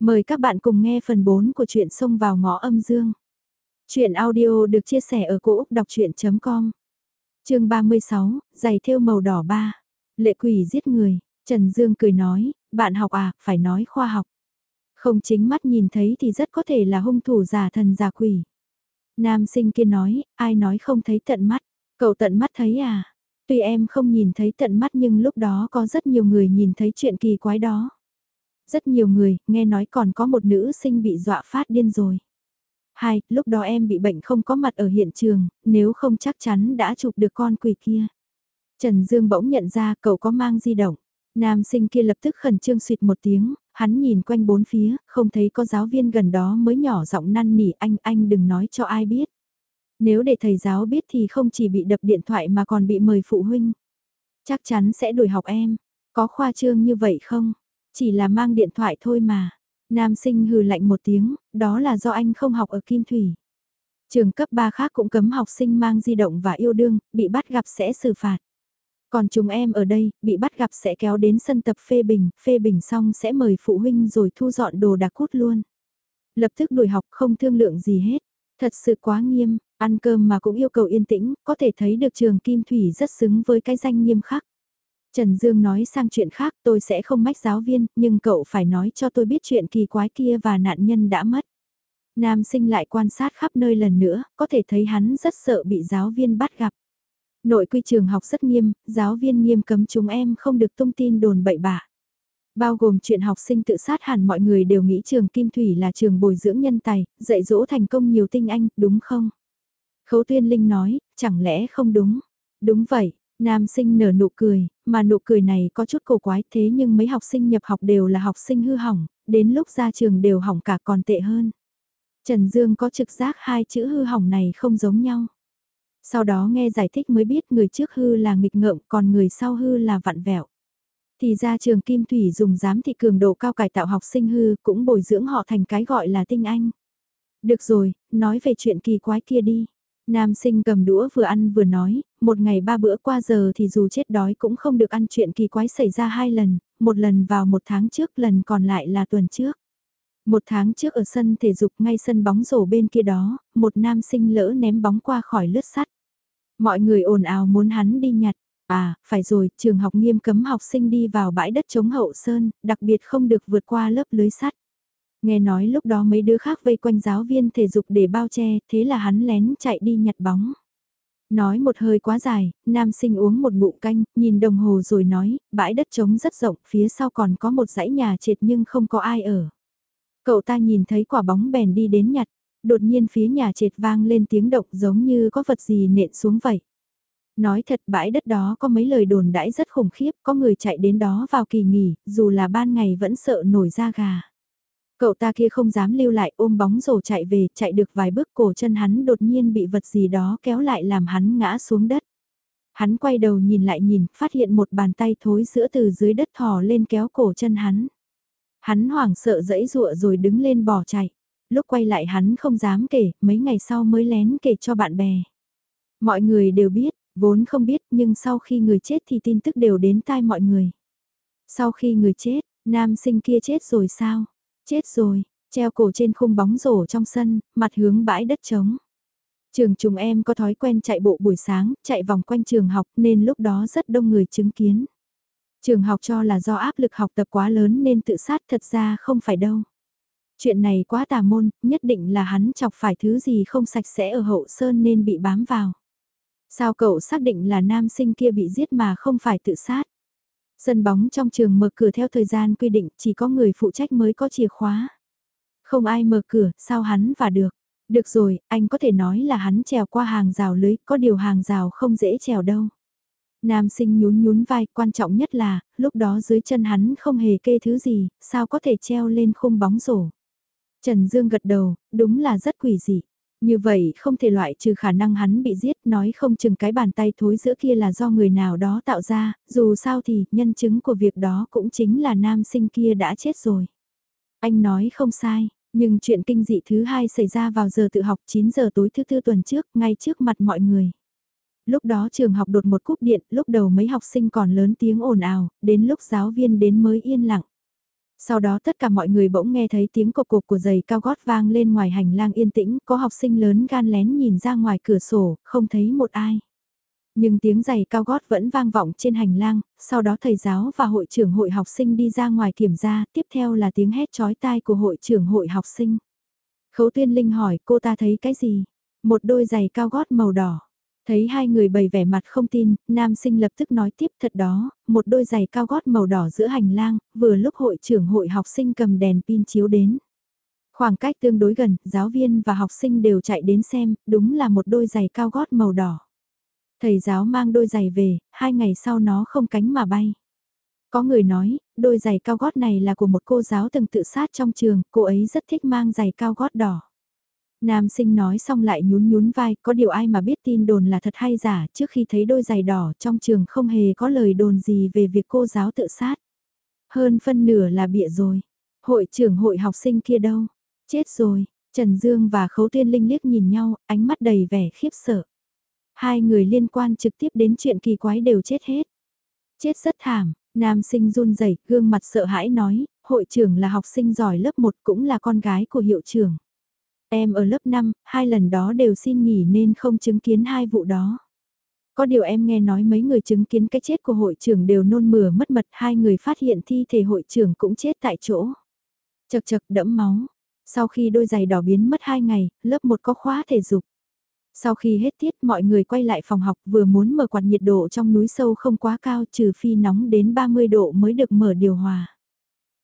Mời các bạn cùng nghe phần 4 của truyện Sông vào ngõ âm dương. truyện audio được chia sẻ ở cỗ đọc chuyện.com Trường 36, giày thêu màu đỏ ba. Lệ quỷ giết người, Trần Dương cười nói, bạn học à, phải nói khoa học. Không chính mắt nhìn thấy thì rất có thể là hung thủ giả thần giả quỷ. Nam sinh kia nói, ai nói không thấy tận mắt, cậu tận mắt thấy à? Tuy em không nhìn thấy tận mắt nhưng lúc đó có rất nhiều người nhìn thấy chuyện kỳ quái đó. Rất nhiều người, nghe nói còn có một nữ sinh bị dọa phát điên rồi. Hai, lúc đó em bị bệnh không có mặt ở hiện trường, nếu không chắc chắn đã chụp được con quỷ kia. Trần Dương bỗng nhận ra cậu có mang di động. Nam sinh kia lập tức khẩn trương suyệt một tiếng, hắn nhìn quanh bốn phía, không thấy có giáo viên gần đó mới nhỏ giọng năn nỉ anh, anh đừng nói cho ai biết. Nếu để thầy giáo biết thì không chỉ bị đập điện thoại mà còn bị mời phụ huynh. Chắc chắn sẽ đuổi học em. Có khoa trương như vậy không? Chỉ là mang điện thoại thôi mà. Nam sinh hừ lạnh một tiếng, đó là do anh không học ở Kim Thủy. Trường cấp 3 khác cũng cấm học sinh mang di động và yêu đương, bị bắt gặp sẽ xử phạt. Còn chúng em ở đây, bị bắt gặp sẽ kéo đến sân tập phê bình, phê bình xong sẽ mời phụ huynh rồi thu dọn đồ đạc cút luôn. Lập tức đuổi học không thương lượng gì hết. Thật sự quá nghiêm, ăn cơm mà cũng yêu cầu yên tĩnh, có thể thấy được trường Kim Thủy rất xứng với cái danh nghiêm khắc. Trần Dương nói sang chuyện khác tôi sẽ không mách giáo viên, nhưng cậu phải nói cho tôi biết chuyện kỳ quái kia và nạn nhân đã mất. Nam sinh lại quan sát khắp nơi lần nữa, có thể thấy hắn rất sợ bị giáo viên bắt gặp. Nội quy trường học rất nghiêm, giáo viên nghiêm cấm chúng em không được tung tin đồn bậy bạ. Bao gồm chuyện học sinh tự sát hẳn mọi người đều nghĩ trường Kim Thủy là trường bồi dưỡng nhân tài, dạy dỗ thành công nhiều tinh anh, đúng không? Khấu Tuyên Linh nói, chẳng lẽ không đúng? Đúng vậy, Nam sinh nở nụ cười, mà nụ cười này có chút cổ quái thế nhưng mấy học sinh nhập học đều là học sinh hư hỏng, đến lúc ra trường đều hỏng cả còn tệ hơn. Trần Dương có trực giác hai chữ hư hỏng này không giống nhau. Sau đó nghe giải thích mới biết người trước hư là nghịch ngợm còn người sau hư là vặn vẹo. Thì ra trường Kim Thủy dùng giám thị cường độ cao cải tạo học sinh hư cũng bồi dưỡng họ thành cái gọi là tinh anh. Được rồi, nói về chuyện kỳ quái kia đi. Nam sinh cầm đũa vừa ăn vừa nói, một ngày ba bữa qua giờ thì dù chết đói cũng không được ăn chuyện kỳ quái xảy ra hai lần, một lần vào một tháng trước lần còn lại là tuần trước. Một tháng trước ở sân thể dục ngay sân bóng rổ bên kia đó, một nam sinh lỡ ném bóng qua khỏi lướt sắt. Mọi người ồn ào muốn hắn đi nhặt. À, phải rồi, trường học nghiêm cấm học sinh đi vào bãi đất chống hậu sơn, đặc biệt không được vượt qua lớp lưới sắt. Nghe nói lúc đó mấy đứa khác vây quanh giáo viên thể dục để bao che, thế là hắn lén chạy đi nhặt bóng. Nói một hơi quá dài, nam sinh uống một ngụm canh, nhìn đồng hồ rồi nói, bãi đất trống rất rộng, phía sau còn có một dãy nhà trệt nhưng không có ai ở. Cậu ta nhìn thấy quả bóng bèn đi đến nhặt, đột nhiên phía nhà trệt vang lên tiếng động giống như có vật gì nện xuống vậy. Nói thật bãi đất đó có mấy lời đồn đãi rất khủng khiếp, có người chạy đến đó vào kỳ nghỉ, dù là ban ngày vẫn sợ nổi da gà. Cậu ta kia không dám lưu lại ôm bóng rổ chạy về, chạy được vài bước cổ chân hắn đột nhiên bị vật gì đó kéo lại làm hắn ngã xuống đất. Hắn quay đầu nhìn lại nhìn, phát hiện một bàn tay thối giữa từ dưới đất thò lên kéo cổ chân hắn. Hắn hoảng sợ dẫy dụa rồi đứng lên bỏ chạy. Lúc quay lại hắn không dám kể, mấy ngày sau mới lén kể cho bạn bè. Mọi người đều biết, vốn không biết nhưng sau khi người chết thì tin tức đều đến tai mọi người. Sau khi người chết, nam sinh kia chết rồi sao? Chết rồi, treo cổ trên khung bóng rổ trong sân, mặt hướng bãi đất trống. Trường chúng em có thói quen chạy bộ buổi sáng, chạy vòng quanh trường học nên lúc đó rất đông người chứng kiến. Trường học cho là do áp lực học tập quá lớn nên tự sát thật ra không phải đâu. Chuyện này quá tà môn, nhất định là hắn chọc phải thứ gì không sạch sẽ ở hậu sơn nên bị bám vào. Sao cậu xác định là nam sinh kia bị giết mà không phải tự sát? Sân bóng trong trường mở cửa theo thời gian quy định chỉ có người phụ trách mới có chìa khóa. Không ai mở cửa, sao hắn vào được? Được rồi, anh có thể nói là hắn trèo qua hàng rào lưới, có điều hàng rào không dễ trèo đâu. Nam sinh nhún nhún vai, quan trọng nhất là, lúc đó dưới chân hắn không hề kê thứ gì, sao có thể treo lên khung bóng rổ. Trần Dương gật đầu, đúng là rất quỷ dị. Như vậy không thể loại trừ khả năng hắn bị giết nói không chừng cái bàn tay thối giữa kia là do người nào đó tạo ra, dù sao thì nhân chứng của việc đó cũng chính là nam sinh kia đã chết rồi. Anh nói không sai, nhưng chuyện kinh dị thứ hai xảy ra vào giờ tự học 9 giờ tối thứ tư tuần trước, ngay trước mặt mọi người. Lúc đó trường học đột một cúp điện, lúc đầu mấy học sinh còn lớn tiếng ồn ào, đến lúc giáo viên đến mới yên lặng. Sau đó tất cả mọi người bỗng nghe thấy tiếng cộp cộp của giày cao gót vang lên ngoài hành lang yên tĩnh, có học sinh lớn gan lén nhìn ra ngoài cửa sổ, không thấy một ai. Nhưng tiếng giày cao gót vẫn vang vọng trên hành lang, sau đó thầy giáo và hội trưởng hội học sinh đi ra ngoài kiểm tra, tiếp theo là tiếng hét chói tai của hội trưởng hội học sinh. Khấu tuyên linh hỏi cô ta thấy cái gì? Một đôi giày cao gót màu đỏ. Thấy hai người bày vẻ mặt không tin, nam sinh lập tức nói tiếp thật đó, một đôi giày cao gót màu đỏ giữa hành lang, vừa lúc hội trưởng hội học sinh cầm đèn pin chiếu đến. Khoảng cách tương đối gần, giáo viên và học sinh đều chạy đến xem, đúng là một đôi giày cao gót màu đỏ. Thầy giáo mang đôi giày về, hai ngày sau nó không cánh mà bay. Có người nói, đôi giày cao gót này là của một cô giáo từng tự sát trong trường, cô ấy rất thích mang giày cao gót đỏ. Nam sinh nói xong lại nhún nhún vai, có điều ai mà biết tin đồn là thật hay giả, trước khi thấy đôi giày đỏ trong trường không hề có lời đồn gì về việc cô giáo tự sát. Hơn phân nửa là bịa rồi. Hội trưởng hội học sinh kia đâu? Chết rồi. Trần Dương và Khấu Tiên Linh liếc nhìn nhau, ánh mắt đầy vẻ khiếp sợ. Hai người liên quan trực tiếp đến chuyện kỳ quái đều chết hết. Chết rất thảm, nam sinh run rẩy gương mặt sợ hãi nói, hội trưởng là học sinh giỏi lớp 1 cũng là con gái của hiệu trưởng. Em ở lớp 5, hai lần đó đều xin nghỉ nên không chứng kiến hai vụ đó. Có điều em nghe nói mấy người chứng kiến cái chết của hội trưởng đều nôn mửa mất mật, hai người phát hiện thi thể hội trưởng cũng chết tại chỗ. Chật chật đẫm máu. Sau khi đôi giày đỏ biến mất hai ngày, lớp 1 có khóa thể dục. Sau khi hết tiết mọi người quay lại phòng học vừa muốn mở quạt nhiệt độ trong núi sâu không quá cao trừ phi nóng đến 30 độ mới được mở điều hòa.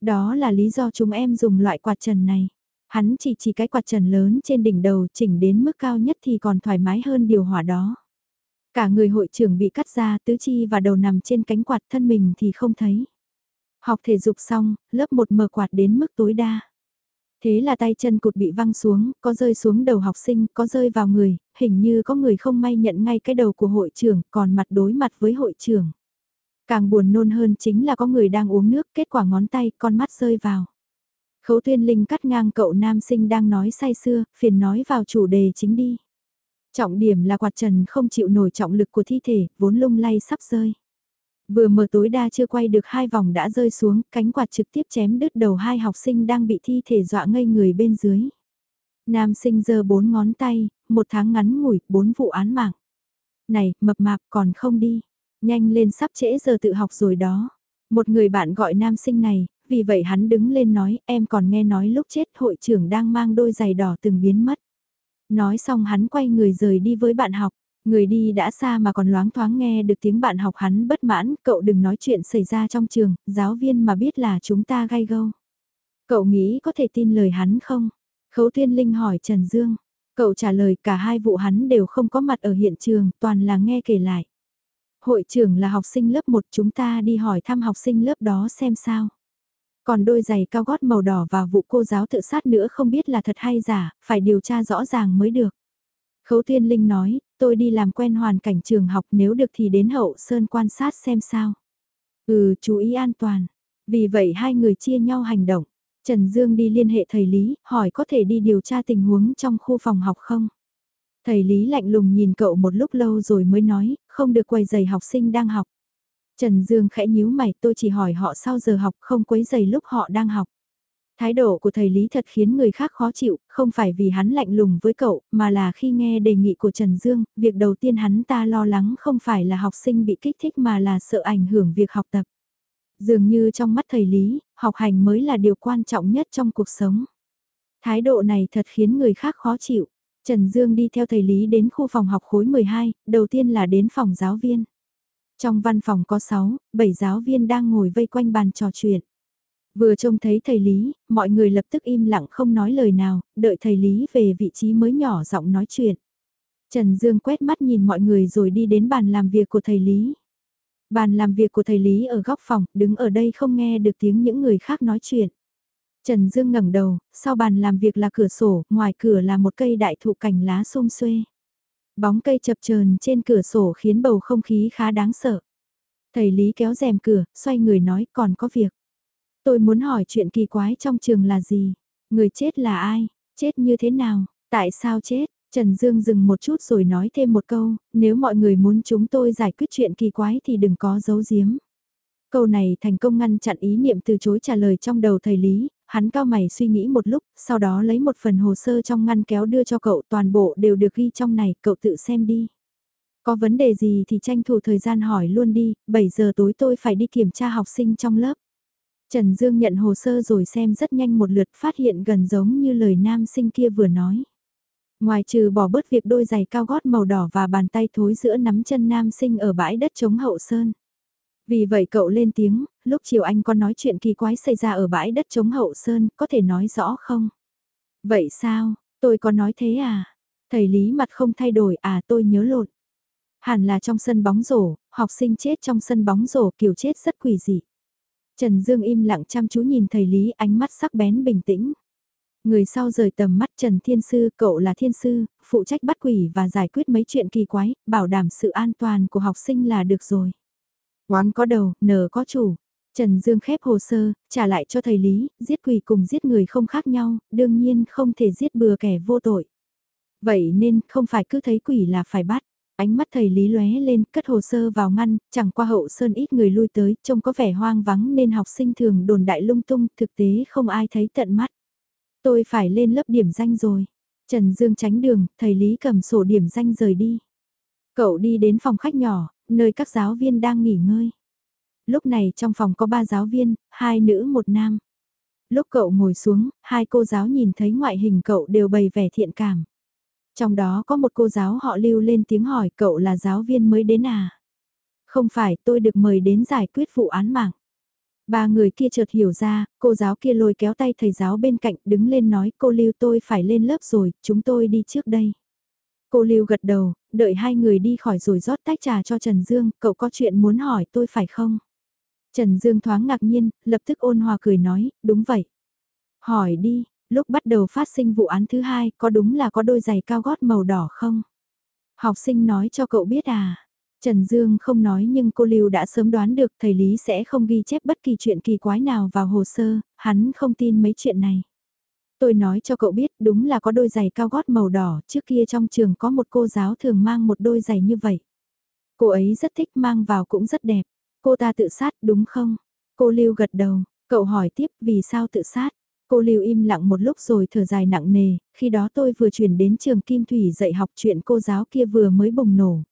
Đó là lý do chúng em dùng loại quạt trần này. Hắn chỉ chỉ cái quạt trần lớn trên đỉnh đầu chỉnh đến mức cao nhất thì còn thoải mái hơn điều hòa đó. Cả người hội trưởng bị cắt ra tứ chi và đầu nằm trên cánh quạt thân mình thì không thấy. Học thể dục xong, lớp một mở quạt đến mức tối đa. Thế là tay chân cụt bị văng xuống, có rơi xuống đầu học sinh, có rơi vào người, hình như có người không may nhận ngay cái đầu của hội trưởng, còn mặt đối mặt với hội trưởng. Càng buồn nôn hơn chính là có người đang uống nước, kết quả ngón tay, con mắt rơi vào. Khấu tuyên linh cắt ngang cậu nam sinh đang nói say xưa, phiền nói vào chủ đề chính đi. Trọng điểm là quạt trần không chịu nổi trọng lực của thi thể, vốn lung lay sắp rơi. Vừa mở tối đa chưa quay được hai vòng đã rơi xuống, cánh quạt trực tiếp chém đứt đầu hai học sinh đang bị thi thể dọa ngây người bên dưới. Nam sinh giơ bốn ngón tay, một tháng ngắn ngủi, bốn vụ án mạng. Này, mập mạp còn không đi, nhanh lên sắp trễ giờ tự học rồi đó. Một người bạn gọi nam sinh này, vì vậy hắn đứng lên nói em còn nghe nói lúc chết hội trưởng đang mang đôi giày đỏ từng biến mất. Nói xong hắn quay người rời đi với bạn học. Người đi đã xa mà còn loáng thoáng nghe được tiếng bạn học hắn bất mãn, cậu đừng nói chuyện xảy ra trong trường, giáo viên mà biết là chúng ta gay gâu. Cậu nghĩ có thể tin lời hắn không? Khấu Thiên Linh hỏi Trần Dương. Cậu trả lời cả hai vụ hắn đều không có mặt ở hiện trường, toàn là nghe kể lại. Hội trưởng là học sinh lớp 1 chúng ta đi hỏi thăm học sinh lớp đó xem sao. Còn đôi giày cao gót màu đỏ và vụ cô giáo tự sát nữa không biết là thật hay giả, phải điều tra rõ ràng mới được. Khấu Thiên Linh nói, tôi đi làm quen hoàn cảnh trường học nếu được thì đến hậu sơn quan sát xem sao. Ừ, chú ý an toàn. Vì vậy hai người chia nhau hành động. Trần Dương đi liên hệ thầy Lý, hỏi có thể đi điều tra tình huống trong khu phòng học không? Thầy Lý lạnh lùng nhìn cậu một lúc lâu rồi mới nói, không được quay giày học sinh đang học. Trần Dương khẽ nhíu mày tôi chỉ hỏi họ sau giờ học không quấy giày lúc họ đang học. Thái độ của thầy Lý thật khiến người khác khó chịu, không phải vì hắn lạnh lùng với cậu, mà là khi nghe đề nghị của Trần Dương, việc đầu tiên hắn ta lo lắng không phải là học sinh bị kích thích mà là sợ ảnh hưởng việc học tập. Dường như trong mắt thầy Lý, học hành mới là điều quan trọng nhất trong cuộc sống. Thái độ này thật khiến người khác khó chịu. Trần Dương đi theo thầy Lý đến khu phòng học khối 12, đầu tiên là đến phòng giáo viên. Trong văn phòng có 6, 7 giáo viên đang ngồi vây quanh bàn trò chuyện. Vừa trông thấy thầy Lý, mọi người lập tức im lặng không nói lời nào, đợi thầy Lý về vị trí mới nhỏ giọng nói chuyện. Trần Dương quét mắt nhìn mọi người rồi đi đến bàn làm việc của thầy Lý. Bàn làm việc của thầy Lý ở góc phòng, đứng ở đây không nghe được tiếng những người khác nói chuyện. Trần Dương ngẩng đầu, sau bàn làm việc là cửa sổ, ngoài cửa là một cây đại thụ cành lá xum xuê. Bóng cây chập chờn trên cửa sổ khiến bầu không khí khá đáng sợ. Thầy Lý kéo rèm cửa, xoay người nói còn có việc. Tôi muốn hỏi chuyện kỳ quái trong trường là gì? Người chết là ai? Chết như thế nào? Tại sao chết? Trần Dương dừng một chút rồi nói thêm một câu, nếu mọi người muốn chúng tôi giải quyết chuyện kỳ quái thì đừng có giấu giếm. Câu này thành công ngăn chặn ý niệm từ chối trả lời trong đầu thầy Lý, hắn cao mày suy nghĩ một lúc, sau đó lấy một phần hồ sơ trong ngăn kéo đưa cho cậu toàn bộ đều được ghi trong này, cậu tự xem đi. Có vấn đề gì thì tranh thủ thời gian hỏi luôn đi, 7 giờ tối tôi phải đi kiểm tra học sinh trong lớp. Trần Dương nhận hồ sơ rồi xem rất nhanh một lượt phát hiện gần giống như lời nam sinh kia vừa nói. Ngoài trừ bỏ bớt việc đôi giày cao gót màu đỏ và bàn tay thối giữa nắm chân nam sinh ở bãi đất chống hậu sơn. Vì vậy cậu lên tiếng, lúc chiều anh có nói chuyện kỳ quái xảy ra ở bãi đất chống hậu sơn, có thể nói rõ không? Vậy sao, tôi có nói thế à? Thầy Lý mặt không thay đổi à tôi nhớ lộn. Hẳn là trong sân bóng rổ, học sinh chết trong sân bóng rổ kiểu chết rất quỷ dị. Trần Dương im lặng chăm chú nhìn thầy Lý ánh mắt sắc bén bình tĩnh. Người sau rời tầm mắt Trần Thiên Sư, cậu là thiên sư, phụ trách bắt quỷ và giải quyết mấy chuyện kỳ quái, bảo đảm sự an toàn của học sinh là được rồi. Oán có đầu, nờ có chủ. Trần Dương khép hồ sơ, trả lại cho thầy Lý, giết quỷ cùng giết người không khác nhau, đương nhiên không thể giết bừa kẻ vô tội. Vậy nên không phải cứ thấy quỷ là phải bắt. Ánh mắt thầy Lý lóe lên, cất hồ sơ vào ngăn, chẳng qua hậu sơn ít người lui tới, trông có vẻ hoang vắng nên học sinh thường đồn đại lung tung, thực tế không ai thấy tận mắt. Tôi phải lên lớp điểm danh rồi. Trần Dương tránh đường, thầy Lý cầm sổ điểm danh rời đi. Cậu đi đến phòng khách nhỏ, nơi các giáo viên đang nghỉ ngơi. Lúc này trong phòng có ba giáo viên, hai nữ một nam. Lúc cậu ngồi xuống, hai cô giáo nhìn thấy ngoại hình cậu đều bày vẻ thiện cảm. Trong đó có một cô giáo họ lưu lên tiếng hỏi cậu là giáo viên mới đến à? Không phải, tôi được mời đến giải quyết vụ án mạng. Ba người kia chợt hiểu ra, cô giáo kia lôi kéo tay thầy giáo bên cạnh đứng lên nói cô lưu tôi phải lên lớp rồi, chúng tôi đi trước đây. Cô lưu gật đầu, đợi hai người đi khỏi rồi rót tách trà cho Trần Dương, cậu có chuyện muốn hỏi tôi phải không? Trần Dương thoáng ngạc nhiên, lập tức ôn hòa cười nói, đúng vậy. Hỏi đi, Lúc bắt đầu phát sinh vụ án thứ hai, có đúng là có đôi giày cao gót màu đỏ không? Học sinh nói cho cậu biết à? Trần Dương không nói nhưng cô Lưu đã sớm đoán được thầy Lý sẽ không ghi chép bất kỳ chuyện kỳ quái nào vào hồ sơ, hắn không tin mấy chuyện này. Tôi nói cho cậu biết đúng là có đôi giày cao gót màu đỏ, trước kia trong trường có một cô giáo thường mang một đôi giày như vậy. Cô ấy rất thích mang vào cũng rất đẹp. Cô ta tự sát đúng không? Cô Lưu gật đầu, cậu hỏi tiếp vì sao tự sát? Cô Lưu im lặng một lúc rồi thở dài nặng nề, khi đó tôi vừa chuyển đến trường Kim Thủy dạy học chuyện cô giáo kia vừa mới bùng nổ.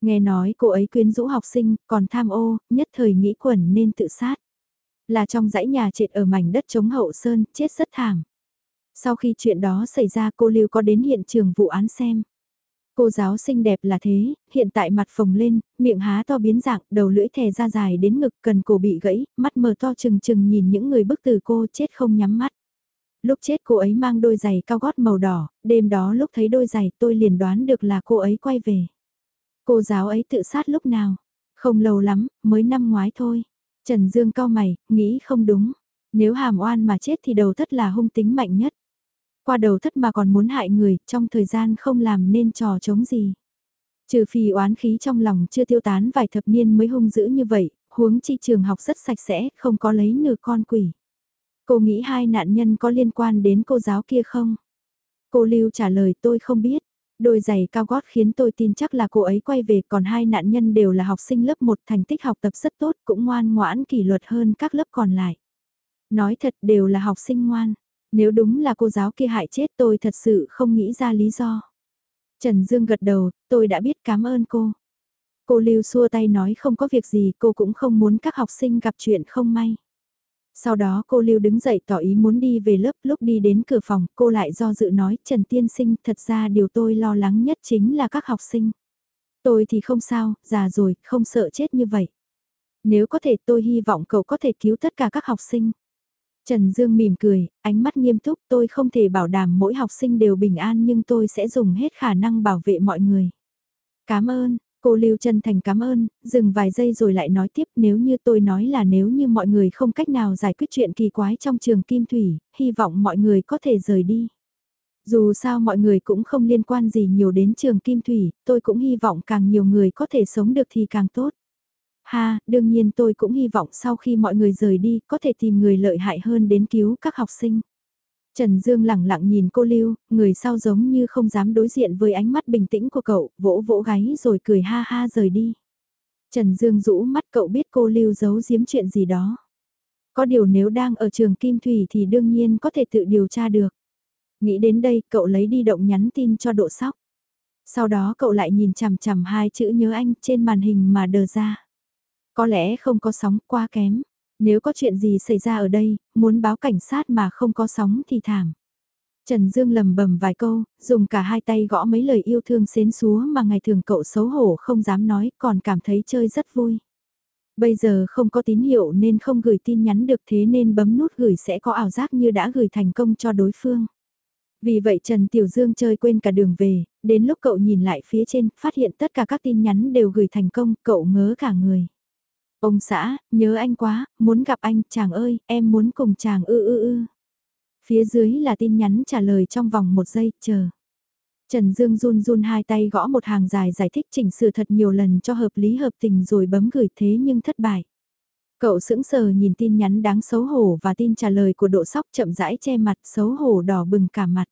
Nghe nói cô ấy quyến rũ học sinh, còn tham ô, nhất thời nghĩ quẩn nên tự sát. Là trong dãy nhà trệt ở mảnh đất chống hậu sơn, chết rất thảm. Sau khi chuyện đó xảy ra cô Lưu có đến hiện trường vụ án xem. Cô giáo xinh đẹp là thế, hiện tại mặt phồng lên, miệng há to biến dạng, đầu lưỡi thè ra dài đến ngực cần cổ bị gãy, mắt mờ to trừng trừng nhìn những người bức từ cô chết không nhắm mắt. Lúc chết cô ấy mang đôi giày cao gót màu đỏ, đêm đó lúc thấy đôi giày tôi liền đoán được là cô ấy quay về. Cô giáo ấy tự sát lúc nào? Không lâu lắm, mới năm ngoái thôi. Trần Dương cao mày, nghĩ không đúng. Nếu hàm oan mà chết thì đầu thất là hung tính mạnh nhất. Qua đầu thất mà còn muốn hại người, trong thời gian không làm nên trò chống gì. Trừ phi oán khí trong lòng chưa tiêu tán vài thập niên mới hung dữ như vậy, huống chi trường học rất sạch sẽ, không có lấy nửa con quỷ. Cô nghĩ hai nạn nhân có liên quan đến cô giáo kia không? Cô Lưu trả lời tôi không biết. Đôi giày cao gót khiến tôi tin chắc là cô ấy quay về còn hai nạn nhân đều là học sinh lớp 1 thành tích học tập rất tốt cũng ngoan ngoãn kỷ luật hơn các lớp còn lại. Nói thật đều là học sinh ngoan. Nếu đúng là cô giáo kia hại chết tôi thật sự không nghĩ ra lý do. Trần Dương gật đầu, tôi đã biết cảm ơn cô. Cô Lưu xua tay nói không có việc gì cô cũng không muốn các học sinh gặp chuyện không may. Sau đó cô Lưu đứng dậy tỏ ý muốn đi về lớp lúc đi đến cửa phòng cô lại do dự nói Trần Tiên Sinh thật ra điều tôi lo lắng nhất chính là các học sinh. Tôi thì không sao, già rồi, không sợ chết như vậy. Nếu có thể tôi hy vọng cậu có thể cứu tất cả các học sinh. Trần Dương mỉm cười, ánh mắt nghiêm túc tôi không thể bảo đảm mỗi học sinh đều bình an nhưng tôi sẽ dùng hết khả năng bảo vệ mọi người. Cảm ơn, cô Lưu chân thành cảm ơn, dừng vài giây rồi lại nói tiếp nếu như tôi nói là nếu như mọi người không cách nào giải quyết chuyện kỳ quái trong trường Kim Thủy, hy vọng mọi người có thể rời đi. Dù sao mọi người cũng không liên quan gì nhiều đến trường Kim Thủy, tôi cũng hy vọng càng nhiều người có thể sống được thì càng tốt. Ha, đương nhiên tôi cũng hy vọng sau khi mọi người rời đi có thể tìm người lợi hại hơn đến cứu các học sinh. Trần Dương lẳng lặng nhìn cô Lưu, người sau giống như không dám đối diện với ánh mắt bình tĩnh của cậu, vỗ vỗ gáy rồi cười ha ha rời đi. Trần Dương rũ mắt cậu biết cô lưu giấu giếm chuyện gì đó. Có điều nếu đang ở trường Kim Thủy thì đương nhiên có thể tự điều tra được. Nghĩ đến đây cậu lấy đi động nhắn tin cho độ sóc. Sau đó cậu lại nhìn chằm chằm hai chữ nhớ anh trên màn hình mà đờ ra. Có lẽ không có sóng quá kém. Nếu có chuyện gì xảy ra ở đây, muốn báo cảnh sát mà không có sóng thì thảm. Trần Dương lầm bầm vài câu, dùng cả hai tay gõ mấy lời yêu thương xến xúa mà ngày thường cậu xấu hổ không dám nói còn cảm thấy chơi rất vui. Bây giờ không có tín hiệu nên không gửi tin nhắn được thế nên bấm nút gửi sẽ có ảo giác như đã gửi thành công cho đối phương. Vì vậy Trần Tiểu Dương chơi quên cả đường về, đến lúc cậu nhìn lại phía trên, phát hiện tất cả các tin nhắn đều gửi thành công, cậu ngớ cả người. Ông xã, nhớ anh quá, muốn gặp anh, chàng ơi, em muốn cùng chàng ư ư ư. Phía dưới là tin nhắn trả lời trong vòng một giây, chờ. Trần Dương run run hai tay gõ một hàng dài giải thích chỉnh sửa thật nhiều lần cho hợp lý hợp tình rồi bấm gửi thế nhưng thất bại. Cậu sững sờ nhìn tin nhắn đáng xấu hổ và tin trả lời của độ sóc chậm rãi che mặt xấu hổ đỏ bừng cả mặt.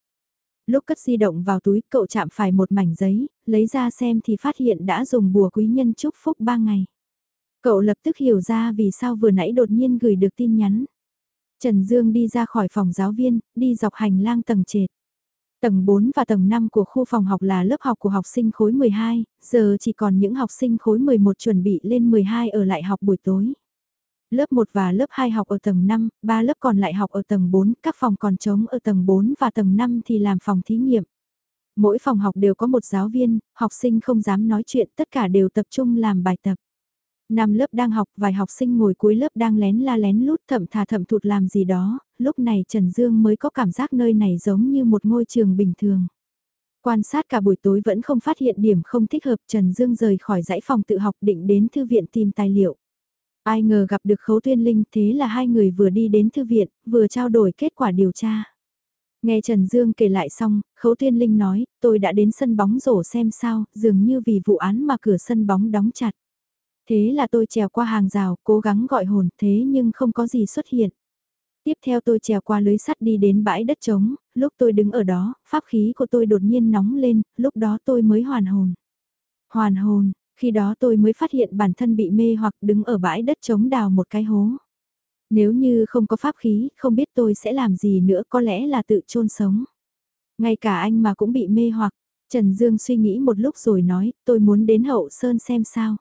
Lúc cất di động vào túi cậu chạm phải một mảnh giấy, lấy ra xem thì phát hiện đã dùng bùa quý nhân chúc phúc ba ngày. Cậu lập tức hiểu ra vì sao vừa nãy đột nhiên gửi được tin nhắn. Trần Dương đi ra khỏi phòng giáo viên, đi dọc hành lang tầng trệt. Tầng 4 và tầng 5 của khu phòng học là lớp học của học sinh khối 12, giờ chỉ còn những học sinh khối 11 chuẩn bị lên 12 ở lại học buổi tối. Lớp 1 và lớp 2 học ở tầng 5, 3 lớp còn lại học ở tầng 4, các phòng còn trống ở tầng 4 và tầng 5 thì làm phòng thí nghiệm. Mỗi phòng học đều có một giáo viên, học sinh không dám nói chuyện, tất cả đều tập trung làm bài tập. Năm lớp đang học, vài học sinh ngồi cuối lớp đang lén la lén lút thậm thà thậm thụt làm gì đó, lúc này Trần Dương mới có cảm giác nơi này giống như một ngôi trường bình thường. Quan sát cả buổi tối vẫn không phát hiện điểm không thích hợp Trần Dương rời khỏi dãy phòng tự học định đến thư viện tìm tài liệu. Ai ngờ gặp được Khấu Tuyên Linh thế là hai người vừa đi đến thư viện, vừa trao đổi kết quả điều tra. Nghe Trần Dương kể lại xong, Khấu Tuyên Linh nói, tôi đã đến sân bóng rổ xem sao, dường như vì vụ án mà cửa sân bóng đóng chặt. Thế là tôi trèo qua hàng rào, cố gắng gọi hồn thế nhưng không có gì xuất hiện. Tiếp theo tôi trèo qua lưới sắt đi đến bãi đất trống, lúc tôi đứng ở đó, pháp khí của tôi đột nhiên nóng lên, lúc đó tôi mới hoàn hồn. Hoàn hồn, khi đó tôi mới phát hiện bản thân bị mê hoặc đứng ở bãi đất trống đào một cái hố. Nếu như không có pháp khí, không biết tôi sẽ làm gì nữa có lẽ là tự chôn sống. Ngay cả anh mà cũng bị mê hoặc, Trần Dương suy nghĩ một lúc rồi nói, tôi muốn đến hậu sơn xem sao.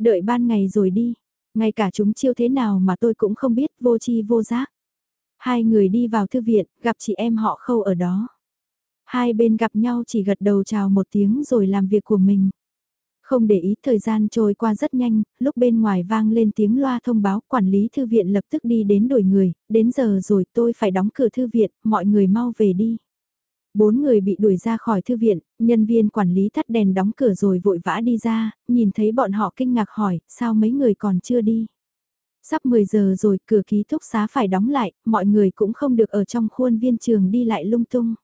Đợi ban ngày rồi đi, ngay cả chúng chiêu thế nào mà tôi cũng không biết vô chi vô giác. Hai người đi vào thư viện, gặp chị em họ khâu ở đó. Hai bên gặp nhau chỉ gật đầu chào một tiếng rồi làm việc của mình. Không để ý thời gian trôi qua rất nhanh, lúc bên ngoài vang lên tiếng loa thông báo quản lý thư viện lập tức đi đến đổi người, đến giờ rồi tôi phải đóng cửa thư viện, mọi người mau về đi. Bốn người bị đuổi ra khỏi thư viện, nhân viên quản lý tắt đèn đóng cửa rồi vội vã đi ra, nhìn thấy bọn họ kinh ngạc hỏi, sao mấy người còn chưa đi. Sắp 10 giờ rồi, cửa ký túc xá phải đóng lại, mọi người cũng không được ở trong khuôn viên trường đi lại lung tung.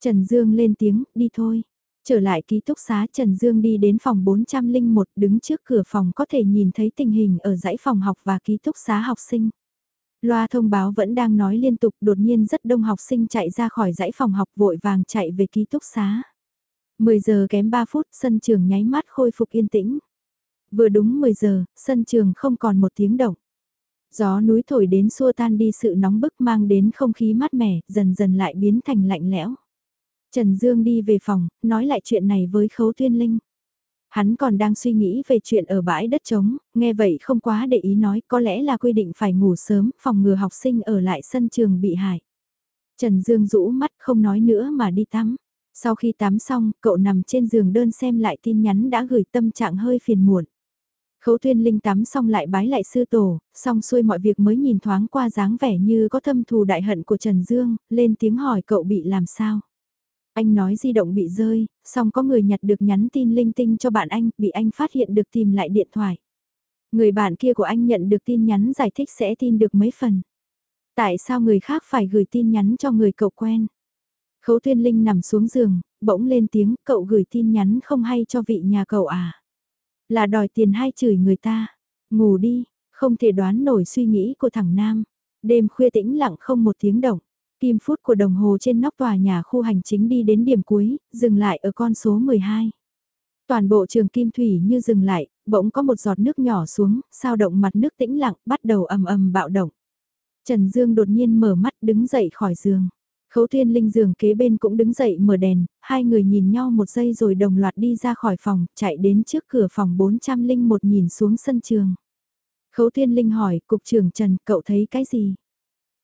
Trần Dương lên tiếng, đi thôi. Trở lại ký túc xá Trần Dương đi đến phòng 401 đứng trước cửa phòng có thể nhìn thấy tình hình ở dãy phòng học và ký túc xá học sinh. Loa thông báo vẫn đang nói liên tục đột nhiên rất đông học sinh chạy ra khỏi dãy phòng học vội vàng chạy về ký túc xá. 10 giờ kém 3 phút sân trường nháy mắt khôi phục yên tĩnh. Vừa đúng 10 giờ, sân trường không còn một tiếng động. Gió núi thổi đến xua tan đi sự nóng bức mang đến không khí mát mẻ, dần dần lại biến thành lạnh lẽo. Trần Dương đi về phòng, nói lại chuyện này với Khấu thiên Linh. Hắn còn đang suy nghĩ về chuyện ở bãi đất trống, nghe vậy không quá để ý nói có lẽ là quy định phải ngủ sớm, phòng ngừa học sinh ở lại sân trường bị hại. Trần Dương rũ mắt không nói nữa mà đi tắm. Sau khi tắm xong, cậu nằm trên giường đơn xem lại tin nhắn đã gửi tâm trạng hơi phiền muộn. Khấu Thuyên Linh tắm xong lại bái lại sư tổ, xong xuôi mọi việc mới nhìn thoáng qua dáng vẻ như có thâm thù đại hận của Trần Dương, lên tiếng hỏi cậu bị làm sao. Anh nói di động bị rơi, xong có người nhặt được nhắn tin linh tinh cho bạn anh, bị anh phát hiện được tìm lại điện thoại. Người bạn kia của anh nhận được tin nhắn giải thích sẽ tin được mấy phần. Tại sao người khác phải gửi tin nhắn cho người cậu quen? Khấu Tuyên Linh nằm xuống giường, bỗng lên tiếng, cậu gửi tin nhắn không hay cho vị nhà cậu à? Là đòi tiền hay chửi người ta? Ngủ đi, không thể đoán nổi suy nghĩ của thằng Nam. Đêm khuya tĩnh lặng không một tiếng động. Kim phút của đồng hồ trên nóc tòa nhà khu hành chính đi đến điểm cuối, dừng lại ở con số 12. Toàn bộ trường kim thủy như dừng lại, bỗng có một giọt nước nhỏ xuống, sao động mặt nước tĩnh lặng, bắt đầu ầm ầm bạo động. Trần Dương đột nhiên mở mắt đứng dậy khỏi giường. Khấu Thiên Linh giường kế bên cũng đứng dậy mở đèn, hai người nhìn nhau một giây rồi đồng loạt đi ra khỏi phòng, chạy đến trước cửa phòng 401 nhìn xuống sân trường. Khấu Thiên Linh hỏi, Cục trưởng Trần, cậu thấy cái gì?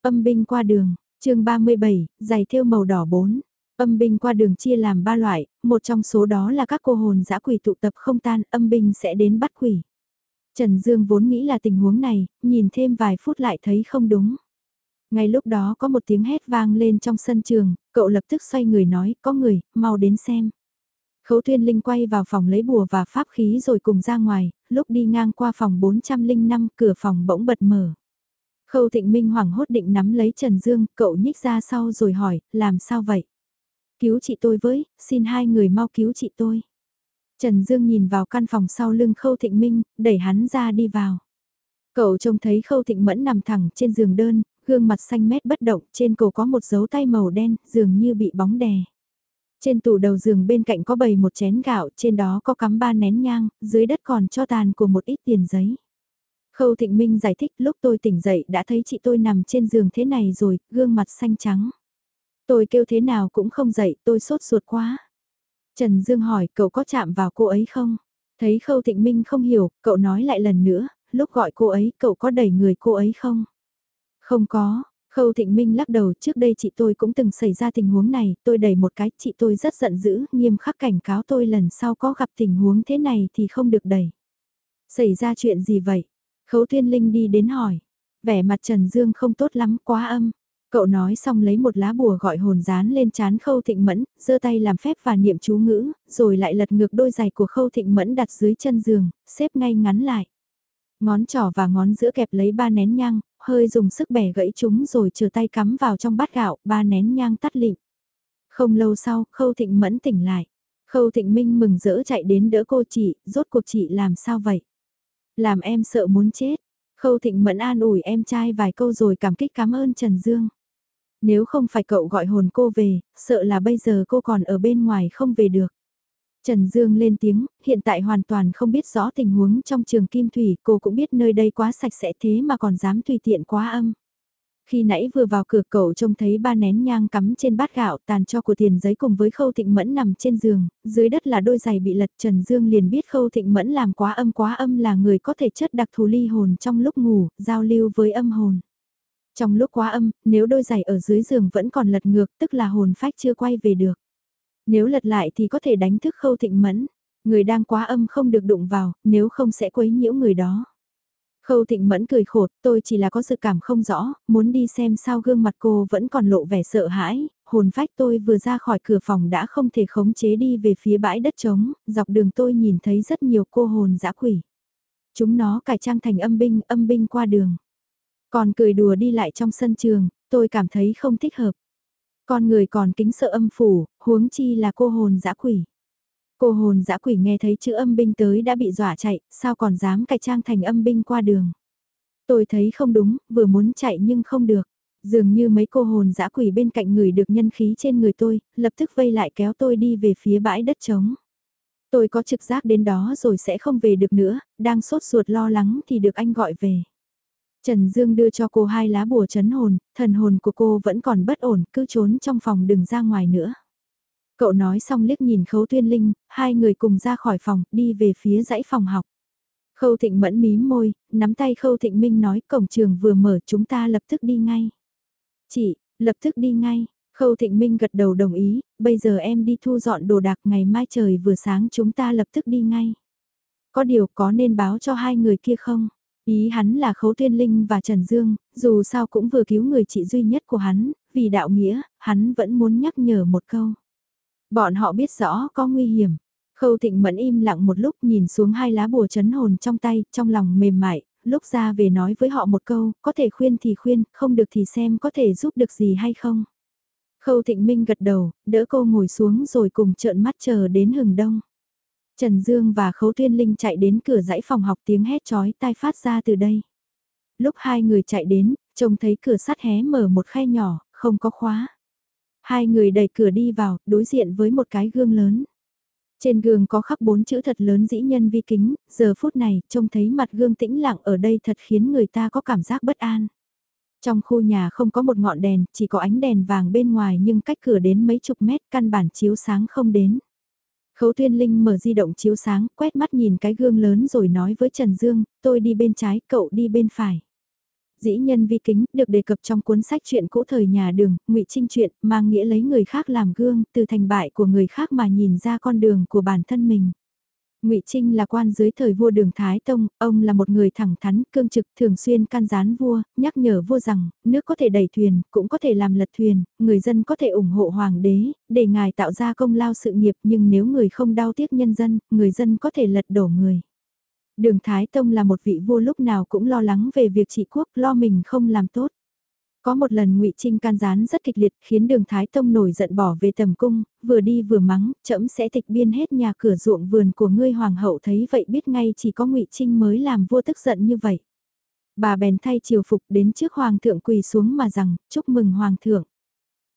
Âm binh qua đường, chương 37, giày thêu màu đỏ 4. Âm binh qua đường chia làm ba loại, một trong số đó là các cô hồn dã quỷ tụ tập không tan, âm binh sẽ đến bắt quỷ. Trần Dương vốn nghĩ là tình huống này, nhìn thêm vài phút lại thấy không đúng. Ngay lúc đó có một tiếng hét vang lên trong sân trường, cậu lập tức xoay người nói, có người, mau đến xem. Khấu Thuyên Linh quay vào phòng lấy bùa và pháp khí rồi cùng ra ngoài, lúc đi ngang qua phòng 405 cửa phòng bỗng bật mở. Khâu Thịnh Minh hoảng hốt định nắm lấy Trần Dương, cậu nhích ra sau rồi hỏi, làm sao vậy? Cứu chị tôi với, xin hai người mau cứu chị tôi. Trần Dương nhìn vào căn phòng sau lưng Khâu Thịnh Minh, đẩy hắn ra đi vào. Cậu trông thấy Khâu Thịnh Mẫn nằm thẳng trên giường đơn, gương mặt xanh mét bất động, trên cổ có một dấu tay màu đen, dường như bị bóng đè. Trên tủ đầu giường bên cạnh có bầy một chén gạo, trên đó có cắm ba nén nhang, dưới đất còn cho tàn của một ít tiền giấy. Khâu Thịnh Minh giải thích lúc tôi tỉnh dậy đã thấy chị tôi nằm trên giường thế này rồi, gương mặt xanh trắng. Tôi kêu thế nào cũng không dậy, tôi sốt ruột quá. Trần Dương hỏi cậu có chạm vào cô ấy không? Thấy Khâu Thịnh Minh không hiểu, cậu nói lại lần nữa, lúc gọi cô ấy cậu có đẩy người cô ấy không? Không có, Khâu Thịnh Minh lắc đầu trước đây chị tôi cũng từng xảy ra tình huống này, tôi đẩy một cái, chị tôi rất giận dữ, nghiêm khắc cảnh cáo tôi lần sau có gặp tình huống thế này thì không được đẩy. Xảy ra chuyện gì vậy? Khấu Thiên Linh đi đến hỏi. Vẻ mặt Trần Dương không tốt lắm, quá âm. Cậu nói xong lấy một lá bùa gọi hồn dán lên chán Khâu Thịnh Mẫn, giơ tay làm phép và niệm chú ngữ, rồi lại lật ngược đôi giày của Khâu Thịnh Mẫn đặt dưới chân giường, xếp ngay ngắn lại. Ngón trỏ và ngón giữa kẹp lấy ba nén nhang, hơi dùng sức bẻ gãy chúng rồi chờ tay cắm vào trong bát gạo, ba nén nhang tắt lịm. Không lâu sau, Khâu Thịnh Mẫn tỉnh lại. Khâu Thịnh Minh mừng rỡ chạy đến đỡ cô chị, rốt cuộc chị làm sao vậy? Làm em sợ muốn chết. Khâu Thịnh Mẫn an ủi em trai vài câu rồi cảm kích cảm ơn Trần Dương. Nếu không phải cậu gọi hồn cô về, sợ là bây giờ cô còn ở bên ngoài không về được. Trần Dương lên tiếng, hiện tại hoàn toàn không biết rõ tình huống trong trường Kim Thủy, cô cũng biết nơi đây quá sạch sẽ thế mà còn dám tùy tiện quá âm. Khi nãy vừa vào cửa cậu trông thấy ba nén nhang cắm trên bát gạo tàn cho của tiền giấy cùng với khâu thịnh mẫn nằm trên giường, dưới đất là đôi giày bị lật Trần Dương liền biết khâu thịnh mẫn làm quá âm quá âm là người có thể chất đặc thù ly hồn trong lúc ngủ, giao lưu với âm hồn. Trong lúc quá âm, nếu đôi giày ở dưới giường vẫn còn lật ngược tức là hồn phách chưa quay về được. Nếu lật lại thì có thể đánh thức khâu thịnh mẫn, người đang quá âm không được đụng vào, nếu không sẽ quấy nhiễu người đó. Khâu thịnh mẫn cười khổ, tôi chỉ là có sự cảm không rõ, muốn đi xem sao gương mặt cô vẫn còn lộ vẻ sợ hãi, hồn phách tôi vừa ra khỏi cửa phòng đã không thể khống chế đi về phía bãi đất trống, dọc đường tôi nhìn thấy rất nhiều cô hồn dã quỷ. Chúng nó cải trang thành âm binh, âm binh qua đường. Còn cười đùa đi lại trong sân trường, tôi cảm thấy không thích hợp. Con người còn kính sợ âm phủ, huống chi là cô hồn dã quỷ. Cô hồn dã quỷ nghe thấy chữ âm binh tới đã bị dọa chạy, sao còn dám cải trang thành âm binh qua đường. Tôi thấy không đúng, vừa muốn chạy nhưng không được. Dường như mấy cô hồn dã quỷ bên cạnh người được nhân khí trên người tôi, lập tức vây lại kéo tôi đi về phía bãi đất trống. Tôi có trực giác đến đó rồi sẽ không về được nữa, đang sốt ruột lo lắng thì được anh gọi về. Trần Dương đưa cho cô hai lá bùa chấn hồn, thần hồn của cô vẫn còn bất ổn, cứ trốn trong phòng đừng ra ngoài nữa. Cậu nói xong liếc nhìn Khấu Tuyên Linh, hai người cùng ra khỏi phòng, đi về phía dãy phòng học. Khâu Thịnh mẫn mím môi, nắm tay Khâu Thịnh Minh nói cổng trường vừa mở chúng ta lập tức đi ngay. Chị, lập tức đi ngay, Khâu Thịnh Minh gật đầu đồng ý, bây giờ em đi thu dọn đồ đạc ngày mai trời vừa sáng chúng ta lập tức đi ngay. Có điều có nên báo cho hai người kia không? Ý hắn là Khấu Tuyên Linh và Trần Dương, dù sao cũng vừa cứu người chị duy nhất của hắn, vì đạo nghĩa, hắn vẫn muốn nhắc nhở một câu. Bọn họ biết rõ có nguy hiểm. Khâu Thịnh Mẫn im lặng một lúc nhìn xuống hai lá bùa chấn hồn trong tay, trong lòng mềm mại, lúc ra về nói với họ một câu, có thể khuyên thì khuyên, không được thì xem có thể giúp được gì hay không. Khâu Thịnh Minh gật đầu, đỡ cô ngồi xuống rồi cùng trợn mắt chờ đến hừng đông. Trần Dương và Khấu thiên Linh chạy đến cửa dãy phòng học tiếng hét chói tai phát ra từ đây. Lúc hai người chạy đến, trông thấy cửa sắt hé mở một khe nhỏ, không có khóa. Hai người đẩy cửa đi vào, đối diện với một cái gương lớn. Trên gương có khắc bốn chữ thật lớn dĩ nhân vi kính, giờ phút này, trông thấy mặt gương tĩnh lặng ở đây thật khiến người ta có cảm giác bất an. Trong khu nhà không có một ngọn đèn, chỉ có ánh đèn vàng bên ngoài nhưng cách cửa đến mấy chục mét căn bản chiếu sáng không đến. Khấu thiên Linh mở di động chiếu sáng, quét mắt nhìn cái gương lớn rồi nói với Trần Dương, tôi đi bên trái, cậu đi bên phải. Dĩ nhân vi kính được đề cập trong cuốn sách chuyện cũ thời nhà đường, ngụy Trinh chuyện, mang nghĩa lấy người khác làm gương, từ thành bại của người khác mà nhìn ra con đường của bản thân mình. Ngụy Trinh là quan dưới thời vua Đường Thái Tông, ông là một người thẳng thắn, cương trực, thường xuyên can gián vua, nhắc nhở vua rằng, nước có thể đẩy thuyền, cũng có thể làm lật thuyền, người dân có thể ủng hộ hoàng đế, để ngài tạo ra công lao sự nghiệp, nhưng nếu người không đau tiếc nhân dân, người dân có thể lật đổ người. Đường Thái Tông là một vị vua lúc nào cũng lo lắng về việc trị quốc, lo mình không làm tốt. Có một lần ngụy Trinh can gián rất kịch liệt khiến đường Thái Tông nổi giận bỏ về tầm cung, vừa đi vừa mắng, trẫm sẽ tịch biên hết nhà cửa ruộng vườn của ngươi hoàng hậu thấy vậy biết ngay chỉ có ngụy Trinh mới làm vua tức giận như vậy. Bà bèn thay triều phục đến trước hoàng thượng quỳ xuống mà rằng, chúc mừng hoàng thượng.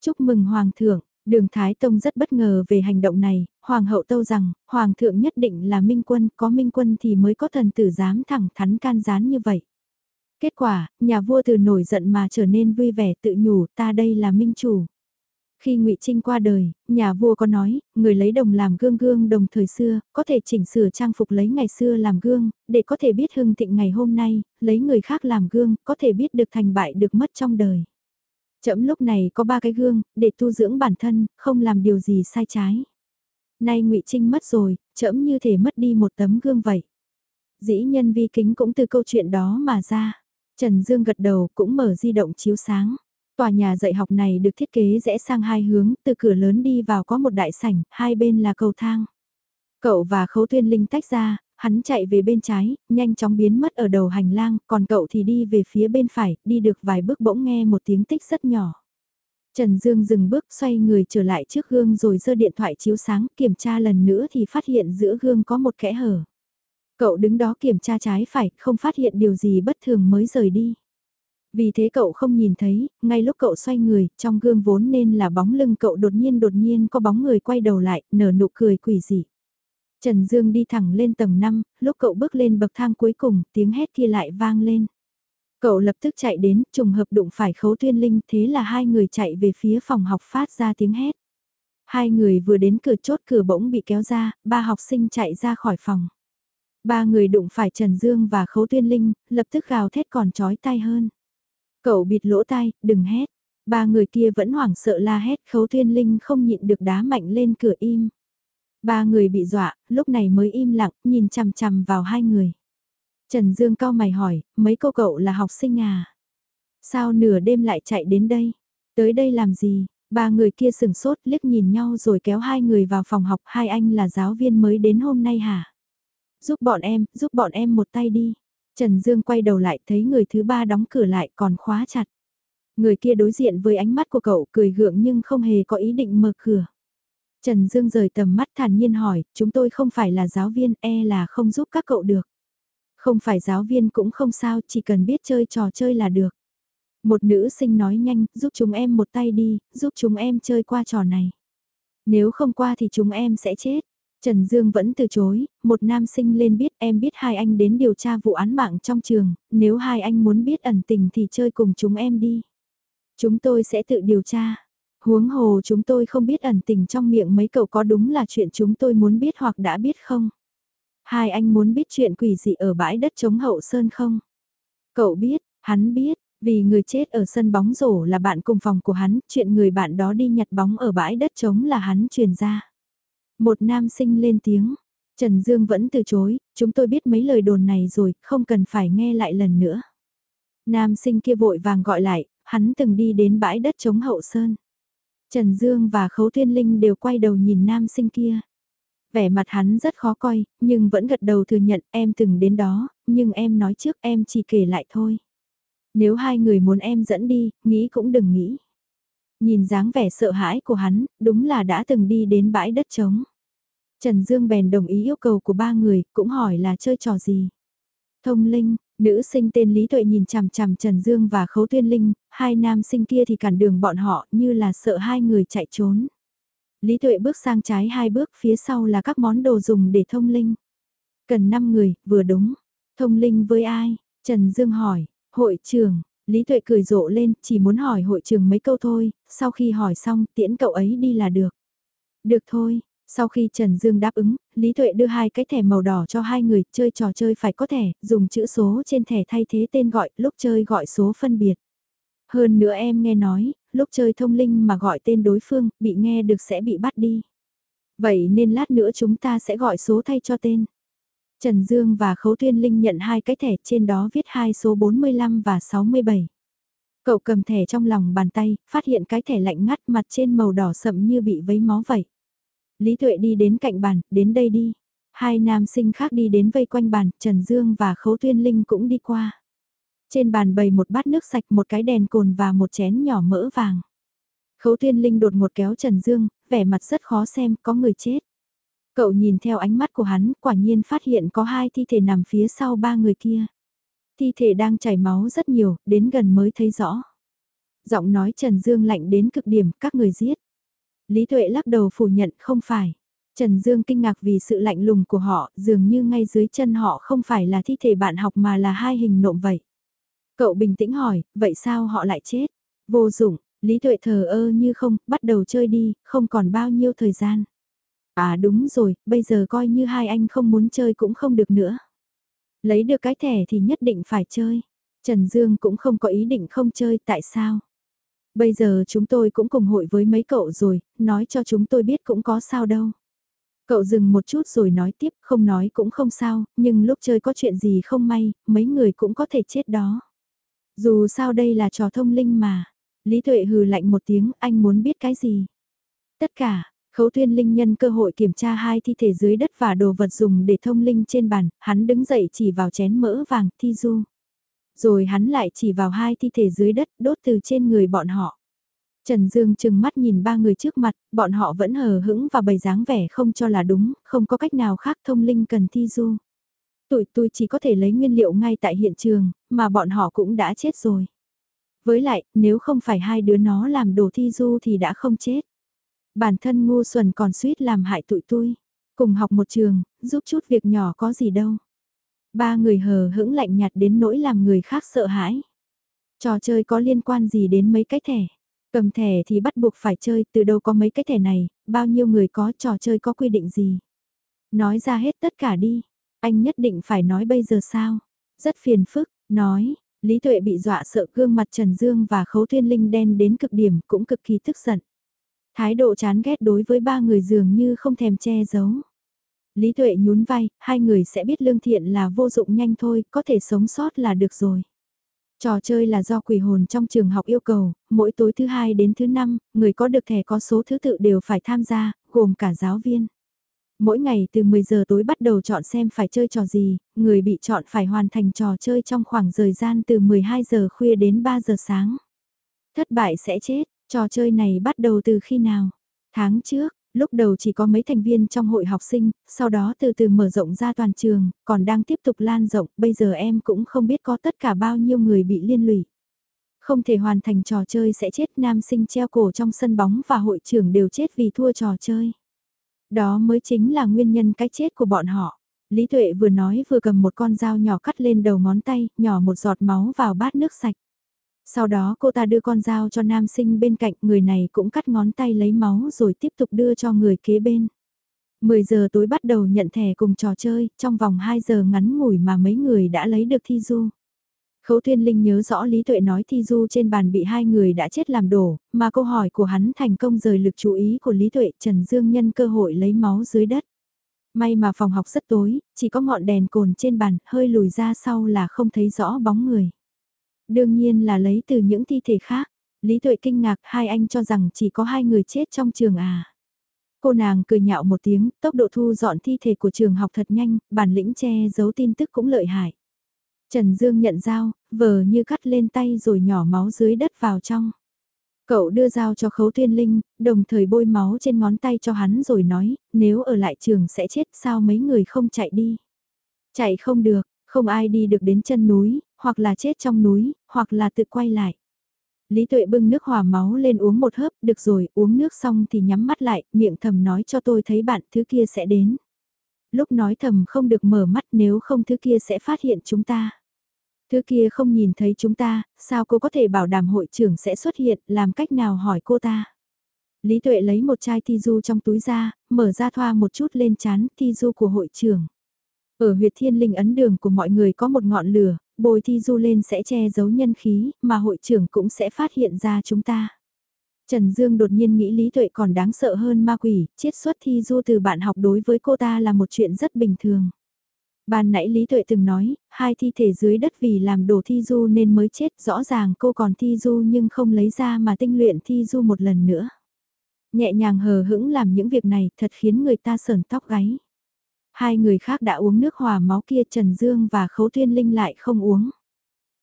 Chúc mừng hoàng thượng, Đường Thái Tông rất bất ngờ về hành động này, Hoàng hậu tâu rằng, Hoàng thượng nhất định là minh quân, có minh quân thì mới có thần tử dám thẳng thắn can gián như vậy. Kết quả, nhà vua từ nổi giận mà trở nên vui vẻ tự nhủ ta đây là minh chủ. Khi ngụy Trinh qua đời, nhà vua có nói, người lấy đồng làm gương gương đồng thời xưa, có thể chỉnh sửa trang phục lấy ngày xưa làm gương, để có thể biết hưng thịnh ngày hôm nay, lấy người khác làm gương, có thể biết được thành bại được mất trong đời. Chậm lúc này có ba cái gương, để tu dưỡng bản thân, không làm điều gì sai trái. Nay ngụy Trinh mất rồi, chậm như thể mất đi một tấm gương vậy. Dĩ nhân vi kính cũng từ câu chuyện đó mà ra. Trần Dương gật đầu cũng mở di động chiếu sáng. Tòa nhà dạy học này được thiết kế rẽ sang hai hướng, từ cửa lớn đi vào có một đại sảnh, hai bên là cầu thang. Cậu và Khấu Thuyên Linh tách ra, hắn chạy về bên trái, nhanh chóng biến mất ở đầu hành lang, còn cậu thì đi về phía bên phải, đi được vài bước bỗng nghe một tiếng tích rất nhỏ. Trần Dương dừng bước xoay người trở lại trước gương rồi giơ điện thoại chiếu sáng kiểm tra lần nữa thì phát hiện giữa gương có một kẽ hở. Cậu đứng đó kiểm tra trái phải, không phát hiện điều gì bất thường mới rời đi. Vì thế cậu không nhìn thấy, ngay lúc cậu xoay người, trong gương vốn nên là bóng lưng cậu đột nhiên đột nhiên có bóng người quay đầu lại, nở nụ cười quỷ dị. Trần Dương đi thẳng lên tầng 5, lúc cậu bước lên bậc thang cuối cùng, tiếng hét kia lại vang lên. Cậu lập tức chạy đến, trùng hợp đụng phải khấu tuyên linh, thế là hai người chạy về phía phòng học phát ra tiếng hét. Hai người vừa đến cửa chốt cửa bỗng bị kéo ra, ba học sinh chạy ra khỏi phòng. Ba người đụng phải Trần Dương và Khấu Tuyên Linh, lập tức gào thét còn chói tai hơn. Cậu bịt lỗ tai, đừng hét. Ba người kia vẫn hoảng sợ la hét Khấu Tuyên Linh không nhịn được đá mạnh lên cửa im. Ba người bị dọa, lúc này mới im lặng, nhìn chằm chằm vào hai người. Trần Dương cao mày hỏi, mấy cô cậu là học sinh à? Sao nửa đêm lại chạy đến đây? Tới đây làm gì? Ba người kia sừng sốt liếc nhìn nhau rồi kéo hai người vào phòng học. Hai anh là giáo viên mới đến hôm nay hả? Giúp bọn em, giúp bọn em một tay đi. Trần Dương quay đầu lại thấy người thứ ba đóng cửa lại còn khóa chặt. Người kia đối diện với ánh mắt của cậu cười gượng nhưng không hề có ý định mở cửa. Trần Dương rời tầm mắt thản nhiên hỏi, chúng tôi không phải là giáo viên, e là không giúp các cậu được. Không phải giáo viên cũng không sao, chỉ cần biết chơi trò chơi là được. Một nữ sinh nói nhanh, giúp chúng em một tay đi, giúp chúng em chơi qua trò này. Nếu không qua thì chúng em sẽ chết. Trần Dương vẫn từ chối, một nam sinh lên biết em biết hai anh đến điều tra vụ án mạng trong trường, nếu hai anh muốn biết ẩn tình thì chơi cùng chúng em đi. Chúng tôi sẽ tự điều tra. Huống hồ chúng tôi không biết ẩn tình trong miệng mấy cậu có đúng là chuyện chúng tôi muốn biết hoặc đã biết không? Hai anh muốn biết chuyện quỷ dị ở bãi đất chống hậu sơn không? Cậu biết, hắn biết, vì người chết ở sân bóng rổ là bạn cùng phòng của hắn, chuyện người bạn đó đi nhặt bóng ở bãi đất trống là hắn truyền ra. Một nam sinh lên tiếng, Trần Dương vẫn từ chối, chúng tôi biết mấy lời đồn này rồi, không cần phải nghe lại lần nữa. Nam sinh kia vội vàng gọi lại, hắn từng đi đến bãi đất chống hậu sơn. Trần Dương và Khấu Thiên Linh đều quay đầu nhìn nam sinh kia. Vẻ mặt hắn rất khó coi, nhưng vẫn gật đầu thừa nhận em từng đến đó, nhưng em nói trước em chỉ kể lại thôi. Nếu hai người muốn em dẫn đi, nghĩ cũng đừng nghĩ. Nhìn dáng vẻ sợ hãi của hắn, đúng là đã từng đi đến bãi đất trống. Trần Dương bèn đồng ý yêu cầu của ba người, cũng hỏi là chơi trò gì. Thông linh, nữ sinh tên Lý Tuệ nhìn chằm chằm Trần Dương và Khấu Tuyên Linh, hai nam sinh kia thì cản đường bọn họ như là sợ hai người chạy trốn. Lý Tuệ bước sang trái hai bước phía sau là các món đồ dùng để thông linh. Cần 5 người, vừa đúng. Thông linh với ai? Trần Dương hỏi, hội trưởng, Lý Tuệ cười rộ lên, chỉ muốn hỏi hội trưởng mấy câu thôi, sau khi hỏi xong tiễn cậu ấy đi là được. Được thôi, sau khi Trần Dương đáp ứng, Lý Tuệ đưa hai cái thẻ màu đỏ cho hai người, chơi trò chơi phải có thẻ, dùng chữ số trên thẻ thay thế tên gọi, lúc chơi gọi số phân biệt. Hơn nữa em nghe nói, lúc chơi thông linh mà gọi tên đối phương, bị nghe được sẽ bị bắt đi. Vậy nên lát nữa chúng ta sẽ gọi số thay cho tên. Trần Dương và Khấu Thiên Linh nhận hai cái thẻ trên đó viết hai số 45 và 67. Cậu cầm thẻ trong lòng bàn tay, phát hiện cái thẻ lạnh ngắt mặt trên màu đỏ sậm như bị vấy máu vậy. Lý Tuệ đi đến cạnh bàn, đến đây đi. Hai nam sinh khác đi đến vây quanh bàn, Trần Dương và Khấu Tuyên Linh cũng đi qua. Trên bàn bày một bát nước sạch, một cái đèn cồn và một chén nhỏ mỡ vàng. Khấu Tuyên Linh đột ngột kéo Trần Dương, vẻ mặt rất khó xem, có người chết. Cậu nhìn theo ánh mắt của hắn, quả nhiên phát hiện có hai thi thể nằm phía sau ba người kia. Thi thể đang chảy máu rất nhiều, đến gần mới thấy rõ. Giọng nói Trần Dương lạnh đến cực điểm, các người giết. Lý Tuệ lắc đầu phủ nhận không phải. Trần Dương kinh ngạc vì sự lạnh lùng của họ, dường như ngay dưới chân họ không phải là thi thể bạn học mà là hai hình nộm vậy. Cậu bình tĩnh hỏi, vậy sao họ lại chết? Vô dụng, Lý Tuệ thờ ơ như không, bắt đầu chơi đi, không còn bao nhiêu thời gian. À đúng rồi, bây giờ coi như hai anh không muốn chơi cũng không được nữa. Lấy được cái thẻ thì nhất định phải chơi. Trần Dương cũng không có ý định không chơi, tại sao? Bây giờ chúng tôi cũng cùng hội với mấy cậu rồi, nói cho chúng tôi biết cũng có sao đâu. Cậu dừng một chút rồi nói tiếp, không nói cũng không sao, nhưng lúc chơi có chuyện gì không may, mấy người cũng có thể chết đó. Dù sao đây là trò thông linh mà. Lý Tuệ hừ lạnh một tiếng, anh muốn biết cái gì? Tất cả, Khấu Tuyên Linh nhân cơ hội kiểm tra hai thi thể dưới đất và đồ vật dùng để thông linh trên bàn, hắn đứng dậy chỉ vào chén mỡ vàng, thi du. Rồi hắn lại chỉ vào hai thi thể dưới đất, đốt từ trên người bọn họ. Trần Dương chừng mắt nhìn ba người trước mặt, bọn họ vẫn hờ hững và bày dáng vẻ không cho là đúng, không có cách nào khác thông linh cần thi du. Tụi tôi chỉ có thể lấy nguyên liệu ngay tại hiện trường, mà bọn họ cũng đã chết rồi. Với lại, nếu không phải hai đứa nó làm đồ thi du thì đã không chết. Bản thân ngu xuẩn còn suýt làm hại tụi tôi. Cùng học một trường, giúp chút việc nhỏ có gì đâu. Ba người hờ hững lạnh nhạt đến nỗi làm người khác sợ hãi. Trò chơi có liên quan gì đến mấy cái thẻ? Cầm thẻ thì bắt buộc phải chơi, từ đâu có mấy cái thẻ này, bao nhiêu người có trò chơi có quy định gì? Nói ra hết tất cả đi, anh nhất định phải nói bây giờ sao? Rất phiền phức, nói, Lý Tuệ bị dọa sợ gương mặt Trần Dương và Khấu Thiên Linh đen đến cực điểm cũng cực kỳ tức giận. Thái độ chán ghét đối với ba người dường như không thèm che giấu. Lý Tuệ nhún vai, hai người sẽ biết lương thiện là vô dụng nhanh thôi, có thể sống sót là được rồi. Trò chơi là do quỷ hồn trong trường học yêu cầu, mỗi tối thứ hai đến thứ năm, người có được thẻ có số thứ tự đều phải tham gia, gồm cả giáo viên. Mỗi ngày từ 10 giờ tối bắt đầu chọn xem phải chơi trò gì, người bị chọn phải hoàn thành trò chơi trong khoảng thời gian từ 12 giờ khuya đến 3 giờ sáng. Thất bại sẽ chết, trò chơi này bắt đầu từ khi nào? Tháng trước, lúc đầu chỉ có mấy thành viên trong hội học sinh, sau đó từ từ mở rộng ra toàn trường, còn đang tiếp tục lan rộng, bây giờ em cũng không biết có tất cả bao nhiêu người bị liên lụy. Không thể hoàn thành trò chơi sẽ chết nam sinh treo cổ trong sân bóng và hội trưởng đều chết vì thua trò chơi. Đó mới chính là nguyên nhân cái chết của bọn họ. Lý Tuệ vừa nói vừa cầm một con dao nhỏ cắt lên đầu ngón tay, nhỏ một giọt máu vào bát nước sạch. Sau đó cô ta đưa con dao cho nam sinh bên cạnh người này cũng cắt ngón tay lấy máu rồi tiếp tục đưa cho người kế bên. 10 giờ tối bắt đầu nhận thẻ cùng trò chơi, trong vòng 2 giờ ngắn ngủi mà mấy người đã lấy được thi du. Khấu Thiên Linh nhớ rõ Lý Tuệ nói thi du trên bàn bị hai người đã chết làm đổ, mà câu hỏi của hắn thành công rời lực chú ý của Lý Tuệ Trần Dương nhân cơ hội lấy máu dưới đất. May mà phòng học rất tối, chỉ có ngọn đèn cồn trên bàn, hơi lùi ra sau là không thấy rõ bóng người. Đương nhiên là lấy từ những thi thể khác. Lý Tuệ kinh ngạc hai anh cho rằng chỉ có hai người chết trong trường à. Cô nàng cười nhạo một tiếng, tốc độ thu dọn thi thể của trường học thật nhanh, bản lĩnh che giấu tin tức cũng lợi hại. Trần Dương nhận dao, vờ như cắt lên tay rồi nhỏ máu dưới đất vào trong. Cậu đưa dao cho khấu tuyên linh, đồng thời bôi máu trên ngón tay cho hắn rồi nói, nếu ở lại trường sẽ chết sao mấy người không chạy đi. Chạy không được, không ai đi được đến chân núi, hoặc là chết trong núi, hoặc là tự quay lại. Lý Tuệ bưng nước hòa máu lên uống một hớp, được rồi, uống nước xong thì nhắm mắt lại, miệng thầm nói cho tôi thấy bạn thứ kia sẽ đến. Lúc nói thầm không được mở mắt nếu không thứ kia sẽ phát hiện chúng ta. Thứ kia không nhìn thấy chúng ta, sao cô có thể bảo đảm hội trưởng sẽ xuất hiện, làm cách nào hỏi cô ta. Lý Tuệ lấy một chai thi du trong túi ra, mở ra thoa một chút lên chán thi du của hội trưởng. Ở huyệt thiên linh ấn đường của mọi người có một ngọn lửa, bồi thi du lên sẽ che giấu nhân khí, mà hội trưởng cũng sẽ phát hiện ra chúng ta. Trần Dương đột nhiên nghĩ Lý Tuệ còn đáng sợ hơn ma quỷ, chiết xuất thi du từ bạn học đối với cô ta là một chuyện rất bình thường. Ban nãy Lý Tuệ từng nói, hai thi thể dưới đất vì làm đổ thi du nên mới chết, rõ ràng cô còn thi du nhưng không lấy ra mà tinh luyện thi du một lần nữa. Nhẹ nhàng hờ hững làm những việc này thật khiến người ta sờn tóc gáy. Hai người khác đã uống nước hòa máu kia Trần Dương và Khấu thiên Linh lại không uống.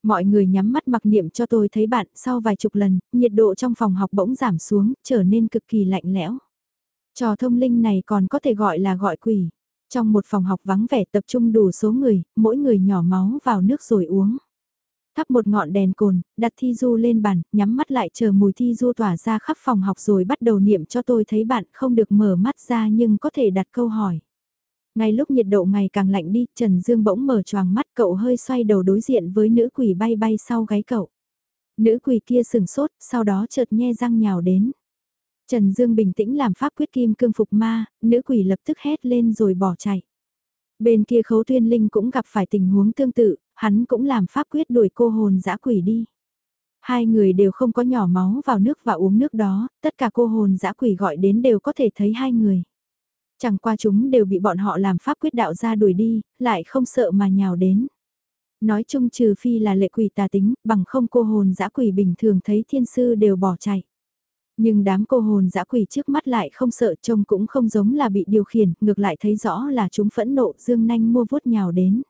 Mọi người nhắm mắt mặc niệm cho tôi thấy bạn sau vài chục lần, nhiệt độ trong phòng học bỗng giảm xuống, trở nên cực kỳ lạnh lẽo. Trò thông linh này còn có thể gọi là gọi quỷ. Trong một phòng học vắng vẻ tập trung đủ số người, mỗi người nhỏ máu vào nước rồi uống. Thắp một ngọn đèn cồn, đặt thi du lên bàn, nhắm mắt lại chờ mùi thi du tỏa ra khắp phòng học rồi bắt đầu niệm cho tôi thấy bạn không được mở mắt ra nhưng có thể đặt câu hỏi. Ngay lúc nhiệt độ ngày càng lạnh đi, Trần Dương bỗng mở choàng mắt cậu hơi xoay đầu đối diện với nữ quỷ bay bay sau gáy cậu. Nữ quỷ kia sừng sốt, sau đó chợt nhe răng nhào đến. Trần Dương bình tĩnh làm pháp quyết kim cương phục ma, nữ quỷ lập tức hét lên rồi bỏ chạy. Bên kia khấu tuyên linh cũng gặp phải tình huống tương tự, hắn cũng làm pháp quyết đuổi cô hồn dã quỷ đi. Hai người đều không có nhỏ máu vào nước và uống nước đó, tất cả cô hồn dã quỷ gọi đến đều có thể thấy hai người. Chẳng qua chúng đều bị bọn họ làm pháp quyết đạo ra đuổi đi, lại không sợ mà nhào đến. Nói chung trừ phi là lệ quỷ tà tính, bằng không cô hồn dã quỷ bình thường thấy thiên sư đều bỏ chạy. Nhưng đám cô hồn dã quỷ trước mắt lại không sợ trông cũng không giống là bị điều khiển, ngược lại thấy rõ là chúng phẫn nộ dương nanh mua vuốt nhào đến.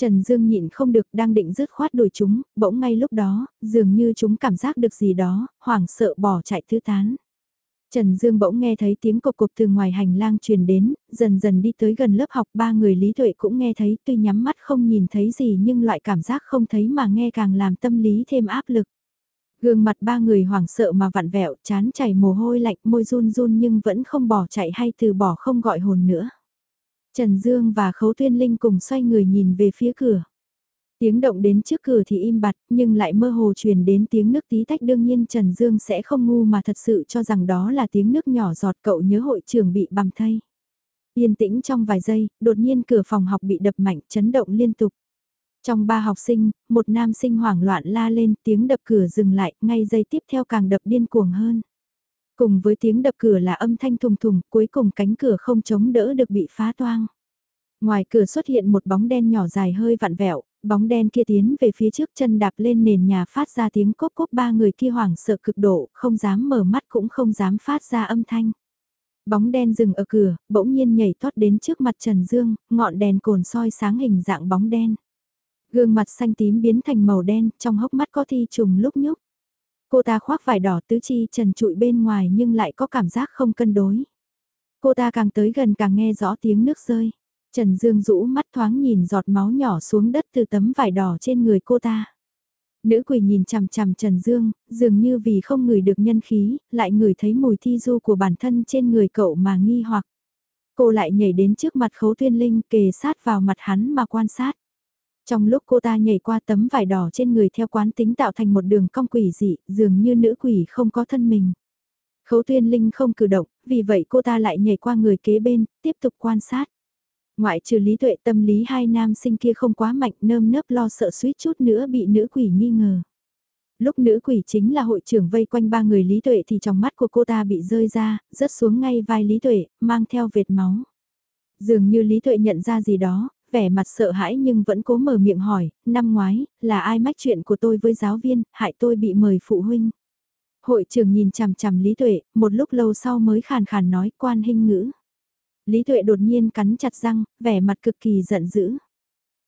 Trần Dương nhịn không được đang định dứt khoát đuổi chúng, bỗng ngay lúc đó, dường như chúng cảm giác được gì đó, hoảng sợ bỏ chạy tứ tán. Trần Dương bỗng nghe thấy tiếng cộc cộc từ ngoài hành lang truyền đến, dần dần đi tới gần lớp học ba người Lý Tuệ cũng nghe thấy tuy nhắm mắt không nhìn thấy gì nhưng loại cảm giác không thấy mà nghe càng làm tâm lý thêm áp lực. Gương mặt ba người hoảng sợ mà vặn vẹo, chán chảy mồ hôi lạnh, môi run run nhưng vẫn không bỏ chạy hay từ bỏ không gọi hồn nữa. Trần Dương và Khấu Tuyên Linh cùng xoay người nhìn về phía cửa. Tiếng động đến trước cửa thì im bặt, nhưng lại mơ hồ truyền đến tiếng nước tí tách đương nhiên Trần Dương sẽ không ngu mà thật sự cho rằng đó là tiếng nước nhỏ giọt cậu nhớ hội trường bị bằng thây. Yên tĩnh trong vài giây, đột nhiên cửa phòng học bị đập mạnh, chấn động liên tục. Trong ba học sinh, một nam sinh hoảng loạn la lên tiếng đập cửa dừng lại, ngay giây tiếp theo càng đập điên cuồng hơn. Cùng với tiếng đập cửa là âm thanh thùng thùng, cuối cùng cánh cửa không chống đỡ được bị phá toang. Ngoài cửa xuất hiện một bóng đen nhỏ dài hơi vặn vẹo, bóng đen kia tiến về phía trước chân đạp lên nền nhà phát ra tiếng cốp cốp ba người kia hoảng sợ cực độ, không dám mở mắt cũng không dám phát ra âm thanh. Bóng đen dừng ở cửa, bỗng nhiên nhảy thoát đến trước mặt Trần Dương, ngọn đèn cồn soi sáng hình dạng bóng đen. Gương mặt xanh tím biến thành màu đen, trong hốc mắt có thi trùng lúc nhúc. Cô ta khoác vải đỏ tứ chi trần trụi bên ngoài nhưng lại có cảm giác không cân đối. Cô ta càng tới gần càng nghe rõ tiếng nước rơi. Trần Dương rũ mắt thoáng nhìn giọt máu nhỏ xuống đất từ tấm vải đỏ trên người cô ta. Nữ quỷ nhìn chằm chằm Trần Dương, dường như vì không ngửi được nhân khí, lại ngửi thấy mùi thi du của bản thân trên người cậu mà nghi hoặc. Cô lại nhảy đến trước mặt khấu tuyên linh kề sát vào mặt hắn mà quan sát. Trong lúc cô ta nhảy qua tấm vải đỏ trên người theo quán tính tạo thành một đường cong quỷ dị, dường như nữ quỷ không có thân mình. Khấu tuyên linh không cử động, vì vậy cô ta lại nhảy qua người kế bên, tiếp tục quan sát. Ngoại trừ lý tuệ tâm lý hai nam sinh kia không quá mạnh nơm nớp lo sợ suýt chút nữa bị nữ quỷ nghi ngờ. Lúc nữ quỷ chính là hội trưởng vây quanh ba người lý tuệ thì trong mắt của cô ta bị rơi ra, rớt xuống ngay vai lý tuệ, mang theo vệt máu. Dường như lý tuệ nhận ra gì đó, vẻ mặt sợ hãi nhưng vẫn cố mở miệng hỏi, năm ngoái, là ai mách chuyện của tôi với giáo viên, hại tôi bị mời phụ huynh. Hội trưởng nhìn chằm chằm Lý Tuệ, một lúc lâu sau mới khàn khàn nói quan hình ngữ. Lý Tuệ đột nhiên cắn chặt răng, vẻ mặt cực kỳ giận dữ.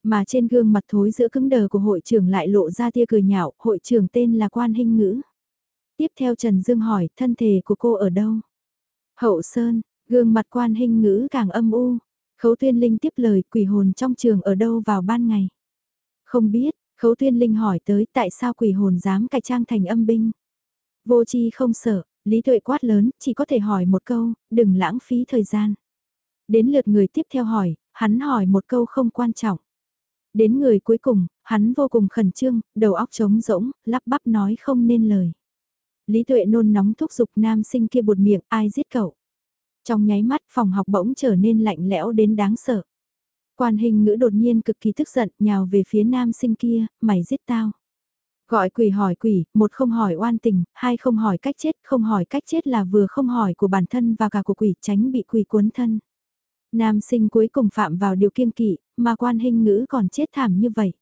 Mà trên gương mặt thối giữa cứng đờ của hội trưởng lại lộ ra tia cười nhạo, hội trưởng tên là quan Hinh ngữ. Tiếp theo Trần Dương hỏi, thân thể của cô ở đâu? Hậu Sơn, gương mặt quan Hinh ngữ càng âm u. Khấu tuyên linh tiếp lời quỷ hồn trong trường ở đâu vào ban ngày. Không biết, Khấu tuyên linh hỏi tới tại sao quỷ hồn dám cải trang thành âm binh. Vô chi không sợ, Lý Tuệ quát lớn, chỉ có thể hỏi một câu, đừng lãng phí thời gian. Đến lượt người tiếp theo hỏi, hắn hỏi một câu không quan trọng. Đến người cuối cùng, hắn vô cùng khẩn trương, đầu óc trống rỗng, lắp bắp nói không nên lời. Lý Tuệ nôn nóng thúc giục nam sinh kia buột miệng, ai giết cậu. Trong nháy mắt phòng học bỗng trở nên lạnh lẽo đến đáng sợ. Quan hình ngữ đột nhiên cực kỳ tức giận nhào về phía nam sinh kia, mày giết tao. Gọi quỷ hỏi quỷ, một không hỏi oan tình, hai không hỏi cách chết, không hỏi cách chết là vừa không hỏi của bản thân và cả của quỷ tránh bị quỷ cuốn thân. Nam sinh cuối cùng phạm vào điều kiêng kỵ, mà quan hình ngữ còn chết thảm như vậy.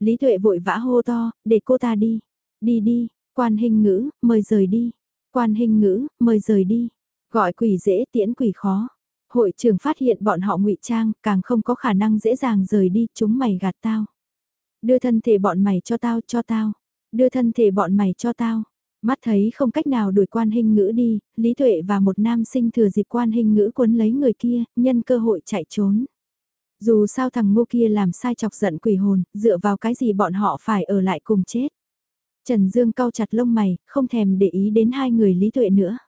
Lý tuệ vội vã hô to, để cô ta đi. Đi đi, quan hình ngữ, mời rời đi. Quan hình ngữ, mời rời đi. Gọi quỷ dễ tiễn quỷ khó. Hội trưởng phát hiện bọn họ ngụy trang, càng không có khả năng dễ dàng rời đi, chúng mày gạt tao. Đưa thân thể bọn mày cho tao, cho tao. Đưa thân thể bọn mày cho tao. Mắt thấy không cách nào đuổi quan hình ngữ đi, Lý Thuệ và một nam sinh thừa dịp quan hình ngữ cuốn lấy người kia, nhân cơ hội chạy trốn. Dù sao thằng ngô kia làm sai chọc giận quỷ hồn, dựa vào cái gì bọn họ phải ở lại cùng chết. Trần Dương cau chặt lông mày, không thèm để ý đến hai người Lý Tuệ nữa.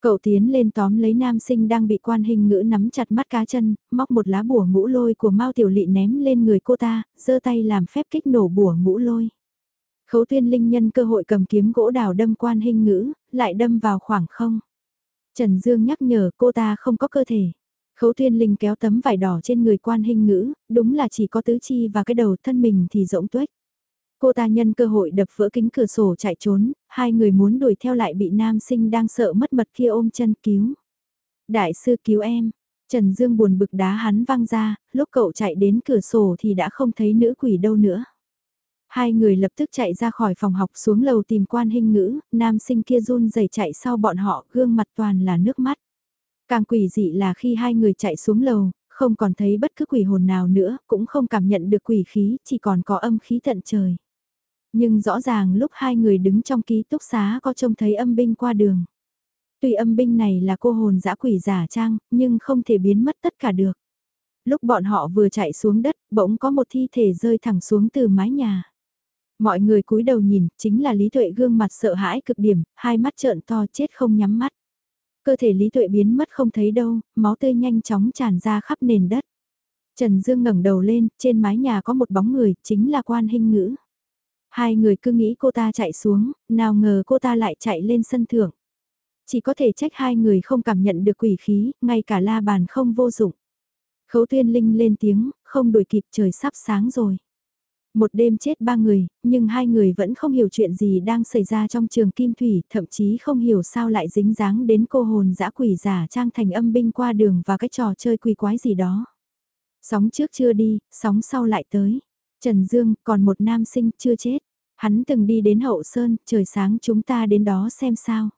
Cậu tiến lên tóm lấy nam sinh đang bị quan hình ngữ nắm chặt mắt cá chân, móc một lá bùa ngũ lôi của Mao Tiểu Lị ném lên người cô ta, giơ tay làm phép kích nổ bùa ngũ lôi. Khấu tuyên linh nhân cơ hội cầm kiếm gỗ đào đâm quan hình ngữ, lại đâm vào khoảng không. Trần Dương nhắc nhở cô ta không có cơ thể. Khấu tuyên linh kéo tấm vải đỏ trên người quan hình ngữ, đúng là chỉ có tứ chi và cái đầu thân mình thì rỗng tuếch. Cô ta nhân cơ hội đập vỡ kính cửa sổ chạy trốn, hai người muốn đuổi theo lại bị nam sinh đang sợ mất mật kia ôm chân cứu. Đại sư cứu em, Trần Dương buồn bực đá hắn văng ra, lúc cậu chạy đến cửa sổ thì đã không thấy nữ quỷ đâu nữa. Hai người lập tức chạy ra khỏi phòng học xuống lầu tìm quan hình ngữ, nam sinh kia run rẩy chạy sau bọn họ, gương mặt toàn là nước mắt. Càng quỷ dị là khi hai người chạy xuống lầu, không còn thấy bất cứ quỷ hồn nào nữa, cũng không cảm nhận được quỷ khí, chỉ còn có âm khí tận trời. Nhưng rõ ràng lúc hai người đứng trong ký túc xá có trông thấy âm binh qua đường. Tuy âm binh này là cô hồn dã quỷ giả trang, nhưng không thể biến mất tất cả được. Lúc bọn họ vừa chạy xuống đất, bỗng có một thi thể rơi thẳng xuống từ mái nhà. Mọi người cúi đầu nhìn, chính là Lý Tuệ gương mặt sợ hãi cực điểm, hai mắt trợn to chết không nhắm mắt. Cơ thể Lý Tuệ biến mất không thấy đâu, máu tươi nhanh chóng tràn ra khắp nền đất. Trần Dương ngẩng đầu lên, trên mái nhà có một bóng người, chính là quan hình ngữ. Hai người cứ nghĩ cô ta chạy xuống, nào ngờ cô ta lại chạy lên sân thượng. Chỉ có thể trách hai người không cảm nhận được quỷ khí, ngay cả la bàn không vô dụng. Khấu tuyên linh lên tiếng, không đuổi kịp trời sắp sáng rồi. Một đêm chết ba người, nhưng hai người vẫn không hiểu chuyện gì đang xảy ra trong trường Kim Thủy, thậm chí không hiểu sao lại dính dáng đến cô hồn dã quỷ giả trang thành âm binh qua đường và cái trò chơi quỷ quái gì đó. Sóng trước chưa đi, sóng sau lại tới. Trần Dương, còn một nam sinh chưa chết. Hắn từng đi đến hậu sơn, trời sáng chúng ta đến đó xem sao.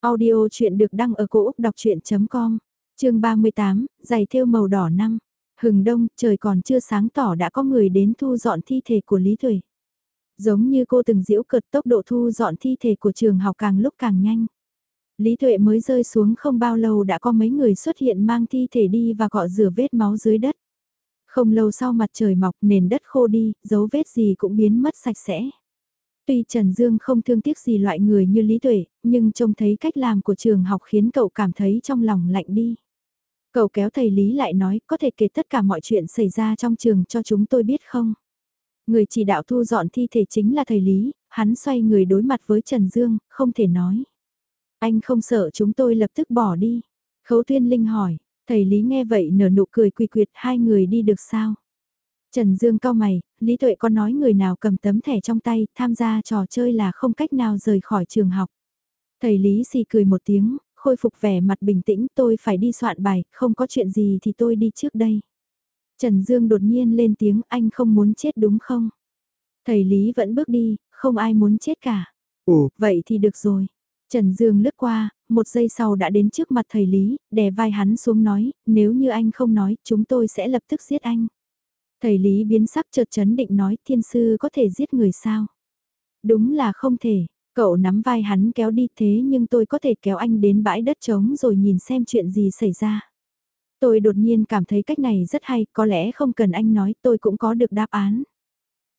Audio chuyện được đăng ở cổ Úc đọc chuyện.com, chương 38, giày thêu màu đỏ năm. Hừng đông, trời còn chưa sáng tỏ đã có người đến thu dọn thi thể của Lý thủy Giống như cô từng diễu cợt tốc độ thu dọn thi thể của trường học càng lúc càng nhanh. Lý Tuệ mới rơi xuống không bao lâu đã có mấy người xuất hiện mang thi thể đi và gọ rửa vết máu dưới đất. Không lâu sau mặt trời mọc nền đất khô đi, dấu vết gì cũng biến mất sạch sẽ. Tuy Trần Dương không thương tiếc gì loại người như Lý Tuệ, nhưng trông thấy cách làm của trường học khiến cậu cảm thấy trong lòng lạnh đi. Cậu kéo thầy Lý lại nói, có thể kể tất cả mọi chuyện xảy ra trong trường cho chúng tôi biết không? Người chỉ đạo thu dọn thi thể chính là thầy Lý, hắn xoay người đối mặt với Trần Dương, không thể nói. Anh không sợ chúng tôi lập tức bỏ đi. Khấu Tuyên Linh hỏi, thầy Lý nghe vậy nở nụ cười quy quyệt hai người đi được sao? Trần Dương cao mày, Lý Tuệ có nói người nào cầm tấm thẻ trong tay tham gia trò chơi là không cách nào rời khỏi trường học. Thầy Lý xì cười một tiếng, khôi phục vẻ mặt bình tĩnh tôi phải đi soạn bài, không có chuyện gì thì tôi đi trước đây. Trần Dương đột nhiên lên tiếng anh không muốn chết đúng không? Thầy Lý vẫn bước đi, không ai muốn chết cả. Ồ, vậy thì được rồi. Trần Dương lướt qua, một giây sau đã đến trước mặt thầy Lý, đè vai hắn xuống nói, nếu như anh không nói, chúng tôi sẽ lập tức giết anh. Thầy Lý biến sắc chợt chấn định nói thiên sư có thể giết người sao? Đúng là không thể, cậu nắm vai hắn kéo đi thế nhưng tôi có thể kéo anh đến bãi đất trống rồi nhìn xem chuyện gì xảy ra. Tôi đột nhiên cảm thấy cách này rất hay, có lẽ không cần anh nói tôi cũng có được đáp án.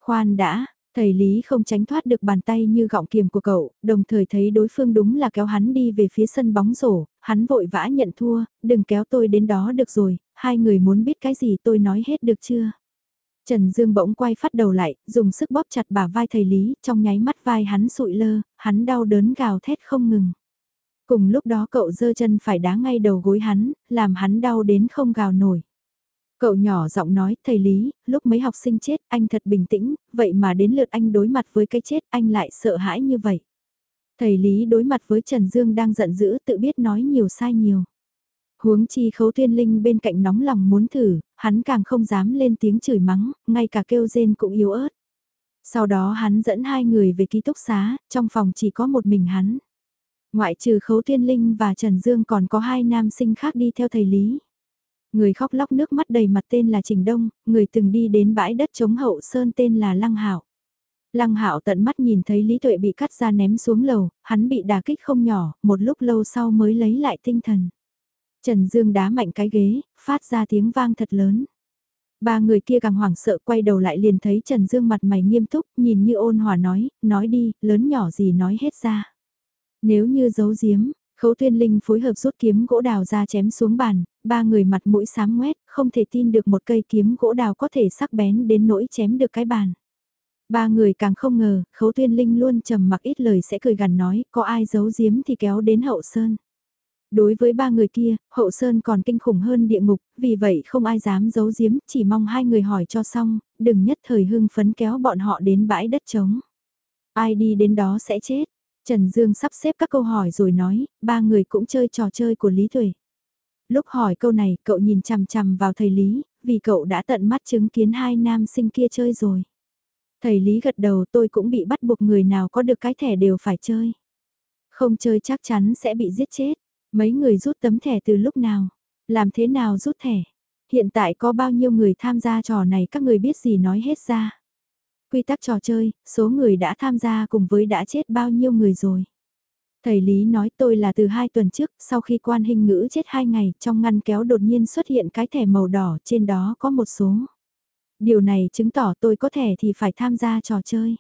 Khoan đã, thầy Lý không tránh thoát được bàn tay như gọng kiềm của cậu, đồng thời thấy đối phương đúng là kéo hắn đi về phía sân bóng rổ, hắn vội vã nhận thua, đừng kéo tôi đến đó được rồi, hai người muốn biết cái gì tôi nói hết được chưa? Trần Dương bỗng quay phát đầu lại, dùng sức bóp chặt bả vai thầy Lý, trong nháy mắt vai hắn sụi lơ, hắn đau đớn gào thét không ngừng. Cùng lúc đó cậu giơ chân phải đá ngay đầu gối hắn, làm hắn đau đến không gào nổi. Cậu nhỏ giọng nói, thầy Lý, lúc mấy học sinh chết, anh thật bình tĩnh, vậy mà đến lượt anh đối mặt với cái chết, anh lại sợ hãi như vậy. Thầy Lý đối mặt với Trần Dương đang giận dữ tự biết nói nhiều sai nhiều. Huống chi khấu tuyên linh bên cạnh nóng lòng muốn thử, hắn càng không dám lên tiếng chửi mắng, ngay cả kêu rên cũng yếu ớt. Sau đó hắn dẫn hai người về ký túc xá, trong phòng chỉ có một mình hắn. Ngoại trừ khấu tuyên linh và Trần Dương còn có hai nam sinh khác đi theo thầy Lý. Người khóc lóc nước mắt đầy mặt tên là Trình Đông, người từng đi đến bãi đất chống hậu sơn tên là Lăng hảo Lăng Hạo tận mắt nhìn thấy Lý Tuệ bị cắt ra ném xuống lầu, hắn bị đả kích không nhỏ, một lúc lâu sau mới lấy lại tinh thần. Trần Dương đá mạnh cái ghế, phát ra tiếng vang thật lớn. Ba người kia càng hoảng sợ quay đầu lại liền thấy Trần Dương mặt mày nghiêm túc, nhìn như ôn hòa nói, nói đi, lớn nhỏ gì nói hết ra. Nếu như giấu giếm, khấu tuyên linh phối hợp rút kiếm gỗ đào ra chém xuống bàn, ba người mặt mũi sám ngoét, không thể tin được một cây kiếm gỗ đào có thể sắc bén đến nỗi chém được cái bàn. Ba người càng không ngờ, khấu tuyên linh luôn trầm mặc ít lời sẽ cười gần nói, có ai giấu giếm thì kéo đến hậu sơn. Đối với ba người kia, hậu sơn còn kinh khủng hơn địa ngục, vì vậy không ai dám giấu giếm, chỉ mong hai người hỏi cho xong, đừng nhất thời hưng phấn kéo bọn họ đến bãi đất trống. Ai đi đến đó sẽ chết. Trần Dương sắp xếp các câu hỏi rồi nói, ba người cũng chơi trò chơi của Lý Tuệ. Lúc hỏi câu này, cậu nhìn chằm chằm vào thầy Lý, vì cậu đã tận mắt chứng kiến hai nam sinh kia chơi rồi. Thầy Lý gật đầu tôi cũng bị bắt buộc người nào có được cái thẻ đều phải chơi. Không chơi chắc chắn sẽ bị giết chết. Mấy người rút tấm thẻ từ lúc nào? Làm thế nào rút thẻ? Hiện tại có bao nhiêu người tham gia trò này các người biết gì nói hết ra. Quy tắc trò chơi, số người đã tham gia cùng với đã chết bao nhiêu người rồi. Thầy Lý nói tôi là từ hai tuần trước, sau khi quan hình ngữ chết hai ngày, trong ngăn kéo đột nhiên xuất hiện cái thẻ màu đỏ, trên đó có một số. Điều này chứng tỏ tôi có thẻ thì phải tham gia trò chơi.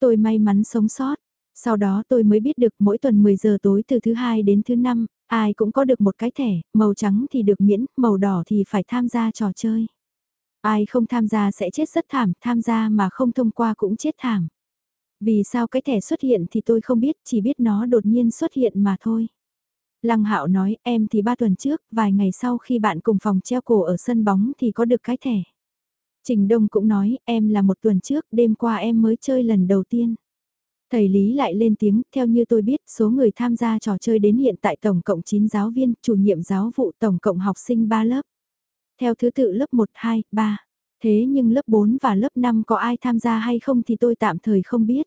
Tôi may mắn sống sót, sau đó tôi mới biết được mỗi tuần 10 giờ tối từ thứ hai đến thứ năm, ai cũng có được một cái thẻ, màu trắng thì được miễn, màu đỏ thì phải tham gia trò chơi. Ai không tham gia sẽ chết rất thảm, tham gia mà không thông qua cũng chết thảm. Vì sao cái thẻ xuất hiện thì tôi không biết, chỉ biết nó đột nhiên xuất hiện mà thôi. Lăng Hạo nói, em thì ba tuần trước, vài ngày sau khi bạn cùng phòng treo cổ ở sân bóng thì có được cái thẻ. Trình Đông cũng nói, em là một tuần trước, đêm qua em mới chơi lần đầu tiên. Thầy Lý lại lên tiếng, theo như tôi biết, số người tham gia trò chơi đến hiện tại tổng cộng 9 giáo viên, chủ nhiệm giáo vụ tổng cộng học sinh 3 lớp. Theo thứ tự lớp 1, 2, 3. Thế nhưng lớp 4 và lớp 5 có ai tham gia hay không thì tôi tạm thời không biết.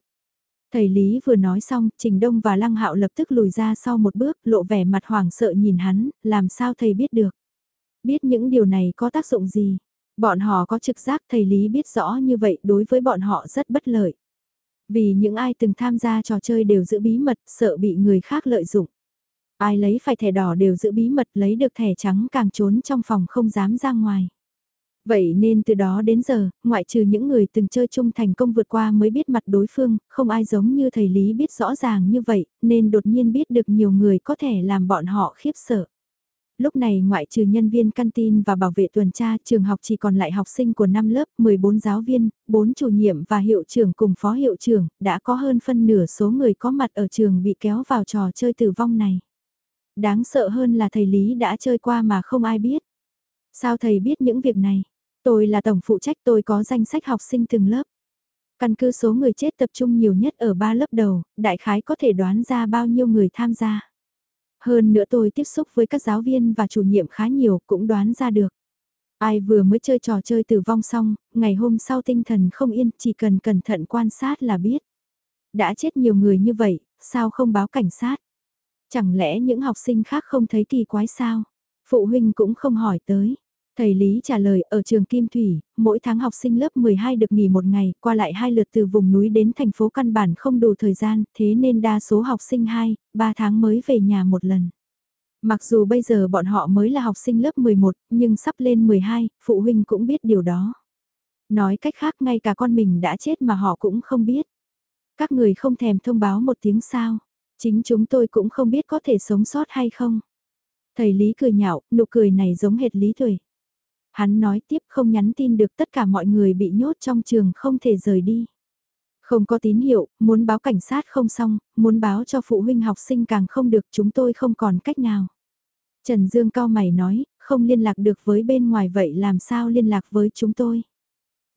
Thầy Lý vừa nói xong, Trình Đông và Lăng Hạo lập tức lùi ra sau một bước, lộ vẻ mặt hoảng sợ nhìn hắn, làm sao thầy biết được. Biết những điều này có tác dụng gì. Bọn họ có trực giác thầy Lý biết rõ như vậy đối với bọn họ rất bất lợi. Vì những ai từng tham gia trò chơi đều giữ bí mật, sợ bị người khác lợi dụng. Ai lấy phải thẻ đỏ đều giữ bí mật lấy được thẻ trắng càng trốn trong phòng không dám ra ngoài. Vậy nên từ đó đến giờ, ngoại trừ những người từng chơi chung thành công vượt qua mới biết mặt đối phương, không ai giống như thầy Lý biết rõ ràng như vậy, nên đột nhiên biết được nhiều người có thể làm bọn họ khiếp sợ lúc này ngoại trừ nhân viên căn tin và bảo vệ tuần tra, trường học chỉ còn lại học sinh của 5 lớp, 14 giáo viên, 4 chủ nhiệm và hiệu trưởng cùng phó hiệu trưởng, đã có hơn phân nửa số người có mặt ở trường bị kéo vào trò chơi tử vong này. Đáng sợ hơn là thầy Lý đã chơi qua mà không ai biết. Sao thầy biết những việc này? Tôi là tổng phụ trách tôi có danh sách học sinh từng lớp. Căn cứ số người chết tập trung nhiều nhất ở ba lớp đầu, đại khái có thể đoán ra bao nhiêu người tham gia. Hơn nữa tôi tiếp xúc với các giáo viên và chủ nhiệm khá nhiều cũng đoán ra được. Ai vừa mới chơi trò chơi tử vong xong, ngày hôm sau tinh thần không yên, chỉ cần cẩn thận quan sát là biết. Đã chết nhiều người như vậy, sao không báo cảnh sát? Chẳng lẽ những học sinh khác không thấy kỳ quái sao? Phụ huynh cũng không hỏi tới. Thầy Lý trả lời ở trường Kim Thủy, mỗi tháng học sinh lớp 12 được nghỉ một ngày, qua lại hai lượt từ vùng núi đến thành phố căn bản không đủ thời gian, thế nên đa số học sinh 2, 3 tháng mới về nhà một lần. Mặc dù bây giờ bọn họ mới là học sinh lớp 11, nhưng sắp lên 12, phụ huynh cũng biết điều đó. Nói cách khác ngay cả con mình đã chết mà họ cũng không biết. Các người không thèm thông báo một tiếng sao. Chính chúng tôi cũng không biết có thể sống sót hay không. Thầy Lý cười nhạo, nụ cười này giống hệt Lý Thuệ. Hắn nói tiếp không nhắn tin được tất cả mọi người bị nhốt trong trường không thể rời đi. Không có tín hiệu, muốn báo cảnh sát không xong, muốn báo cho phụ huynh học sinh càng không được chúng tôi không còn cách nào. Trần Dương cao mày nói, không liên lạc được với bên ngoài vậy làm sao liên lạc với chúng tôi.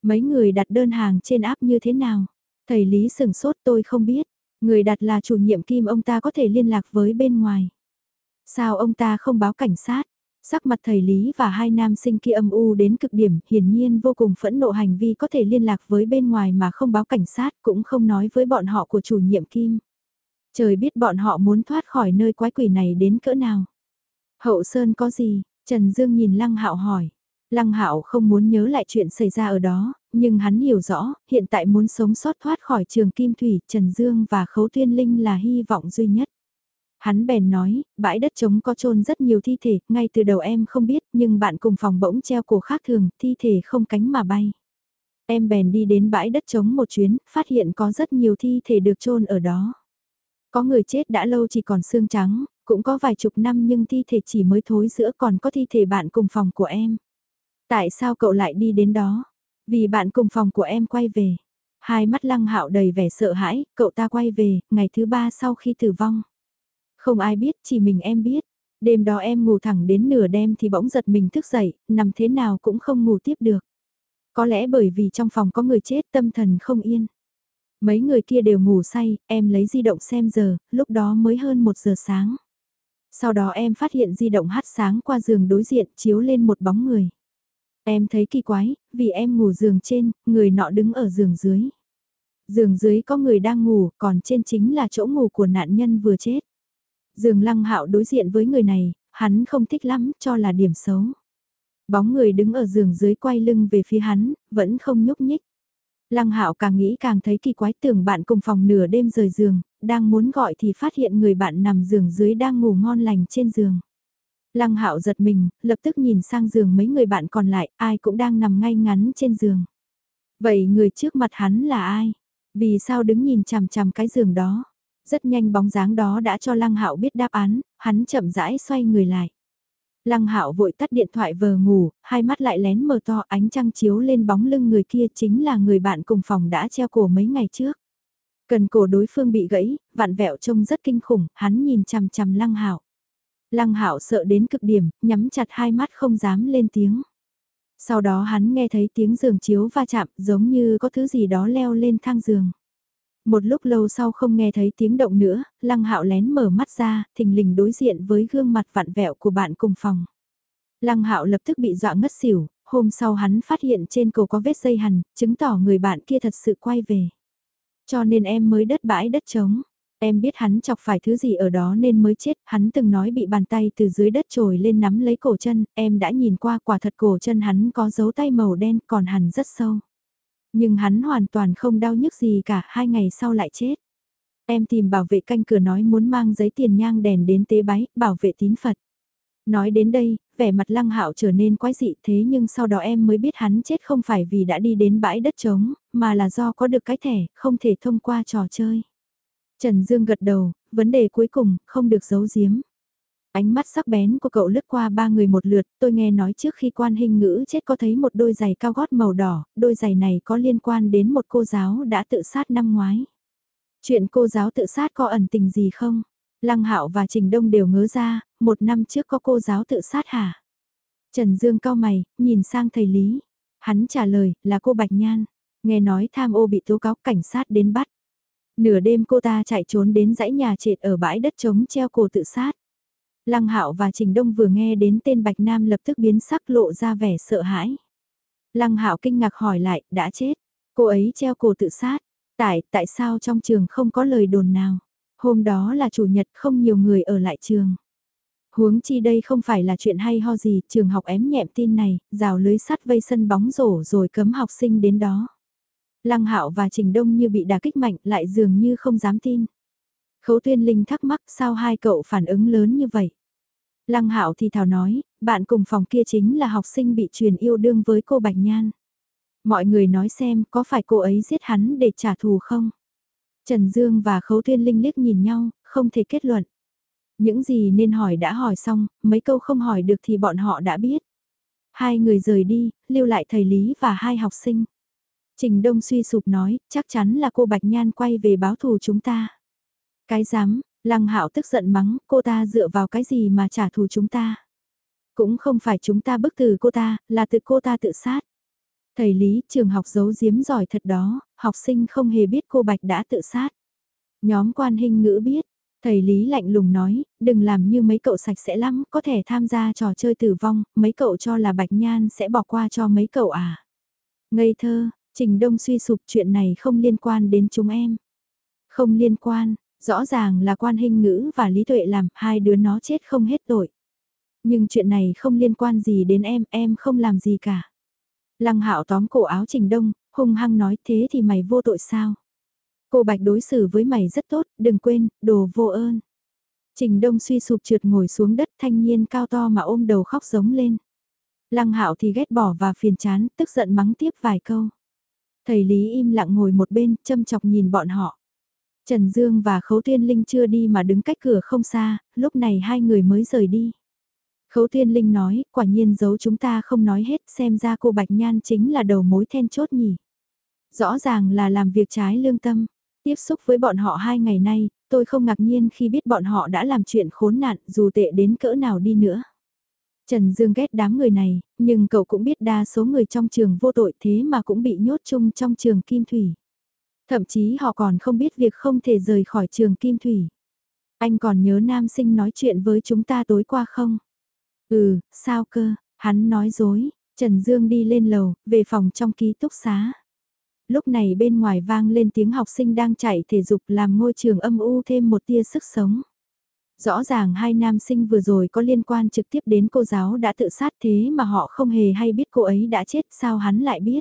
Mấy người đặt đơn hàng trên app như thế nào? Thầy Lý sừng sốt tôi không biết. Người đặt là chủ nhiệm Kim ông ta có thể liên lạc với bên ngoài. Sao ông ta không báo cảnh sát? Sắc mặt thầy Lý và hai nam sinh kia âm u đến cực điểm, hiển nhiên vô cùng phẫn nộ hành vi có thể liên lạc với bên ngoài mà không báo cảnh sát, cũng không nói với bọn họ của chủ nhiệm Kim. Trời biết bọn họ muốn thoát khỏi nơi quái quỷ này đến cỡ nào. Hậu Sơn có gì? Trần Dương nhìn Lăng Hạo hỏi. Lăng Hạo không muốn nhớ lại chuyện xảy ra ở đó, nhưng hắn hiểu rõ, hiện tại muốn sống sót thoát khỏi trường Kim Thủy, Trần Dương và Khấu Tuyên Linh là hy vọng duy nhất. Hắn bèn nói, bãi đất trống có chôn rất nhiều thi thể, ngay từ đầu em không biết, nhưng bạn cùng phòng bỗng treo cổ khác thường, thi thể không cánh mà bay. Em bèn đi đến bãi đất trống một chuyến, phát hiện có rất nhiều thi thể được chôn ở đó. Có người chết đã lâu chỉ còn xương trắng, cũng có vài chục năm nhưng thi thể chỉ mới thối giữa còn có thi thể bạn cùng phòng của em. Tại sao cậu lại đi đến đó? Vì bạn cùng phòng của em quay về. Hai mắt lăng hạo đầy vẻ sợ hãi, cậu ta quay về, ngày thứ ba sau khi tử vong. Không ai biết, chỉ mình em biết. Đêm đó em ngủ thẳng đến nửa đêm thì bỗng giật mình thức dậy, nằm thế nào cũng không ngủ tiếp được. Có lẽ bởi vì trong phòng có người chết tâm thần không yên. Mấy người kia đều ngủ say, em lấy di động xem giờ, lúc đó mới hơn một giờ sáng. Sau đó em phát hiện di động hắt sáng qua giường đối diện chiếu lên một bóng người. Em thấy kỳ quái, vì em ngủ giường trên, người nọ đứng ở giường dưới. Giường dưới có người đang ngủ, còn trên chính là chỗ ngủ của nạn nhân vừa chết dường lăng hạo đối diện với người này, hắn không thích lắm, cho là điểm xấu. Bóng người đứng ở giường dưới quay lưng về phía hắn, vẫn không nhúc nhích. Lăng hạo càng nghĩ càng thấy kỳ quái tưởng bạn cùng phòng nửa đêm rời giường, đang muốn gọi thì phát hiện người bạn nằm giường dưới đang ngủ ngon lành trên giường. Lăng hạo giật mình, lập tức nhìn sang giường mấy người bạn còn lại, ai cũng đang nằm ngay ngắn trên giường. Vậy người trước mặt hắn là ai? Vì sao đứng nhìn chằm chằm cái giường đó? Rất nhanh bóng dáng đó đã cho Lăng Hạo biết đáp án, hắn chậm rãi xoay người lại. Lăng Hạo vội tắt điện thoại vờ ngủ, hai mắt lại lén mờ to ánh trăng chiếu lên bóng lưng người kia chính là người bạn cùng phòng đã treo cổ mấy ngày trước. Cần cổ đối phương bị gãy, vạn vẹo trông rất kinh khủng, hắn nhìn chằm chằm Lăng Hạo. Lăng Hạo sợ đến cực điểm, nhắm chặt hai mắt không dám lên tiếng. Sau đó hắn nghe thấy tiếng giường chiếu va chạm, giống như có thứ gì đó leo lên thang giường. Một lúc lâu sau không nghe thấy tiếng động nữa, Lăng Hạo lén mở mắt ra, thình lình đối diện với gương mặt vặn vẹo của bạn cùng phòng. Lăng Hạo lập tức bị dọa ngất xỉu, hôm sau hắn phát hiện trên cổ có vết dây hằn, chứng tỏ người bạn kia thật sự quay về. Cho nên em mới đất bãi đất trống. Em biết hắn chọc phải thứ gì ở đó nên mới chết, hắn từng nói bị bàn tay từ dưới đất trồi lên nắm lấy cổ chân, em đã nhìn qua quả thật cổ chân hắn có dấu tay màu đen còn hẳn rất sâu. Nhưng hắn hoàn toàn không đau nhức gì cả, hai ngày sau lại chết. Em tìm bảo vệ canh cửa nói muốn mang giấy tiền nhang đèn đến tế bái, bảo vệ tín Phật. Nói đến đây, vẻ mặt lăng hạo trở nên quái dị thế nhưng sau đó em mới biết hắn chết không phải vì đã đi đến bãi đất trống, mà là do có được cái thẻ, không thể thông qua trò chơi. Trần Dương gật đầu, vấn đề cuối cùng, không được giấu giếm. Ánh mắt sắc bén của cậu lướt qua ba người một lượt, tôi nghe nói trước khi quan hình ngữ chết có thấy một đôi giày cao gót màu đỏ, đôi giày này có liên quan đến một cô giáo đã tự sát năm ngoái. Chuyện cô giáo tự sát có ẩn tình gì không? Lăng Hạo và Trình Đông đều ngớ ra, một năm trước có cô giáo tự sát hả? Trần Dương cao mày, nhìn sang thầy Lý. Hắn trả lời, là cô Bạch Nhan. Nghe nói tham ô bị tố cáo cảnh sát đến bắt. Nửa đêm cô ta chạy trốn đến dãy nhà trệt ở bãi đất trống treo cổ tự sát. Lăng Hạo và Trình Đông vừa nghe đến tên Bạch Nam lập tức biến sắc lộ ra vẻ sợ hãi. Lăng Hạo kinh ngạc hỏi lại, đã chết, cô ấy treo cổ tự sát, tại tại sao trong trường không có lời đồn nào? Hôm đó là chủ nhật không nhiều người ở lại trường. Huống chi đây không phải là chuyện hay ho gì, trường học ém nhẹm tin này, rào lưới sắt vây sân bóng rổ rồi cấm học sinh đến đó. Lăng Hạo và Trình Đông như bị đả kích mạnh lại dường như không dám tin. Khấu Tuyên Linh thắc mắc sao hai cậu phản ứng lớn như vậy. Lăng Hạo thì thào nói, bạn cùng phòng kia chính là học sinh bị truyền yêu đương với cô Bạch Nhan. Mọi người nói xem có phải cô ấy giết hắn để trả thù không? Trần Dương và Khấu Tuyên Linh liếc nhìn nhau, không thể kết luận. Những gì nên hỏi đã hỏi xong, mấy câu không hỏi được thì bọn họ đã biết. Hai người rời đi, lưu lại thầy Lý và hai học sinh. Trình Đông suy sụp nói, chắc chắn là cô Bạch Nhan quay về báo thù chúng ta. Cái dám, Lăng Hạo tức giận mắng, cô ta dựa vào cái gì mà trả thù chúng ta. Cũng không phải chúng ta bức từ cô ta, là từ cô ta tự sát. Thầy Lý, trường học giấu giếm giỏi thật đó, học sinh không hề biết cô Bạch đã tự sát. Nhóm quan hình ngữ biết, thầy Lý lạnh lùng nói, đừng làm như mấy cậu sạch sẽ lắm, có thể tham gia trò chơi tử vong, mấy cậu cho là Bạch Nhan sẽ bỏ qua cho mấy cậu à. Ngây thơ, Trình Đông suy sụp chuyện này không liên quan đến chúng em. Không liên quan, rõ ràng là quan hình ngữ và lý tuệ làm, hai đứa nó chết không hết tội. Nhưng chuyện này không liên quan gì đến em, em không làm gì cả. Lăng hạo tóm cổ áo Trình Đông, hung hăng nói thế thì mày vô tội sao? Cô Bạch đối xử với mày rất tốt, đừng quên, đồ vô ơn. Trình Đông suy sụp trượt ngồi xuống đất thanh niên cao to mà ôm đầu khóc giống lên. Lăng hạo thì ghét bỏ và phiền chán, tức giận mắng tiếp vài câu. Thầy Lý im lặng ngồi một bên, châm chọc nhìn bọn họ. Trần Dương và Khấu Thiên Linh chưa đi mà đứng cách cửa không xa, lúc này hai người mới rời đi. Khấu Thiên Linh nói, quả nhiên giấu chúng ta không nói hết xem ra cô Bạch Nhan chính là đầu mối then chốt nhỉ. Rõ ràng là làm việc trái lương tâm. Tiếp xúc với bọn họ hai ngày nay, tôi không ngạc nhiên khi biết bọn họ đã làm chuyện khốn nạn dù tệ đến cỡ nào đi nữa. Trần Dương ghét đám người này, nhưng cậu cũng biết đa số người trong trường vô tội thế mà cũng bị nhốt chung trong trường Kim Thủy. Thậm chí họ còn không biết việc không thể rời khỏi trường Kim Thủy. Anh còn nhớ nam sinh nói chuyện với chúng ta tối qua không? Ừ, sao cơ, hắn nói dối, Trần Dương đi lên lầu, về phòng trong ký túc xá. Lúc này bên ngoài vang lên tiếng học sinh đang chạy thể dục làm ngôi trường âm u thêm một tia sức sống. Rõ ràng hai nam sinh vừa rồi có liên quan trực tiếp đến cô giáo đã tự sát thế mà họ không hề hay biết cô ấy đã chết sao hắn lại biết.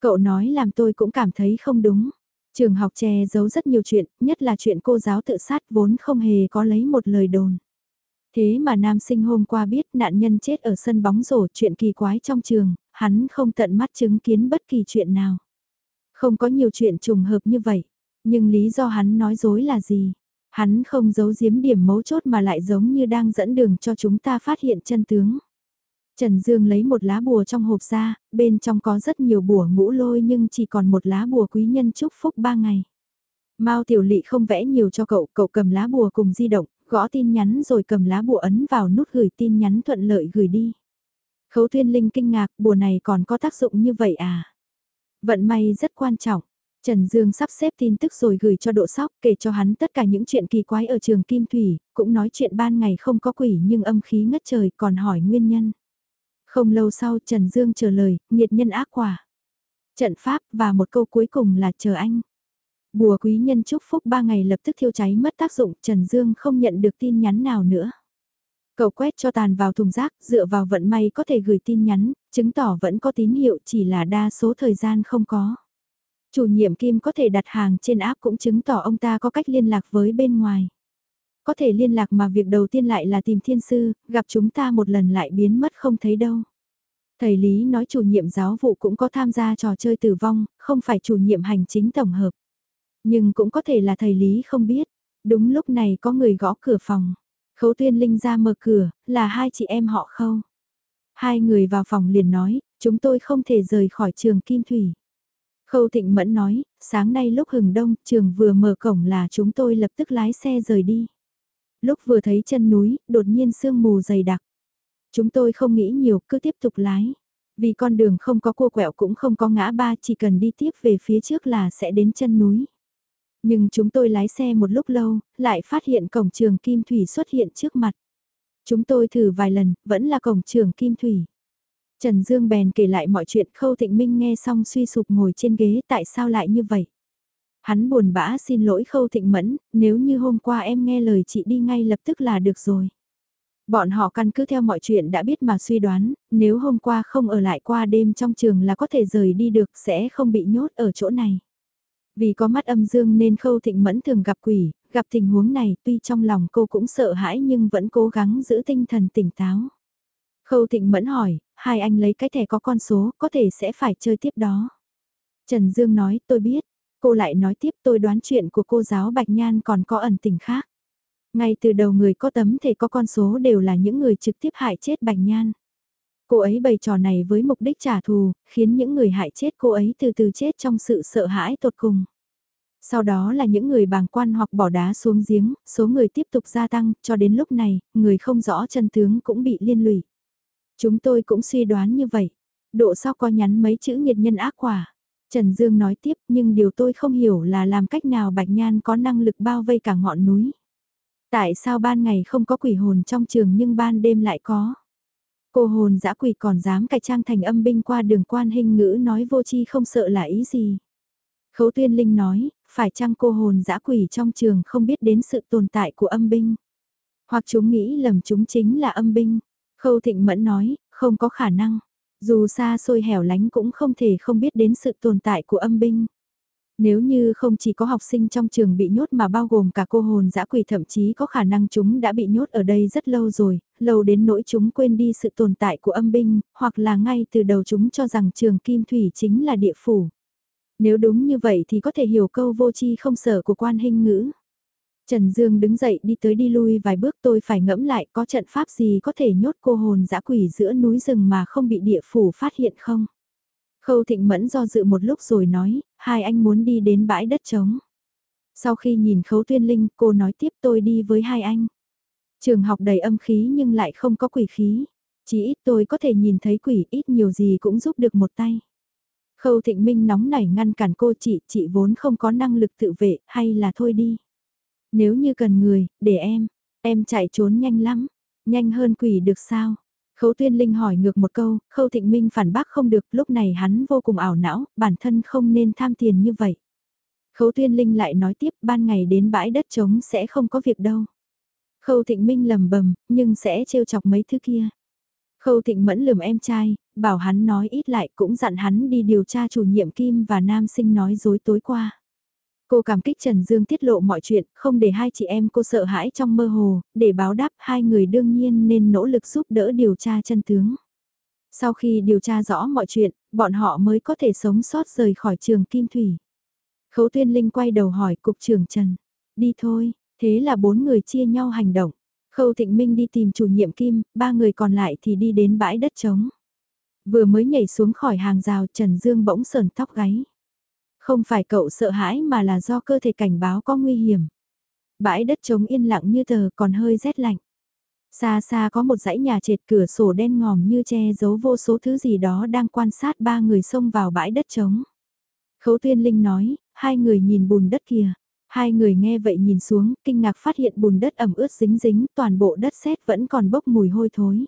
Cậu nói làm tôi cũng cảm thấy không đúng. Trường học che giấu rất nhiều chuyện, nhất là chuyện cô giáo tự sát vốn không hề có lấy một lời đồn. Thế mà nam sinh hôm qua biết nạn nhân chết ở sân bóng rổ chuyện kỳ quái trong trường, hắn không tận mắt chứng kiến bất kỳ chuyện nào. Không có nhiều chuyện trùng hợp như vậy, nhưng lý do hắn nói dối là gì? Hắn không giấu giếm điểm mấu chốt mà lại giống như đang dẫn đường cho chúng ta phát hiện chân tướng. Trần Dương lấy một lá bùa trong hộp ra, bên trong có rất nhiều bùa ngũ lôi nhưng chỉ còn một lá bùa quý nhân chúc phúc ba ngày. Mao Tiểu Lị không vẽ nhiều cho cậu, cậu cầm lá bùa cùng di động, gõ tin nhắn rồi cầm lá bùa ấn vào nút gửi tin nhắn thuận lợi gửi đi. Khấu Thiên Linh kinh ngạc, bùa này còn có tác dụng như vậy à? Vận may rất quan trọng. Trần Dương sắp xếp tin tức rồi gửi cho Độ Sóc kể cho hắn tất cả những chuyện kỳ quái ở trường Kim Thủy, cũng nói chuyện ban ngày không có quỷ nhưng âm khí ngất trời còn hỏi nguyên nhân. Không lâu sau Trần Dương trả lời, nghiệt nhân ác quả. Trận pháp và một câu cuối cùng là chờ anh. Bùa quý nhân chúc phúc ba ngày lập tức thiêu cháy mất tác dụng, Trần Dương không nhận được tin nhắn nào nữa. Cậu quét cho tàn vào thùng rác, dựa vào vận may có thể gửi tin nhắn, chứng tỏ vẫn có tín hiệu chỉ là đa số thời gian không có. Chủ nhiệm Kim có thể đặt hàng trên app cũng chứng tỏ ông ta có cách liên lạc với bên ngoài. Có thể liên lạc mà việc đầu tiên lại là tìm thiên sư, gặp chúng ta một lần lại biến mất không thấy đâu. Thầy Lý nói chủ nhiệm giáo vụ cũng có tham gia trò chơi tử vong, không phải chủ nhiệm hành chính tổng hợp. Nhưng cũng có thể là thầy Lý không biết. Đúng lúc này có người gõ cửa phòng. Khấu tuyên linh ra mở cửa, là hai chị em họ khâu. Hai người vào phòng liền nói, chúng tôi không thể rời khỏi trường Kim Thủy. Khâu Thịnh Mẫn nói, sáng nay lúc hừng đông, trường vừa mở cổng là chúng tôi lập tức lái xe rời đi. Lúc vừa thấy chân núi, đột nhiên sương mù dày đặc. Chúng tôi không nghĩ nhiều, cứ tiếp tục lái. Vì con đường không có cua quẹo cũng không có ngã ba, chỉ cần đi tiếp về phía trước là sẽ đến chân núi. Nhưng chúng tôi lái xe một lúc lâu, lại phát hiện cổng trường Kim Thủy xuất hiện trước mặt. Chúng tôi thử vài lần, vẫn là cổng trường Kim Thủy. Trần Dương bèn kể lại mọi chuyện Khâu Thịnh Minh nghe xong suy sụp ngồi trên ghế tại sao lại như vậy. Hắn buồn bã xin lỗi Khâu Thịnh Mẫn, nếu như hôm qua em nghe lời chị đi ngay lập tức là được rồi. Bọn họ căn cứ theo mọi chuyện đã biết mà suy đoán, nếu hôm qua không ở lại qua đêm trong trường là có thể rời đi được sẽ không bị nhốt ở chỗ này. Vì có mắt âm dương nên Khâu Thịnh Mẫn thường gặp quỷ, gặp tình huống này tuy trong lòng cô cũng sợ hãi nhưng vẫn cố gắng giữ tinh thần tỉnh táo. Khâu Thịnh Mẫn hỏi, hai anh lấy cái thẻ có con số, có thể sẽ phải chơi tiếp đó. Trần Dương nói, tôi biết. Cô lại nói tiếp tôi đoán chuyện của cô giáo Bạch Nhan còn có ẩn tình khác. Ngay từ đầu người có tấm thể có con số đều là những người trực tiếp hại chết Bạch Nhan. Cô ấy bày trò này với mục đích trả thù, khiến những người hại chết cô ấy từ từ chết trong sự sợ hãi tột cùng. Sau đó là những người bàng quan hoặc bỏ đá xuống giếng, số người tiếp tục gia tăng, cho đến lúc này, người không rõ chân tướng cũng bị liên lụy. Chúng tôi cũng suy đoán như vậy. Độ sau có nhắn mấy chữ nghiệt nhân ác quả. Trần Dương nói tiếp nhưng điều tôi không hiểu là làm cách nào Bạch Nhan có năng lực bao vây cả ngọn núi. Tại sao ban ngày không có quỷ hồn trong trường nhưng ban đêm lại có? Cô hồn dã quỷ còn dám cải trang thành âm binh qua đường quan hình ngữ nói vô chi không sợ là ý gì? Khấu tuyên linh nói, phải chăng cô hồn dã quỷ trong trường không biết đến sự tồn tại của âm binh? Hoặc chúng nghĩ lầm chúng chính là âm binh? Khâu thịnh mẫn nói, không có khả năng. Dù xa xôi hẻo lánh cũng không thể không biết đến sự tồn tại của âm binh. Nếu như không chỉ có học sinh trong trường bị nhốt mà bao gồm cả cô hồn dã quỷ thậm chí có khả năng chúng đã bị nhốt ở đây rất lâu rồi, lâu đến nỗi chúng quên đi sự tồn tại của âm binh, hoặc là ngay từ đầu chúng cho rằng trường Kim Thủy chính là địa phủ. Nếu đúng như vậy thì có thể hiểu câu vô chi không sở của quan hình ngữ. Trần Dương đứng dậy đi tới đi lui vài bước tôi phải ngẫm lại có trận pháp gì có thể nhốt cô hồn dã quỷ giữa núi rừng mà không bị địa phủ phát hiện không? Khâu Thịnh Mẫn do dự một lúc rồi nói, hai anh muốn đi đến bãi đất trống. Sau khi nhìn Khấu Tuyên Linh, cô nói tiếp tôi đi với hai anh. Trường học đầy âm khí nhưng lại không có quỷ khí. Chỉ ít tôi có thể nhìn thấy quỷ ít nhiều gì cũng giúp được một tay. Khâu Thịnh Minh nóng nảy ngăn cản cô chị, chị vốn không có năng lực tự vệ, hay là thôi đi. Nếu như cần người, để em, em chạy trốn nhanh lắm, nhanh hơn quỷ được sao? Khấu Tuyên Linh hỏi ngược một câu, Khâu Thịnh Minh phản bác không được, lúc này hắn vô cùng ảo não, bản thân không nên tham tiền như vậy. Khấu Tuyên Linh lại nói tiếp, ban ngày đến bãi đất trống sẽ không có việc đâu. Khâu Thịnh Minh lầm bầm, nhưng sẽ trêu chọc mấy thứ kia. Khâu Thịnh Mẫn lườm em trai, bảo hắn nói ít lại cũng dặn hắn đi điều tra chủ nhiệm Kim và nam sinh nói dối tối qua. Cô cảm kích Trần Dương tiết lộ mọi chuyện, không để hai chị em cô sợ hãi trong mơ hồ, để báo đáp hai người đương nhiên nên nỗ lực giúp đỡ điều tra chân tướng. Sau khi điều tra rõ mọi chuyện, bọn họ mới có thể sống sót rời khỏi trường Kim Thủy. Khấu Tuyên Linh quay đầu hỏi Cục trưởng Trần, đi thôi, thế là bốn người chia nhau hành động. Khâu Thịnh Minh đi tìm chủ nhiệm Kim, ba người còn lại thì đi đến bãi đất trống. Vừa mới nhảy xuống khỏi hàng rào Trần Dương bỗng sờn tóc gáy. Không phải cậu sợ hãi mà là do cơ thể cảnh báo có nguy hiểm. Bãi đất trống yên lặng như tờ còn hơi rét lạnh. Xa xa có một dãy nhà trệt cửa sổ đen ngòm như che giấu vô số thứ gì đó đang quan sát ba người xông vào bãi đất trống. Khấu tuyên linh nói, hai người nhìn bùn đất kìa. Hai người nghe vậy nhìn xuống, kinh ngạc phát hiện bùn đất ẩm ướt dính dính, toàn bộ đất sét vẫn còn bốc mùi hôi thối.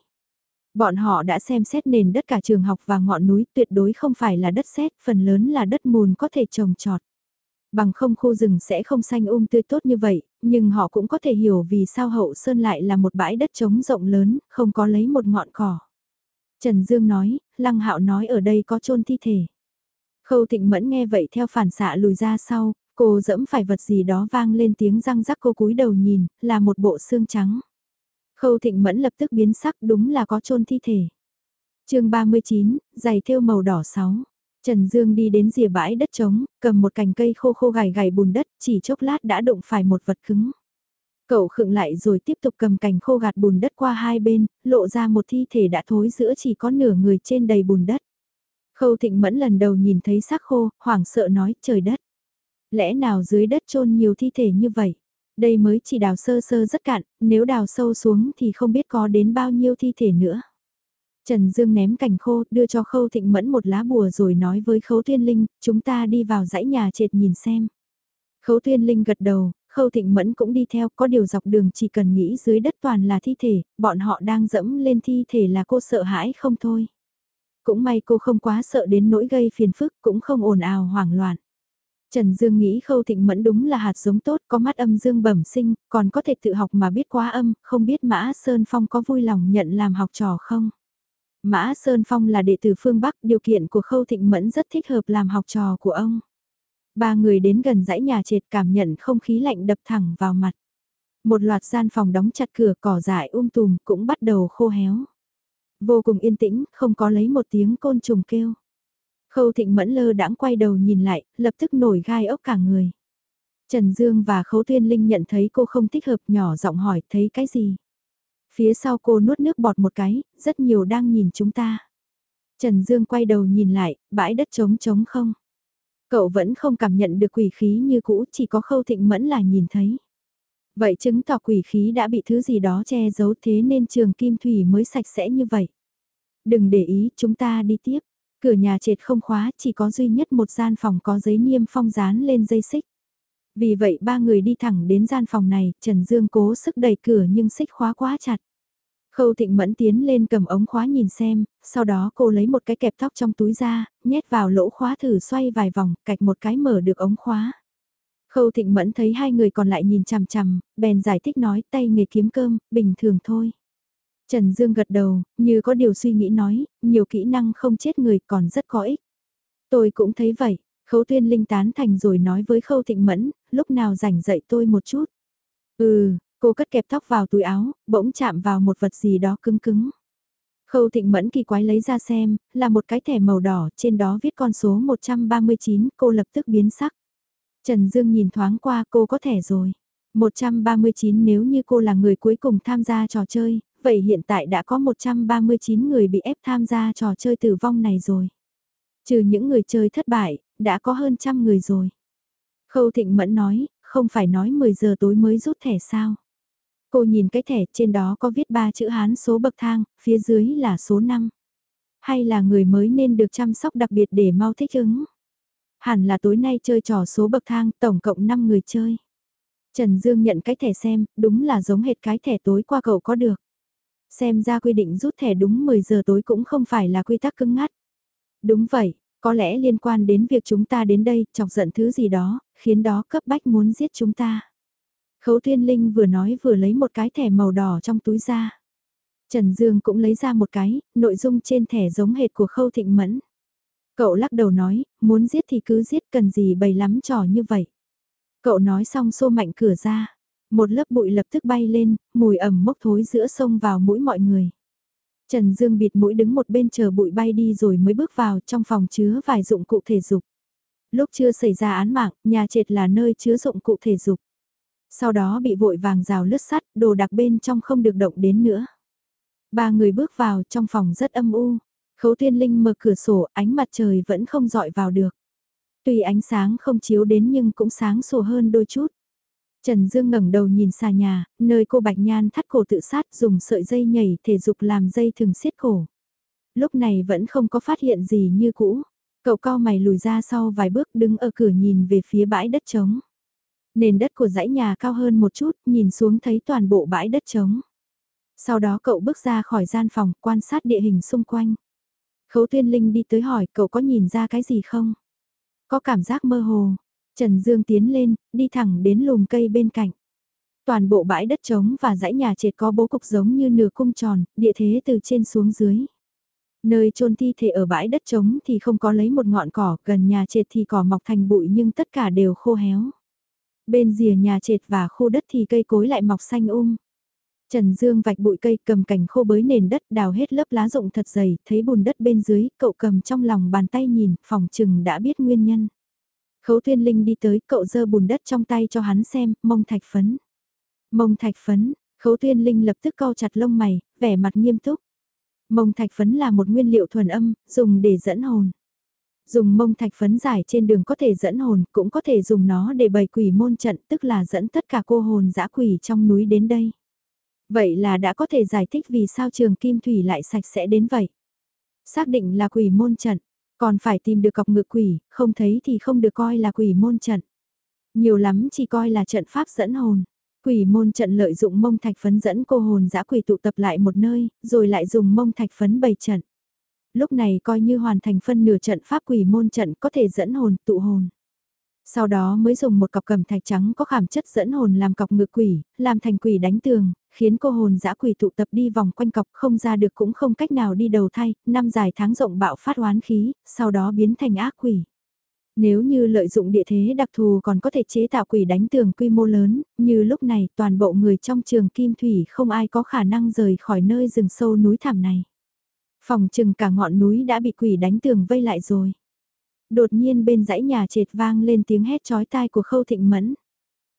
Bọn họ đã xem xét nền đất cả trường học và ngọn núi tuyệt đối không phải là đất sét, phần lớn là đất mùn có thể trồng trọt. Bằng không khu rừng sẽ không xanh um tươi tốt như vậy, nhưng họ cũng có thể hiểu vì sao hậu sơn lại là một bãi đất trống rộng lớn, không có lấy một ngọn cỏ. Trần Dương nói, Lăng Hạo nói ở đây có chôn thi thể. Khâu Thịnh Mẫn nghe vậy theo phản xạ lùi ra sau, cô dẫm phải vật gì đó vang lên tiếng răng rắc cô cúi đầu nhìn, là một bộ xương trắng. Khâu Thịnh Mẫn lập tức biến sắc đúng là có chôn thi thể. chương 39, giày thêu màu đỏ 6. Trần Dương đi đến rìa bãi đất trống, cầm một cành cây khô khô gài gài bùn đất, chỉ chốc lát đã đụng phải một vật cứng. Cậu khựng lại rồi tiếp tục cầm cành khô gạt bùn đất qua hai bên, lộ ra một thi thể đã thối giữa chỉ có nửa người trên đầy bùn đất. Khâu Thịnh Mẫn lần đầu nhìn thấy xác khô, hoảng sợ nói trời đất. Lẽ nào dưới đất chôn nhiều thi thể như vậy? Đây mới chỉ đào sơ sơ rất cạn, nếu đào sâu xuống thì không biết có đến bao nhiêu thi thể nữa. Trần Dương ném cành khô, đưa cho Khâu Thịnh Mẫn một lá bùa rồi nói với Khấu Thiên Linh, chúng ta đi vào dãy nhà trệt nhìn xem. Khấu Thiên Linh gật đầu, Khâu Thịnh Mẫn cũng đi theo, có điều dọc đường chỉ cần nghĩ dưới đất toàn là thi thể, bọn họ đang dẫm lên thi thể là cô sợ hãi không thôi. Cũng may cô không quá sợ đến nỗi gây phiền phức, cũng không ồn ào hoảng loạn. Trần Dương nghĩ Khâu Thịnh Mẫn đúng là hạt giống tốt, có mắt âm dương bẩm sinh, còn có thể tự học mà biết quá âm, không biết Mã Sơn Phong có vui lòng nhận làm học trò không? Mã Sơn Phong là đệ tử phương Bắc, điều kiện của Khâu Thịnh Mẫn rất thích hợp làm học trò của ông. Ba người đến gần dãy nhà trệt cảm nhận không khí lạnh đập thẳng vào mặt. Một loạt gian phòng đóng chặt cửa cỏ dại um tùm cũng bắt đầu khô héo. Vô cùng yên tĩnh, không có lấy một tiếng côn trùng kêu. Khâu thịnh mẫn lơ đãng quay đầu nhìn lại, lập tức nổi gai ốc cả người. Trần Dương và Khấu Tuyên Linh nhận thấy cô không thích hợp nhỏ giọng hỏi thấy cái gì. Phía sau cô nuốt nước bọt một cái, rất nhiều đang nhìn chúng ta. Trần Dương quay đầu nhìn lại, bãi đất trống trống không. Cậu vẫn không cảm nhận được quỷ khí như cũ, chỉ có khâu thịnh mẫn là nhìn thấy. Vậy chứng tỏ quỷ khí đã bị thứ gì đó che giấu thế nên trường kim thủy mới sạch sẽ như vậy. Đừng để ý, chúng ta đi tiếp. Cửa nhà trệt không khóa, chỉ có duy nhất một gian phòng có giấy niêm phong dán lên dây xích. Vì vậy ba người đi thẳng đến gian phòng này, Trần Dương cố sức đẩy cửa nhưng xích khóa quá chặt. Khâu Thịnh Mẫn tiến lên cầm ống khóa nhìn xem, sau đó cô lấy một cái kẹp tóc trong túi ra, nhét vào lỗ khóa thử xoay vài vòng, cạch một cái mở được ống khóa. Khâu Thịnh Mẫn thấy hai người còn lại nhìn chằm chằm, bèn giải thích nói tay nghề kiếm cơm, bình thường thôi. Trần Dương gật đầu, như có điều suy nghĩ nói, nhiều kỹ năng không chết người còn rất có ích. Tôi cũng thấy vậy, Khấu Tuyên Linh tán thành rồi nói với Khâu Thịnh Mẫn, lúc nào rảnh dậy tôi một chút. Ừ, cô cất kẹp tóc vào túi áo, bỗng chạm vào một vật gì đó cứng cứng. Khâu Thịnh Mẫn kỳ quái lấy ra xem, là một cái thẻ màu đỏ, trên đó viết con số 139, cô lập tức biến sắc. Trần Dương nhìn thoáng qua cô có thẻ rồi. 139 nếu như cô là người cuối cùng tham gia trò chơi, vậy hiện tại đã có 139 người bị ép tham gia trò chơi tử vong này rồi. Trừ những người chơi thất bại, đã có hơn trăm người rồi. Khâu Thịnh Mẫn nói, không phải nói 10 giờ tối mới rút thẻ sao. Cô nhìn cái thẻ trên đó có viết ba chữ Hán số bậc thang, phía dưới là số 5. Hay là người mới nên được chăm sóc đặc biệt để mau thích ứng. Hẳn là tối nay chơi trò số bậc thang, tổng cộng 5 người chơi. Trần Dương nhận cái thẻ xem, đúng là giống hệt cái thẻ tối qua cậu có được. Xem ra quy định rút thẻ đúng 10 giờ tối cũng không phải là quy tắc cứng ngắt. Đúng vậy, có lẽ liên quan đến việc chúng ta đến đây, chọc giận thứ gì đó, khiến đó cấp bách muốn giết chúng ta. Khấu Thiên Linh vừa nói vừa lấy một cái thẻ màu đỏ trong túi ra. Trần Dương cũng lấy ra một cái, nội dung trên thẻ giống hệt của Khâu Thịnh Mẫn. Cậu lắc đầu nói, muốn giết thì cứ giết cần gì bày lắm trò như vậy. Cậu nói xong xô mạnh cửa ra. Một lớp bụi lập tức bay lên, mùi ẩm mốc thối giữa sông vào mũi mọi người. Trần Dương bịt mũi đứng một bên chờ bụi bay đi rồi mới bước vào trong phòng chứa vài dụng cụ thể dục. Lúc chưa xảy ra án mạng, nhà trệt là nơi chứa dụng cụ thể dục. Sau đó bị vội vàng rào lướt sắt, đồ đặc bên trong không được động đến nữa. Ba người bước vào trong phòng rất âm u. Khấu Thiên linh mở cửa sổ, ánh mặt trời vẫn không dọi vào được. Tuy ánh sáng không chiếu đến nhưng cũng sáng sủa hơn đôi chút. Trần Dương ngẩng đầu nhìn xa nhà, nơi cô Bạch Nhan thắt cổ tự sát dùng sợi dây nhảy thể dục làm dây thường siết cổ. Lúc này vẫn không có phát hiện gì như cũ. Cậu cao mày lùi ra sau vài bước đứng ở cửa nhìn về phía bãi đất trống. Nền đất của dãy nhà cao hơn một chút, nhìn xuống thấy toàn bộ bãi đất trống. Sau đó cậu bước ra khỏi gian phòng, quan sát địa hình xung quanh. Khấu tuyên linh đi tới hỏi cậu có nhìn ra cái gì không? Có cảm giác mơ hồ, Trần Dương tiến lên, đi thẳng đến lùm cây bên cạnh. Toàn bộ bãi đất trống và dãy nhà trệt có bố cục giống như nửa cung tròn, địa thế từ trên xuống dưới. Nơi chôn thi thể ở bãi đất trống thì không có lấy một ngọn cỏ, gần nhà trệt thì cỏ mọc thành bụi nhưng tất cả đều khô héo. Bên rìa nhà trệt và khu đất thì cây cối lại mọc xanh um. Trần Dương vạch bụi cây cầm cành khô bới nền đất đào hết lớp lá rụng thật dày, thấy bùn đất bên dưới, cậu cầm trong lòng bàn tay nhìn, phòng chừng đã biết nguyên nhân. Khấu Thiên Linh đi tới, cậu dơ bùn đất trong tay cho hắn xem, mông thạch phấn. Mông thạch phấn, Khấu Thiên Linh lập tức cau chặt lông mày, vẻ mặt nghiêm túc. Mông thạch phấn là một nguyên liệu thuần âm, dùng để dẫn hồn. Dùng mông thạch phấn giải trên đường có thể dẫn hồn, cũng có thể dùng nó để bày quỷ môn trận, tức là dẫn tất cả cô hồn dã quỷ trong núi đến đây. Vậy là đã có thể giải thích vì sao trường kim thủy lại sạch sẽ đến vậy. Xác định là quỷ môn trận, còn phải tìm được cọc ngựa quỷ, không thấy thì không được coi là quỷ môn trận. Nhiều lắm chỉ coi là trận pháp dẫn hồn. Quỷ môn trận lợi dụng mông thạch phấn dẫn cô hồn dã quỷ tụ tập lại một nơi, rồi lại dùng mông thạch phấn bày trận. Lúc này coi như hoàn thành phân nửa trận pháp quỷ môn trận có thể dẫn hồn tụ hồn. Sau đó mới dùng một cọc cầm thạch trắng có khảm chất dẫn hồn làm cọc ngự quỷ, làm thành quỷ đánh tường, khiến cô hồn dã quỷ tụ tập đi vòng quanh cọc không ra được cũng không cách nào đi đầu thay, năm dài tháng rộng bạo phát oán khí, sau đó biến thành ác quỷ. Nếu như lợi dụng địa thế đặc thù còn có thể chế tạo quỷ đánh tường quy mô lớn, như lúc này toàn bộ người trong trường Kim Thủy không ai có khả năng rời khỏi nơi rừng sâu núi thảm này. Phòng chừng cả ngọn núi đã bị quỷ đánh tường vây lại rồi. Đột nhiên bên dãy nhà trệt vang lên tiếng hét chói tai của Khâu Thịnh Mẫn.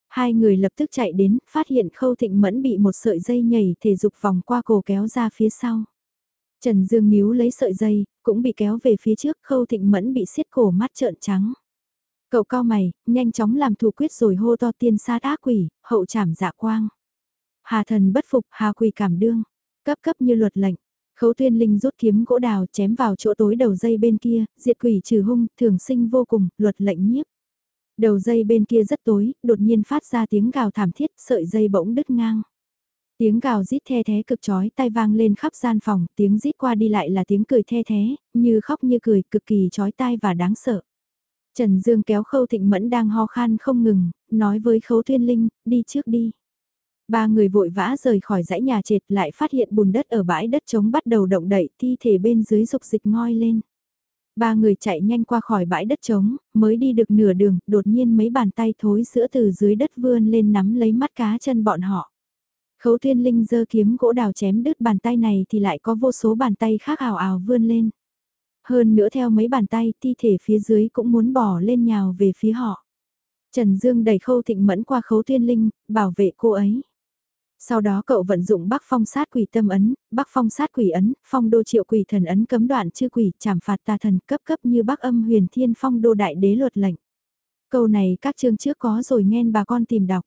Hai người lập tức chạy đến, phát hiện Khâu Thịnh Mẫn bị một sợi dây nhảy thể dục vòng qua cổ kéo ra phía sau. Trần Dương níu lấy sợi dây, cũng bị kéo về phía trước, Khâu Thịnh Mẫn bị xiết cổ mắt trợn trắng. Cậu cao mày, nhanh chóng làm thủ quyết rồi hô to tiên sát ác quỷ, hậu trảm dạ quang. Hà thần bất phục, hà quỷ cảm đương, cấp cấp như luật lệnh. Khấu tuyên linh rút kiếm gỗ đào chém vào chỗ tối đầu dây bên kia, diệt quỷ trừ hung, thường sinh vô cùng, luật lệnh nhiếp. Đầu dây bên kia rất tối, đột nhiên phát ra tiếng gào thảm thiết, sợi dây bỗng đứt ngang. Tiếng gào rít the thế cực chói tai vang lên khắp gian phòng, tiếng rít qua đi lại là tiếng cười the thế, như khóc như cười, cực kỳ chói tai và đáng sợ. Trần Dương kéo Khâu Thịnh Mẫn đang ho khan không ngừng, nói với Khấu Thiên Linh, đi trước đi. Ba người vội vã rời khỏi dãy nhà trệt lại phát hiện bùn đất ở bãi đất trống bắt đầu động đậy thi thể bên dưới dục dịch ngoi lên. Ba người chạy nhanh qua khỏi bãi đất trống, mới đi được nửa đường, đột nhiên mấy bàn tay thối sữa từ dưới đất vươn lên nắm lấy mắt cá chân bọn họ. Khấu thiên linh giơ kiếm gỗ đào chém đứt bàn tay này thì lại có vô số bàn tay khác ảo ảo vươn lên. Hơn nữa theo mấy bàn tay, thi thể phía dưới cũng muốn bỏ lên nhào về phía họ. Trần Dương đẩy khâu thịnh mẫn qua khấu thiên linh, bảo vệ cô ấy. Sau đó cậu vận dụng bắc phong sát quỷ tâm ấn, bắc phong sát quỷ ấn, phong đô triệu quỷ thần ấn cấm đoạn chư quỷ trảm phạt tà thần cấp cấp như bắc âm huyền thiên phong đô đại đế luật lệnh. Câu này các chương trước có rồi nghe bà con tìm đọc.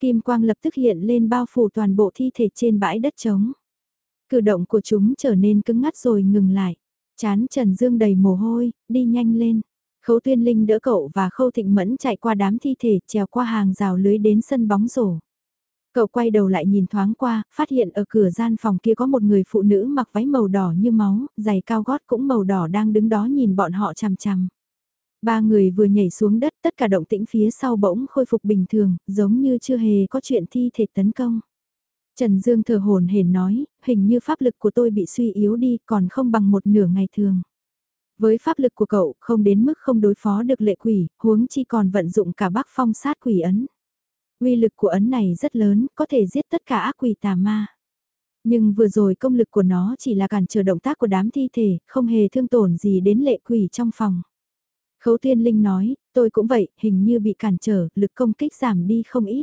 Kim quang lập tức hiện lên bao phủ toàn bộ thi thể trên bãi đất trống. Cử động của chúng trở nên cứng ngắt rồi ngừng lại. Chán Trần Dương đầy mồ hôi, đi nhanh lên. Khấu tuyên linh đỡ cậu và khâu thịnh mẫn chạy qua đám thi thể trèo qua hàng rào lưới đến sân bóng rổ. Cậu quay đầu lại nhìn thoáng qua, phát hiện ở cửa gian phòng kia có một người phụ nữ mặc váy màu đỏ như máu, giày cao gót cũng màu đỏ đang đứng đó nhìn bọn họ chằm chằm. Ba người vừa nhảy xuống đất tất cả động tĩnh phía sau bỗng khôi phục bình thường, giống như chưa hề có chuyện thi thể tấn công. Trần Dương thở hồn hển nói, hình như pháp lực của tôi bị suy yếu đi còn không bằng một nửa ngày thường. Với pháp lực của cậu không đến mức không đối phó được lệ quỷ, huống chi còn vận dụng cả bắc phong sát quỷ ấn. Uy lực của ấn này rất lớn, có thể giết tất cả ác quỷ tà ma. Nhưng vừa rồi công lực của nó chỉ là cản trở động tác của đám thi thể, không hề thương tổn gì đến lệ quỷ trong phòng. Khấu thiên Linh nói, tôi cũng vậy, hình như bị cản trở, lực công kích giảm đi không ít.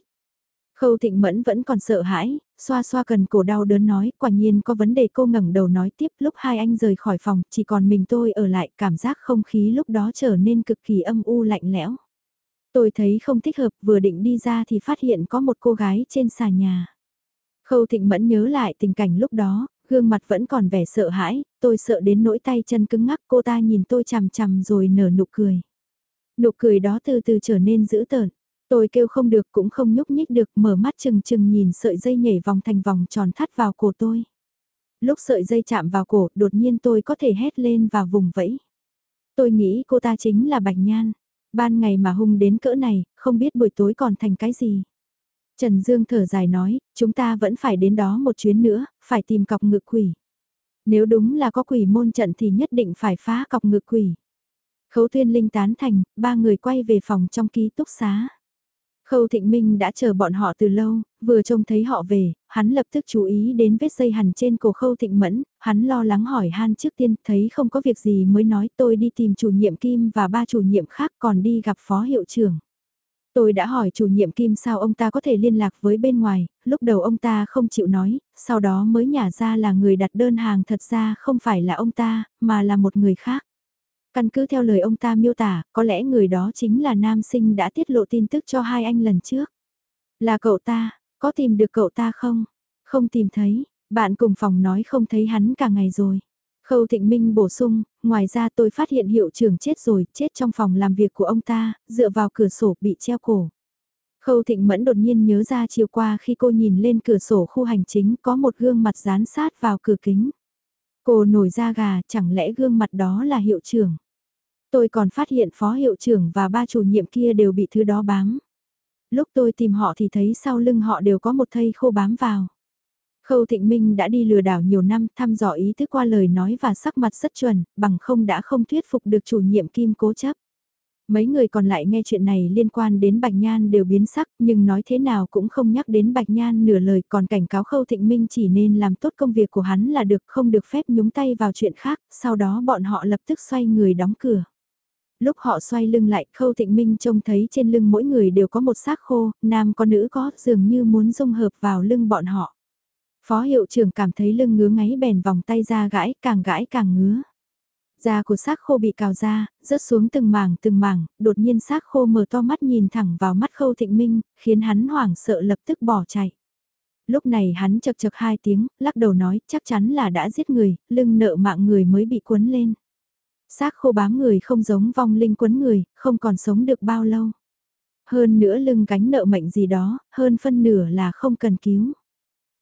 Khâu Thịnh Mẫn vẫn còn sợ hãi, xoa xoa cần cổ đau đớn nói, quả nhiên có vấn đề cô ngẩng đầu nói tiếp lúc hai anh rời khỏi phòng, chỉ còn mình tôi ở lại, cảm giác không khí lúc đó trở nên cực kỳ âm u lạnh lẽo. Tôi thấy không thích hợp, vừa định đi ra thì phát hiện có một cô gái trên xà nhà. Khâu Thịnh Mẫn nhớ lại tình cảnh lúc đó, gương mặt vẫn còn vẻ sợ hãi, tôi sợ đến nỗi tay chân cứng ngắc cô ta nhìn tôi chằm chằm rồi nở nụ cười. Nụ cười đó từ từ trở nên dữ tợn. Tôi kêu không được cũng không nhúc nhích được mở mắt chừng chừng nhìn sợi dây nhảy vòng thành vòng tròn thắt vào cổ tôi. Lúc sợi dây chạm vào cổ đột nhiên tôi có thể hét lên và vùng vẫy. Tôi nghĩ cô ta chính là Bạch Nhan. Ban ngày mà hung đến cỡ này, không biết buổi tối còn thành cái gì. Trần Dương thở dài nói, chúng ta vẫn phải đến đó một chuyến nữa, phải tìm cọc ngự quỷ. Nếu đúng là có quỷ môn trận thì nhất định phải phá cọc ngự quỷ. Khấu Thiên linh tán thành, ba người quay về phòng trong ký túc xá. Khâu Thịnh Minh đã chờ bọn họ từ lâu, vừa trông thấy họ về, hắn lập tức chú ý đến vết dây hằn trên cổ Khâu Thịnh Mẫn, hắn lo lắng hỏi han trước tiên, thấy không có việc gì mới nói tôi đi tìm chủ nhiệm Kim và ba chủ nhiệm khác còn đi gặp phó hiệu trưởng. Tôi đã hỏi chủ nhiệm Kim sao ông ta có thể liên lạc với bên ngoài, lúc đầu ông ta không chịu nói, sau đó mới nhả ra là người đặt đơn hàng thật ra không phải là ông ta, mà là một người khác. Căn cứ theo lời ông ta miêu tả, có lẽ người đó chính là nam sinh đã tiết lộ tin tức cho hai anh lần trước. Là cậu ta, có tìm được cậu ta không? Không tìm thấy, bạn cùng phòng nói không thấy hắn cả ngày rồi. Khâu Thịnh Minh bổ sung, ngoài ra tôi phát hiện hiệu trưởng chết rồi, chết trong phòng làm việc của ông ta, dựa vào cửa sổ bị treo cổ. Khâu Thịnh Mẫn đột nhiên nhớ ra chiều qua khi cô nhìn lên cửa sổ khu hành chính có một gương mặt dán sát vào cửa kính. Cô nổi da gà, chẳng lẽ gương mặt đó là hiệu trưởng? Tôi còn phát hiện phó hiệu trưởng và ba chủ nhiệm kia đều bị thứ đó bám. Lúc tôi tìm họ thì thấy sau lưng họ đều có một thây khô bám vào. Khâu Thịnh Minh đã đi lừa đảo nhiều năm thăm dò ý thức qua lời nói và sắc mặt rất chuẩn, bằng không đã không thuyết phục được chủ nhiệm Kim cố chấp. Mấy người còn lại nghe chuyện này liên quan đến Bạch Nhan đều biến sắc nhưng nói thế nào cũng không nhắc đến Bạch Nhan nửa lời còn cảnh cáo Khâu Thịnh Minh chỉ nên làm tốt công việc của hắn là được không được phép nhúng tay vào chuyện khác, sau đó bọn họ lập tức xoay người đóng cửa. Lúc họ xoay lưng lại Khâu Thịnh Minh trông thấy trên lưng mỗi người đều có một xác khô, nam có nữ có dường như muốn dung hợp vào lưng bọn họ. Phó hiệu trưởng cảm thấy lưng ngứa ngáy bèn vòng tay ra gãi càng gãi càng ngứa. Da của xác khô bị cào ra, rớt xuống từng mảng từng mảng, đột nhiên xác khô mở to mắt nhìn thẳng vào mắt khâu thịnh minh, khiến hắn hoảng sợ lập tức bỏ chạy. Lúc này hắn chật chật hai tiếng, lắc đầu nói chắc chắn là đã giết người, lưng nợ mạng người mới bị cuốn lên. Xác khô bám người không giống vong linh quấn người, không còn sống được bao lâu. Hơn nữa lưng gánh nợ mệnh gì đó, hơn phân nửa là không cần cứu.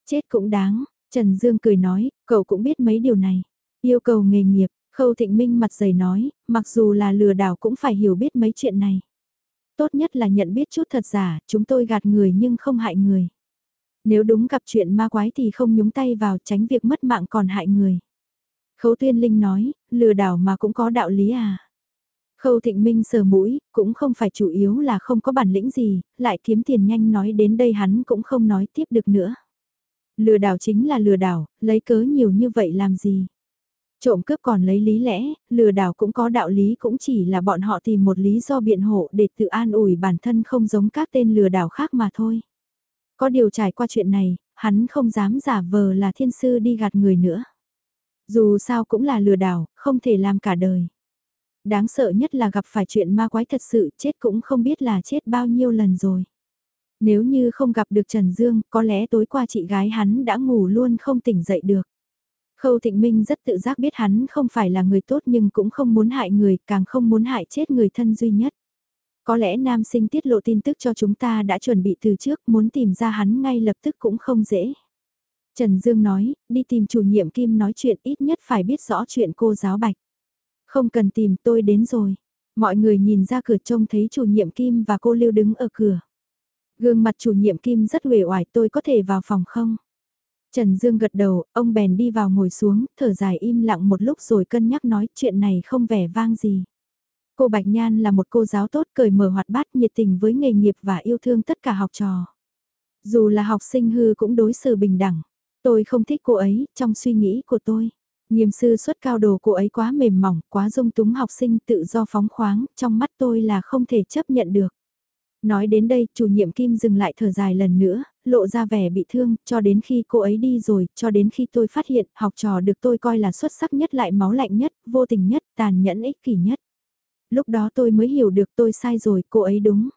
Chết cũng đáng, Trần Dương cười nói, cậu cũng biết mấy điều này. Yêu cầu nghề nghiệp, Khâu Thịnh Minh mặt dày nói, mặc dù là lừa đảo cũng phải hiểu biết mấy chuyện này. Tốt nhất là nhận biết chút thật giả, chúng tôi gạt người nhưng không hại người. Nếu đúng gặp chuyện ma quái thì không nhúng tay vào tránh việc mất mạng còn hại người. Khấu Tuyên Linh nói, lừa đảo mà cũng có đạo lý à. Khâu Thịnh Minh sờ mũi, cũng không phải chủ yếu là không có bản lĩnh gì, lại kiếm tiền nhanh nói đến đây hắn cũng không nói tiếp được nữa. Lừa đảo chính là lừa đảo, lấy cớ nhiều như vậy làm gì? Trộm cướp còn lấy lý lẽ, lừa đảo cũng có đạo lý cũng chỉ là bọn họ tìm một lý do biện hộ để tự an ủi bản thân không giống các tên lừa đảo khác mà thôi. Có điều trải qua chuyện này, hắn không dám giả vờ là thiên sư đi gạt người nữa. Dù sao cũng là lừa đảo, không thể làm cả đời. Đáng sợ nhất là gặp phải chuyện ma quái thật sự chết cũng không biết là chết bao nhiêu lần rồi. Nếu như không gặp được Trần Dương, có lẽ tối qua chị gái hắn đã ngủ luôn không tỉnh dậy được. Khâu Thịnh Minh rất tự giác biết hắn không phải là người tốt nhưng cũng không muốn hại người, càng không muốn hại chết người thân duy nhất. Có lẽ nam sinh tiết lộ tin tức cho chúng ta đã chuẩn bị từ trước, muốn tìm ra hắn ngay lập tức cũng không dễ. Trần Dương nói, đi tìm chủ nhiệm Kim nói chuyện ít nhất phải biết rõ chuyện cô giáo Bạch. Không cần tìm tôi đến rồi. Mọi người nhìn ra cửa trông thấy chủ nhiệm Kim và cô Lưu đứng ở cửa. Gương mặt chủ nhiệm Kim rất uể oải tôi có thể vào phòng không? Trần Dương gật đầu, ông bèn đi vào ngồi xuống, thở dài im lặng một lúc rồi cân nhắc nói chuyện này không vẻ vang gì. Cô Bạch Nhan là một cô giáo tốt cởi mở hoạt bát nhiệt tình với nghề nghiệp và yêu thương tất cả học trò. Dù là học sinh hư cũng đối xử bình đẳng. Tôi không thích cô ấy, trong suy nghĩ của tôi. Nghiêm sư xuất cao đồ cô ấy quá mềm mỏng, quá dung túng học sinh tự do phóng khoáng, trong mắt tôi là không thể chấp nhận được. Nói đến đây, chủ nhiệm Kim dừng lại thở dài lần nữa, lộ ra vẻ bị thương, cho đến khi cô ấy đi rồi, cho đến khi tôi phát hiện học trò được tôi coi là xuất sắc nhất lại máu lạnh nhất, vô tình nhất, tàn nhẫn ích kỷ nhất. Lúc đó tôi mới hiểu được tôi sai rồi, cô ấy đúng.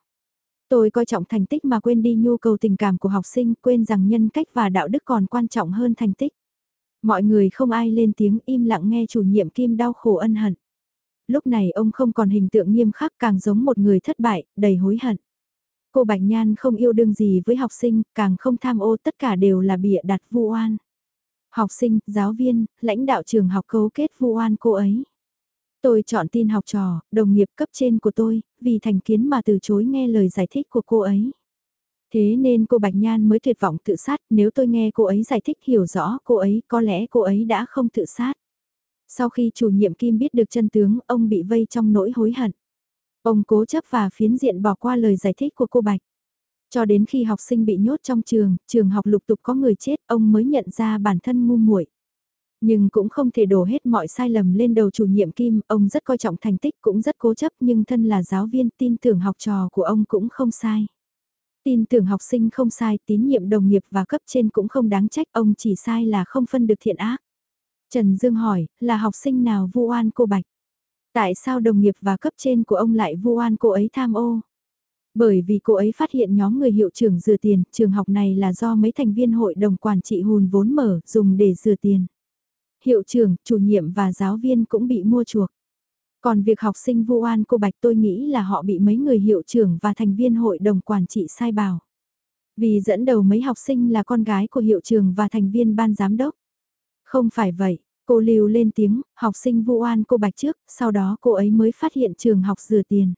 Tôi coi trọng thành tích mà quên đi nhu cầu tình cảm của học sinh, quên rằng nhân cách và đạo đức còn quan trọng hơn thành tích. Mọi người không ai lên tiếng im lặng nghe chủ nhiệm Kim đau khổ ân hận. Lúc này ông không còn hình tượng nghiêm khắc càng giống một người thất bại, đầy hối hận. Cô Bạch Nhan không yêu đương gì với học sinh, càng không tham ô tất cả đều là bịa đặt vu oan. Học sinh, giáo viên, lãnh đạo trường học cấu kết vu oan cô ấy. Tôi chọn tin học trò, đồng nghiệp cấp trên của tôi, vì thành kiến mà từ chối nghe lời giải thích của cô ấy. Thế nên cô Bạch Nhan mới tuyệt vọng tự sát, nếu tôi nghe cô ấy giải thích hiểu rõ cô ấy, có lẽ cô ấy đã không tự sát. Sau khi chủ nhiệm Kim biết được chân tướng, ông bị vây trong nỗi hối hận. Ông cố chấp và phiến diện bỏ qua lời giải thích của cô Bạch. Cho đến khi học sinh bị nhốt trong trường, trường học lục tục có người chết, ông mới nhận ra bản thân ngu muội. Nhưng cũng không thể đổ hết mọi sai lầm lên đầu chủ nhiệm Kim, ông rất coi trọng thành tích cũng rất cố chấp nhưng thân là giáo viên tin tưởng học trò của ông cũng không sai. Tin tưởng học sinh không sai, tín nhiệm đồng nghiệp và cấp trên cũng không đáng trách, ông chỉ sai là không phân được thiện ác. Trần Dương hỏi, là học sinh nào vu oan cô Bạch? Tại sao đồng nghiệp và cấp trên của ông lại vu oan cô ấy tham ô? Bởi vì cô ấy phát hiện nhóm người hiệu trưởng dừa tiền, trường học này là do mấy thành viên hội đồng quản trị hùn vốn mở, dùng để dừa tiền. Hiệu trưởng, chủ nhiệm và giáo viên cũng bị mua chuộc. Còn việc học sinh vu oan cô Bạch tôi nghĩ là họ bị mấy người hiệu trưởng và thành viên hội đồng quản trị sai bảo. Vì dẫn đầu mấy học sinh là con gái của hiệu trưởng và thành viên ban giám đốc. Không phải vậy, Cô lưu lên tiếng, học sinh vu oan cô Bạch trước, sau đó cô ấy mới phát hiện trường học rửa tiền.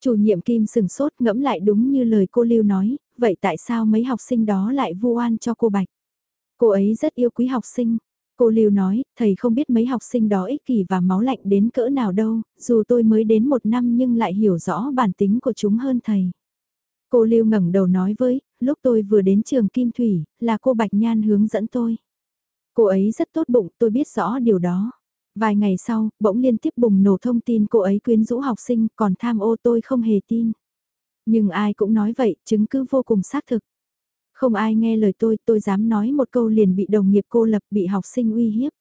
Chủ nhiệm Kim sừng sốt ngẫm lại đúng như lời cô lưu nói, vậy tại sao mấy học sinh đó lại vu oan cho cô Bạch? Cô ấy rất yêu quý học sinh, Cô Lưu nói, thầy không biết mấy học sinh đó ích kỷ và máu lạnh đến cỡ nào đâu, dù tôi mới đến một năm nhưng lại hiểu rõ bản tính của chúng hơn thầy. Cô Lưu ngẩng đầu nói với, lúc tôi vừa đến trường Kim Thủy, là cô Bạch Nhan hướng dẫn tôi. Cô ấy rất tốt bụng, tôi biết rõ điều đó. Vài ngày sau, bỗng liên tiếp bùng nổ thông tin cô ấy quyến rũ học sinh, còn tham ô tôi không hề tin. Nhưng ai cũng nói vậy, chứng cứ vô cùng xác thực. Không ai nghe lời tôi, tôi dám nói một câu liền bị đồng nghiệp cô lập bị học sinh uy hiếp.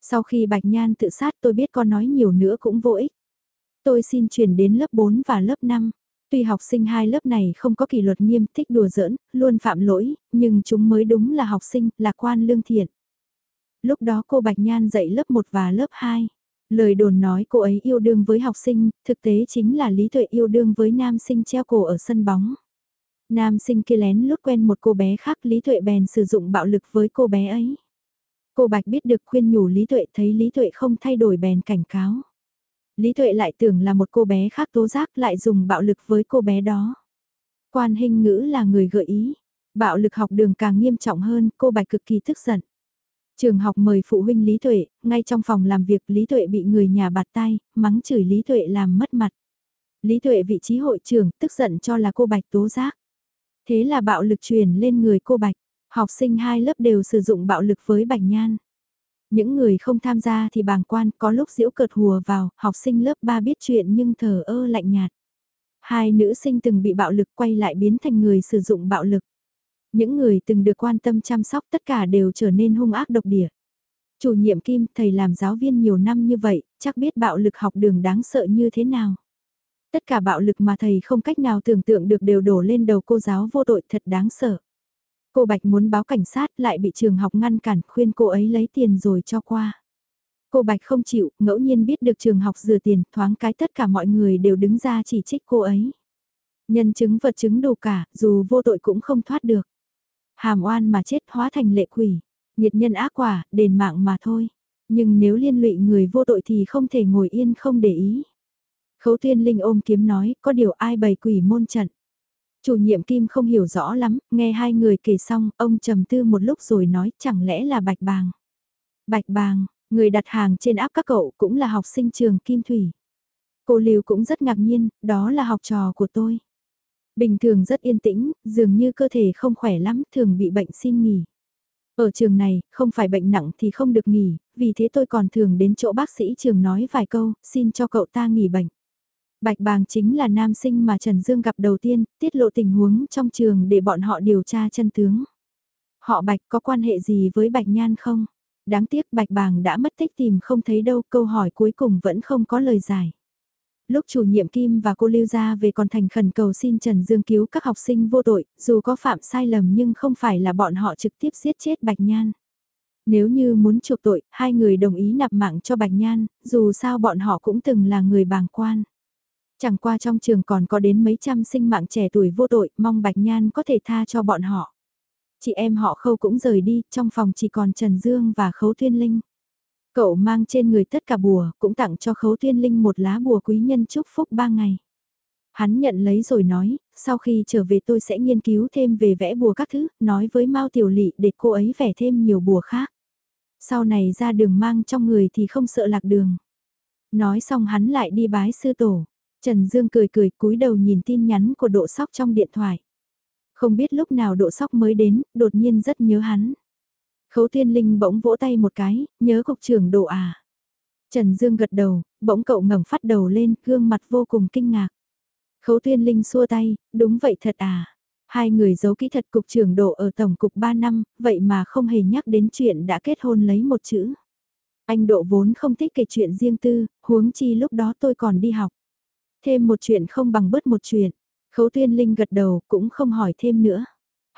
Sau khi Bạch Nhan tự sát tôi biết con nói nhiều nữa cũng vô ích. Tôi xin chuyển đến lớp 4 và lớp 5. Tuy học sinh hai lớp này không có kỷ luật nghiêm thích đùa giỡn, luôn phạm lỗi, nhưng chúng mới đúng là học sinh, lạc quan lương thiện. Lúc đó cô Bạch Nhan dạy lớp 1 và lớp 2. Lời đồn nói cô ấy yêu đương với học sinh, thực tế chính là Lý Tuệ yêu đương với nam sinh treo cổ ở sân bóng. Nam sinh kia lén lút quen một cô bé khác Lý Tuệ bèn sử dụng bạo lực với cô bé ấy. Cô Bạch biết được khuyên nhủ Lý Tuệ thấy Lý Tuệ không thay đổi bèn cảnh cáo. Lý Tuệ lại tưởng là một cô bé khác tố giác lại dùng bạo lực với cô bé đó. Quan hình ngữ là người gợi ý. Bạo lực học đường càng nghiêm trọng hơn, cô Bạch cực kỳ tức giận. Trường học mời phụ huynh Lý Tuệ, ngay trong phòng làm việc Lý Tuệ bị người nhà bạt tay, mắng chửi Lý Tuệ làm mất mặt. Lý Tuệ vị trí hội trưởng tức giận cho là cô Bạch tố giác. Thế là bạo lực truyền lên người cô Bạch, học sinh hai lớp đều sử dụng bạo lực với Bạch Nhan. Những người không tham gia thì bàng quan có lúc diễu cợt hùa vào, học sinh lớp 3 biết chuyện nhưng thờ ơ lạnh nhạt. Hai nữ sinh từng bị bạo lực quay lại biến thành người sử dụng bạo lực. Những người từng được quan tâm chăm sóc tất cả đều trở nên hung ác độc địa. Chủ nhiệm Kim, thầy làm giáo viên nhiều năm như vậy, chắc biết bạo lực học đường đáng sợ như thế nào. Tất cả bạo lực mà thầy không cách nào tưởng tượng được đều đổ lên đầu cô giáo vô tội thật đáng sợ. Cô Bạch muốn báo cảnh sát lại bị trường học ngăn cản khuyên cô ấy lấy tiền rồi cho qua. Cô Bạch không chịu, ngẫu nhiên biết được trường học dừa tiền, thoáng cái tất cả mọi người đều đứng ra chỉ trích cô ấy. Nhân chứng vật chứng đủ cả, dù vô tội cũng không thoát được. Hàm oan mà chết hóa thành lệ quỷ, nhiệt nhân ác quả, đền mạng mà thôi. Nhưng nếu liên lụy người vô tội thì không thể ngồi yên không để ý. Khấu tuyên linh ôm kiếm nói, có điều ai bày quỷ môn trận. Chủ nhiệm Kim không hiểu rõ lắm, nghe hai người kể xong, ông trầm tư một lúc rồi nói chẳng lẽ là Bạch Bàng. Bạch Bàng, người đặt hàng trên áp các cậu cũng là học sinh trường Kim Thủy. Cô Lưu cũng rất ngạc nhiên, đó là học trò của tôi. Bình thường rất yên tĩnh, dường như cơ thể không khỏe lắm, thường bị bệnh xin nghỉ. Ở trường này, không phải bệnh nặng thì không được nghỉ, vì thế tôi còn thường đến chỗ bác sĩ trường nói vài câu, xin cho cậu ta nghỉ bệnh. Bạch Bàng chính là nam sinh mà Trần Dương gặp đầu tiên, tiết lộ tình huống trong trường để bọn họ điều tra chân tướng. Họ Bạch có quan hệ gì với Bạch Nhan không? Đáng tiếc Bạch Bàng đã mất tích tìm không thấy đâu, câu hỏi cuối cùng vẫn không có lời giải. Lúc chủ nhiệm Kim và cô Lưu ra về còn thành khẩn cầu xin Trần Dương cứu các học sinh vô tội, dù có phạm sai lầm nhưng không phải là bọn họ trực tiếp giết chết Bạch Nhan. Nếu như muốn chuộc tội, hai người đồng ý nạp mạng cho Bạch Nhan, dù sao bọn họ cũng từng là người bàng quan. Chẳng qua trong trường còn có đến mấy trăm sinh mạng trẻ tuổi vô tội, mong Bạch Nhan có thể tha cho bọn họ. Chị em họ khâu cũng rời đi, trong phòng chỉ còn Trần Dương và Khấu Thiên Linh. Cậu mang trên người tất cả bùa, cũng tặng cho Khấu thiên Linh một lá bùa quý nhân chúc phúc ba ngày. Hắn nhận lấy rồi nói, sau khi trở về tôi sẽ nghiên cứu thêm về vẽ bùa các thứ, nói với Mao Tiểu Lị để cô ấy vẽ thêm nhiều bùa khác. Sau này ra đường mang trong người thì không sợ lạc đường. Nói xong hắn lại đi bái sư tổ. Trần Dương cười cười cúi đầu nhìn tin nhắn của độ sóc trong điện thoại. Không biết lúc nào độ sóc mới đến, đột nhiên rất nhớ hắn. Khấu Thiên Linh bỗng vỗ tay một cái, nhớ cục trưởng độ à. Trần Dương gật đầu, bỗng cậu ngẩng phát đầu lên, gương mặt vô cùng kinh ngạc. Khấu Thiên Linh xua tay, đúng vậy thật à. Hai người giấu kỹ thật cục trưởng độ ở tổng cục 3 năm, vậy mà không hề nhắc đến chuyện đã kết hôn lấy một chữ. Anh độ vốn không thích kể chuyện riêng tư, huống chi lúc đó tôi còn đi học. Thêm một chuyện không bằng bớt một chuyện. Khấu tuyên linh gật đầu cũng không hỏi thêm nữa.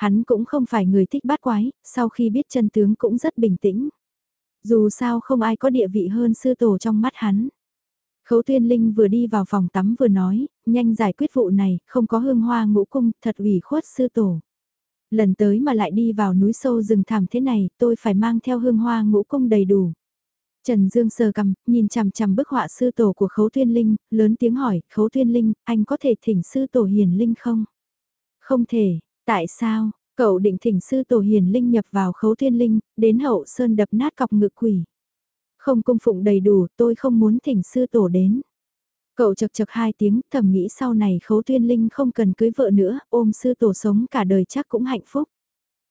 Hắn cũng không phải người thích bát quái, sau khi biết chân tướng cũng rất bình tĩnh. Dù sao không ai có địa vị hơn sư tổ trong mắt hắn. Khấu tuyên linh vừa đi vào phòng tắm vừa nói, nhanh giải quyết vụ này, không có hương hoa ngũ cung, thật ủy khuất sư tổ. Lần tới mà lại đi vào núi sâu rừng thảm thế này, tôi phải mang theo hương hoa ngũ cung đầy đủ. Trần Dương sờ cầm, nhìn chằm chằm bức họa sư tổ của Khấu Tuyên Linh, lớn tiếng hỏi, Khấu Tuyên Linh, anh có thể thỉnh sư tổ hiền linh không? Không thể, tại sao? Cậu định thỉnh sư tổ hiền linh nhập vào khấu thiên linh, đến hậu sơn đập nát cọc ngự quỷ. Không cung phụng đầy đủ, tôi không muốn thỉnh sư tổ đến. Cậu chật chật hai tiếng, thầm nghĩ sau này khấu tuyên linh không cần cưới vợ nữa, ôm sư tổ sống cả đời chắc cũng hạnh phúc.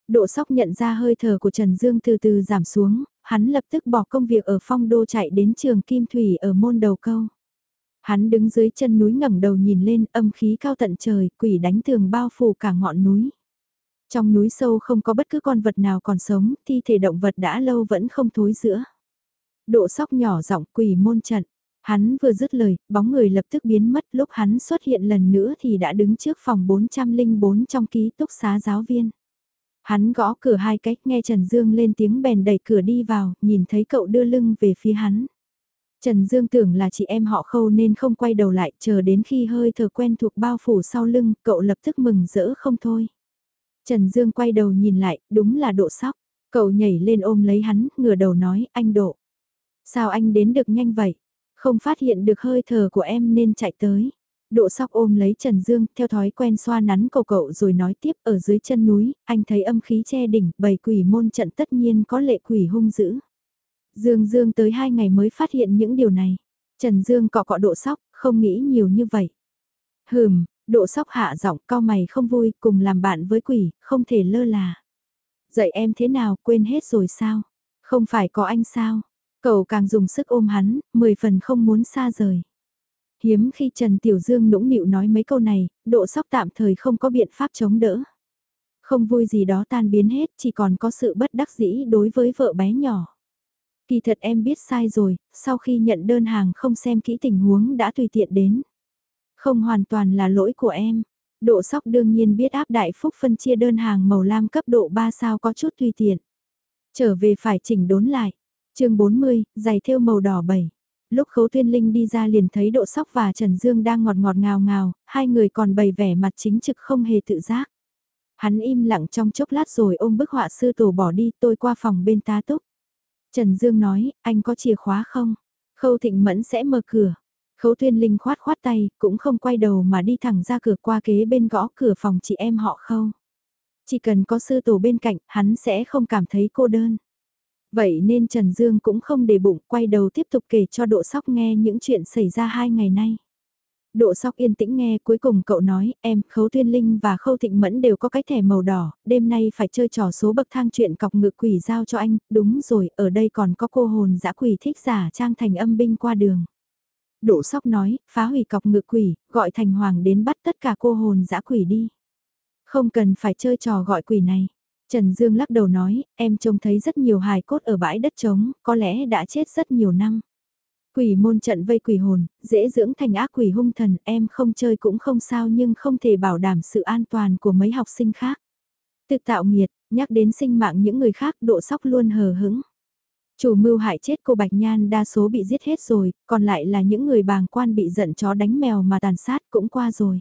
Độ sóc nhận ra hơi thở của Trần Dương từ từ giảm xuống, hắn lập tức bỏ công việc ở phong đô chạy đến trường Kim Thủy ở môn đầu câu. Hắn đứng dưới chân núi ngẩng đầu nhìn lên âm khí cao tận trời, quỷ đánh tường bao phủ cả ngọn núi. Trong núi sâu không có bất cứ con vật nào còn sống, thi thể động vật đã lâu vẫn không thối giữa. Độ sóc nhỏ giọng quỷ môn trận. Hắn vừa dứt lời, bóng người lập tức biến mất lúc hắn xuất hiện lần nữa thì đã đứng trước phòng 404 trong ký túc xá giáo viên. Hắn gõ cửa hai cách nghe Trần Dương lên tiếng bèn đẩy cửa đi vào, nhìn thấy cậu đưa lưng về phía hắn. Trần Dương tưởng là chị em họ khâu nên không quay đầu lại chờ đến khi hơi thở quen thuộc bao phủ sau lưng, cậu lập tức mừng rỡ không thôi. Trần Dương quay đầu nhìn lại, đúng là độ sóc. Cậu nhảy lên ôm lấy hắn, ngửa đầu nói, anh độ. Sao anh đến được nhanh vậy? Không phát hiện được hơi thở của em nên chạy tới. Độ sóc ôm lấy Trần Dương, theo thói quen xoa nắn cầu cậu rồi nói tiếp ở dưới chân núi, anh thấy âm khí che đỉnh, bầy quỷ môn trận tất nhiên có lệ quỷ hung dữ. Dương Dương tới hai ngày mới phát hiện những điều này. Trần Dương cọ cọ độ sóc, không nghĩ nhiều như vậy. Hừm, độ sóc hạ giọng cao mày không vui, cùng làm bạn với quỷ, không thể lơ là. Dạy em thế nào, quên hết rồi sao? Không phải có anh sao? Cậu càng dùng sức ôm hắn, mười phần không muốn xa rời. Hiếm khi Trần Tiểu Dương nũng nịu nói mấy câu này, độ sóc tạm thời không có biện pháp chống đỡ. Không vui gì đó tan biến hết, chỉ còn có sự bất đắc dĩ đối với vợ bé nhỏ. Kỳ thật em biết sai rồi, sau khi nhận đơn hàng không xem kỹ tình huống đã tùy tiện đến. Không hoàn toàn là lỗi của em. Độ sóc đương nhiên biết áp đại phúc phân chia đơn hàng màu lam cấp độ 3 sao có chút tùy tiện. Trở về phải chỉnh đốn lại chương 40, giày thêu màu đỏ bảy. Lúc khấu tuyên linh đi ra liền thấy độ sóc và Trần Dương đang ngọt ngọt ngào ngào, hai người còn bày vẻ mặt chính trực không hề tự giác. Hắn im lặng trong chốc lát rồi ôm bức họa sư tổ bỏ đi tôi qua phòng bên tá túc. Trần Dương nói, anh có chìa khóa không? Khâu thịnh mẫn sẽ mở cửa. Khấu Thuyên linh khoát khoát tay, cũng không quay đầu mà đi thẳng ra cửa qua kế bên gõ cửa phòng chị em họ khâu. Chỉ cần có sư tổ bên cạnh, hắn sẽ không cảm thấy cô đơn. Vậy nên Trần Dương cũng không để bụng quay đầu tiếp tục kể cho Độ Sóc nghe những chuyện xảy ra hai ngày nay. Độ Sóc yên tĩnh nghe cuối cùng cậu nói em Khấu Tuyên Linh và Khâu Thịnh Mẫn đều có cái thẻ màu đỏ, đêm nay phải chơi trò số bậc thang chuyện cọc ngự quỷ giao cho anh, đúng rồi, ở đây còn có cô hồn dã quỷ thích giả trang thành âm binh qua đường. Độ Sóc nói, phá hủy cọc ngự quỷ, gọi thành hoàng đến bắt tất cả cô hồn dã quỷ đi. Không cần phải chơi trò gọi quỷ này. Trần Dương lắc đầu nói, em trông thấy rất nhiều hài cốt ở bãi đất trống, có lẽ đã chết rất nhiều năm. Quỷ môn trận vây quỷ hồn, dễ dưỡng thành ác quỷ hung thần, em không chơi cũng không sao nhưng không thể bảo đảm sự an toàn của mấy học sinh khác. Tự tạo nghiệt, nhắc đến sinh mạng những người khác độ sóc luôn hờ hững. Chủ mưu hại chết cô Bạch Nhan đa số bị giết hết rồi, còn lại là những người bàng quan bị giận chó đánh mèo mà tàn sát cũng qua rồi.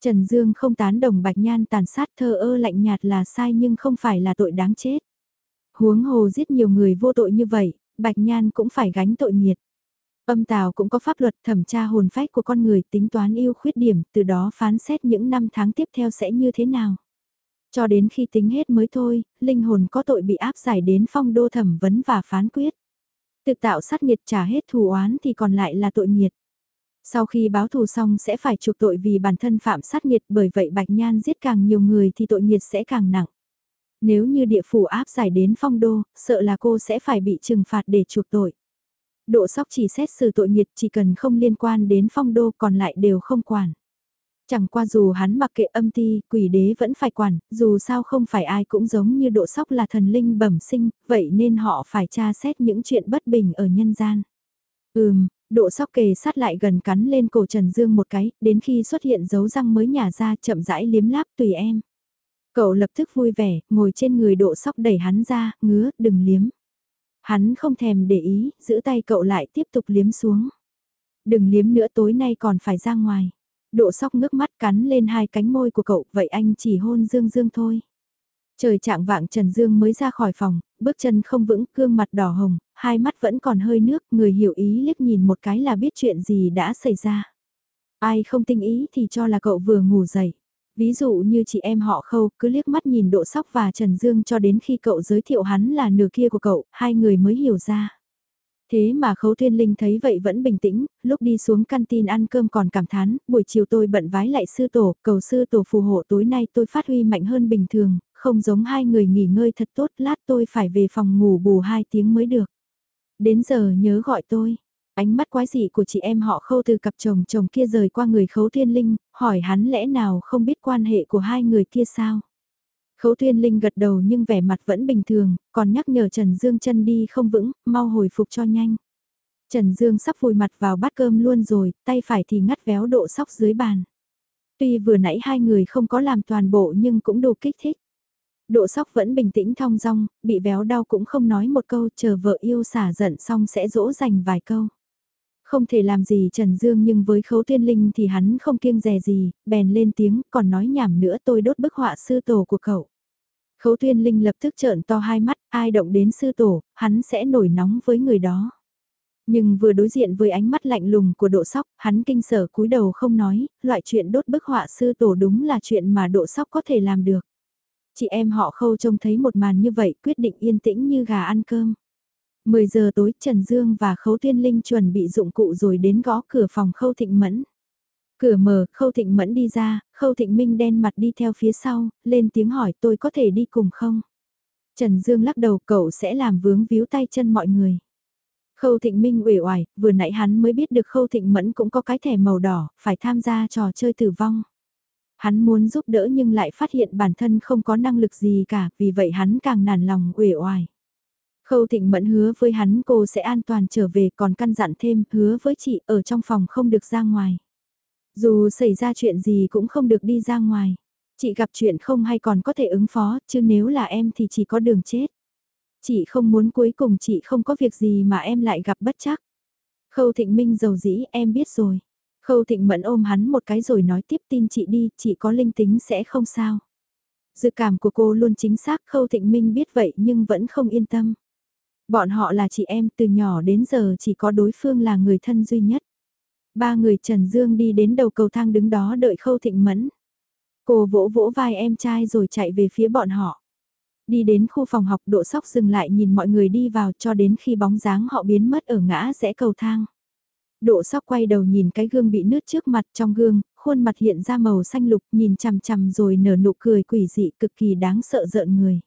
Trần Dương không tán đồng Bạch Nhan tàn sát thơ ơ lạnh nhạt là sai nhưng không phải là tội đáng chết. Huống hồ giết nhiều người vô tội như vậy, Bạch Nhan cũng phải gánh tội nghiệt. Âm tào cũng có pháp luật thẩm tra hồn phách của con người tính toán yêu khuyết điểm, từ đó phán xét những năm tháng tiếp theo sẽ như thế nào. Cho đến khi tính hết mới thôi, linh hồn có tội bị áp giải đến phong đô thẩm vấn và phán quyết. Tự tạo sát nghiệt trả hết thù oán thì còn lại là tội nghiệt. Sau khi báo thù xong sẽ phải chuộc tội vì bản thân phạm sát nghiệt bởi vậy Bạch Nhan giết càng nhiều người thì tội nghiệt sẽ càng nặng. Nếu như địa phủ áp giải đến phong đô, sợ là cô sẽ phải bị trừng phạt để chuộc tội. Độ sóc chỉ xét xử tội nghiệt chỉ cần không liên quan đến phong đô còn lại đều không quản. Chẳng qua dù hắn mặc kệ âm ti, quỷ đế vẫn phải quản, dù sao không phải ai cũng giống như độ sóc là thần linh bẩm sinh, vậy nên họ phải tra xét những chuyện bất bình ở nhân gian. Ừm, Độ sóc kề sát lại gần cắn lên cổ Trần Dương một cái, đến khi xuất hiện dấu răng mới nhả ra chậm rãi liếm láp tùy em. Cậu lập tức vui vẻ, ngồi trên người độ sóc đẩy hắn ra, ngứa, đừng liếm. Hắn không thèm để ý, giữ tay cậu lại tiếp tục liếm xuống. Đừng liếm nữa tối nay còn phải ra ngoài. Độ sóc ngước mắt cắn lên hai cánh môi của cậu, vậy anh chỉ hôn Dương Dương thôi. Trời trạng vạng Trần Dương mới ra khỏi phòng, bước chân không vững, gương mặt đỏ hồng, hai mắt vẫn còn hơi nước, người hiểu ý liếc nhìn một cái là biết chuyện gì đã xảy ra. Ai không tinh ý thì cho là cậu vừa ngủ dậy. Ví dụ như chị em họ khâu cứ liếc mắt nhìn độ sóc và Trần Dương cho đến khi cậu giới thiệu hắn là nửa kia của cậu, hai người mới hiểu ra. Thế mà Khấu Thiên Linh thấy vậy vẫn bình tĩnh, lúc đi xuống canteen ăn cơm còn cảm thán, buổi chiều tôi bận vái lại sư tổ, cầu sư tổ phù hộ tối nay tôi phát huy mạnh hơn bình thường, không giống hai người nghỉ ngơi thật tốt, lát tôi phải về phòng ngủ bù hai tiếng mới được. Đến giờ nhớ gọi tôi. Ánh mắt quái dị của chị em họ khâu từ cặp chồng chồng kia rời qua người khấu thiên linh, hỏi hắn lẽ nào không biết quan hệ của hai người kia sao? Khấu Thiên Linh gật đầu nhưng vẻ mặt vẫn bình thường, còn nhắc nhở Trần Dương chân đi không vững, mau hồi phục cho nhanh. Trần Dương sắp vùi mặt vào bát cơm luôn rồi, tay phải thì ngắt véo độ sóc dưới bàn. Tuy vừa nãy hai người không có làm toàn bộ nhưng cũng đủ kích thích. Độ sóc vẫn bình tĩnh thong dong, bị véo đau cũng không nói một câu chờ vợ yêu xả giận xong sẽ dỗ dành vài câu. Không thể làm gì Trần Dương nhưng với khấu tiên linh thì hắn không kiêng dè gì, bèn lên tiếng còn nói nhảm nữa tôi đốt bức họa sư tổ của cậu. Khấu tuyên linh lập tức trợn to hai mắt, ai động đến sư tổ, hắn sẽ nổi nóng với người đó. Nhưng vừa đối diện với ánh mắt lạnh lùng của độ sóc, hắn kinh sở cúi đầu không nói, loại chuyện đốt bức họa sư tổ đúng là chuyện mà độ sóc có thể làm được. Chị em họ khâu trông thấy một màn như vậy quyết định yên tĩnh như gà ăn cơm. 10 giờ tối Trần Dương và Khấu Tuyên Linh chuẩn bị dụng cụ rồi đến gõ cửa phòng Khâu Thịnh Mẫn. Cửa mở, Khâu Thịnh Mẫn đi ra, Khâu Thịnh Minh đen mặt đi theo phía sau, lên tiếng hỏi tôi có thể đi cùng không? Trần Dương lắc đầu cậu sẽ làm vướng víu tay chân mọi người. Khâu Thịnh Minh uể oải, vừa nãy hắn mới biết được Khâu Thịnh Mẫn cũng có cái thẻ màu đỏ, phải tham gia trò chơi tử vong. Hắn muốn giúp đỡ nhưng lại phát hiện bản thân không có năng lực gì cả, vì vậy hắn càng nản lòng uể oải. Khâu Thịnh Mẫn hứa với hắn cô sẽ an toàn trở về còn căn dặn thêm hứa với chị ở trong phòng không được ra ngoài. Dù xảy ra chuyện gì cũng không được đi ra ngoài. Chị gặp chuyện không hay còn có thể ứng phó, chứ nếu là em thì chỉ có đường chết. Chị không muốn cuối cùng chị không có việc gì mà em lại gặp bất chắc. Khâu Thịnh Minh giàu dĩ em biết rồi. Khâu Thịnh Mẫn ôm hắn một cái rồi nói tiếp tin chị đi, chị có linh tính sẽ không sao. Dự cảm của cô luôn chính xác Khâu Thịnh Minh biết vậy nhưng vẫn không yên tâm. Bọn họ là chị em từ nhỏ đến giờ chỉ có đối phương là người thân duy nhất. Ba người Trần Dương đi đến đầu cầu thang đứng đó đợi Khâu Thịnh Mẫn. Cô vỗ vỗ vai em trai rồi chạy về phía bọn họ. Đi đến khu phòng học độ sóc dừng lại nhìn mọi người đi vào cho đến khi bóng dáng họ biến mất ở ngã rẽ cầu thang. Độ sóc quay đầu nhìn cái gương bị nứt trước mặt trong gương, khuôn mặt hiện ra màu xanh lục nhìn chằm chằm rồi nở nụ cười quỷ dị cực kỳ đáng sợ rợn người.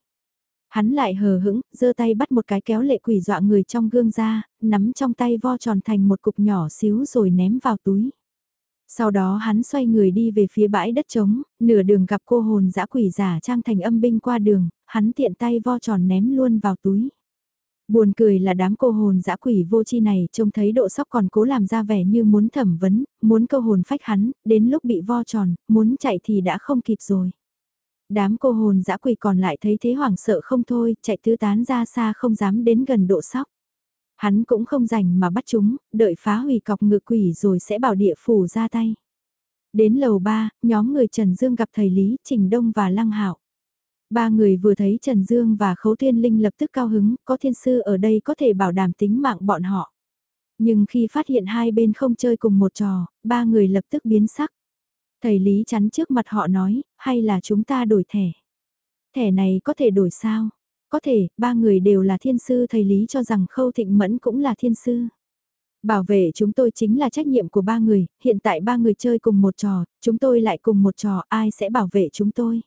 Hắn lại hờ hững, giơ tay bắt một cái kéo lệ quỷ dọa người trong gương ra, nắm trong tay vo tròn thành một cục nhỏ xíu rồi ném vào túi. Sau đó hắn xoay người đi về phía bãi đất trống, nửa đường gặp cô hồn dã quỷ giả trang thành âm binh qua đường, hắn tiện tay vo tròn ném luôn vào túi. Buồn cười là đám cô hồn dã quỷ vô chi này trông thấy độ sóc còn cố làm ra vẻ như muốn thẩm vấn, muốn câu hồn phách hắn, đến lúc bị vo tròn, muốn chạy thì đã không kịp rồi. Đám cô hồn dã quỷ còn lại thấy thế hoảng sợ không thôi, chạy tứ tán ra xa không dám đến gần độ sóc. Hắn cũng không rảnh mà bắt chúng, đợi phá hủy cọc ngự quỷ rồi sẽ bảo địa phủ ra tay. Đến lầu 3, nhóm người Trần Dương gặp thầy Lý, Trình Đông và Lăng Hạo. Ba người vừa thấy Trần Dương và Khấu Thiên Linh lập tức cao hứng, có thiên sư ở đây có thể bảo đảm tính mạng bọn họ. Nhưng khi phát hiện hai bên không chơi cùng một trò, ba người lập tức biến sắc. Thầy Lý chắn trước mặt họ nói, hay là chúng ta đổi thẻ? Thẻ này có thể đổi sao? Có thể, ba người đều là thiên sư thầy Lý cho rằng Khâu Thịnh Mẫn cũng là thiên sư. Bảo vệ chúng tôi chính là trách nhiệm của ba người, hiện tại ba người chơi cùng một trò, chúng tôi lại cùng một trò, ai sẽ bảo vệ chúng tôi?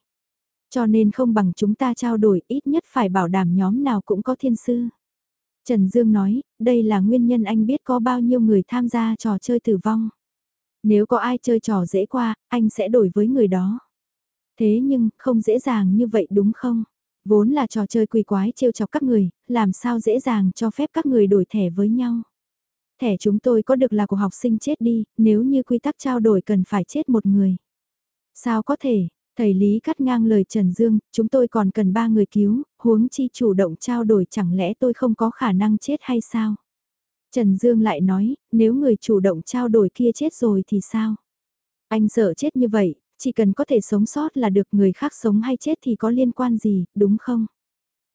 Cho nên không bằng chúng ta trao đổi, ít nhất phải bảo đảm nhóm nào cũng có thiên sư. Trần Dương nói, đây là nguyên nhân anh biết có bao nhiêu người tham gia trò chơi tử vong. Nếu có ai chơi trò dễ qua, anh sẽ đổi với người đó. Thế nhưng, không dễ dàng như vậy đúng không? Vốn là trò chơi quỷ quái trêu chọc các người, làm sao dễ dàng cho phép các người đổi thẻ với nhau. Thẻ chúng tôi có được là của học sinh chết đi, nếu như quy tắc trao đổi cần phải chết một người. Sao có thể, thầy Lý cắt ngang lời Trần Dương, chúng tôi còn cần ba người cứu, huống chi chủ động trao đổi chẳng lẽ tôi không có khả năng chết hay sao? Trần Dương lại nói, nếu người chủ động trao đổi kia chết rồi thì sao? Anh sợ chết như vậy, chỉ cần có thể sống sót là được người khác sống hay chết thì có liên quan gì, đúng không?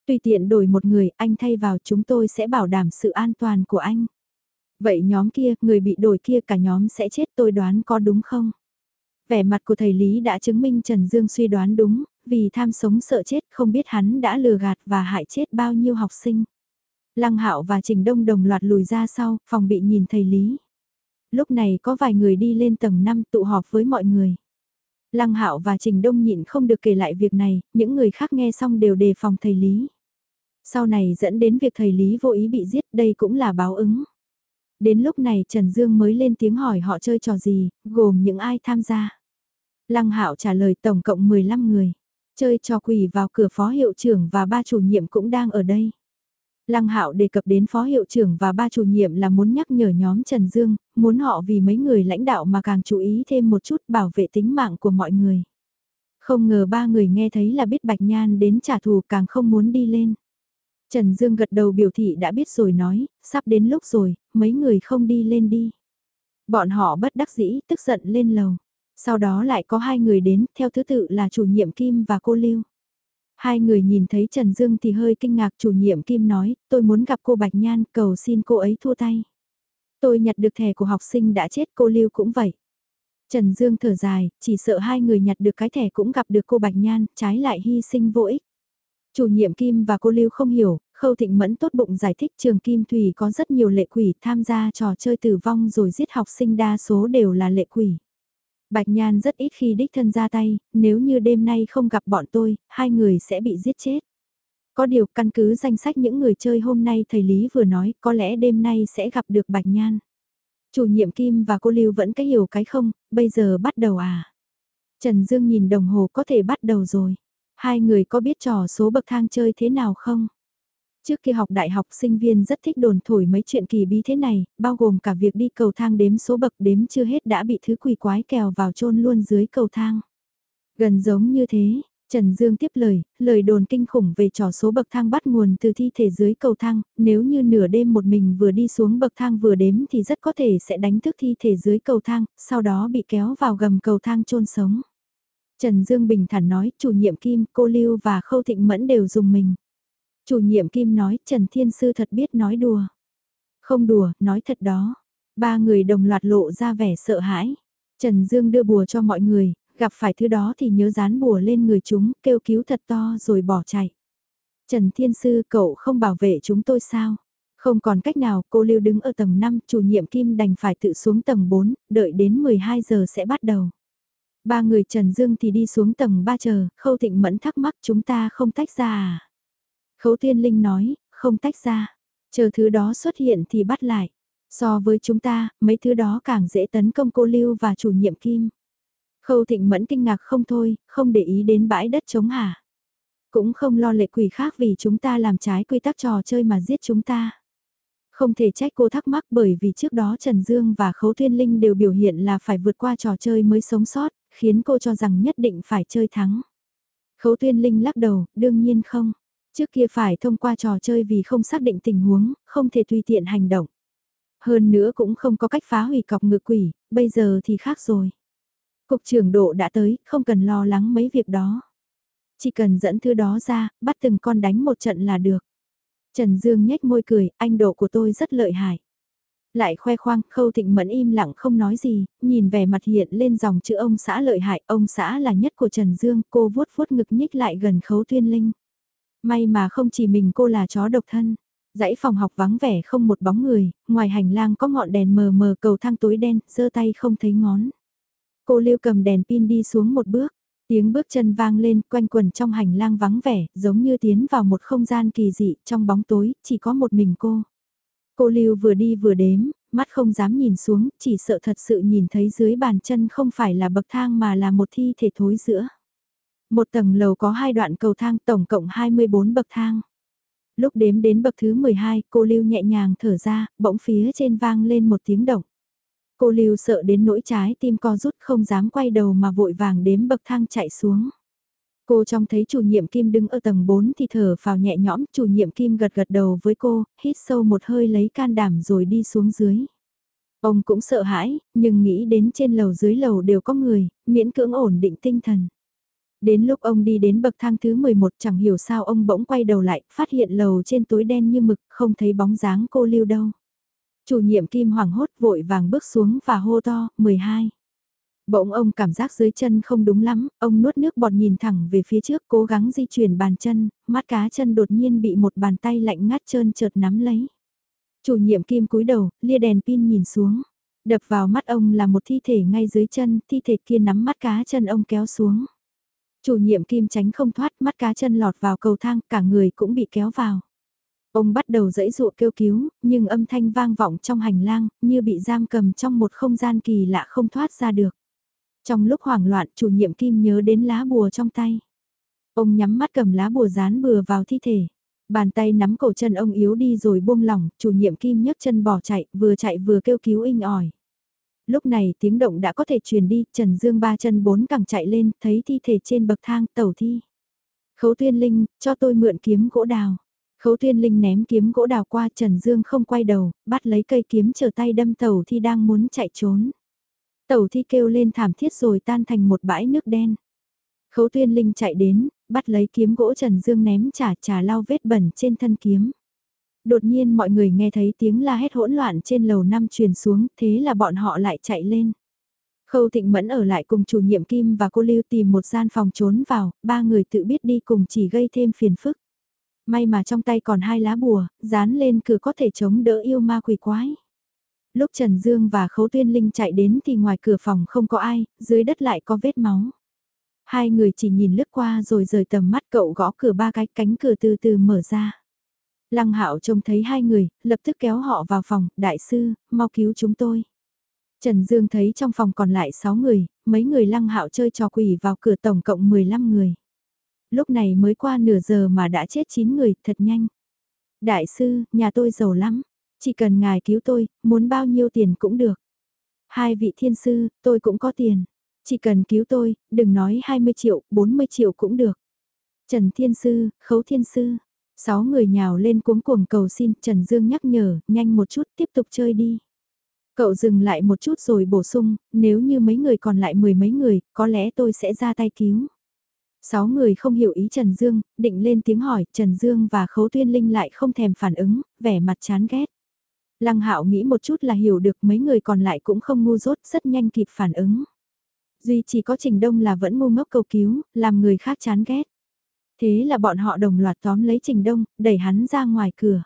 Tùy tiện đổi một người, anh thay vào chúng tôi sẽ bảo đảm sự an toàn của anh. Vậy nhóm kia, người bị đổi kia cả nhóm sẽ chết tôi đoán có đúng không? Vẻ mặt của thầy Lý đã chứng minh Trần Dương suy đoán đúng, vì tham sống sợ chết không biết hắn đã lừa gạt và hại chết bao nhiêu học sinh. Lăng Hạo và Trình Đông đồng loạt lùi ra sau, phòng bị nhìn thầy Lý. Lúc này có vài người đi lên tầng 5 tụ họp với mọi người. Lăng Hạo và Trình Đông nhịn không được kể lại việc này, những người khác nghe xong đều đề phòng thầy Lý. Sau này dẫn đến việc thầy Lý vô ý bị giết, đây cũng là báo ứng. Đến lúc này Trần Dương mới lên tiếng hỏi họ chơi trò gì, gồm những ai tham gia. Lăng Hạo trả lời tổng cộng 15 người. Chơi trò quỷ vào cửa phó hiệu trưởng và ba chủ nhiệm cũng đang ở đây. Lăng Hạo đề cập đến phó hiệu trưởng và ba chủ nhiệm là muốn nhắc nhở nhóm Trần Dương, muốn họ vì mấy người lãnh đạo mà càng chú ý thêm một chút bảo vệ tính mạng của mọi người. Không ngờ ba người nghe thấy là biết Bạch Nhan đến trả thù càng không muốn đi lên. Trần Dương gật đầu biểu thị đã biết rồi nói, sắp đến lúc rồi, mấy người không đi lên đi. Bọn họ bất đắc dĩ, tức giận lên lầu. Sau đó lại có hai người đến, theo thứ tự là chủ nhiệm Kim và cô Lưu. Hai người nhìn thấy Trần Dương thì hơi kinh ngạc chủ nhiệm Kim nói, tôi muốn gặp cô Bạch Nhan, cầu xin cô ấy thua tay. Tôi nhặt được thẻ của học sinh đã chết cô Lưu cũng vậy. Trần Dương thở dài, chỉ sợ hai người nhặt được cái thẻ cũng gặp được cô Bạch Nhan, trái lại hy sinh vô ích. Chủ nhiệm Kim và cô Lưu không hiểu, Khâu Thịnh Mẫn tốt bụng giải thích trường Kim Thủy có rất nhiều lệ quỷ tham gia trò chơi tử vong rồi giết học sinh đa số đều là lệ quỷ. Bạch Nhan rất ít khi đích thân ra tay, nếu như đêm nay không gặp bọn tôi, hai người sẽ bị giết chết. Có điều căn cứ danh sách những người chơi hôm nay thầy Lý vừa nói có lẽ đêm nay sẽ gặp được Bạch Nhan. Chủ nhiệm Kim và cô Lưu vẫn cái hiểu cái không, bây giờ bắt đầu à. Trần Dương nhìn đồng hồ có thể bắt đầu rồi. Hai người có biết trò số bậc thang chơi thế nào không? Trước khi học đại học sinh viên rất thích đồn thổi mấy chuyện kỳ bí thế này, bao gồm cả việc đi cầu thang đếm số bậc đếm chưa hết đã bị thứ quỷ quái kèo vào chôn luôn dưới cầu thang. Gần giống như thế, Trần Dương tiếp lời, lời đồn kinh khủng về trò số bậc thang bắt nguồn từ thi thể dưới cầu thang, nếu như nửa đêm một mình vừa đi xuống bậc thang vừa đếm thì rất có thể sẽ đánh thức thi thể dưới cầu thang, sau đó bị kéo vào gầm cầu thang chôn sống. Trần Dương bình thản nói, chủ nhiệm Kim, cô Lưu và Khâu Thịnh Mẫn đều dùng mình. Chủ nhiệm Kim nói, Trần Thiên Sư thật biết nói đùa. Không đùa, nói thật đó. Ba người đồng loạt lộ ra vẻ sợ hãi. Trần Dương đưa bùa cho mọi người, gặp phải thứ đó thì nhớ dán bùa lên người chúng, kêu cứu thật to rồi bỏ chạy. Trần Thiên Sư cậu không bảo vệ chúng tôi sao? Không còn cách nào, cô Lưu đứng ở tầng 5, chủ nhiệm Kim đành phải tự xuống tầng 4, đợi đến 12 giờ sẽ bắt đầu. Ba người Trần Dương thì đi xuống tầng 3 chờ, Khâu Thịnh Mẫn thắc mắc chúng ta không tách ra à? Khấu Thiên Linh nói, không tách ra, chờ thứ đó xuất hiện thì bắt lại. So với chúng ta, mấy thứ đó càng dễ tấn công cô Lưu và chủ nhiệm Kim. Khâu Thịnh Mẫn kinh ngạc không thôi, không để ý đến bãi đất chống hả. Cũng không lo lệ quỷ khác vì chúng ta làm trái quy tắc trò chơi mà giết chúng ta. Không thể trách cô thắc mắc bởi vì trước đó Trần Dương và Khấu Thiên Linh đều biểu hiện là phải vượt qua trò chơi mới sống sót, khiến cô cho rằng nhất định phải chơi thắng. Khấu Thiên Linh lắc đầu, đương nhiên không. Trước kia phải thông qua trò chơi vì không xác định tình huống, không thể tùy tiện hành động. Hơn nữa cũng không có cách phá hủy cọc ngựa quỷ, bây giờ thì khác rồi. Cục trưởng độ đã tới, không cần lo lắng mấy việc đó. Chỉ cần dẫn thứ đó ra, bắt từng con đánh một trận là được. Trần Dương nhếch môi cười, anh độ của tôi rất lợi hại. Lại khoe khoang, khâu thịnh mẫn im lặng không nói gì, nhìn vẻ mặt hiện lên dòng chữ ông xã lợi hại, ông xã là nhất của Trần Dương, cô vuốt vuốt ngực nhích lại gần khấu tuyên linh. May mà không chỉ mình cô là chó độc thân. Dãy phòng học vắng vẻ không một bóng người, ngoài hành lang có ngọn đèn mờ mờ cầu thang tối đen, giơ tay không thấy ngón. Cô Lưu cầm đèn pin đi xuống một bước, tiếng bước chân vang lên quanh quần trong hành lang vắng vẻ, giống như tiến vào một không gian kỳ dị, trong bóng tối, chỉ có một mình cô. Cô Lưu vừa đi vừa đếm, mắt không dám nhìn xuống, chỉ sợ thật sự nhìn thấy dưới bàn chân không phải là bậc thang mà là một thi thể thối giữa. Một tầng lầu có hai đoạn cầu thang tổng cộng 24 bậc thang. Lúc đếm đến bậc thứ 12, cô Lưu nhẹ nhàng thở ra, bỗng phía trên vang lên một tiếng động. Cô Lưu sợ đến nỗi trái tim co rút không dám quay đầu mà vội vàng đếm bậc thang chạy xuống. Cô trông thấy chủ nhiệm Kim đứng ở tầng 4 thì thở vào nhẹ nhõm, chủ nhiệm Kim gật gật đầu với cô, hít sâu một hơi lấy can đảm rồi đi xuống dưới. Ông cũng sợ hãi, nhưng nghĩ đến trên lầu dưới lầu đều có người, miễn cưỡng ổn định tinh thần. Đến lúc ông đi đến bậc thang thứ 11 chẳng hiểu sao ông bỗng quay đầu lại, phát hiện lầu trên túi đen như mực, không thấy bóng dáng cô lưu đâu. Chủ nhiệm Kim hoảng hốt vội vàng bước xuống và hô to, 12. Bỗng ông cảm giác dưới chân không đúng lắm, ông nuốt nước bọt nhìn thẳng về phía trước cố gắng di chuyển bàn chân, mắt cá chân đột nhiên bị một bàn tay lạnh ngắt trơn chợt nắm lấy. Chủ nhiệm kim cúi đầu, lia đèn pin nhìn xuống. Đập vào mắt ông là một thi thể ngay dưới chân, thi thể kia nắm mắt cá chân ông kéo xuống. Chủ nhiệm kim tránh không thoát mắt cá chân lọt vào cầu thang, cả người cũng bị kéo vào. Ông bắt đầu dẫy dụa kêu cứu, nhưng âm thanh vang vọng trong hành lang, như bị giam cầm trong một không gian kỳ lạ không thoát ra được. Trong lúc hoảng loạn, chủ nhiệm kim nhớ đến lá bùa trong tay. Ông nhắm mắt cầm lá bùa dán bừa vào thi thể. Bàn tay nắm cổ chân ông yếu đi rồi buông lỏng, chủ nhiệm kim nhấc chân bỏ chạy, vừa chạy vừa kêu cứu inh ỏi. Lúc này tiếng động đã có thể truyền đi, Trần Dương ba chân bốn cẳng chạy lên, thấy thi thể trên bậc thang, tẩu thi. Khấu tuyên linh, cho tôi mượn kiếm gỗ đào. Khấu tuyên linh ném kiếm gỗ đào qua Trần Dương không quay đầu, bắt lấy cây kiếm chờ tay đâm tẩu thi đang muốn chạy trốn. Tẩu thi kêu lên thảm thiết rồi tan thành một bãi nước đen. Khấu tuyên linh chạy đến, bắt lấy kiếm gỗ Trần Dương ném trả trả lau vết bẩn trên thân kiếm. Đột nhiên mọi người nghe thấy tiếng la hét hỗn loạn trên lầu năm truyền xuống, thế là bọn họ lại chạy lên. Khâu Thịnh Mẫn ở lại cùng chủ nhiệm Kim và cô Lưu tìm một gian phòng trốn vào, ba người tự biết đi cùng chỉ gây thêm phiền phức. May mà trong tay còn hai lá bùa, dán lên cửa có thể chống đỡ yêu ma quỷ quái. Lúc Trần Dương và Khấu Tuyên Linh chạy đến thì ngoài cửa phòng không có ai, dưới đất lại có vết máu. Hai người chỉ nhìn lướt qua rồi rời tầm mắt cậu gõ cửa ba cái cánh cửa từ từ mở ra. Lăng Hạo trông thấy hai người, lập tức kéo họ vào phòng, đại sư, mau cứu chúng tôi. Trần Dương thấy trong phòng còn lại 6 người, mấy người Lăng Hạo chơi trò quỷ vào cửa tổng cộng 15 người. Lúc này mới qua nửa giờ mà đã chết 9 người, thật nhanh. Đại sư, nhà tôi giàu lắm, chỉ cần ngài cứu tôi, muốn bao nhiêu tiền cũng được. Hai vị thiên sư, tôi cũng có tiền. Chỉ cần cứu tôi, đừng nói 20 triệu, 40 triệu cũng được. Trần Thiên Sư, Khấu Thiên Sư. Sáu người nhào lên cuống cuồng cầu xin, Trần Dương nhắc nhở, nhanh một chút tiếp tục chơi đi. Cậu dừng lại một chút rồi bổ sung, nếu như mấy người còn lại mười mấy người, có lẽ tôi sẽ ra tay cứu. Sáu người không hiểu ý Trần Dương, định lên tiếng hỏi, Trần Dương và Khấu Tuyên Linh lại không thèm phản ứng, vẻ mặt chán ghét. Lăng Hạo nghĩ một chút là hiểu được mấy người còn lại cũng không ngu dốt, rất nhanh kịp phản ứng. Duy chỉ có Trình Đông là vẫn ngu ngốc cầu cứu, làm người khác chán ghét. Thế là bọn họ đồng loạt tóm lấy Trình Đông, đẩy hắn ra ngoài cửa.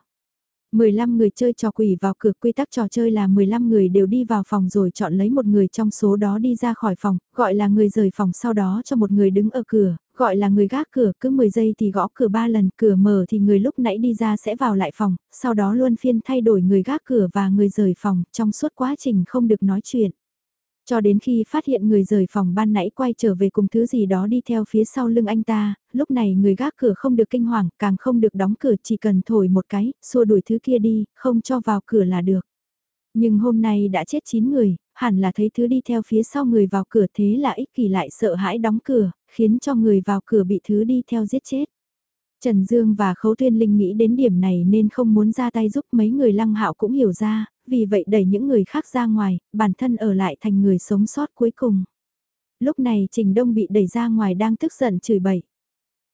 15 người chơi trò quỷ vào cửa quy tắc trò chơi là 15 người đều đi vào phòng rồi chọn lấy một người trong số đó đi ra khỏi phòng, gọi là người rời phòng sau đó cho một người đứng ở cửa, gọi là người gác cửa, cứ 10 giây thì gõ cửa 3 lần, cửa mở thì người lúc nãy đi ra sẽ vào lại phòng, sau đó luôn phiên thay đổi người gác cửa và người rời phòng, trong suốt quá trình không được nói chuyện. Cho đến khi phát hiện người rời phòng ban nãy quay trở về cùng thứ gì đó đi theo phía sau lưng anh ta, lúc này người gác cửa không được kinh hoàng, càng không được đóng cửa chỉ cần thổi một cái, xua đuổi thứ kia đi, không cho vào cửa là được. Nhưng hôm nay đã chết 9 người, hẳn là thấy thứ đi theo phía sau người vào cửa thế là ích kỷ lại sợ hãi đóng cửa, khiến cho người vào cửa bị thứ đi theo giết chết. Trần Dương và Khấu Tuyên Linh nghĩ đến điểm này nên không muốn ra tay giúp mấy người lăng hạo cũng hiểu ra, vì vậy đẩy những người khác ra ngoài, bản thân ở lại thành người sống sót cuối cùng. Lúc này Trình Đông bị đẩy ra ngoài đang tức giận chửi bậy.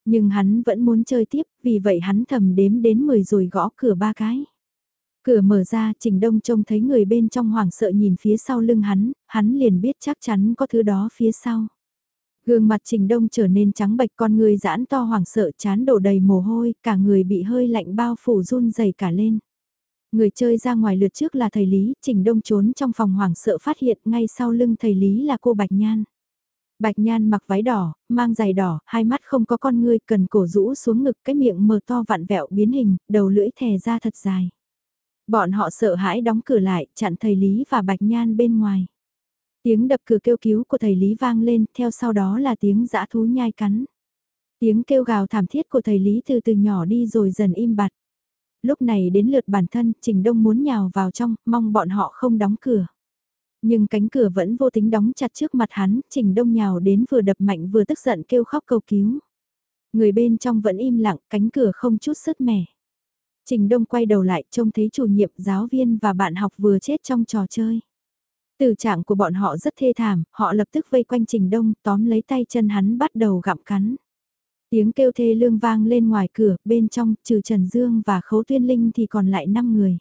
Nhưng hắn vẫn muốn chơi tiếp, vì vậy hắn thầm đếm đến 10 rồi gõ cửa ba cái. Cửa mở ra, Trình Đông trông thấy người bên trong hoảng sợ nhìn phía sau lưng hắn, hắn liền biết chắc chắn có thứ đó phía sau. Gương mặt Trình Đông trở nên trắng bệch con người giãn to hoảng sợ chán đổ đầy mồ hôi, cả người bị hơi lạnh bao phủ run dày cả lên. Người chơi ra ngoài lượt trước là thầy Lý, Trình Đông trốn trong phòng hoảng sợ phát hiện ngay sau lưng thầy Lý là cô Bạch Nhan. Bạch Nhan mặc váy đỏ, mang giày đỏ, hai mắt không có con ngươi, cần cổ rũ xuống ngực cái miệng mờ to vặn vẹo biến hình, đầu lưỡi thè ra thật dài. Bọn họ sợ hãi đóng cửa lại, chặn thầy Lý và Bạch Nhan bên ngoài. Tiếng đập cửa kêu cứu của thầy Lý vang lên, theo sau đó là tiếng dã thú nhai cắn. Tiếng kêu gào thảm thiết của thầy Lý từ từ nhỏ đi rồi dần im bặt. Lúc này đến lượt bản thân, Trình Đông muốn nhào vào trong, mong bọn họ không đóng cửa. Nhưng cánh cửa vẫn vô tính đóng chặt trước mặt hắn, Trình Đông nhào đến vừa đập mạnh vừa tức giận kêu khóc cầu cứu. Người bên trong vẫn im lặng, cánh cửa không chút sứt mẻ. Trình Đông quay đầu lại trông thấy chủ nhiệm, giáo viên và bạn học vừa chết trong trò chơi. Từ trạng của bọn họ rất thê thảm, họ lập tức vây quanh Trình Đông tóm lấy tay chân hắn bắt đầu gặm cắn. Tiếng kêu thê lương vang lên ngoài cửa, bên trong, trừ Trần Dương và Khấu Tuyên Linh thì còn lại 5 người.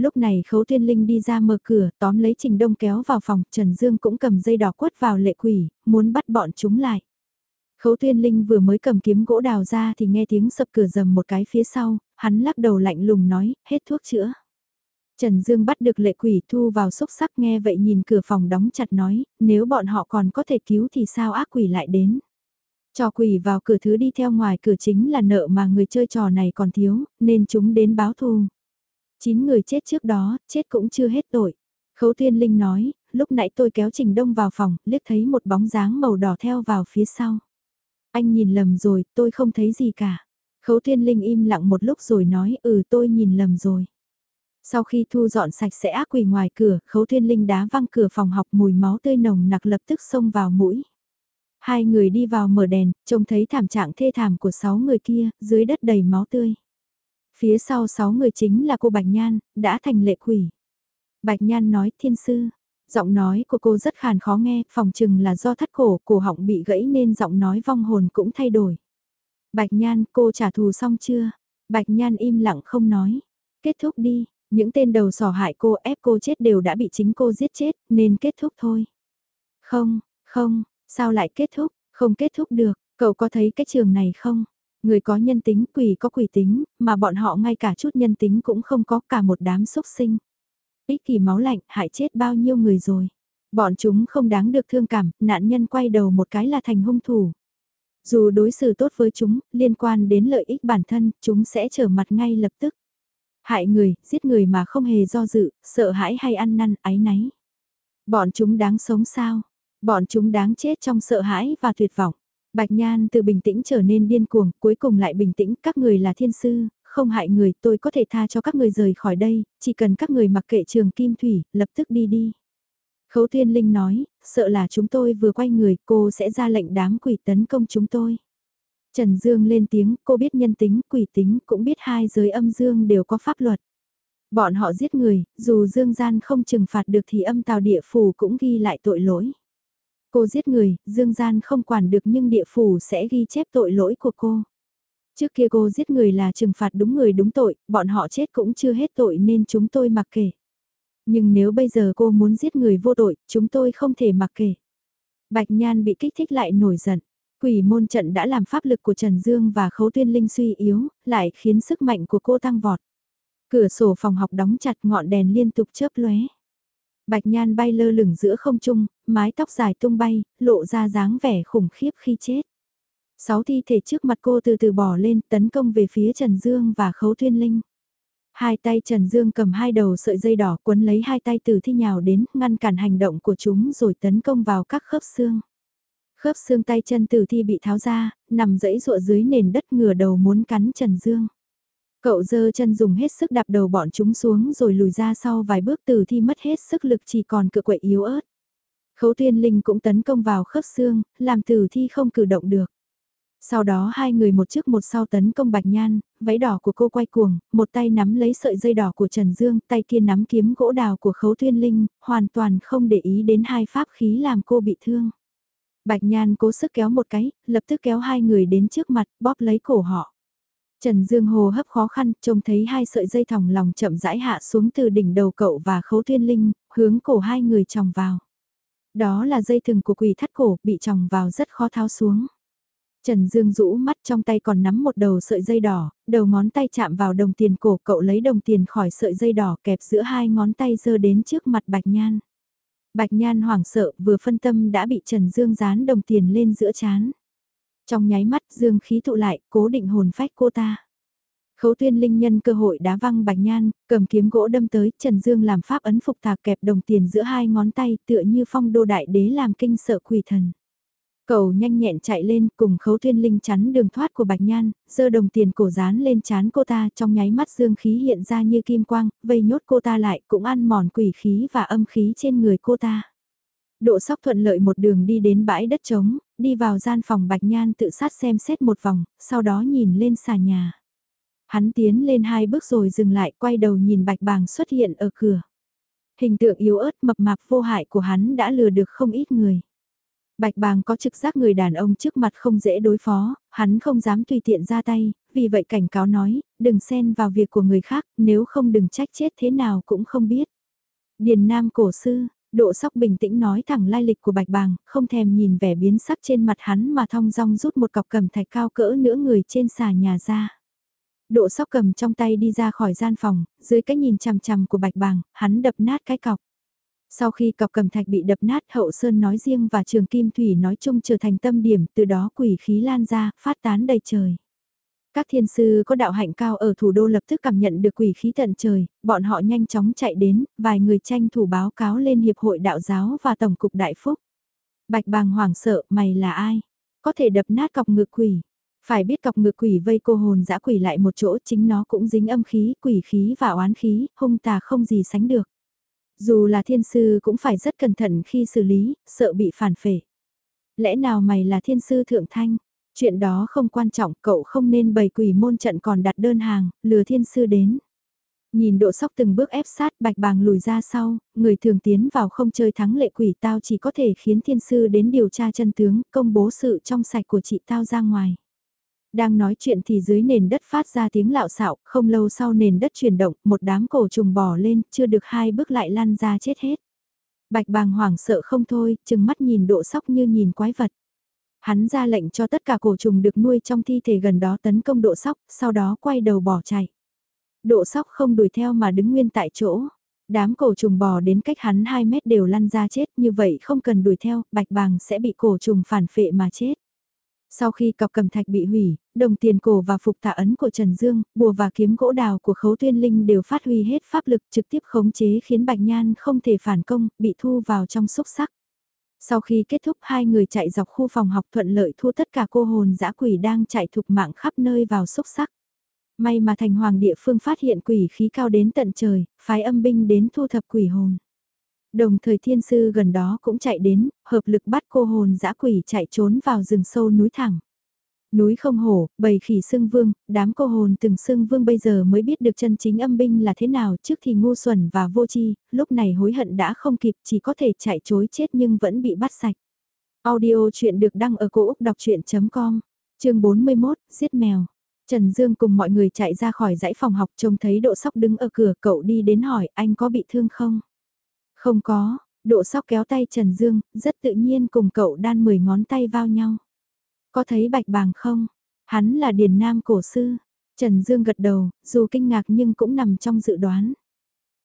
Lúc này khấu tuyên linh đi ra mở cửa, tóm lấy Trình Đông kéo vào phòng, Trần Dương cũng cầm dây đỏ quất vào lệ quỷ, muốn bắt bọn chúng lại. Khấu tuyên linh vừa mới cầm kiếm gỗ đào ra thì nghe tiếng sập cửa dầm một cái phía sau, hắn lắc đầu lạnh lùng nói, hết thuốc chữa. Trần Dương bắt được lệ quỷ thu vào xúc sắc nghe vậy nhìn cửa phòng đóng chặt nói, nếu bọn họ còn có thể cứu thì sao ác quỷ lại đến. Trò quỷ vào cửa thứ đi theo ngoài cửa chính là nợ mà người chơi trò này còn thiếu, nên chúng đến báo thù. Chín người chết trước đó, chết cũng chưa hết tội. Khấu thiên Linh nói, lúc nãy tôi kéo Trình Đông vào phòng, liếc thấy một bóng dáng màu đỏ theo vào phía sau. Anh nhìn lầm rồi, tôi không thấy gì cả. Khấu thiên Linh im lặng một lúc rồi nói, ừ tôi nhìn lầm rồi. Sau khi thu dọn sạch sẽ ác quỷ ngoài cửa, Khấu thiên Linh đá văng cửa phòng học mùi máu tươi nồng nặc lập tức xông vào mũi. Hai người đi vào mở đèn, trông thấy thảm trạng thê thảm của sáu người kia, dưới đất đầy máu tươi. Phía sau sáu người chính là cô Bạch Nhan, đã thành lệ quỷ. Bạch Nhan nói thiên sư, giọng nói của cô rất khàn khó nghe, phòng chừng là do thắt cổ, cổ họng bị gãy nên giọng nói vong hồn cũng thay đổi. Bạch Nhan, cô trả thù xong chưa? Bạch Nhan im lặng không nói. Kết thúc đi, những tên đầu sỏ hại cô ép cô chết đều đã bị chính cô giết chết, nên kết thúc thôi. Không, không, sao lại kết thúc, không kết thúc được, cậu có thấy cái trường này không? Người có nhân tính, quỷ có quỷ tính, mà bọn họ ngay cả chút nhân tính cũng không có cả một đám xúc sinh. Ích kỳ máu lạnh, hại chết bao nhiêu người rồi. Bọn chúng không đáng được thương cảm, nạn nhân quay đầu một cái là thành hung thủ. Dù đối xử tốt với chúng, liên quan đến lợi ích bản thân, chúng sẽ trở mặt ngay lập tức. Hại người, giết người mà không hề do dự, sợ hãi hay ăn năn, áy náy. Bọn chúng đáng sống sao? Bọn chúng đáng chết trong sợ hãi và tuyệt vọng. Bạch Nhan từ bình tĩnh trở nên điên cuồng, cuối cùng lại bình tĩnh, các người là thiên sư, không hại người, tôi có thể tha cho các người rời khỏi đây, chỉ cần các người mặc kệ trường kim thủy, lập tức đi đi. Khấu Thiên Linh nói, sợ là chúng tôi vừa quay người, cô sẽ ra lệnh đám quỷ tấn công chúng tôi. Trần Dương lên tiếng, cô biết nhân tính, quỷ tính, cũng biết hai giới âm dương đều có pháp luật. Bọn họ giết người, dù dương gian không trừng phạt được thì âm tào địa phủ cũng ghi lại tội lỗi. Cô giết người, dương gian không quản được nhưng địa phủ sẽ ghi chép tội lỗi của cô. Trước kia cô giết người là trừng phạt đúng người đúng tội, bọn họ chết cũng chưa hết tội nên chúng tôi mặc kệ. Nhưng nếu bây giờ cô muốn giết người vô tội, chúng tôi không thể mặc kệ. Bạch Nhan bị kích thích lại nổi giận. Quỷ môn trận đã làm pháp lực của Trần Dương và Khấu Tuyên Linh suy yếu, lại khiến sức mạnh của cô tăng vọt. Cửa sổ phòng học đóng chặt ngọn đèn liên tục chớp lóe. Bạch Nhan bay lơ lửng giữa không trung, mái tóc dài tung bay, lộ ra dáng vẻ khủng khiếp khi chết. Sáu thi thể trước mặt cô từ từ bỏ lên tấn công về phía Trần Dương và Khấu Thuyên Linh. Hai tay Trần Dương cầm hai đầu sợi dây đỏ quấn lấy hai tay từ thi nhào đến, ngăn cản hành động của chúng rồi tấn công vào các khớp xương. Khớp xương tay chân tử thi bị tháo ra, nằm dẫy dụa dưới nền đất ngửa đầu muốn cắn Trần Dương. Cậu dơ chân dùng hết sức đạp đầu bọn chúng xuống rồi lùi ra sau vài bước tử thi mất hết sức lực chỉ còn cự quậy yếu ớt. Khấu tuyên linh cũng tấn công vào khớp xương, làm tử thi không cử động được. Sau đó hai người một trước một sau tấn công Bạch Nhan, váy đỏ của cô quay cuồng, một tay nắm lấy sợi dây đỏ của Trần Dương, tay kia nắm kiếm gỗ đào của Khấu Tuyên Linh, hoàn toàn không để ý đến hai pháp khí làm cô bị thương. Bạch Nhan cố sức kéo một cái, lập tức kéo hai người đến trước mặt, bóp lấy cổ họ. Trần Dương hồ hấp khó khăn, trông thấy hai sợi dây thòng lòng chậm rãi hạ xuống từ đỉnh đầu cậu và Khấu thiên Linh, hướng cổ hai người tròng vào. Đó là dây thừng của quỷ thắt cổ, bị tròng vào rất khó tháo xuống. Trần Dương rũ mắt trong tay còn nắm một đầu sợi dây đỏ, đầu ngón tay chạm vào đồng tiền cổ cậu lấy đồng tiền khỏi sợi dây đỏ kẹp giữa hai ngón tay dơ đến trước mặt Bạch Nhan. Bạch Nhan hoảng sợ vừa phân tâm đã bị Trần Dương dán đồng tiền lên giữa chán. Trong nháy mắt Dương khí tụ lại cố định hồn phách cô ta. Khấu tuyên linh nhân cơ hội đá văng Bạch Nhan, cầm kiếm gỗ đâm tới, Trần Dương làm pháp ấn phục thạc kẹp đồng tiền giữa hai ngón tay tựa như phong đô đại đế làm kinh sợ quỷ thần. Cầu nhanh nhẹn chạy lên cùng khấu tuyên linh chắn đường thoát của Bạch Nhan, giơ đồng tiền cổ dán lên chán cô ta trong nháy mắt dương khí hiện ra như kim quang, vây nhốt cô ta lại cũng ăn mòn quỷ khí và âm khí trên người cô ta. Độ sóc thuận lợi một đường đi đến bãi đất trống, đi vào gian phòng Bạch Nhan tự sát xem xét một vòng, sau đó nhìn lên xà nhà. Hắn tiến lên hai bước rồi dừng lại quay đầu nhìn Bạch Bàng xuất hiện ở cửa. Hình tượng yếu ớt mập mạp vô hại của hắn đã lừa được không ít người. Bạch bàng có trực giác người đàn ông trước mặt không dễ đối phó, hắn không dám tùy tiện ra tay, vì vậy cảnh cáo nói, đừng xen vào việc của người khác, nếu không đừng trách chết thế nào cũng không biết. Điền Nam cổ sư, Độ sóc bình tĩnh nói thẳng lai lịch của bạch bàng, không thèm nhìn vẻ biến sắc trên mặt hắn mà thong dong rút một cọc cầm thạch cao cỡ nửa người trên xà nhà ra. Độ sóc cầm trong tay đi ra khỏi gian phòng, dưới cái nhìn chằm chằm của bạch bàng, hắn đập nát cái cọc. Sau khi cọc cầm thạch bị đập nát hậu sơn nói riêng và trường kim thủy nói chung trở thành tâm điểm, từ đó quỷ khí lan ra, phát tán đầy trời. Các thiên sư có đạo hạnh cao ở thủ đô lập tức cảm nhận được quỷ khí tận trời, bọn họ nhanh chóng chạy đến, vài người tranh thủ báo cáo lên Hiệp hội Đạo giáo và Tổng cục Đại Phúc. Bạch bàng hoảng sợ, mày là ai? Có thể đập nát cọc ngựa quỷ. Phải biết cọc ngựa quỷ vây cô hồn dã quỷ lại một chỗ chính nó cũng dính âm khí, quỷ khí và oán khí, hung tà không gì sánh được. Dù là thiên sư cũng phải rất cẩn thận khi xử lý, sợ bị phản phệ. Lẽ nào mày là thiên sư thượng thanh? Chuyện đó không quan trọng, cậu không nên bày quỷ môn trận còn đặt đơn hàng, lừa thiên sư đến. Nhìn độ sóc từng bước ép sát bạch bàng lùi ra sau, người thường tiến vào không chơi thắng lệ quỷ tao chỉ có thể khiến thiên sư đến điều tra chân tướng, công bố sự trong sạch của chị tao ra ngoài. Đang nói chuyện thì dưới nền đất phát ra tiếng lạo xạo, không lâu sau nền đất chuyển động, một đám cổ trùng bò lên, chưa được hai bước lại lăn ra chết hết. Bạch bàng hoảng sợ không thôi, chừng mắt nhìn độ sóc như nhìn quái vật. Hắn ra lệnh cho tất cả cổ trùng được nuôi trong thi thể gần đó tấn công độ sóc, sau đó quay đầu bỏ chạy. Độ sóc không đuổi theo mà đứng nguyên tại chỗ. Đám cổ trùng bò đến cách hắn 2 mét đều lăn ra chết như vậy không cần đuổi theo, bạch bàng sẽ bị cổ trùng phản phệ mà chết. Sau khi cọc cầm thạch bị hủy, đồng tiền cổ và phục tạ ấn của Trần Dương, bùa và kiếm gỗ đào của khấu tuyên linh đều phát huy hết pháp lực trực tiếp khống chế khiến Bạch Nhan không thể phản công, bị thu vào trong xúc sắc. Sau khi kết thúc hai người chạy dọc khu phòng học thuận lợi thu tất cả cô hồn dã quỷ đang chạy thục mạng khắp nơi vào xúc sắc. May mà thành hoàng địa phương phát hiện quỷ khí cao đến tận trời, phái âm binh đến thu thập quỷ hồn. Đồng thời thiên sư gần đó cũng chạy đến, hợp lực bắt cô hồn dã quỷ chạy trốn vào rừng sâu núi thẳng. Núi không hổ, bầy khỉ sưng vương, đám cô hồn từng sưng vương bây giờ mới biết được chân chính âm binh là thế nào trước thì ngu xuẩn và vô chi, lúc này hối hận đã không kịp chỉ có thể chạy chối chết nhưng vẫn bị bắt sạch. Audio chuyện được đăng ở cổ Úc đọc chuyện.com, chương 41, giết mèo. Trần Dương cùng mọi người chạy ra khỏi dãy phòng học trông thấy độ sóc đứng ở cửa cậu đi đến hỏi anh có bị thương không? Không có, độ sóc kéo tay Trần Dương, rất tự nhiên cùng cậu đan 10 ngón tay vào nhau. Có thấy bạch bàng không? Hắn là Điền Nam cổ sư. Trần Dương gật đầu, dù kinh ngạc nhưng cũng nằm trong dự đoán.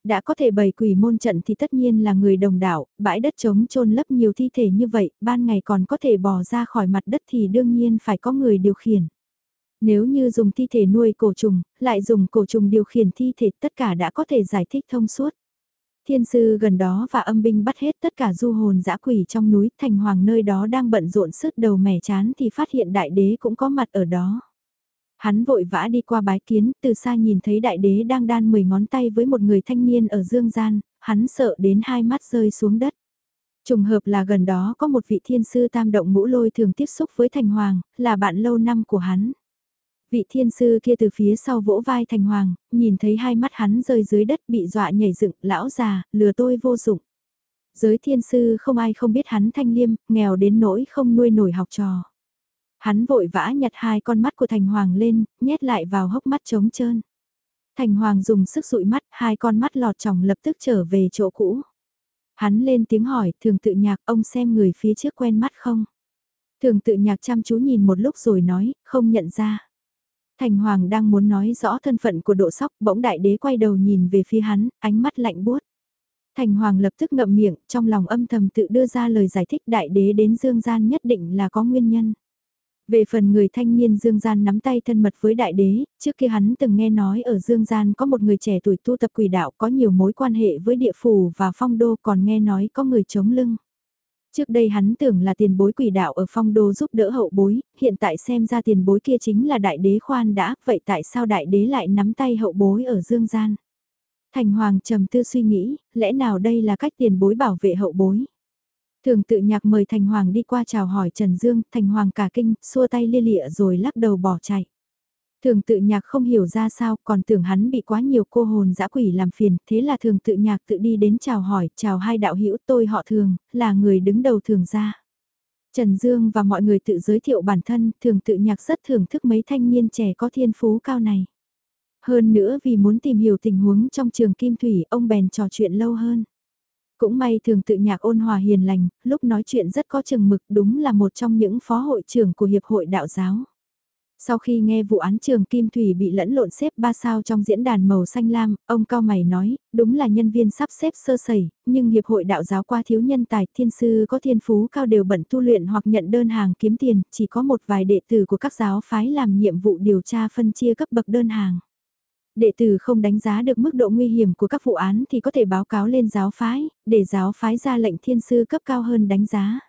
Đã có thể bày quỷ môn trận thì tất nhiên là người đồng đảo, bãi đất trống trôn lấp nhiều thi thể như vậy, ban ngày còn có thể bò ra khỏi mặt đất thì đương nhiên phải có người điều khiển. Nếu như dùng thi thể nuôi cổ trùng, lại dùng cổ trùng điều khiển thi thể tất cả đã có thể giải thích thông suốt. Thiên sư gần đó và âm binh bắt hết tất cả du hồn dã quỷ trong núi thành hoàng nơi đó đang bận rộn sứt đầu mẻ chán thì phát hiện đại đế cũng có mặt ở đó. Hắn vội vã đi qua bái kiến, từ xa nhìn thấy đại đế đang đan 10 ngón tay với một người thanh niên ở dương gian, hắn sợ đến hai mắt rơi xuống đất. Trùng hợp là gần đó có một vị thiên sư tam động ngũ lôi thường tiếp xúc với thành hoàng, là bạn lâu năm của hắn. Vị thiên sư kia từ phía sau vỗ vai thành hoàng, nhìn thấy hai mắt hắn rơi dưới đất bị dọa nhảy dựng, lão già, lừa tôi vô dụng. Giới thiên sư không ai không biết hắn thanh liêm, nghèo đến nỗi không nuôi nổi học trò. Hắn vội vã nhặt hai con mắt của thành hoàng lên, nhét lại vào hốc mắt trống trơn. Thành hoàng dùng sức dụi mắt, hai con mắt lọt tròng lập tức trở về chỗ cũ. Hắn lên tiếng hỏi, thường tự nhạc ông xem người phía trước quen mắt không? Thường tự nhạc chăm chú nhìn một lúc rồi nói, không nhận ra. Thành Hoàng đang muốn nói rõ thân phận của độ sóc, bỗng đại đế quay đầu nhìn về phía hắn, ánh mắt lạnh buốt. Thành Hoàng lập tức ngậm miệng, trong lòng âm thầm tự đưa ra lời giải thích đại đế đến Dương Gian nhất định là có nguyên nhân. Về phần người thanh niên Dương Gian nắm tay thân mật với đại đế, trước kia hắn từng nghe nói ở Dương Gian có một người trẻ tuổi tu tập quỷ đạo có nhiều mối quan hệ với địa phủ và phong đô còn nghe nói có người chống lưng. Trước đây hắn tưởng là tiền bối quỷ đạo ở phong đô giúp đỡ hậu bối, hiện tại xem ra tiền bối kia chính là đại đế khoan đã, vậy tại sao đại đế lại nắm tay hậu bối ở dương gian? Thành Hoàng trầm tư suy nghĩ, lẽ nào đây là cách tiền bối bảo vệ hậu bối? Thường tự nhạc mời Thành Hoàng đi qua chào hỏi Trần Dương, Thành Hoàng cả kinh, xua tay lia lịa rồi lắc đầu bỏ chạy. Thường tự nhạc không hiểu ra sao, còn tưởng hắn bị quá nhiều cô hồn dã quỷ làm phiền, thế là thường tự nhạc tự đi đến chào hỏi, chào hai đạo hữu tôi họ thường, là người đứng đầu thường gia. Trần Dương và mọi người tự giới thiệu bản thân, thường tự nhạc rất thưởng thức mấy thanh niên trẻ có thiên phú cao này. Hơn nữa vì muốn tìm hiểu tình huống trong trường Kim Thủy, ông bèn trò chuyện lâu hơn. Cũng may thường tự nhạc ôn hòa hiền lành, lúc nói chuyện rất có chừng mực đúng là một trong những phó hội trưởng của Hiệp hội Đạo giáo. Sau khi nghe vụ án trường Kim Thủy bị lẫn lộn xếp ba sao trong diễn đàn màu xanh lam, ông Cao Mày nói, đúng là nhân viên sắp xếp sơ sẩy, nhưng Hiệp hội Đạo giáo qua thiếu nhân tài thiên sư có thiên phú cao đều bận tu luyện hoặc nhận đơn hàng kiếm tiền, chỉ có một vài đệ tử của các giáo phái làm nhiệm vụ điều tra phân chia cấp bậc đơn hàng. Đệ tử không đánh giá được mức độ nguy hiểm của các vụ án thì có thể báo cáo lên giáo phái, để giáo phái ra lệnh thiên sư cấp cao hơn đánh giá.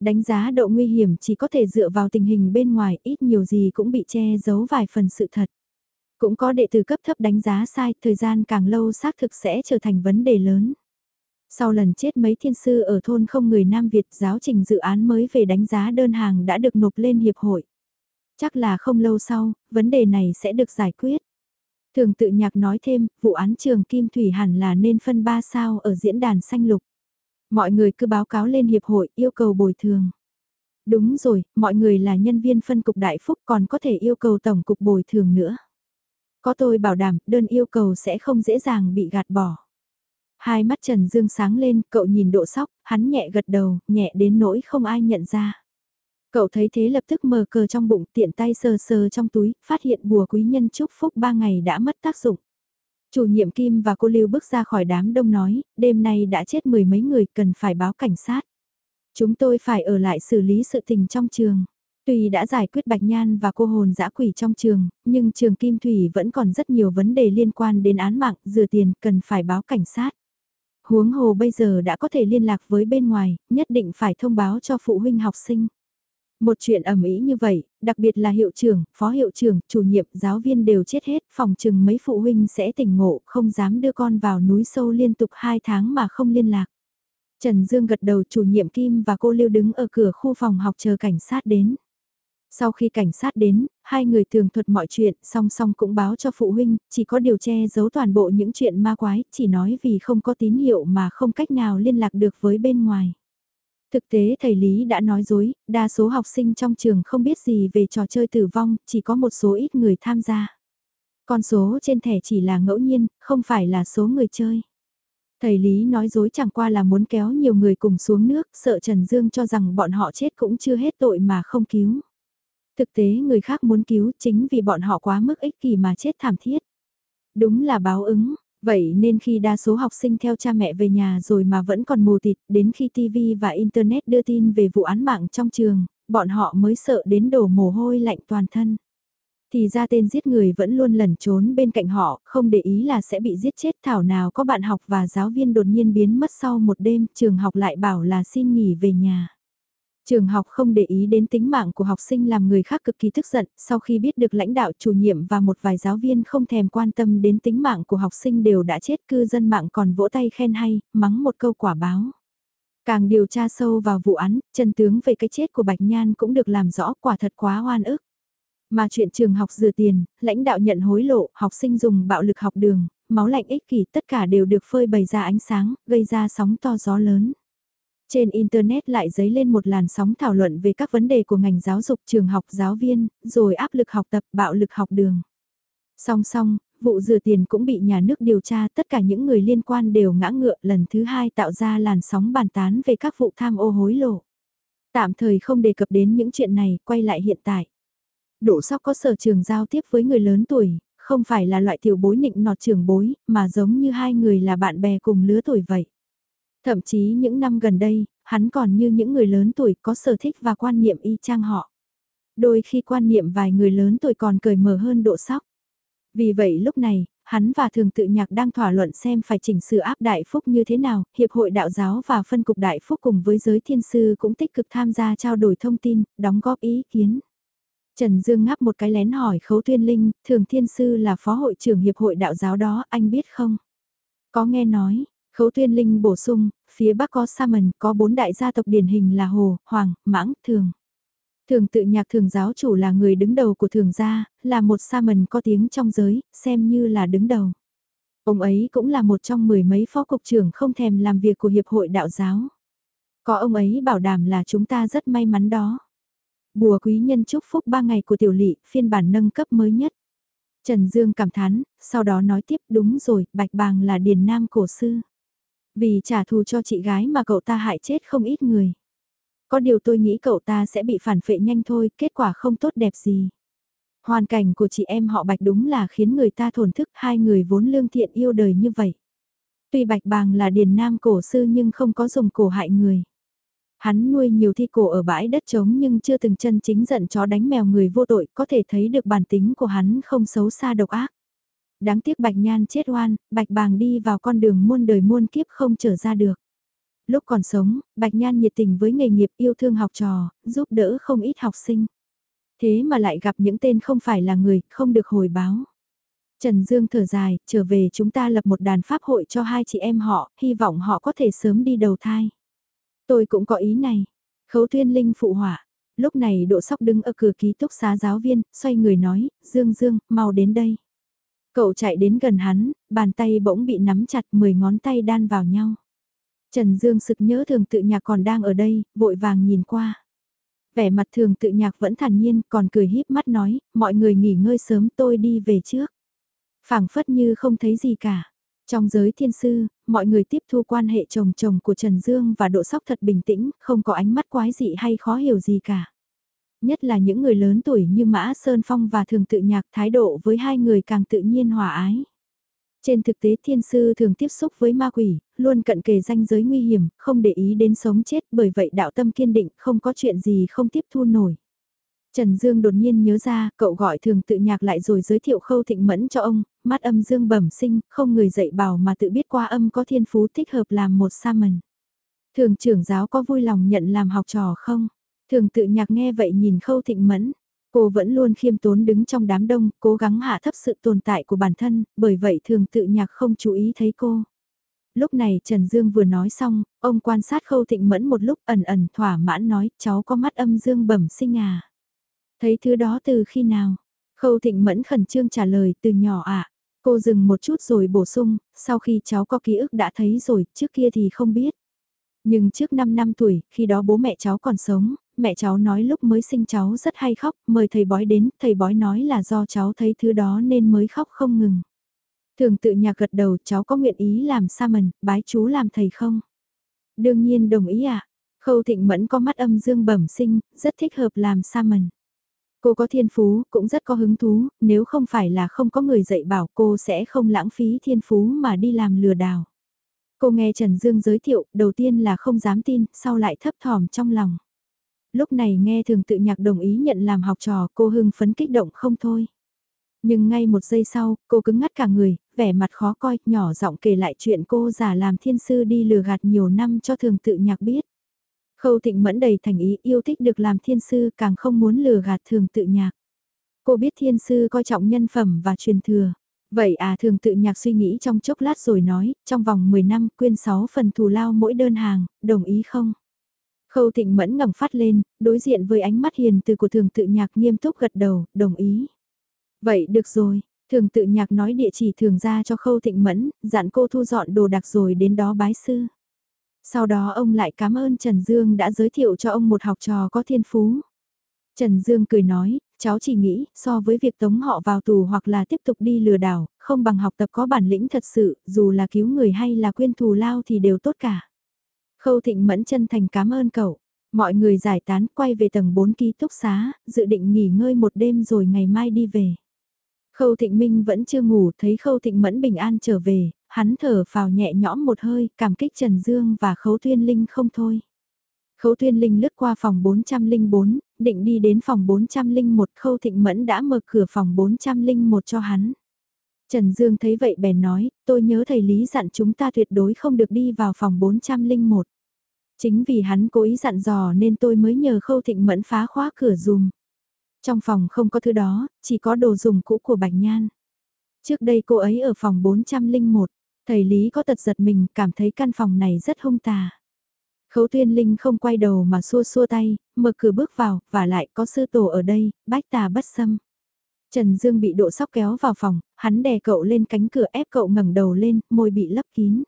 Đánh giá độ nguy hiểm chỉ có thể dựa vào tình hình bên ngoài, ít nhiều gì cũng bị che giấu vài phần sự thật. Cũng có đệ tử cấp thấp đánh giá sai, thời gian càng lâu xác thực sẽ trở thành vấn đề lớn. Sau lần chết mấy thiên sư ở thôn không người Nam Việt giáo trình dự án mới về đánh giá đơn hàng đã được nộp lên hiệp hội. Chắc là không lâu sau, vấn đề này sẽ được giải quyết. Thường tự nhạc nói thêm, vụ án trường Kim Thủy hẳn là nên phân ba sao ở diễn đàn xanh lục. Mọi người cứ báo cáo lên hiệp hội yêu cầu bồi thường. Đúng rồi, mọi người là nhân viên phân cục đại phúc còn có thể yêu cầu tổng cục bồi thường nữa. Có tôi bảo đảm, đơn yêu cầu sẽ không dễ dàng bị gạt bỏ. Hai mắt Trần Dương sáng lên, cậu nhìn độ sóc, hắn nhẹ gật đầu, nhẹ đến nỗi không ai nhận ra. Cậu thấy thế lập tức mở cờ trong bụng tiện tay sờ sờ trong túi, phát hiện bùa quý nhân chúc phúc ba ngày đã mất tác dụng. Chủ nhiệm Kim và cô Lưu bước ra khỏi đám đông nói, đêm nay đã chết mười mấy người cần phải báo cảnh sát. Chúng tôi phải ở lại xử lý sự tình trong trường. Tuy đã giải quyết Bạch Nhan và cô hồn dã quỷ trong trường, nhưng trường Kim Thủy vẫn còn rất nhiều vấn đề liên quan đến án mạng, dừa tiền, cần phải báo cảnh sát. Huống hồ bây giờ đã có thể liên lạc với bên ngoài, nhất định phải thông báo cho phụ huynh học sinh. Một chuyện ẩm ý như vậy, đặc biệt là hiệu trưởng, phó hiệu trưởng, chủ nhiệm, giáo viên đều chết hết, phòng chừng mấy phụ huynh sẽ tỉnh ngộ, không dám đưa con vào núi sâu liên tục 2 tháng mà không liên lạc. Trần Dương gật đầu chủ nhiệm Kim và cô Lưu đứng ở cửa khu phòng học chờ cảnh sát đến. Sau khi cảnh sát đến, hai người tường thuật mọi chuyện, song song cũng báo cho phụ huynh, chỉ có điều che giấu toàn bộ những chuyện ma quái, chỉ nói vì không có tín hiệu mà không cách nào liên lạc được với bên ngoài. Thực tế thầy Lý đã nói dối, đa số học sinh trong trường không biết gì về trò chơi tử vong, chỉ có một số ít người tham gia. Con số trên thẻ chỉ là ngẫu nhiên, không phải là số người chơi. Thầy Lý nói dối chẳng qua là muốn kéo nhiều người cùng xuống nước, sợ Trần Dương cho rằng bọn họ chết cũng chưa hết tội mà không cứu. Thực tế người khác muốn cứu chính vì bọn họ quá mức ích kỷ mà chết thảm thiết. Đúng là báo ứng, Vậy nên khi đa số học sinh theo cha mẹ về nhà rồi mà vẫn còn mù tịt, đến khi TV và Internet đưa tin về vụ án mạng trong trường, bọn họ mới sợ đến đổ mồ hôi lạnh toàn thân. Thì ra tên giết người vẫn luôn lẩn trốn bên cạnh họ, không để ý là sẽ bị giết chết thảo nào có bạn học và giáo viên đột nhiên biến mất sau một đêm, trường học lại bảo là xin nghỉ về nhà. Trường học không để ý đến tính mạng của học sinh làm người khác cực kỳ tức giận, sau khi biết được lãnh đạo chủ nhiệm và một vài giáo viên không thèm quan tâm đến tính mạng của học sinh đều đã chết cư dân mạng còn vỗ tay khen hay, mắng một câu quả báo. Càng điều tra sâu vào vụ án, chân tướng về cái chết của Bạch Nhan cũng được làm rõ quả thật quá oan ức. Mà chuyện trường học dừa tiền, lãnh đạo nhận hối lộ, học sinh dùng bạo lực học đường, máu lạnh ích kỷ tất cả đều được phơi bày ra ánh sáng, gây ra sóng to gió lớn. Trên Internet lại dấy lên một làn sóng thảo luận về các vấn đề của ngành giáo dục trường học giáo viên, rồi áp lực học tập bạo lực học đường. Song song, vụ rửa tiền cũng bị nhà nước điều tra tất cả những người liên quan đều ngã ngựa lần thứ hai tạo ra làn sóng bàn tán về các vụ tham ô hối lộ. Tạm thời không đề cập đến những chuyện này, quay lại hiện tại. Đỗ sóc có sở trường giao tiếp với người lớn tuổi, không phải là loại tiểu bối nịnh nọt trường bối, mà giống như hai người là bạn bè cùng lứa tuổi vậy. Thậm chí những năm gần đây, hắn còn như những người lớn tuổi có sở thích và quan niệm y chang họ. Đôi khi quan niệm vài người lớn tuổi còn cởi mở hơn độ sóc. Vì vậy lúc này, hắn và thường tự nhạc đang thỏa luận xem phải chỉnh sửa áp đại phúc như thế nào, Hiệp hội Đạo giáo và phân cục đại phúc cùng với giới thiên sư cũng tích cực tham gia trao đổi thông tin, đóng góp ý kiến. Trần Dương ngáp một cái lén hỏi Khấu Tuyên Linh, thường thiên sư là phó hội trưởng Hiệp hội Đạo giáo đó, anh biết không? Có nghe nói, Khấu Tuyên Linh bổ sung, phía Bắc có Salmon, có bốn đại gia tộc điển hình là Hồ, Hoàng, Mãng, Thường. Thường tự nhạc thường giáo chủ là người đứng đầu của thường gia, là một Salmon có tiếng trong giới, xem như là đứng đầu. Ông ấy cũng là một trong mười mấy phó cục trưởng không thèm làm việc của Hiệp hội Đạo giáo. Có ông ấy bảo đảm là chúng ta rất may mắn đó. Bùa quý nhân chúc phúc 3 ngày của tiểu lỵ, phiên bản nâng cấp mới nhất. Trần Dương cảm thán, sau đó nói tiếp đúng rồi, Bạch Bàng là điền nam cổ sư. Vì trả thù cho chị gái mà cậu ta hại chết không ít người. Có điều tôi nghĩ cậu ta sẽ bị phản phệ nhanh thôi, kết quả không tốt đẹp gì. Hoàn cảnh của chị em họ Bạch đúng là khiến người ta thổn thức hai người vốn lương thiện yêu đời như vậy. Tuy Bạch Bàng là điền nam cổ sư nhưng không có dùng cổ hại người. Hắn nuôi nhiều thi cổ ở bãi đất trống nhưng chưa từng chân chính giận chó đánh mèo người vô tội có thể thấy được bản tính của hắn không xấu xa độc ác. Đáng tiếc Bạch Nhan chết oan, Bạch Bàng đi vào con đường muôn đời muôn kiếp không trở ra được. Lúc còn sống, Bạch Nhan nhiệt tình với nghề nghiệp yêu thương học trò, giúp đỡ không ít học sinh. Thế mà lại gặp những tên không phải là người, không được hồi báo. Trần Dương thở dài, trở về chúng ta lập một đàn pháp hội cho hai chị em họ, hy vọng họ có thể sớm đi đầu thai. Tôi cũng có ý này. Khấu Tuyên Linh phụ hỏa. Lúc này Độ Sóc đứng ở cửa ký túc xá giáo viên, xoay người nói, Dương Dương, mau đến đây. Cậu chạy đến gần hắn, bàn tay bỗng bị nắm chặt 10 ngón tay đan vào nhau. Trần Dương sực nhớ thường tự nhạc còn đang ở đây, vội vàng nhìn qua. Vẻ mặt thường tự nhạc vẫn thản nhiên, còn cười híp mắt nói, mọi người nghỉ ngơi sớm tôi đi về trước. phảng phất như không thấy gì cả. Trong giới thiên sư, mọi người tiếp thu quan hệ chồng chồng của Trần Dương và độ sóc thật bình tĩnh, không có ánh mắt quái dị hay khó hiểu gì cả. Nhất là những người lớn tuổi như Mã Sơn Phong và Thường Tự Nhạc thái độ với hai người càng tự nhiên hòa ái. Trên thực tế thiên sư thường tiếp xúc với ma quỷ, luôn cận kề danh giới nguy hiểm, không để ý đến sống chết bởi vậy đạo tâm kiên định không có chuyện gì không tiếp thu nổi. Trần Dương đột nhiên nhớ ra, cậu gọi thường tự nhạc lại rồi giới thiệu khâu thịnh mẫn cho ông, mắt âm dương bẩm sinh, không người dạy bảo mà tự biết qua âm có thiên phú thích hợp làm một sa mần. Thường trưởng giáo có vui lòng nhận làm học trò không? Thường tự nhạc nghe vậy nhìn khâu thịnh mẫn. Cô vẫn luôn khiêm tốn đứng trong đám đông, cố gắng hạ thấp sự tồn tại của bản thân, bởi vậy thường tự nhạc không chú ý thấy cô. Lúc này Trần Dương vừa nói xong, ông quan sát khâu thịnh mẫn một lúc ẩn ẩn thỏa mãn nói cháu có mắt âm dương bẩm sinh à. Thấy thứ đó từ khi nào? Khâu thịnh mẫn khẩn trương trả lời từ nhỏ ạ. À? Cô dừng một chút rồi bổ sung, sau khi cháu có ký ức đã thấy rồi, trước kia thì không biết. Nhưng trước 5 năm tuổi, khi đó bố mẹ cháu còn sống, mẹ cháu nói lúc mới sinh cháu rất hay khóc, mời thầy bói đến, thầy bói nói là do cháu thấy thứ đó nên mới khóc không ngừng. Thường tự nhạc gật đầu cháu có nguyện ý làm sa mần, bái chú làm thầy không? Đương nhiên đồng ý ạ. À? Khâu thịnh mẫn có mắt âm dương bẩm sinh, rất thích hợp làm sa mần. Cô có thiên phú, cũng rất có hứng thú, nếu không phải là không có người dạy bảo cô sẽ không lãng phí thiên phú mà đi làm lừa đảo. Cô nghe Trần Dương giới thiệu, đầu tiên là không dám tin, sau lại thấp thỏm trong lòng. Lúc này nghe thường tự nhạc đồng ý nhận làm học trò cô hưng phấn kích động không thôi. Nhưng ngay một giây sau, cô cứng ngắt cả người, vẻ mặt khó coi, nhỏ giọng kể lại chuyện cô giả làm thiên sư đi lừa gạt nhiều năm cho thường tự nhạc biết. Khâu thịnh mẫn đầy thành ý yêu thích được làm thiên sư càng không muốn lừa gạt thường tự nhạc. Cô biết thiên sư coi trọng nhân phẩm và truyền thừa. Vậy à thường tự nhạc suy nghĩ trong chốc lát rồi nói, trong vòng 10 năm quyên 6 phần thù lao mỗi đơn hàng, đồng ý không? Khâu thịnh mẫn ngẩng phát lên, đối diện với ánh mắt hiền từ của thường tự nhạc nghiêm túc gật đầu, đồng ý. Vậy được rồi, thường tự nhạc nói địa chỉ thường ra cho khâu thịnh mẫn, dặn cô thu dọn đồ đặc rồi đến đó bái sư. Sau đó ông lại cảm ơn Trần Dương đã giới thiệu cho ông một học trò có thiên phú. Trần Dương cười nói, cháu chỉ nghĩ so với việc tống họ vào tù hoặc là tiếp tục đi lừa đảo, không bằng học tập có bản lĩnh thật sự, dù là cứu người hay là quyên thù lao thì đều tốt cả. Khâu Thịnh Mẫn chân thành cảm ơn cậu. Mọi người giải tán quay về tầng 4 ký túc xá, dự định nghỉ ngơi một đêm rồi ngày mai đi về. Khâu Thịnh Minh vẫn chưa ngủ, thấy Khâu Thịnh Mẫn bình an trở về, hắn thở phào nhẹ nhõm một hơi, cảm kích Trần Dương và Khấu Tuyên Linh không thôi. Khấu Tuyên Linh lướt qua phòng 404, định đi đến phòng 401, Khâu Thịnh Mẫn đã mở cửa phòng 401 cho hắn. Trần Dương thấy vậy bèn nói, tôi nhớ thầy Lý dặn chúng ta tuyệt đối không được đi vào phòng 401. Chính vì hắn cố ý dặn dò nên tôi mới nhờ Khâu Thịnh Mẫn phá khóa cửa dùm. Trong phòng không có thứ đó, chỉ có đồ dùng cũ của Bạch Nhan. Trước đây cô ấy ở phòng 401, thầy Lý có tật giật mình cảm thấy căn phòng này rất hung tà. Khấu tuyên linh không quay đầu mà xua xua tay, mở cửa bước vào, và lại có sư tổ ở đây, bách tà bất xâm. Trần Dương bị độ sóc kéo vào phòng, hắn đè cậu lên cánh cửa ép cậu ngẩng đầu lên, môi bị lấp kín.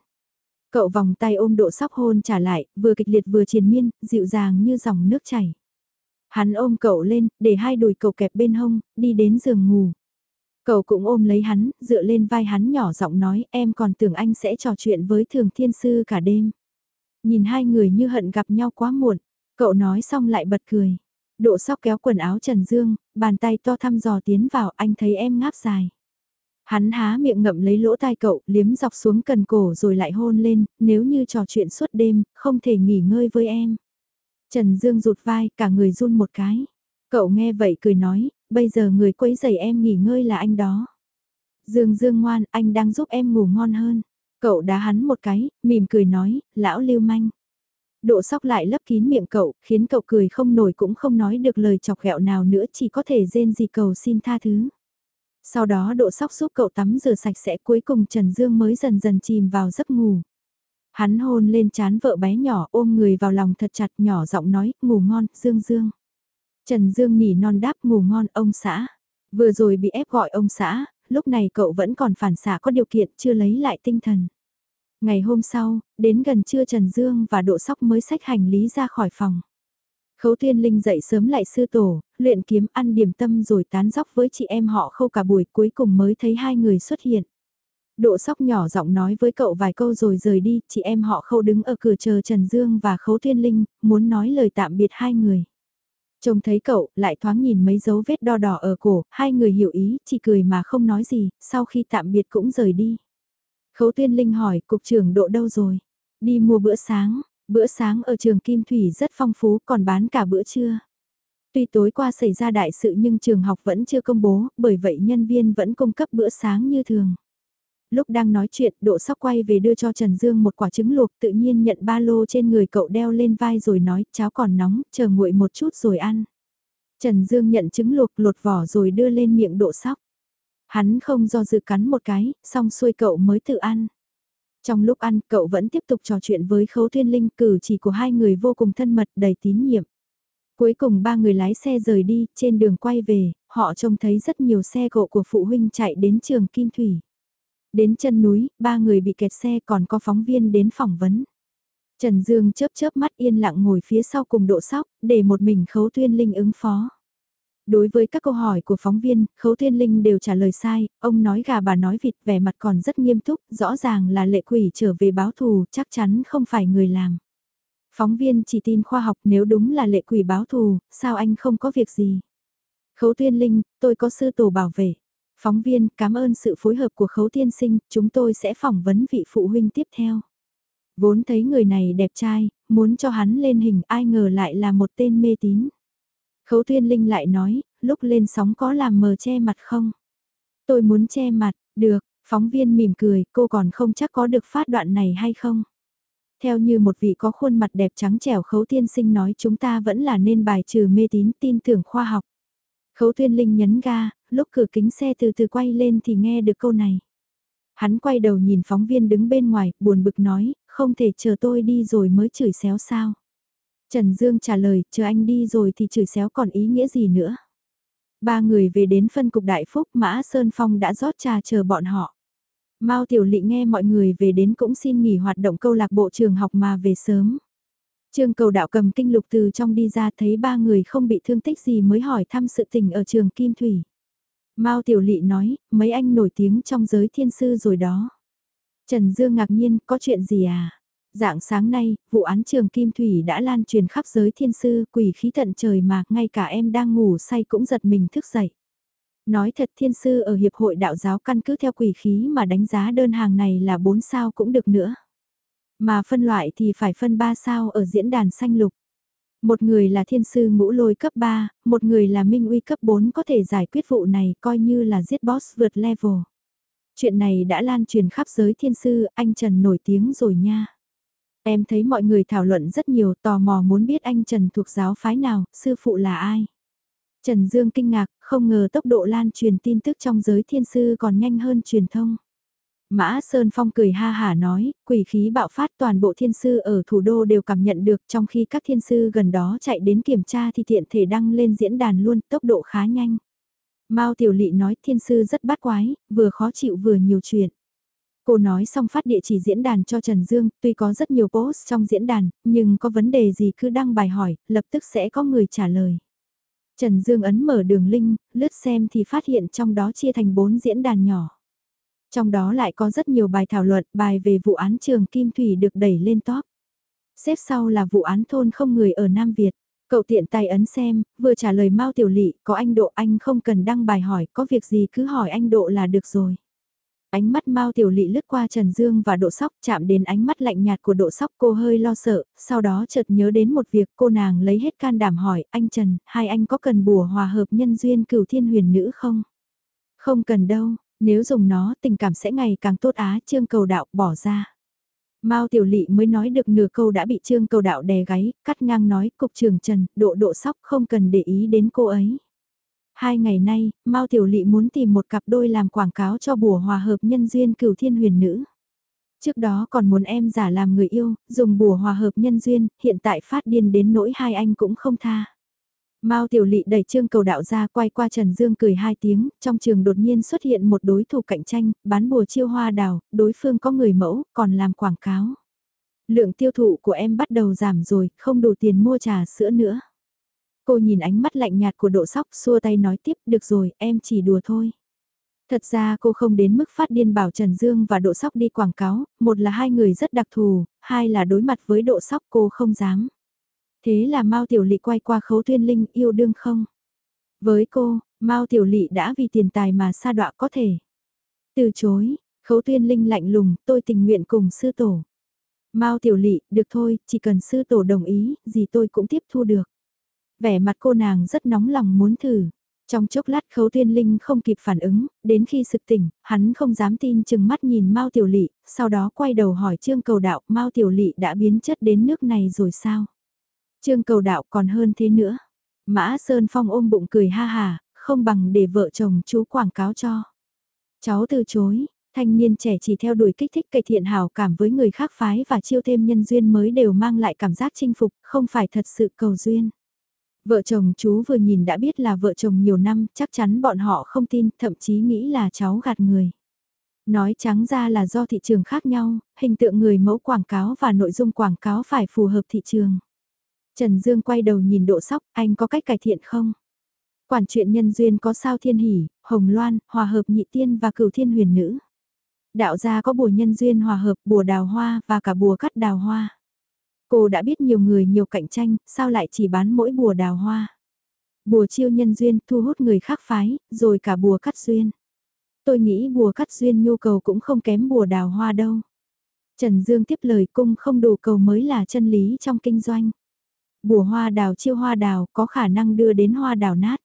Cậu vòng tay ôm độ sóc hôn trả lại, vừa kịch liệt vừa triền miên, dịu dàng như dòng nước chảy. Hắn ôm cậu lên, để hai đùi cậu kẹp bên hông, đi đến giường ngủ. Cậu cũng ôm lấy hắn, dựa lên vai hắn nhỏ giọng nói em còn tưởng anh sẽ trò chuyện với thường thiên sư cả đêm. Nhìn hai người như hận gặp nhau quá muộn, cậu nói xong lại bật cười. Độ sóc kéo quần áo Trần Dương, bàn tay to thăm dò tiến vào anh thấy em ngáp dài. Hắn há miệng ngậm lấy lỗ tai cậu, liếm dọc xuống cần cổ rồi lại hôn lên, nếu như trò chuyện suốt đêm, không thể nghỉ ngơi với em. Trần Dương rụt vai, cả người run một cái. Cậu nghe vậy cười nói, bây giờ người quấy giày em nghỉ ngơi là anh đó. Dương Dương ngoan, anh đang giúp em ngủ ngon hơn. Cậu đá hắn một cái, mỉm cười nói, lão lưu manh. Độ sóc lại lấp kín miệng cậu, khiến cậu cười không nổi cũng không nói được lời chọc ghẹo nào nữa chỉ có thể rên gì cầu xin tha thứ. Sau đó độ sóc giúp cậu tắm rửa sạch sẽ cuối cùng Trần Dương mới dần dần chìm vào giấc ngủ. Hắn hôn lên chán vợ bé nhỏ ôm người vào lòng thật chặt nhỏ giọng nói, ngủ ngon, Dương Dương. Trần Dương nỉ non đáp ngủ ngon ông xã. Vừa rồi bị ép gọi ông xã, lúc này cậu vẫn còn phản xạ có điều kiện chưa lấy lại tinh thần. Ngày hôm sau, đến gần trưa Trần Dương và Độ Sóc mới xách hành lý ra khỏi phòng. Khấu Thiên Linh dậy sớm lại sư tổ, luyện kiếm ăn điểm tâm rồi tán dóc với chị em họ khâu cả buổi cuối cùng mới thấy hai người xuất hiện. Độ sóc nhỏ giọng nói với cậu vài câu rồi rời đi, chị em họ khâu đứng ở cửa chờ Trần Dương và Khấu Thiên Linh, muốn nói lời tạm biệt hai người. Trông thấy cậu, lại thoáng nhìn mấy dấu vết đo đỏ ở cổ, hai người hiểu ý, chỉ cười mà không nói gì, sau khi tạm biệt cũng rời đi. Khấu Thiên Linh hỏi, cục trưởng độ đâu rồi? Đi mua bữa sáng, bữa sáng ở trường Kim Thủy rất phong phú, còn bán cả bữa trưa. Tuy tối qua xảy ra đại sự nhưng trường học vẫn chưa công bố, bởi vậy nhân viên vẫn cung cấp bữa sáng như thường. Lúc đang nói chuyện, độ sóc quay về đưa cho Trần Dương một quả trứng luộc tự nhiên nhận ba lô trên người cậu đeo lên vai rồi nói cháo còn nóng, chờ nguội một chút rồi ăn. Trần Dương nhận trứng luộc lột vỏ rồi đưa lên miệng độ sóc. Hắn không do dự cắn một cái, xong xuôi cậu mới tự ăn. Trong lúc ăn, cậu vẫn tiếp tục trò chuyện với Khấu Thiên Linh, cử chỉ của hai người vô cùng thân mật, đầy tín nhiệm. Cuối cùng ba người lái xe rời đi, trên đường quay về, họ trông thấy rất nhiều xe cộ của phụ huynh chạy đến trường Kim Thủy. Đến chân núi, ba người bị kẹt xe còn có phóng viên đến phỏng vấn. Trần Dương chớp chớp mắt yên lặng ngồi phía sau cùng độ sóc, để một mình Khấu Thiên Linh ứng phó. Đối với các câu hỏi của phóng viên, Khấu Thiên Linh đều trả lời sai, ông nói gà bà nói vịt vẻ mặt còn rất nghiêm túc, rõ ràng là lệ quỷ trở về báo thù, chắc chắn không phải người làm. Phóng viên chỉ tin khoa học nếu đúng là lệ quỷ báo thù, sao anh không có việc gì? Khấu Thiên Linh, tôi có sư tổ bảo vệ. Phóng viên, cảm ơn sự phối hợp của Khấu Thiên Sinh, chúng tôi sẽ phỏng vấn vị phụ huynh tiếp theo. Vốn thấy người này đẹp trai, muốn cho hắn lên hình ai ngờ lại là một tên mê tín. Khấu Thiên Linh lại nói, lúc lên sóng có làm mờ che mặt không? Tôi muốn che mặt, được, phóng viên mỉm cười, cô còn không chắc có được phát đoạn này hay không? Theo như một vị có khuôn mặt đẹp trắng trẻo Khấu Thiên Sinh nói chúng ta vẫn là nên bài trừ mê tín tin tưởng khoa học. Khấu Thiên Linh nhấn ga, lúc cửa kính xe từ từ quay lên thì nghe được câu này. Hắn quay đầu nhìn phóng viên đứng bên ngoài, buồn bực nói, không thể chờ tôi đi rồi mới chửi xéo sao. Trần Dương trả lời, chờ anh đi rồi thì chửi xéo còn ý nghĩa gì nữa. Ba người về đến phân cục Đại Phúc, Mã Sơn Phong đã rót trà chờ bọn họ. Mao Tiểu Lị nghe mọi người về đến cũng xin nghỉ hoạt động câu lạc bộ trường học mà về sớm. Trương cầu đạo cầm kinh lục từ trong đi ra thấy ba người không bị thương tích gì mới hỏi thăm sự tình ở trường Kim Thủy. Mao Tiểu Lị nói, mấy anh nổi tiếng trong giới thiên sư rồi đó. Trần Dương ngạc nhiên, có chuyện gì à? Dạng sáng nay, vụ án trường Kim Thủy đã lan truyền khắp giới thiên sư, quỷ khí tận trời mà, ngay cả em đang ngủ say cũng giật mình thức dậy. Nói thật thiên sư ở Hiệp hội Đạo giáo căn cứ theo quỷ khí mà đánh giá đơn hàng này là 4 sao cũng được nữa. Mà phân loại thì phải phân 3 sao ở diễn đàn xanh lục. Một người là thiên sư ngũ lôi cấp 3, một người là minh uy cấp 4 có thể giải quyết vụ này coi như là giết boss vượt level. Chuyện này đã lan truyền khắp giới thiên sư, anh Trần nổi tiếng rồi nha. Em thấy mọi người thảo luận rất nhiều tò mò muốn biết anh Trần thuộc giáo phái nào, sư phụ là ai. Trần Dương kinh ngạc, không ngờ tốc độ lan truyền tin tức trong giới thiên sư còn nhanh hơn truyền thông. Mã Sơn Phong cười ha hả nói, quỷ khí bạo phát toàn bộ thiên sư ở thủ đô đều cảm nhận được trong khi các thiên sư gần đó chạy đến kiểm tra thì tiện thể đăng lên diễn đàn luôn, tốc độ khá nhanh. Mao Tiểu Lị nói thiên sư rất bắt quái, vừa khó chịu vừa nhiều chuyện. Cô nói xong phát địa chỉ diễn đàn cho Trần Dương, tuy có rất nhiều post trong diễn đàn, nhưng có vấn đề gì cứ đăng bài hỏi, lập tức sẽ có người trả lời. Trần Dương ấn mở đường link, lướt xem thì phát hiện trong đó chia thành 4 diễn đàn nhỏ. Trong đó lại có rất nhiều bài thảo luận, bài về vụ án trường Kim Thủy được đẩy lên top. Xếp sau là vụ án thôn không người ở Nam Việt. Cậu tiện tay ấn xem, vừa trả lời Mao Tiểu Lị, có anh Độ anh không cần đăng bài hỏi, có việc gì cứ hỏi anh Độ là được rồi. Ánh mắt Mao Tiểu Lị lướt qua Trần Dương và Độ Sóc chạm đến ánh mắt lạnh nhạt của Độ Sóc cô hơi lo sợ, sau đó chợt nhớ đến một việc cô nàng lấy hết can đảm hỏi anh Trần, hai anh có cần bùa hòa hợp nhân duyên cửu thiên huyền nữ không? Không cần đâu, nếu dùng nó tình cảm sẽ ngày càng tốt á trương cầu đạo bỏ ra. Mao Tiểu Lị mới nói được nửa câu đã bị Trương Cầu Đạo đè gáy, cắt ngang nói, cục trưởng Trần, độ độ sóc không cần để ý đến cô ấy. Hai ngày nay, Mao Tiểu Lị muốn tìm một cặp đôi làm quảng cáo cho bùa hòa hợp nhân duyên cửu thiên huyền nữ. Trước đó còn muốn em giả làm người yêu, dùng bùa hòa hợp nhân duyên, hiện tại phát điên đến nỗi hai anh cũng không tha. Mao Tiểu Lị đẩy Trương Cầu Đạo ra quay qua Trần Dương cười hai tiếng, trong trường đột nhiên xuất hiện một đối thủ cạnh tranh, bán bùa chiêu hoa đào, đối phương có người mẫu, còn làm quảng cáo. Lượng tiêu thụ của em bắt đầu giảm rồi, không đủ tiền mua trà sữa nữa. Cô nhìn ánh mắt lạnh nhạt của độ sóc xua tay nói tiếp, được rồi, em chỉ đùa thôi. Thật ra cô không đến mức phát điên bảo Trần Dương và độ sóc đi quảng cáo, một là hai người rất đặc thù, hai là đối mặt với độ sóc cô không dám. Thế là Mao Tiểu Lị quay qua Khấu Tuyên Linh yêu đương không? Với cô, Mao Tiểu Lị đã vì tiền tài mà sa đọa có thể. Từ chối, Khấu Tuyên Linh lạnh lùng, tôi tình nguyện cùng sư tổ. Mao Tiểu Lị, được thôi, chỉ cần sư tổ đồng ý, gì tôi cũng tiếp thu được. Vẻ mặt cô nàng rất nóng lòng muốn thử. Trong chốc lát khấu tuyên linh không kịp phản ứng, đến khi sực tỉnh, hắn không dám tin chừng mắt nhìn Mao Tiểu Lị, sau đó quay đầu hỏi Trương Cầu Đạo, Mao Tiểu Lị đã biến chất đến nước này rồi sao? Trương cầu đạo còn hơn thế nữa. Mã Sơn Phong ôm bụng cười ha hà, không bằng để vợ chồng chú quảng cáo cho. Cháu từ chối, thanh niên trẻ chỉ theo đuổi kích thích cải thiện hào cảm với người khác phái và chiêu thêm nhân duyên mới đều mang lại cảm giác chinh phục, không phải thật sự cầu duyên. Vợ chồng chú vừa nhìn đã biết là vợ chồng nhiều năm, chắc chắn bọn họ không tin, thậm chí nghĩ là cháu gạt người. Nói trắng ra là do thị trường khác nhau, hình tượng người mẫu quảng cáo và nội dung quảng cáo phải phù hợp thị trường. Trần Dương quay đầu nhìn độ sóc, anh có cách cải thiện không? Quản chuyện nhân duyên có sao thiên hỷ, hồng loan, hòa hợp nhị tiên và cửu thiên huyền nữ. Đạo gia có bùa nhân duyên hòa hợp bùa đào hoa và cả bùa cắt đào hoa. Cô đã biết nhiều người nhiều cạnh tranh, sao lại chỉ bán mỗi bùa đào hoa? Bùa chiêu nhân duyên thu hút người khác phái, rồi cả bùa cắt duyên. Tôi nghĩ bùa cắt duyên nhu cầu cũng không kém bùa đào hoa đâu. Trần Dương tiếp lời cung không đủ cầu mới là chân lý trong kinh doanh. Bùa hoa đào chiêu hoa đào có khả năng đưa đến hoa đào nát.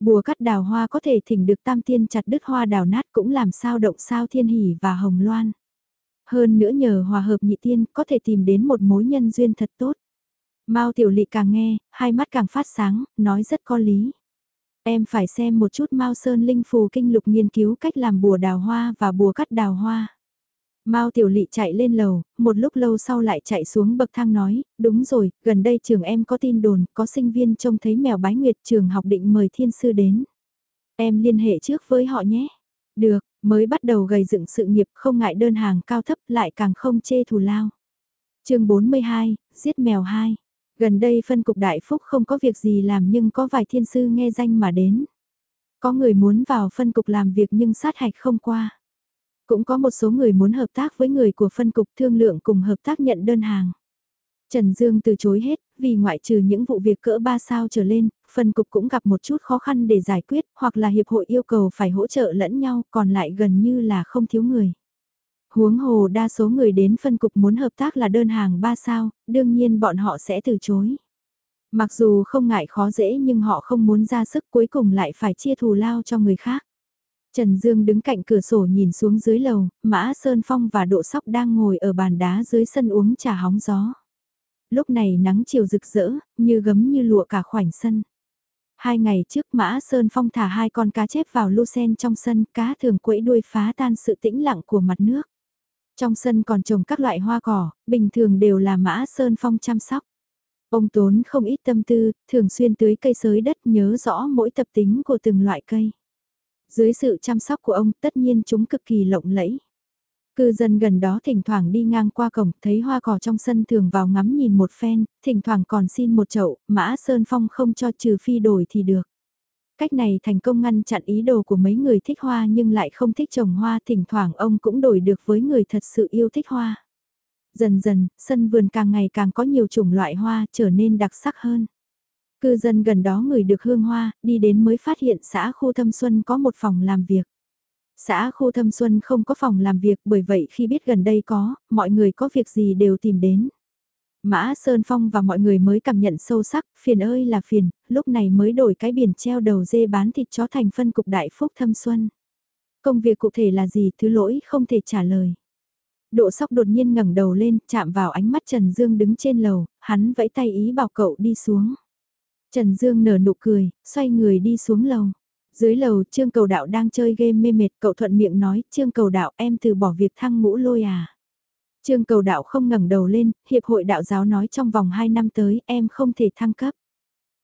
Bùa cắt đào hoa có thể thỉnh được tam tiên chặt đứt hoa đào nát cũng làm sao động sao thiên hỷ và hồng loan. Hơn nữa nhờ hòa hợp nhị tiên có thể tìm đến một mối nhân duyên thật tốt. Mao tiểu lị càng nghe, hai mắt càng phát sáng, nói rất có lý. Em phải xem một chút Mao Sơn Linh Phù Kinh Lục nghiên cứu cách làm bùa đào hoa và bùa cắt đào hoa. Mao Tiểu Lị chạy lên lầu, một lúc lâu sau lại chạy xuống bậc thang nói, đúng rồi, gần đây trường em có tin đồn, có sinh viên trông thấy mèo bái nguyệt trường học định mời thiên sư đến. Em liên hệ trước với họ nhé. Được, mới bắt đầu gầy dựng sự nghiệp không ngại đơn hàng cao thấp lại càng không chê thù lao. chương 42, giết mèo 2. Gần đây phân cục đại phúc không có việc gì làm nhưng có vài thiên sư nghe danh mà đến. Có người muốn vào phân cục làm việc nhưng sát hạch không qua. Cũng có một số người muốn hợp tác với người của phân cục thương lượng cùng hợp tác nhận đơn hàng. Trần Dương từ chối hết, vì ngoại trừ những vụ việc cỡ 3 sao trở lên, phân cục cũng gặp một chút khó khăn để giải quyết, hoặc là hiệp hội yêu cầu phải hỗ trợ lẫn nhau, còn lại gần như là không thiếu người. Huống hồ đa số người đến phân cục muốn hợp tác là đơn hàng 3 sao, đương nhiên bọn họ sẽ từ chối. Mặc dù không ngại khó dễ nhưng họ không muốn ra sức cuối cùng lại phải chia thù lao cho người khác. Trần Dương đứng cạnh cửa sổ nhìn xuống dưới lầu, Mã Sơn Phong và Độ Sóc đang ngồi ở bàn đá dưới sân uống trà hóng gió. Lúc này nắng chiều rực rỡ, như gấm như lụa cả khoảnh sân. Hai ngày trước Mã Sơn Phong thả hai con cá chép vào lu sen trong sân, cá thường quẫy đuôi phá tan sự tĩnh lặng của mặt nước. Trong sân còn trồng các loại hoa cỏ, bình thường đều là Mã Sơn Phong chăm sóc. Ông tốn không ít tâm tư, thường xuyên tưới cây sới đất nhớ rõ mỗi tập tính của từng loại cây. Dưới sự chăm sóc của ông tất nhiên chúng cực kỳ lộng lẫy. Cư dân gần đó thỉnh thoảng đi ngang qua cổng, thấy hoa cỏ trong sân thường vào ngắm nhìn một phen, thỉnh thoảng còn xin một chậu, mã Sơn Phong không cho trừ phi đổi thì được. Cách này thành công ngăn chặn ý đồ của mấy người thích hoa nhưng lại không thích trồng hoa, thỉnh thoảng ông cũng đổi được với người thật sự yêu thích hoa. Dần dần, sân vườn càng ngày càng có nhiều chủng loại hoa trở nên đặc sắc hơn. Cư dân gần đó người được hương hoa, đi đến mới phát hiện xã khu thâm xuân có một phòng làm việc. Xã khu thâm xuân không có phòng làm việc bởi vậy khi biết gần đây có, mọi người có việc gì đều tìm đến. Mã Sơn Phong và mọi người mới cảm nhận sâu sắc, phiền ơi là phiền, lúc này mới đổi cái biển treo đầu dê bán thịt chó thành phân cục đại phúc thâm xuân. Công việc cụ thể là gì thứ lỗi không thể trả lời. Độ sóc đột nhiên ngẩng đầu lên, chạm vào ánh mắt Trần Dương đứng trên lầu, hắn vẫy tay ý bảo cậu đi xuống. Trần Dương nở nụ cười, xoay người đi xuống lầu. Dưới lầu Trương Cầu Đạo đang chơi game mê mệt, cậu thuận miệng nói, Trương Cầu Đạo em từ bỏ việc thăng ngũ lôi à. Trương Cầu Đạo không ngẩng đầu lên, Hiệp hội Đạo giáo nói trong vòng 2 năm tới em không thể thăng cấp.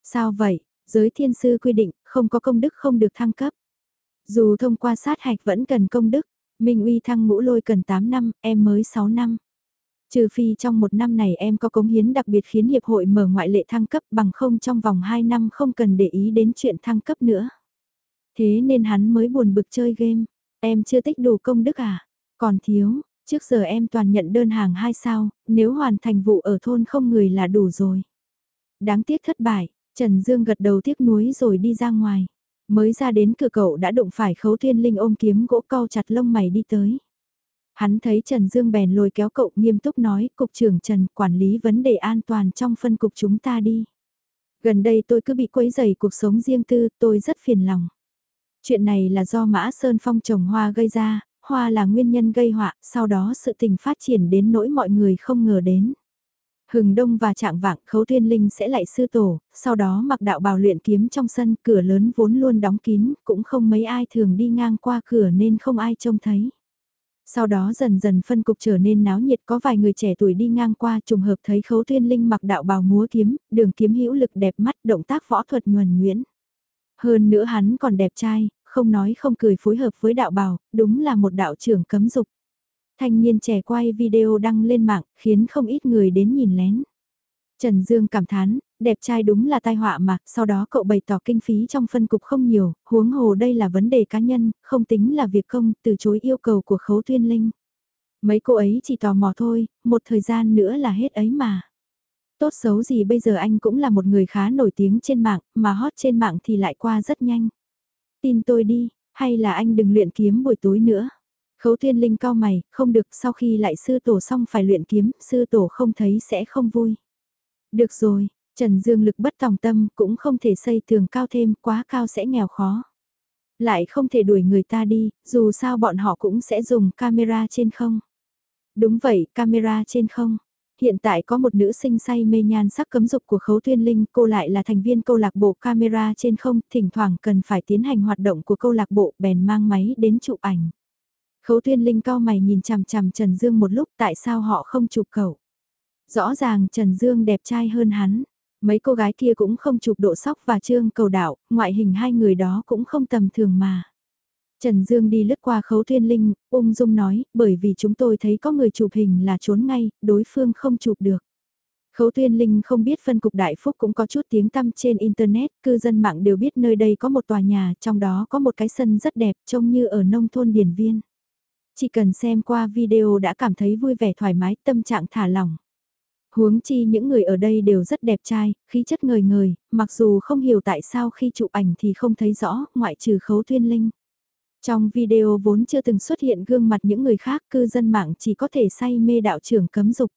Sao vậy, giới thiên sư quy định, không có công đức không được thăng cấp. Dù thông qua sát hạch vẫn cần công đức, Minh uy thăng ngũ lôi cần 8 năm, em mới 6 năm. Trừ phi trong một năm này em có cống hiến đặc biệt khiến hiệp hội mở ngoại lệ thăng cấp bằng không trong vòng 2 năm không cần để ý đến chuyện thăng cấp nữa. Thế nên hắn mới buồn bực chơi game. Em chưa tích đủ công đức à? Còn thiếu, trước giờ em toàn nhận đơn hàng 2 sao, nếu hoàn thành vụ ở thôn không người là đủ rồi. Đáng tiếc thất bại, Trần Dương gật đầu tiếc nuối rồi đi ra ngoài. Mới ra đến cửa cậu đã đụng phải khấu thiên linh ôm kiếm gỗ cau chặt lông mày đi tới. Hắn thấy Trần Dương bèn lôi kéo cậu nghiêm túc nói, Cục trưởng Trần quản lý vấn đề an toàn trong phân cục chúng ta đi. Gần đây tôi cứ bị quấy rầy cuộc sống riêng tư, tôi rất phiền lòng. Chuyện này là do Mã Sơn Phong trồng hoa gây ra, hoa là nguyên nhân gây họa, sau đó sự tình phát triển đến nỗi mọi người không ngờ đến. Hừng đông và trạng vạng khấu thiên linh sẽ lại sư tổ, sau đó mặc đạo bào luyện kiếm trong sân, cửa lớn vốn luôn đóng kín, cũng không mấy ai thường đi ngang qua cửa nên không ai trông thấy. Sau đó dần dần phân cục trở nên náo nhiệt có vài người trẻ tuổi đi ngang qua trùng hợp thấy khấu thiên linh mặc đạo bào múa kiếm, đường kiếm hữu lực đẹp mắt động tác võ thuật nhuần nhuyễn. Hơn nữa hắn còn đẹp trai, không nói không cười phối hợp với đạo bào, đúng là một đạo trưởng cấm dục. Thanh niên trẻ quay video đăng lên mạng, khiến không ít người đến nhìn lén. Trần Dương cảm thán, đẹp trai đúng là tai họa mà, sau đó cậu bày tỏ kinh phí trong phân cục không nhiều, huống hồ đây là vấn đề cá nhân, không tính là việc công, từ chối yêu cầu của khấu tuyên linh. Mấy cô ấy chỉ tò mò thôi, một thời gian nữa là hết ấy mà. Tốt xấu gì bây giờ anh cũng là một người khá nổi tiếng trên mạng, mà hot trên mạng thì lại qua rất nhanh. Tin tôi đi, hay là anh đừng luyện kiếm buổi tối nữa. Khấu Thiên Linh cao mày, không được sau khi lại sư tổ xong phải luyện kiếm, sư tổ không thấy sẽ không vui. Được rồi, Trần Dương lực bất tòng tâm cũng không thể xây tường cao thêm, quá cao sẽ nghèo khó. Lại không thể đuổi người ta đi, dù sao bọn họ cũng sẽ dùng camera trên không. Đúng vậy, camera trên không. Hiện tại có một nữ sinh say mê nhan sắc cấm dục của Khấu Tuyên Linh, cô lại là thành viên câu lạc bộ camera trên không, thỉnh thoảng cần phải tiến hành hoạt động của câu lạc bộ bèn mang máy đến chụp ảnh. Khấu Tuyên Linh cao mày nhìn chằm chằm Trần Dương một lúc tại sao họ không chụp cậu. Rõ ràng Trần Dương đẹp trai hơn hắn. Mấy cô gái kia cũng không chụp độ sóc và trương cầu đạo, ngoại hình hai người đó cũng không tầm thường mà. Trần Dương đi lướt qua khấu thiên linh, ung dung nói, bởi vì chúng tôi thấy có người chụp hình là trốn ngay, đối phương không chụp được. Khấu Tuyên Linh không biết phân cục Đại Phúc cũng có chút tiếng tăm trên Internet, cư dân mạng đều biết nơi đây có một tòa nhà, trong đó có một cái sân rất đẹp, trông như ở nông thôn Điển Viên. Chỉ cần xem qua video đã cảm thấy vui vẻ thoải mái, tâm trạng thả lỏng. Huống chi những người ở đây đều rất đẹp trai, khí chất ngời ngời, mặc dù không hiểu tại sao khi chụp ảnh thì không thấy rõ, ngoại trừ khấu tuyên linh. Trong video vốn chưa từng xuất hiện gương mặt những người khác, cư dân mạng chỉ có thể say mê đạo trưởng cấm dục.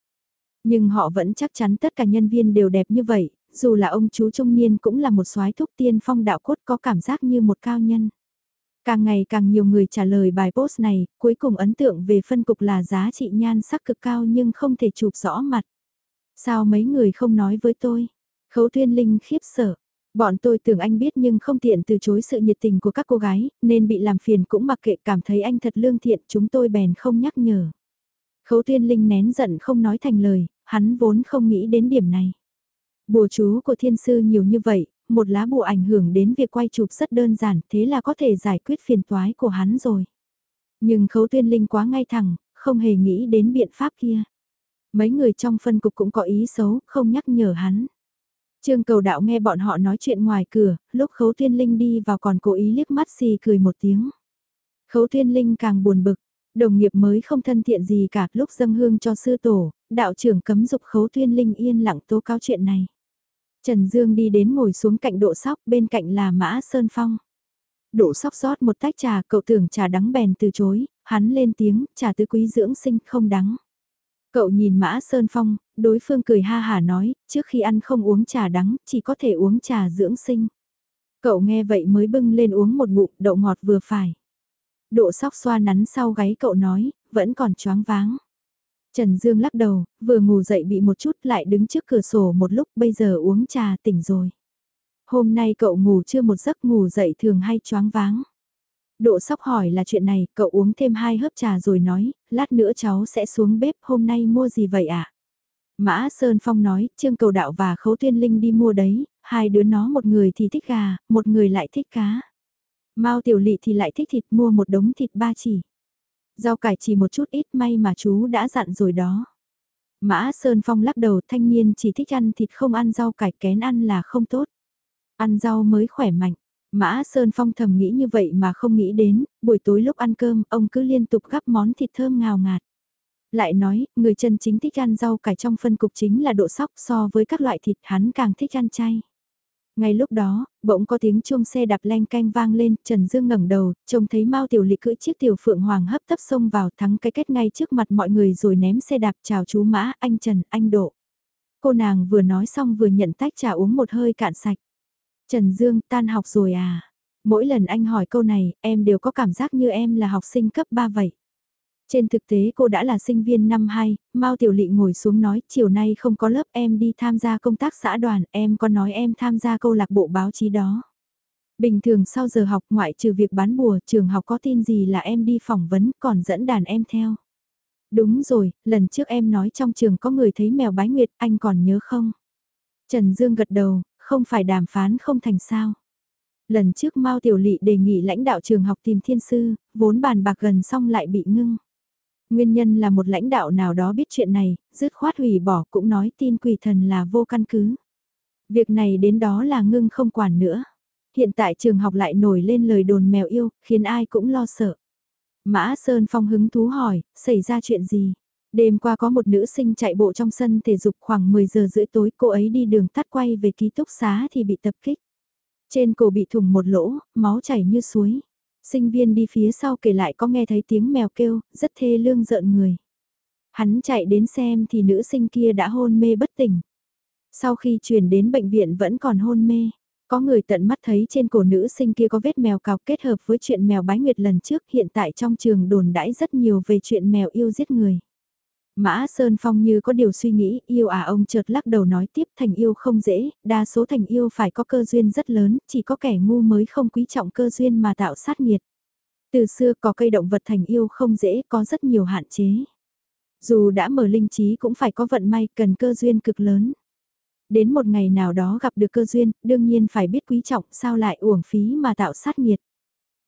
Nhưng họ vẫn chắc chắn tất cả nhân viên đều đẹp như vậy, dù là ông chú trung niên cũng là một soái thúc tiên phong đạo cốt có cảm giác như một cao nhân. Càng ngày càng nhiều người trả lời bài post này, cuối cùng ấn tượng về phân cục là giá trị nhan sắc cực cao nhưng không thể chụp rõ mặt. Sao mấy người không nói với tôi? Khấu Tuyên Linh khiếp sợ. Bọn tôi tưởng anh biết nhưng không tiện từ chối sự nhiệt tình của các cô gái, nên bị làm phiền cũng mặc kệ cảm thấy anh thật lương thiện chúng tôi bèn không nhắc nhở. Khấu Tuyên Linh nén giận không nói thành lời, hắn vốn không nghĩ đến điểm này. Bùa chú của thiên sư nhiều như vậy, một lá bùa ảnh hưởng đến việc quay chụp rất đơn giản, thế là có thể giải quyết phiền toái của hắn rồi. Nhưng khấu tuyên linh quá ngay thẳng, không hề nghĩ đến biện pháp kia. Mấy người trong phân cục cũng có ý xấu, không nhắc nhở hắn. Trương cầu đạo nghe bọn họ nói chuyện ngoài cửa, lúc khấu Thiên linh đi vào còn cố ý liếc mắt xì cười một tiếng. Khấu Thiên linh càng buồn bực, đồng nghiệp mới không thân thiện gì cả lúc dâng hương cho sư tổ, đạo trưởng cấm dục khấu Thiên linh yên lặng tố cáo chuyện này. Trần Dương đi đến ngồi xuống cạnh độ sóc bên cạnh là Mã Sơn Phong. Độ sóc rót một tách trà cậu tưởng trà đắng bèn từ chối, hắn lên tiếng trà tứ quý dưỡng sinh không đắng. Cậu nhìn Mã Sơn Phong, đối phương cười ha hà nói, trước khi ăn không uống trà đắng, chỉ có thể uống trà dưỡng sinh. Cậu nghe vậy mới bưng lên uống một ngụm đậu ngọt vừa phải. Độ sóc xoa nắn sau gáy cậu nói, vẫn còn choáng váng. Trần Dương lắc đầu, vừa ngủ dậy bị một chút lại đứng trước cửa sổ một lúc bây giờ uống trà tỉnh rồi. Hôm nay cậu ngủ chưa một giấc ngủ dậy thường hay choáng váng. Độ sóc hỏi là chuyện này, cậu uống thêm hai hớp trà rồi nói, lát nữa cháu sẽ xuống bếp, hôm nay mua gì vậy ạ? À? Mã Sơn Phong nói, Trương Cầu Đạo và Khấu Tuyên Linh đi mua đấy, hai đứa nó một người thì thích gà, một người lại thích cá. Mao Tiểu Lị thì lại thích thịt mua một đống thịt ba chỉ. Rau cải chỉ một chút ít may mà chú đã dặn rồi đó. Mã Sơn Phong lắc đầu thanh niên chỉ thích ăn thịt không ăn rau cải kén ăn là không tốt. Ăn rau mới khỏe mạnh. Mã Sơn Phong thầm nghĩ như vậy mà không nghĩ đến, buổi tối lúc ăn cơm ông cứ liên tục gắp món thịt thơm ngào ngạt. Lại nói, người chân chính thích ăn rau cải trong phân cục chính là độ sóc so với các loại thịt hắn càng thích ăn chay. Ngay lúc đó, bỗng có tiếng chuông xe đạp len canh vang lên, Trần Dương ngẩng đầu, trông thấy Mao Tiểu Lị cưỡi chiếc tiểu phượng hoàng hấp tấp xông vào thắng cái kết ngay trước mặt mọi người rồi ném xe đạp chào chú Mã, anh Trần, anh Độ. Cô nàng vừa nói xong vừa nhận tách trà uống một hơi cạn sạch. Trần Dương, tan học rồi à? Mỗi lần anh hỏi câu này, em đều có cảm giác như em là học sinh cấp 3 vậy. Trên thực tế cô đã là sinh viên năm 2, Mao Tiểu Lị ngồi xuống nói, chiều nay không có lớp em đi tham gia công tác xã đoàn, em có nói em tham gia câu lạc bộ báo chí đó. Bình thường sau giờ học ngoại trừ việc bán bùa, trường học có tin gì là em đi phỏng vấn, còn dẫn đàn em theo. Đúng rồi, lần trước em nói trong trường có người thấy mèo bái nguyệt, anh còn nhớ không? Trần Dương gật đầu, không phải đàm phán không thành sao. Lần trước Mao Tiểu Lị đề nghị lãnh đạo trường học tìm thiên sư, vốn bàn bạc gần xong lại bị ngưng. Nguyên nhân là một lãnh đạo nào đó biết chuyện này, dứt khoát hủy bỏ cũng nói tin quỷ thần là vô căn cứ. Việc này đến đó là ngưng không quản nữa. Hiện tại trường học lại nổi lên lời đồn mèo yêu, khiến ai cũng lo sợ. Mã Sơn Phong hứng thú hỏi, xảy ra chuyện gì? Đêm qua có một nữ sinh chạy bộ trong sân thể dục khoảng 10 giờ rưỡi tối cô ấy đi đường tắt quay về ký túc xá thì bị tập kích. Trên cổ bị thủng một lỗ, máu chảy như suối. Sinh viên đi phía sau kể lại có nghe thấy tiếng mèo kêu, rất thê lương rợn người. Hắn chạy đến xem thì nữ sinh kia đã hôn mê bất tỉnh. Sau khi chuyển đến bệnh viện vẫn còn hôn mê. Có người tận mắt thấy trên cổ nữ sinh kia có vết mèo cào kết hợp với chuyện mèo bái nguyệt lần trước hiện tại trong trường đồn đãi rất nhiều về chuyện mèo yêu giết người. Mã Sơn Phong như có điều suy nghĩ, yêu à ông chợt lắc đầu nói tiếp thành yêu không dễ, đa số thành yêu phải có cơ duyên rất lớn, chỉ có kẻ ngu mới không quý trọng cơ duyên mà tạo sát nghiệt. Từ xưa có cây động vật thành yêu không dễ, có rất nhiều hạn chế. Dù đã mở linh trí cũng phải có vận may, cần cơ duyên cực lớn. Đến một ngày nào đó gặp được cơ duyên, đương nhiên phải biết quý trọng, sao lại uổng phí mà tạo sát nghiệt.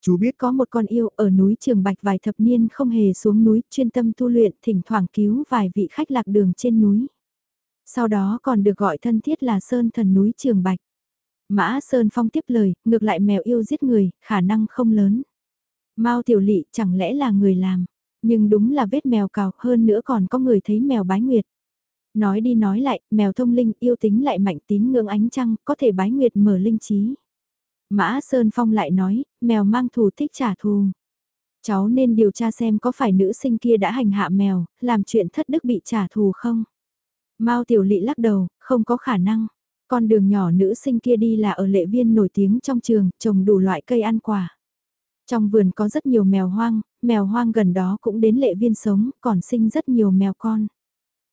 Chú biết có một con yêu ở núi Trường Bạch vài thập niên không hề xuống núi, chuyên tâm tu luyện, thỉnh thoảng cứu vài vị khách lạc đường trên núi. Sau đó còn được gọi thân thiết là Sơn Thần núi Trường Bạch. Mã Sơn Phong tiếp lời, ngược lại mèo yêu giết người, khả năng không lớn. Mao Tiểu Lị chẳng lẽ là người làm, nhưng đúng là vết mèo cào, hơn nữa còn có người thấy mèo bái nguyệt. Nói đi nói lại, mèo thông linh yêu tính lại mạnh tín ngưỡng ánh trăng, có thể bái nguyệt mở linh trí. Mã Sơn Phong lại nói, mèo mang thù thích trả thù. Cháu nên điều tra xem có phải nữ sinh kia đã hành hạ mèo, làm chuyện thất đức bị trả thù không? Mao Tiểu Lị lắc đầu, không có khả năng. Con đường nhỏ nữ sinh kia đi là ở lệ viên nổi tiếng trong trường, trồng đủ loại cây ăn quả. Trong vườn có rất nhiều mèo hoang, mèo hoang gần đó cũng đến lệ viên sống, còn sinh rất nhiều mèo con.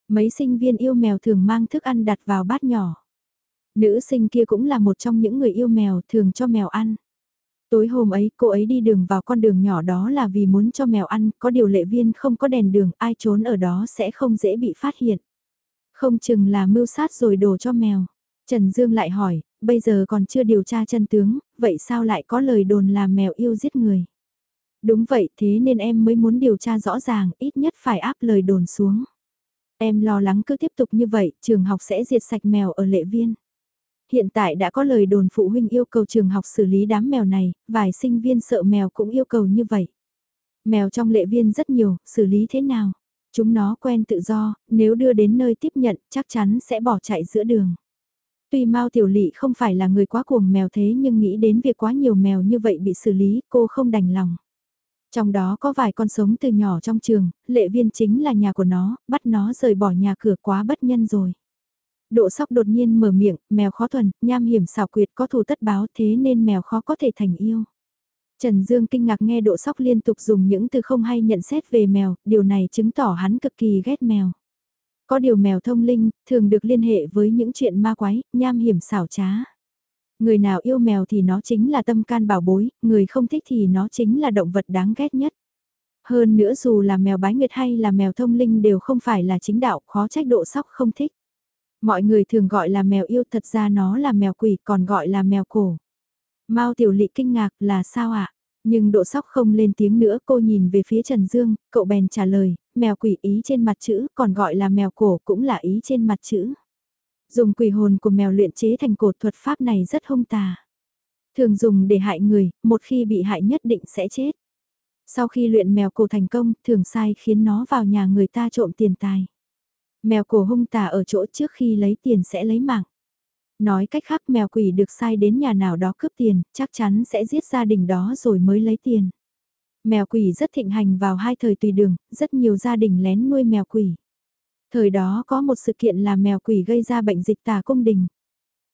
Mấy sinh viên yêu mèo thường mang thức ăn đặt vào bát nhỏ. Nữ sinh kia cũng là một trong những người yêu mèo thường cho mèo ăn. Tối hôm ấy cô ấy đi đường vào con đường nhỏ đó là vì muốn cho mèo ăn, có điều lệ viên không có đèn đường, ai trốn ở đó sẽ không dễ bị phát hiện. Không chừng là mưu sát rồi đổ cho mèo. Trần Dương lại hỏi, bây giờ còn chưa điều tra chân tướng, vậy sao lại có lời đồn là mèo yêu giết người? Đúng vậy thế nên em mới muốn điều tra rõ ràng, ít nhất phải áp lời đồn xuống. Em lo lắng cứ tiếp tục như vậy, trường học sẽ diệt sạch mèo ở lệ viên. Hiện tại đã có lời đồn phụ huynh yêu cầu trường học xử lý đám mèo này, vài sinh viên sợ mèo cũng yêu cầu như vậy. Mèo trong lệ viên rất nhiều, xử lý thế nào? Chúng nó quen tự do, nếu đưa đến nơi tiếp nhận chắc chắn sẽ bỏ chạy giữa đường. Tuy Mao Tiểu Lị không phải là người quá cuồng mèo thế nhưng nghĩ đến việc quá nhiều mèo như vậy bị xử lý cô không đành lòng. Trong đó có vài con sống từ nhỏ trong trường, lệ viên chính là nhà của nó, bắt nó rời bỏ nhà cửa quá bất nhân rồi. Độ sóc đột nhiên mở miệng, mèo khó thuần, nham hiểm xảo quyệt có thù tất báo thế nên mèo khó có thể thành yêu. Trần Dương kinh ngạc nghe độ sóc liên tục dùng những từ không hay nhận xét về mèo, điều này chứng tỏ hắn cực kỳ ghét mèo. Có điều mèo thông linh, thường được liên hệ với những chuyện ma quái, nham hiểm xảo trá. Người nào yêu mèo thì nó chính là tâm can bảo bối, người không thích thì nó chính là động vật đáng ghét nhất. Hơn nữa dù là mèo bái nguyệt hay là mèo thông linh đều không phải là chính đạo, khó trách độ sóc không thích. Mọi người thường gọi là mèo yêu thật ra nó là mèo quỷ còn gọi là mèo cổ. Mao tiểu lị kinh ngạc là sao ạ? Nhưng độ sóc không lên tiếng nữa cô nhìn về phía Trần Dương, cậu bèn trả lời, mèo quỷ ý trên mặt chữ còn gọi là mèo cổ cũng là ý trên mặt chữ. Dùng quỷ hồn của mèo luyện chế thành cột thuật pháp này rất hung tà. Thường dùng để hại người, một khi bị hại nhất định sẽ chết. Sau khi luyện mèo cổ thành công, thường sai khiến nó vào nhà người ta trộm tiền tài. Mèo cổ hung tà ở chỗ trước khi lấy tiền sẽ lấy mạng. Nói cách khác mèo quỷ được sai đến nhà nào đó cướp tiền, chắc chắn sẽ giết gia đình đó rồi mới lấy tiền. Mèo quỷ rất thịnh hành vào hai thời tùy đường, rất nhiều gia đình lén nuôi mèo quỷ. Thời đó có một sự kiện là mèo quỷ gây ra bệnh dịch tà cung đình.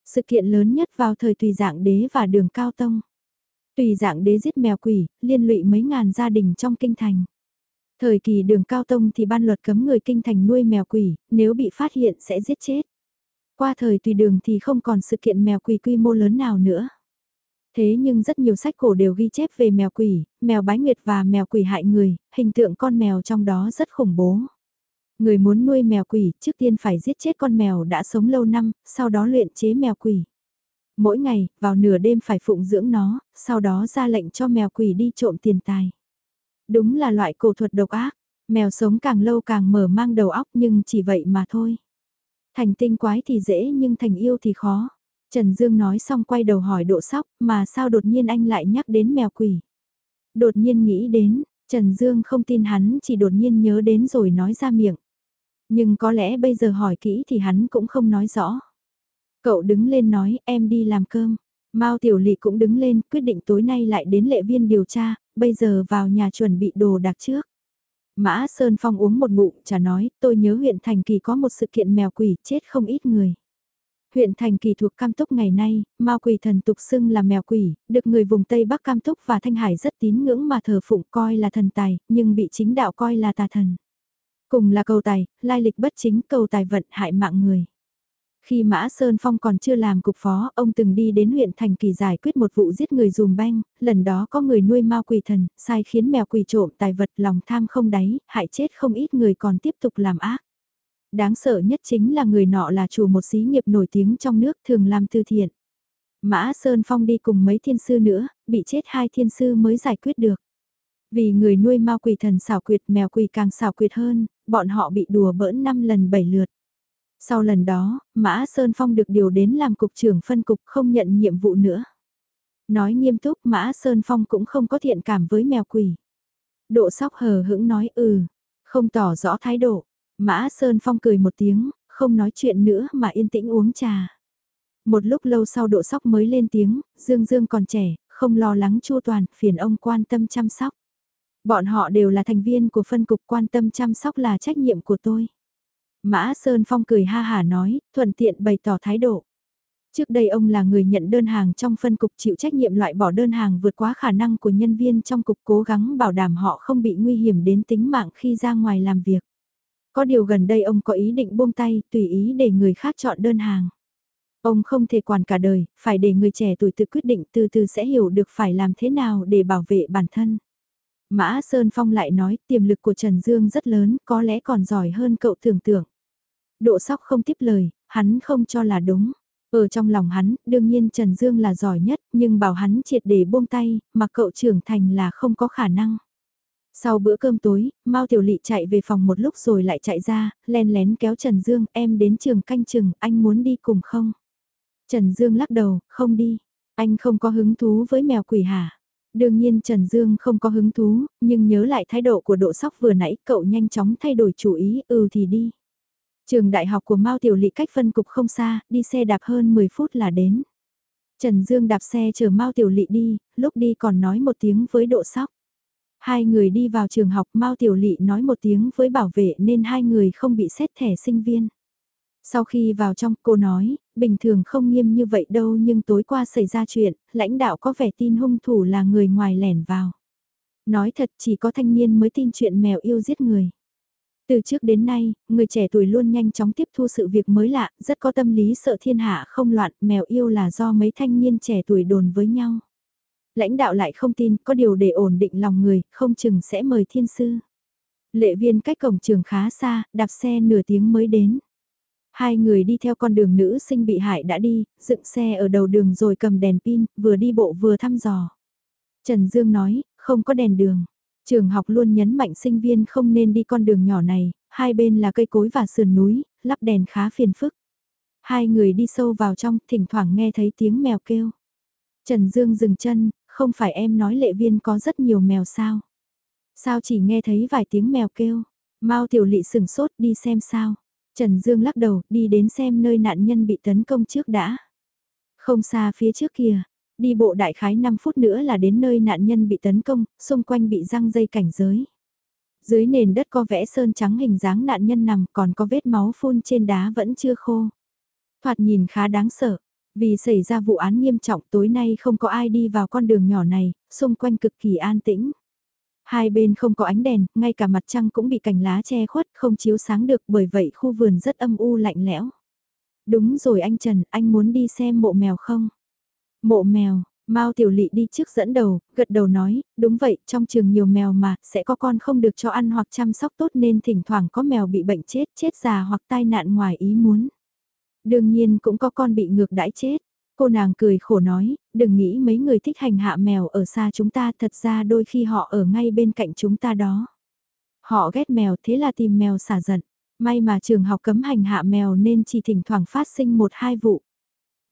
Sự kiện lớn nhất vào thời tùy dạng đế và đường cao tông. Tùy dạng đế giết mèo quỷ, liên lụy mấy ngàn gia đình trong kinh thành. Thời kỳ đường cao tông thì ban luật cấm người kinh thành nuôi mèo quỷ, nếu bị phát hiện sẽ giết chết. Qua thời tùy đường thì không còn sự kiện mèo quỷ quy mô lớn nào nữa. Thế nhưng rất nhiều sách cổ đều ghi chép về mèo quỷ, mèo bái nguyệt và mèo quỷ hại người, hình tượng con mèo trong đó rất khủng bố. Người muốn nuôi mèo quỷ trước tiên phải giết chết con mèo đã sống lâu năm, sau đó luyện chế mèo quỷ. Mỗi ngày, vào nửa đêm phải phụng dưỡng nó, sau đó ra lệnh cho mèo quỷ đi trộm tiền tài. Đúng là loại cổ thuật độc ác, mèo sống càng lâu càng mở mang đầu óc nhưng chỉ vậy mà thôi. Thành tinh quái thì dễ nhưng thành yêu thì khó. Trần Dương nói xong quay đầu hỏi độ sóc mà sao đột nhiên anh lại nhắc đến mèo quỷ. Đột nhiên nghĩ đến, Trần Dương không tin hắn chỉ đột nhiên nhớ đến rồi nói ra miệng. Nhưng có lẽ bây giờ hỏi kỹ thì hắn cũng không nói rõ. Cậu đứng lên nói em đi làm cơm. Mao Tiểu Lị cũng đứng lên quyết định tối nay lại đến lệ viên điều tra, bây giờ vào nhà chuẩn bị đồ đặc trước. Mã Sơn Phong uống một ngụm trà nói, tôi nhớ huyện Thành Kỳ có một sự kiện mèo quỷ chết không ít người. Huyện Thành Kỳ thuộc Cam Túc ngày nay, Mao quỷ thần tục xưng là mèo quỷ, được người vùng Tây Bắc Cam Túc và Thanh Hải rất tín ngưỡng mà thờ phụng coi là thần tài, nhưng bị chính đạo coi là tà thần. Cùng là cầu tài, lai lịch bất chính cầu tài vận hại mạng người. Khi Mã Sơn Phong còn chưa làm cục phó, ông từng đi đến huyện Thành Kỳ giải quyết một vụ giết người dùm beng, lần đó có người nuôi ma quỷ thần, sai khiến mèo quỷ trộm tài vật lòng tham không đáy, hại chết không ít người còn tiếp tục làm ác. Đáng sợ nhất chính là người nọ là chủ một xí nghiệp nổi tiếng trong nước thường làm từ thiện. Mã Sơn Phong đi cùng mấy thiên sư nữa, bị chết hai thiên sư mới giải quyết được. Vì người nuôi ma quỷ thần xảo quyệt mèo quỷ càng xảo quyệt hơn, bọn họ bị đùa bỡn 5 lần 7 lượt. Sau lần đó, Mã Sơn Phong được điều đến làm cục trưởng phân cục không nhận nhiệm vụ nữa. Nói nghiêm túc Mã Sơn Phong cũng không có thiện cảm với mèo quỷ. Độ sóc hờ hững nói ừ, không tỏ rõ thái độ. Mã Sơn Phong cười một tiếng, không nói chuyện nữa mà yên tĩnh uống trà. Một lúc lâu sau độ sóc mới lên tiếng, Dương Dương còn trẻ, không lo lắng chu toàn, phiền ông quan tâm chăm sóc. Bọn họ đều là thành viên của phân cục quan tâm chăm sóc là trách nhiệm của tôi. Mã Sơn Phong cười ha hà nói, thuận tiện bày tỏ thái độ. Trước đây ông là người nhận đơn hàng trong phân cục chịu trách nhiệm loại bỏ đơn hàng vượt quá khả năng của nhân viên trong cục cố gắng bảo đảm họ không bị nguy hiểm đến tính mạng khi ra ngoài làm việc. Có điều gần đây ông có ý định buông tay, tùy ý để người khác chọn đơn hàng. Ông không thể quản cả đời, phải để người trẻ tuổi tự quyết định từ từ sẽ hiểu được phải làm thế nào để bảo vệ bản thân. Mã Sơn Phong lại nói tiềm lực của Trần Dương rất lớn, có lẽ còn giỏi hơn cậu tưởng tượng. Độ sóc không tiếp lời, hắn không cho là đúng. Ở trong lòng hắn, đương nhiên Trần Dương là giỏi nhất, nhưng bảo hắn triệt để buông tay, mà cậu trưởng thành là không có khả năng. Sau bữa cơm tối, Mao Tiểu Lị chạy về phòng một lúc rồi lại chạy ra, len lén kéo Trần Dương, em đến trường canh chừng, anh muốn đi cùng không? Trần Dương lắc đầu, không đi, anh không có hứng thú với mèo quỷ hả? Đương nhiên Trần Dương không có hứng thú, nhưng nhớ lại thái độ của độ sóc vừa nãy cậu nhanh chóng thay đổi chủ ý, ừ thì đi. Trường đại học của Mao Tiểu Lị cách phân cục không xa, đi xe đạp hơn 10 phút là đến. Trần Dương đạp xe chờ Mao Tiểu Lị đi, lúc đi còn nói một tiếng với độ sóc. Hai người đi vào trường học Mao Tiểu Lị nói một tiếng với bảo vệ nên hai người không bị xét thẻ sinh viên. Sau khi vào trong cô nói, bình thường không nghiêm như vậy đâu nhưng tối qua xảy ra chuyện, lãnh đạo có vẻ tin hung thủ là người ngoài lẻn vào. Nói thật chỉ có thanh niên mới tin chuyện mèo yêu giết người. Từ trước đến nay, người trẻ tuổi luôn nhanh chóng tiếp thu sự việc mới lạ, rất có tâm lý sợ thiên hạ không loạn, mèo yêu là do mấy thanh niên trẻ tuổi đồn với nhau. Lãnh đạo lại không tin, có điều để ổn định lòng người, không chừng sẽ mời thiên sư. Lệ viên cách cổng trường khá xa, đạp xe nửa tiếng mới đến. Hai người đi theo con đường nữ sinh bị hại đã đi, dựng xe ở đầu đường rồi cầm đèn pin, vừa đi bộ vừa thăm dò. Trần Dương nói, không có đèn đường. Trường học luôn nhấn mạnh sinh viên không nên đi con đường nhỏ này, hai bên là cây cối và sườn núi, lắp đèn khá phiền phức. Hai người đi sâu vào trong, thỉnh thoảng nghe thấy tiếng mèo kêu. Trần Dương dừng chân, không phải em nói lệ viên có rất nhiều mèo sao? Sao chỉ nghe thấy vài tiếng mèo kêu? Mao Tiểu Lị sừng sốt đi xem sao? Trần Dương lắc đầu, đi đến xem nơi nạn nhân bị tấn công trước đã. Không xa phía trước kia, đi bộ đại khái 5 phút nữa là đến nơi nạn nhân bị tấn công, xung quanh bị răng dây cảnh giới. Dưới nền đất có vẽ sơn trắng hình dáng nạn nhân nằm còn có vết máu phun trên đá vẫn chưa khô. Thoạt nhìn khá đáng sợ, vì xảy ra vụ án nghiêm trọng tối nay không có ai đi vào con đường nhỏ này, xung quanh cực kỳ an tĩnh. Hai bên không có ánh đèn, ngay cả mặt trăng cũng bị cành lá che khuất, không chiếu sáng được bởi vậy khu vườn rất âm u lạnh lẽo. Đúng rồi anh Trần, anh muốn đi xem mộ mèo không? Mộ mèo, Mao Tiểu Lị đi trước dẫn đầu, gật đầu nói, đúng vậy, trong trường nhiều mèo mà, sẽ có con không được cho ăn hoặc chăm sóc tốt nên thỉnh thoảng có mèo bị bệnh chết, chết già hoặc tai nạn ngoài ý muốn. Đương nhiên cũng có con bị ngược đãi chết. Cô nàng cười khổ nói, đừng nghĩ mấy người thích hành hạ mèo ở xa chúng ta thật ra đôi khi họ ở ngay bên cạnh chúng ta đó. Họ ghét mèo thế là tìm mèo xả giận. May mà trường học cấm hành hạ mèo nên chỉ thỉnh thoảng phát sinh một hai vụ.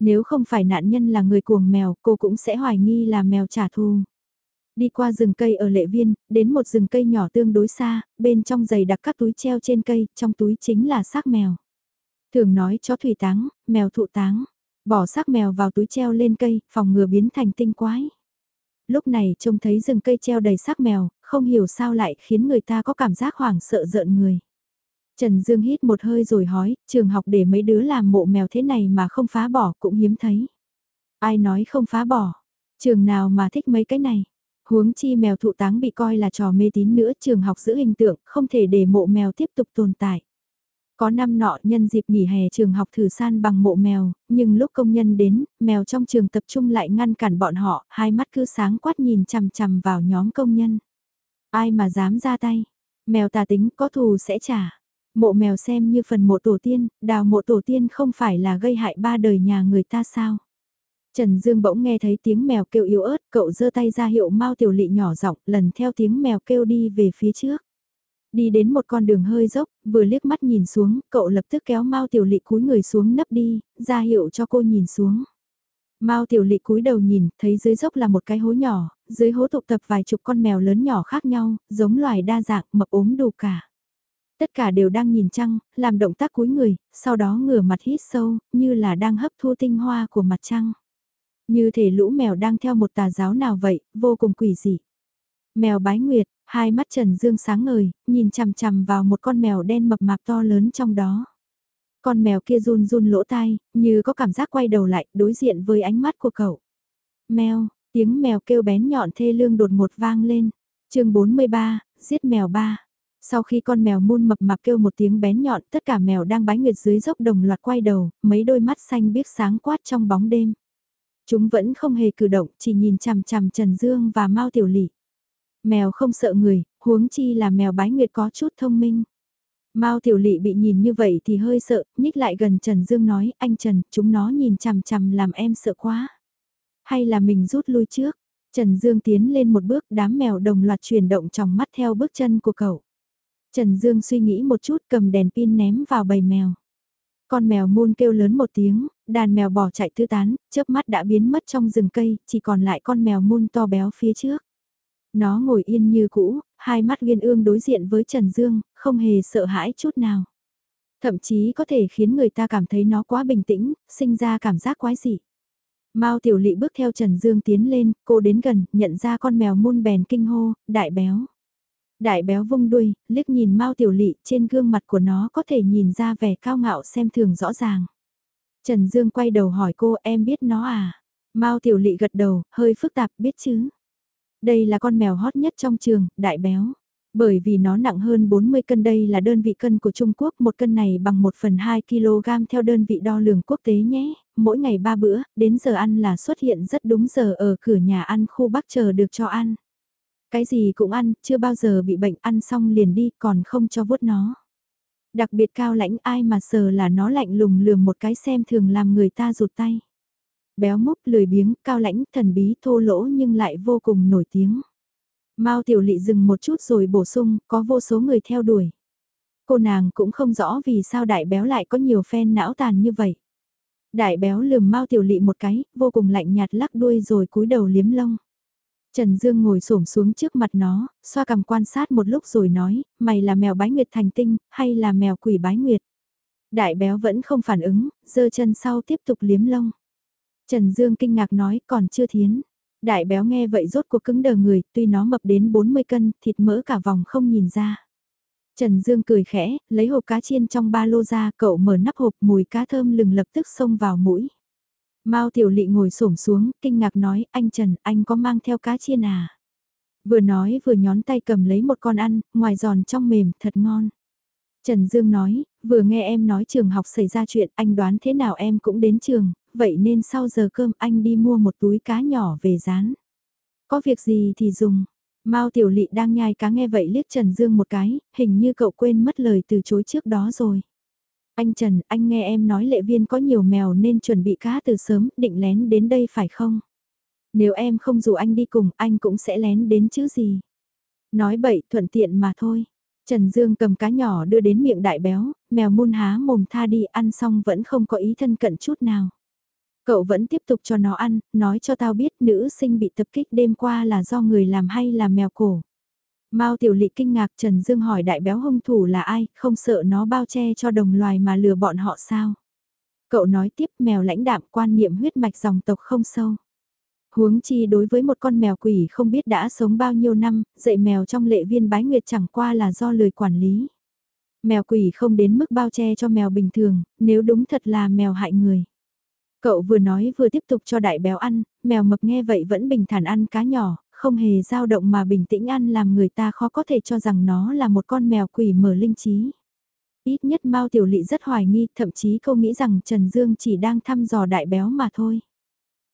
Nếu không phải nạn nhân là người cuồng mèo cô cũng sẽ hoài nghi là mèo trả thù. Đi qua rừng cây ở lệ viên, đến một rừng cây nhỏ tương đối xa, bên trong giày đặt các túi treo trên cây, trong túi chính là xác mèo. Thường nói chó thủy táng, mèo thụ táng. Bỏ xác mèo vào túi treo lên cây, phòng ngừa biến thành tinh quái. Lúc này trông thấy rừng cây treo đầy xác mèo, không hiểu sao lại khiến người ta có cảm giác hoảng sợ rợn người. Trần Dương hít một hơi rồi hói, trường học để mấy đứa làm mộ mèo thế này mà không phá bỏ cũng hiếm thấy. Ai nói không phá bỏ, trường nào mà thích mấy cái này. Huống chi mèo thụ táng bị coi là trò mê tín nữa trường học giữ hình tượng, không thể để mộ mèo tiếp tục tồn tại. Có năm nọ nhân dịp nghỉ hè trường học thử san bằng mộ mèo, nhưng lúc công nhân đến, mèo trong trường tập trung lại ngăn cản bọn họ, hai mắt cứ sáng quát nhìn chằm chằm vào nhóm công nhân. Ai mà dám ra tay, mèo tà tính có thù sẽ trả. Mộ mèo xem như phần mộ tổ tiên, đào mộ tổ tiên không phải là gây hại ba đời nhà người ta sao. Trần Dương bỗng nghe thấy tiếng mèo kêu yếu ớt, cậu giơ tay ra hiệu Mao Tiểu Lị nhỏ giọng, lần theo tiếng mèo kêu đi về phía trước. Đi đến một con đường hơi dốc, vừa liếc mắt nhìn xuống, cậu lập tức kéo Mao Tiểu Lị cúi người xuống nấp đi, ra hiệu cho cô nhìn xuống. Mao Tiểu Lị cúi đầu nhìn, thấy dưới dốc là một cái hố nhỏ, dưới hố tụ tập vài chục con mèo lớn nhỏ khác nhau, giống loài đa dạng, mập ốm đủ cả. Tất cả đều đang nhìn trăng, làm động tác cúi người, sau đó ngửa mặt hít sâu, như là đang hấp thu tinh hoa của mặt trăng. Như thể lũ mèo đang theo một tà giáo nào vậy, vô cùng quỷ dị. Mèo bái nguyệt, hai mắt Trần Dương sáng ngời, nhìn chằm chằm vào một con mèo đen mập mạp to lớn trong đó. Con mèo kia run run lỗ tai, như có cảm giác quay đầu lại, đối diện với ánh mắt của cậu. Mèo, tiếng mèo kêu bén nhọn thê lương đột một vang lên. chương 43, giết mèo ba. Sau khi con mèo muôn mập mạp kêu một tiếng bén nhọn, tất cả mèo đang bái nguyệt dưới dốc đồng loạt quay đầu, mấy đôi mắt xanh biếc sáng quát trong bóng đêm. Chúng vẫn không hề cử động, chỉ nhìn chằm chằm Trần Dương và Mao Tiểu Lị. Mèo không sợ người, huống chi là mèo bái nguyệt có chút thông minh. Mao Tiểu Lị bị nhìn như vậy thì hơi sợ, nhích lại gần Trần Dương nói, anh Trần, chúng nó nhìn chằm chằm làm em sợ quá. Hay là mình rút lui trước? Trần Dương tiến lên một bước, đám mèo đồng loạt chuyển động trong mắt theo bước chân của cậu. Trần Dương suy nghĩ một chút cầm đèn pin ném vào bầy mèo. Con mèo muôn kêu lớn một tiếng, đàn mèo bỏ chạy tứ tán, chớp mắt đã biến mất trong rừng cây, chỉ còn lại con mèo muôn to béo phía trước. Nó ngồi yên như cũ, hai mắt viên ương đối diện với Trần Dương, không hề sợ hãi chút nào. Thậm chí có thể khiến người ta cảm thấy nó quá bình tĩnh, sinh ra cảm giác quái dị. Mao Tiểu Lị bước theo Trần Dương tiến lên, cô đến gần, nhận ra con mèo muôn bèn kinh hô, đại béo. Đại béo vung đuôi, liếc nhìn Mao Tiểu Lị, trên gương mặt của nó có thể nhìn ra vẻ cao ngạo xem thường rõ ràng. Trần Dương quay đầu hỏi cô em biết nó à? Mao Tiểu Lị gật đầu, hơi phức tạp biết chứ. Đây là con mèo hot nhất trong trường, đại béo. Bởi vì nó nặng hơn 40 cân đây là đơn vị cân của Trung Quốc, một cân này bằng 1 phần 2 kg theo đơn vị đo lường quốc tế nhé, mỗi ngày 3 bữa, đến giờ ăn là xuất hiện rất đúng giờ ở cửa nhà ăn khu Bắc chờ được cho ăn. Cái gì cũng ăn, chưa bao giờ bị bệnh ăn xong liền đi còn không cho vuốt nó. Đặc biệt cao lãnh ai mà sờ là nó lạnh lùng lườm một cái xem thường làm người ta rụt tay. Béo múc lười biếng, cao lãnh, thần bí thô lỗ nhưng lại vô cùng nổi tiếng. Mao Tiểu Lị dừng một chút rồi bổ sung, có vô số người theo đuổi. Cô nàng cũng không rõ vì sao đại béo lại có nhiều fan não tàn như vậy. Đại béo lườm Mao Tiểu Lị một cái, vô cùng lạnh nhạt lắc đuôi rồi cúi đầu liếm lông. Trần Dương ngồi xổm xuống trước mặt nó, xoa cầm quan sát một lúc rồi nói, mày là mèo bái nguyệt thành tinh, hay là mèo quỷ bái nguyệt? Đại béo vẫn không phản ứng, giơ chân sau tiếp tục liếm lông. Trần Dương kinh ngạc nói còn chưa thiến. Đại béo nghe vậy rốt cuộc cứng đờ người, tuy nó mập đến 40 cân, thịt mỡ cả vòng không nhìn ra. Trần Dương cười khẽ, lấy hộp cá chiên trong ba lô ra, cậu mở nắp hộp mùi cá thơm lừng lập tức xông vào mũi. Mao Tiểu Lị ngồi xổm xuống, kinh ngạc nói, anh Trần, anh có mang theo cá chiên à? Vừa nói vừa nhón tay cầm lấy một con ăn, ngoài giòn trong mềm, thật ngon. Trần Dương nói, vừa nghe em nói trường học xảy ra chuyện, anh đoán thế nào em cũng đến trường, vậy nên sau giờ cơm anh đi mua một túi cá nhỏ về rán. Có việc gì thì dùng. Mao Tiểu Lị đang nhai cá nghe vậy liếc Trần Dương một cái, hình như cậu quên mất lời từ chối trước đó rồi. Anh Trần, anh nghe em nói lệ viên có nhiều mèo nên chuẩn bị cá từ sớm, định lén đến đây phải không? Nếu em không dù anh đi cùng, anh cũng sẽ lén đến chứ gì. Nói bậy, thuận tiện mà thôi. Trần Dương cầm cá nhỏ đưa đến miệng đại béo, mèo muôn há mồm tha đi ăn xong vẫn không có ý thân cận chút nào. Cậu vẫn tiếp tục cho nó ăn, nói cho tao biết nữ sinh bị tập kích đêm qua là do người làm hay là mèo cổ. Mao Tiểu Lị kinh ngạc Trần Dương hỏi đại béo hung thủ là ai, không sợ nó bao che cho đồng loài mà lừa bọn họ sao. Cậu nói tiếp mèo lãnh đạm quan niệm huyết mạch dòng tộc không sâu. Huống chi đối với một con mèo quỷ không biết đã sống bao nhiêu năm, dạy mèo trong lệ viên bái nguyệt chẳng qua là do lời quản lý. Mèo quỷ không đến mức bao che cho mèo bình thường, nếu đúng thật là mèo hại người. Cậu vừa nói vừa tiếp tục cho đại béo ăn, mèo mập nghe vậy vẫn bình thản ăn cá nhỏ, không hề dao động mà bình tĩnh ăn làm người ta khó có thể cho rằng nó là một con mèo quỷ mở linh trí. Ít nhất Mao Tiểu Lị rất hoài nghi, thậm chí cô nghĩ rằng Trần Dương chỉ đang thăm dò đại béo mà thôi.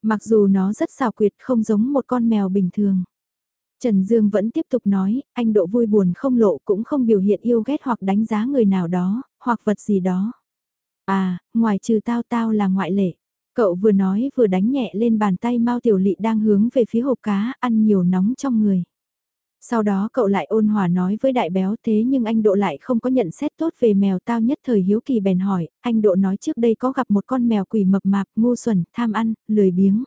Mặc dù nó rất xào quyệt không giống một con mèo bình thường. Trần Dương vẫn tiếp tục nói, anh độ vui buồn không lộ cũng không biểu hiện yêu ghét hoặc đánh giá người nào đó, hoặc vật gì đó. À, ngoài trừ tao tao là ngoại lệ. Cậu vừa nói vừa đánh nhẹ lên bàn tay Mao Tiểu Lị đang hướng về phía hộp cá, ăn nhiều nóng trong người. Sau đó cậu lại ôn hòa nói với đại béo thế nhưng anh Độ lại không có nhận xét tốt về mèo tao nhất thời hiếu kỳ bèn hỏi, anh Độ nói trước đây có gặp một con mèo quỷ mập mạp, ngu xuẩn, tham ăn, lười biếng.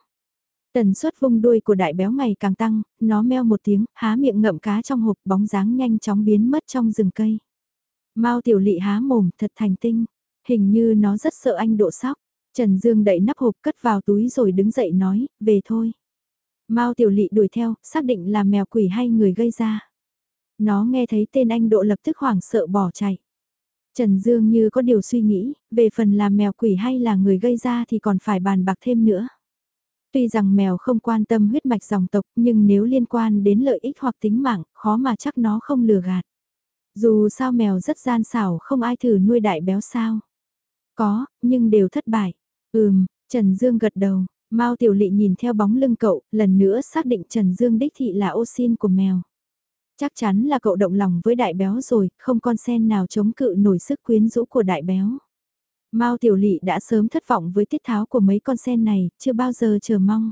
Tần suất vung đuôi của đại béo ngày càng tăng, nó meo một tiếng, há miệng ngậm cá trong hộp bóng dáng nhanh chóng biến mất trong rừng cây. Mao tiểu lị há mồm thật thành tinh, hình như nó rất sợ anh Độ sóc. Trần Dương đậy nắp hộp cất vào túi rồi đứng dậy nói, về thôi. Mao Tiểu Lị đuổi theo, xác định là mèo quỷ hay người gây ra. Nó nghe thấy tên anh Độ lập tức hoảng sợ bỏ chạy. Trần Dương như có điều suy nghĩ, về phần là mèo quỷ hay là người gây ra thì còn phải bàn bạc thêm nữa. Tuy rằng mèo không quan tâm huyết mạch dòng tộc nhưng nếu liên quan đến lợi ích hoặc tính mạng, khó mà chắc nó không lừa gạt. Dù sao mèo rất gian xảo không ai thử nuôi đại béo sao. Có, nhưng đều thất bại. Ừm, Trần Dương gật đầu, Mao Tiểu Lị nhìn theo bóng lưng cậu, lần nữa xác định Trần Dương đích thị là ô xin của mèo. Chắc chắn là cậu động lòng với đại béo rồi, không con sen nào chống cự nổi sức quyến rũ của đại béo. Mao Tiểu Lị đã sớm thất vọng với tiết tháo của mấy con sen này, chưa bao giờ chờ mong.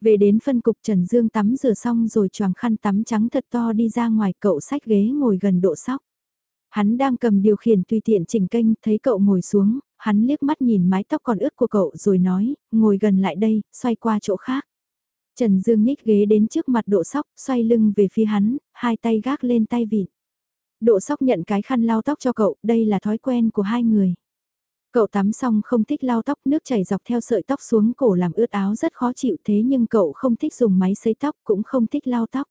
Về đến phân cục Trần Dương tắm rửa xong rồi choàng khăn tắm trắng thật to đi ra ngoài cậu sách ghế ngồi gần độ sóc. Hắn đang cầm điều khiển tùy tiện chỉnh kênh, thấy cậu ngồi xuống, hắn liếc mắt nhìn mái tóc còn ướt của cậu rồi nói, ngồi gần lại đây, xoay qua chỗ khác. Trần Dương nhích ghế đến trước mặt độ sóc, xoay lưng về phía hắn, hai tay gác lên tay vịn. Độ sóc nhận cái khăn lau tóc cho cậu, đây là thói quen của hai người. Cậu tắm xong không thích lau tóc nước chảy dọc theo sợi tóc xuống cổ làm ướt áo rất khó chịu thế nhưng cậu không thích dùng máy sấy tóc cũng không thích lau tóc.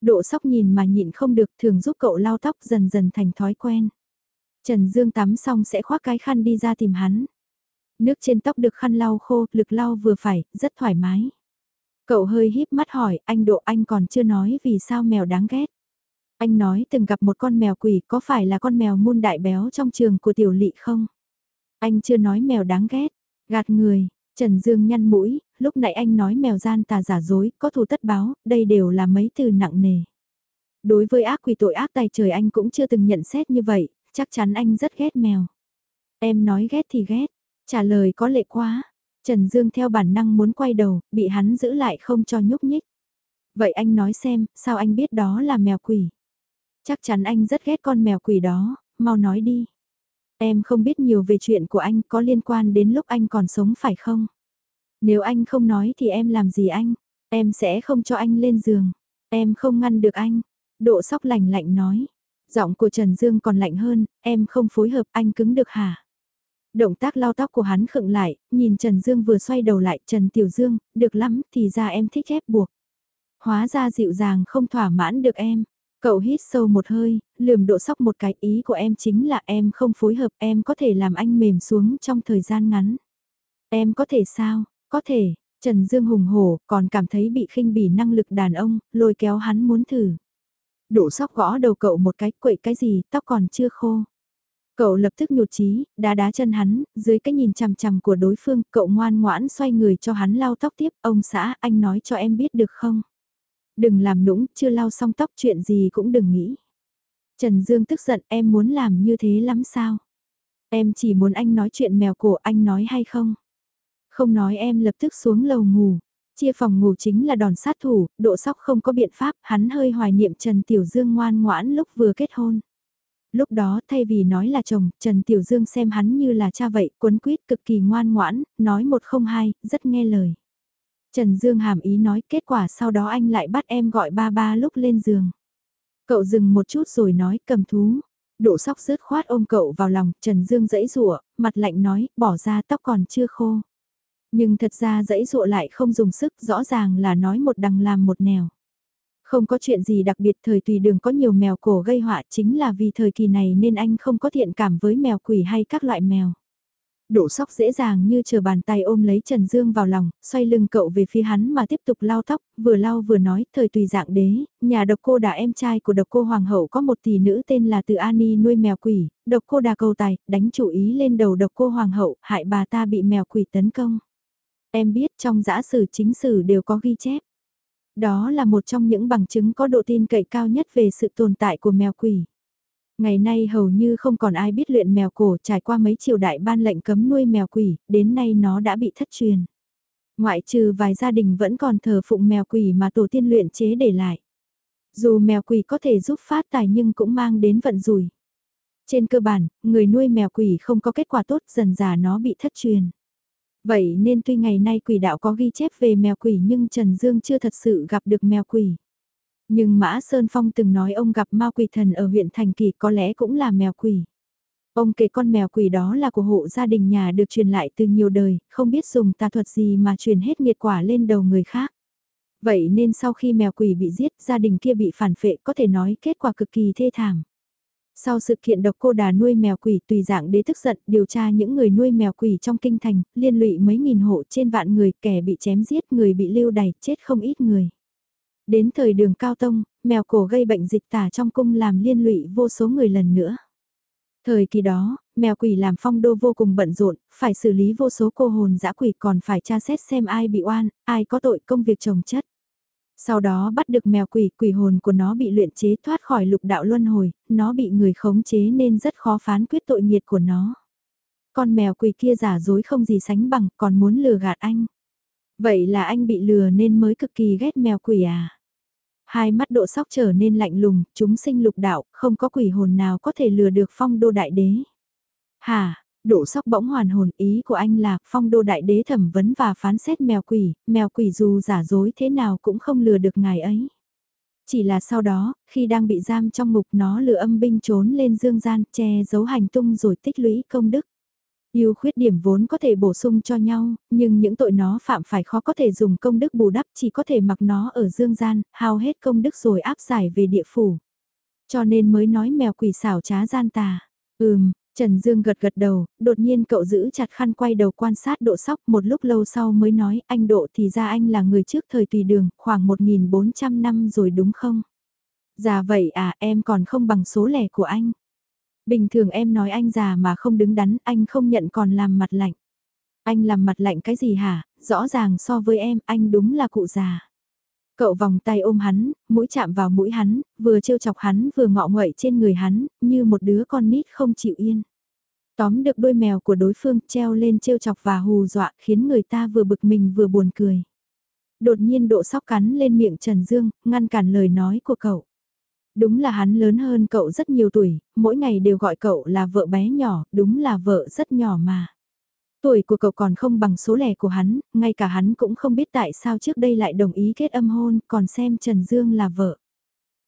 Độ sóc nhìn mà nhịn không được thường giúp cậu lau tóc dần dần thành thói quen. Trần Dương tắm xong sẽ khoác cái khăn đi ra tìm hắn. Nước trên tóc được khăn lau khô, lực lau vừa phải, rất thoải mái. Cậu hơi híp mắt hỏi, anh Độ anh còn chưa nói vì sao mèo đáng ghét. Anh nói từng gặp một con mèo quỷ có phải là con mèo muôn đại béo trong trường của tiểu lỵ không? Anh chưa nói mèo đáng ghét, gạt người, Trần Dương nhăn mũi, lúc nãy anh nói mèo gian tà giả dối, có thù tất báo, đây đều là mấy từ nặng nề. Đối với ác quỷ tội ác tài trời anh cũng chưa từng nhận xét như vậy, chắc chắn anh rất ghét mèo. Em nói ghét thì ghét, trả lời có lệ quá. Trần Dương theo bản năng muốn quay đầu, bị hắn giữ lại không cho nhúc nhích. Vậy anh nói xem, sao anh biết đó là mèo quỷ? Chắc chắn anh rất ghét con mèo quỷ đó, mau nói đi. Em không biết nhiều về chuyện của anh có liên quan đến lúc anh còn sống phải không? Nếu anh không nói thì em làm gì anh? Em sẽ không cho anh lên giường. Em không ngăn được anh. Độ sóc lạnh lạnh nói. Giọng của Trần Dương còn lạnh hơn, em không phối hợp anh cứng được hả? Động tác lau tóc của hắn khựng lại, nhìn Trần Dương vừa xoay đầu lại, Trần Tiểu Dương, được lắm, thì ra em thích ép buộc. Hóa ra dịu dàng không thỏa mãn được em. Cậu hít sâu một hơi, lườm độ sóc một cái ý của em chính là em không phối hợp em có thể làm anh mềm xuống trong thời gian ngắn. Em có thể sao, có thể, Trần Dương hùng hổ còn cảm thấy bị khinh bỉ năng lực đàn ông, lôi kéo hắn muốn thử. Đủ sóc gõ đầu cậu một cái quậy cái gì, tóc còn chưa khô. Cậu lập tức nhụt chí, đá đá chân hắn, dưới cái nhìn chằm chằm của đối phương, cậu ngoan ngoãn xoay người cho hắn lau tóc tiếp, ông xã, anh nói cho em biết được không? Đừng làm nũng, chưa lau xong tóc chuyện gì cũng đừng nghĩ. Trần Dương tức giận em muốn làm như thế lắm sao? Em chỉ muốn anh nói chuyện mèo cổ anh nói hay không? Không nói em lập tức xuống lầu ngủ. Chia phòng ngủ chính là đòn sát thủ, độ sóc không có biện pháp, hắn hơi hoài niệm Trần Tiểu Dương ngoan ngoãn lúc vừa kết hôn. Lúc đó thay vì nói là chồng, Trần Tiểu Dương xem hắn như là cha vậy, quấn quýt cực kỳ ngoan ngoãn, nói một không hai, rất nghe lời. Trần Dương hàm ý nói kết quả sau đó anh lại bắt em gọi ba ba lúc lên giường. Cậu dừng một chút rồi nói cầm thú. Độ sóc rớt khoát ôm cậu vào lòng, Trần Dương dẫy rủa mặt lạnh nói, bỏ ra tóc còn chưa khô. Nhưng thật ra dãy dụa lại không dùng sức, rõ ràng là nói một đằng làm một nẻo. Không có chuyện gì đặc biệt thời tùy đường có nhiều mèo cổ gây họa chính là vì thời kỳ này nên anh không có thiện cảm với mèo quỷ hay các loại mèo. Đổ sóc dễ dàng như chờ bàn tay ôm lấy Trần Dương vào lòng, xoay lưng cậu về phía hắn mà tiếp tục lau tóc, vừa lau vừa nói, thời tùy dạng đế, nhà độc cô đà em trai của độc cô hoàng hậu có một tỷ nữ tên là Từ Ani nuôi mèo quỷ, độc cô đà cầu tài, đánh chủ ý lên đầu độc cô hoàng hậu, hại bà ta bị mèo quỷ tấn công. Em biết trong giã sử chính sử đều có ghi chép. Đó là một trong những bằng chứng có độ tin cậy cao nhất về sự tồn tại của mèo quỷ. Ngày nay hầu như không còn ai biết luyện mèo cổ trải qua mấy triều đại ban lệnh cấm nuôi mèo quỷ, đến nay nó đã bị thất truyền. Ngoại trừ vài gia đình vẫn còn thờ phụng mèo quỷ mà tổ tiên luyện chế để lại. Dù mèo quỷ có thể giúp phát tài nhưng cũng mang đến vận rủi. Trên cơ bản, người nuôi mèo quỷ không có kết quả tốt dần già nó bị thất truyền. Vậy nên tuy ngày nay quỷ đạo có ghi chép về mèo quỷ nhưng Trần Dương chưa thật sự gặp được mèo quỷ. Nhưng Mã Sơn Phong từng nói ông gặp ma quỷ thần ở huyện Thành Kỳ có lẽ cũng là mèo quỷ. Ông kể con mèo quỷ đó là của hộ gia đình nhà được truyền lại từ nhiều đời, không biết dùng tà thuật gì mà truyền hết nghiệt quả lên đầu người khác. Vậy nên sau khi mèo quỷ bị giết, gia đình kia bị phản phệ có thể nói kết quả cực kỳ thê thảm. Sau sự kiện độc cô đà nuôi mèo quỷ tùy dạng đế tức giận điều tra những người nuôi mèo quỷ trong kinh thành, liên lụy mấy nghìn hộ trên vạn người kẻ bị chém giết người bị lưu đày chết không ít người. Đến thời đường cao tông, mèo cổ gây bệnh dịch tả trong cung làm liên lụy vô số người lần nữa. Thời kỳ đó, mèo quỷ làm phong đô vô cùng bận rộn, phải xử lý vô số cô hồn dã quỷ còn phải tra xét xem ai bị oan, ai có tội công việc trồng chất. Sau đó bắt được mèo quỷ, quỷ hồn của nó bị luyện chế thoát khỏi lục đạo luân hồi, nó bị người khống chế nên rất khó phán quyết tội nghiệt của nó. Con mèo quỷ kia giả dối không gì sánh bằng, còn muốn lừa gạt anh. Vậy là anh bị lừa nên mới cực kỳ ghét mèo quỷ à? Hai mắt độ sóc trở nên lạnh lùng, chúng sinh lục đạo, không có quỷ hồn nào có thể lừa được phong đô đại đế. Hả, độ sóc bỗng hoàn hồn ý của anh là phong đô đại đế thẩm vấn và phán xét mèo quỷ, mèo quỷ dù giả dối thế nào cũng không lừa được ngài ấy. Chỉ là sau đó, khi đang bị giam trong ngục nó lừa âm binh trốn lên dương gian che giấu hành tung rồi tích lũy công đức. Yêu khuyết điểm vốn có thể bổ sung cho nhau, nhưng những tội nó phạm phải khó có thể dùng công đức bù đắp chỉ có thể mặc nó ở dương gian, hao hết công đức rồi áp giải về địa phủ. Cho nên mới nói mèo quỷ xảo trá gian tà. Ừm, Trần Dương gật gật đầu, đột nhiên cậu giữ chặt khăn quay đầu quan sát độ sóc một lúc lâu sau mới nói anh độ thì ra anh là người trước thời tùy đường, khoảng 1.400 năm rồi đúng không? già vậy à em còn không bằng số lẻ của anh. Bình thường em nói anh già mà không đứng đắn, anh không nhận còn làm mặt lạnh. Anh làm mặt lạnh cái gì hả, rõ ràng so với em, anh đúng là cụ già. Cậu vòng tay ôm hắn, mũi chạm vào mũi hắn, vừa trêu chọc hắn vừa ngọ nguậy trên người hắn, như một đứa con nít không chịu yên. Tóm được đôi mèo của đối phương treo lên trêu chọc và hù dọa khiến người ta vừa bực mình vừa buồn cười. Đột nhiên độ sóc cắn lên miệng Trần Dương, ngăn cản lời nói của cậu. Đúng là hắn lớn hơn cậu rất nhiều tuổi, mỗi ngày đều gọi cậu là vợ bé nhỏ, đúng là vợ rất nhỏ mà. Tuổi của cậu còn không bằng số lẻ của hắn, ngay cả hắn cũng không biết tại sao trước đây lại đồng ý kết âm hôn, còn xem Trần Dương là vợ.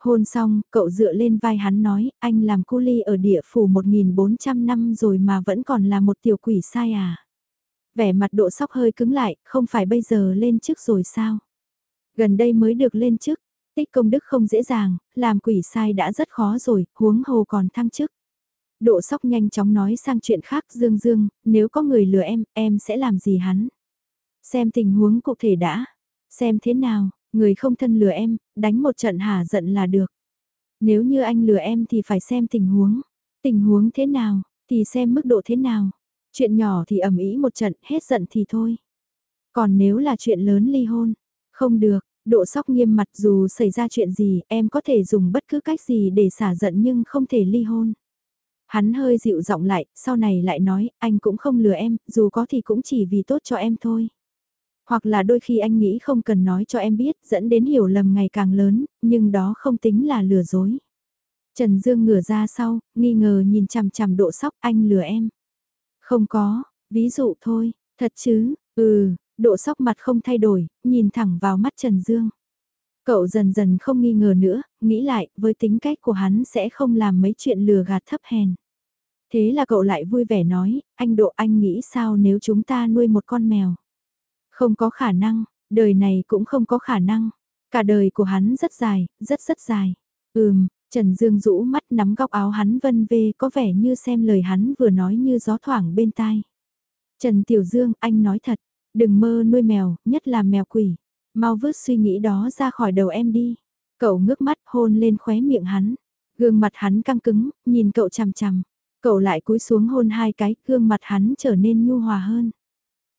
Hôn xong, cậu dựa lên vai hắn nói, anh làm cu ly ở địa phủ 1.400 năm rồi mà vẫn còn là một tiểu quỷ sai à. Vẻ mặt độ sóc hơi cứng lại, không phải bây giờ lên chức rồi sao? Gần đây mới được lên chức, tích công đức không dễ dàng, làm quỷ sai đã rất khó rồi, huống hồ còn thăng chức. Độ sóc nhanh chóng nói sang chuyện khác Dương Dương, nếu có người lừa em, em sẽ làm gì hắn? Xem tình huống cụ thể đã. Xem thế nào, người không thân lừa em, đánh một trận hả giận là được. Nếu như anh lừa em thì phải xem tình huống. Tình huống thế nào, thì xem mức độ thế nào. Chuyện nhỏ thì ẩm ý một trận, hết giận thì thôi. Còn nếu là chuyện lớn ly hôn, không được, độ sóc nghiêm mặt dù xảy ra chuyện gì em có thể dùng bất cứ cách gì để xả giận nhưng không thể ly hôn. Hắn hơi dịu giọng lại, sau này lại nói, anh cũng không lừa em, dù có thì cũng chỉ vì tốt cho em thôi. Hoặc là đôi khi anh nghĩ không cần nói cho em biết, dẫn đến hiểu lầm ngày càng lớn, nhưng đó không tính là lừa dối. Trần Dương ngửa ra sau, nghi ngờ nhìn chằm chằm độ sóc anh lừa em. Không có, ví dụ thôi, thật chứ, ừ, độ sóc mặt không thay đổi, nhìn thẳng vào mắt Trần Dương. Cậu dần dần không nghi ngờ nữa, nghĩ lại, với tính cách của hắn sẽ không làm mấy chuyện lừa gạt thấp hèn. Thế là cậu lại vui vẻ nói, anh Độ anh nghĩ sao nếu chúng ta nuôi một con mèo? Không có khả năng, đời này cũng không có khả năng. Cả đời của hắn rất dài, rất rất dài. Ừm, Trần Dương rũ mắt nắm góc áo hắn vân vê có vẻ như xem lời hắn vừa nói như gió thoảng bên tai. Trần Tiểu Dương, anh nói thật, đừng mơ nuôi mèo, nhất là mèo quỷ. Mau vứt suy nghĩ đó ra khỏi đầu em đi. Cậu ngước mắt hôn lên khóe miệng hắn. Gương mặt hắn căng cứng, nhìn cậu chằm chằm. Cậu lại cúi xuống hôn hai cái, gương mặt hắn trở nên nhu hòa hơn.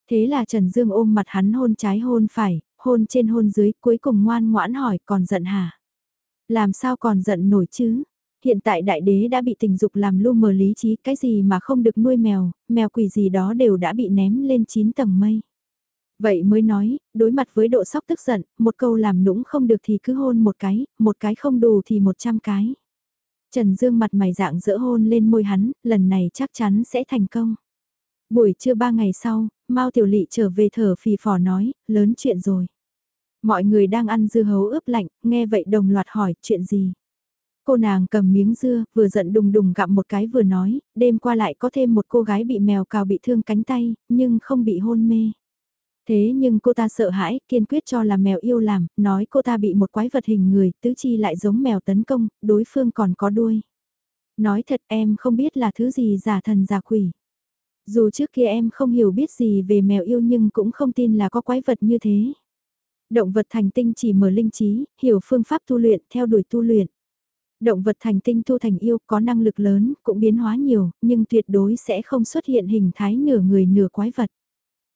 Thế là Trần Dương ôm mặt hắn hôn trái hôn phải, hôn trên hôn dưới, cuối cùng ngoan ngoãn hỏi còn giận hả? Làm sao còn giận nổi chứ? Hiện tại đại đế đã bị tình dục làm lu mờ lý trí, cái gì mà không được nuôi mèo, mèo quỷ gì đó đều đã bị ném lên 9 tầng mây. Vậy mới nói, đối mặt với độ sóc tức giận, một câu làm nũng không được thì cứ hôn một cái, một cái không đủ thì một trăm cái. Trần Dương mặt mày dạng dỡ hôn lên môi hắn, lần này chắc chắn sẽ thành công. Buổi trưa ba ngày sau, Mao Tiểu Lị trở về thở phì phò nói, lớn chuyện rồi. Mọi người đang ăn dưa hấu ướp lạnh, nghe vậy đồng loạt hỏi, chuyện gì? Cô nàng cầm miếng dưa, vừa giận đùng đùng gặm một cái vừa nói, đêm qua lại có thêm một cô gái bị mèo cào bị thương cánh tay, nhưng không bị hôn mê. Thế nhưng cô ta sợ hãi, kiên quyết cho là mèo yêu làm, nói cô ta bị một quái vật hình người, tứ chi lại giống mèo tấn công, đối phương còn có đuôi. Nói thật em không biết là thứ gì giả thần giả quỷ. Dù trước kia em không hiểu biết gì về mèo yêu nhưng cũng không tin là có quái vật như thế. Động vật thành tinh chỉ mở linh trí, hiểu phương pháp tu luyện, theo đuổi tu luyện. Động vật thành tinh thu thành yêu có năng lực lớn, cũng biến hóa nhiều, nhưng tuyệt đối sẽ không xuất hiện hình thái nửa người nửa quái vật.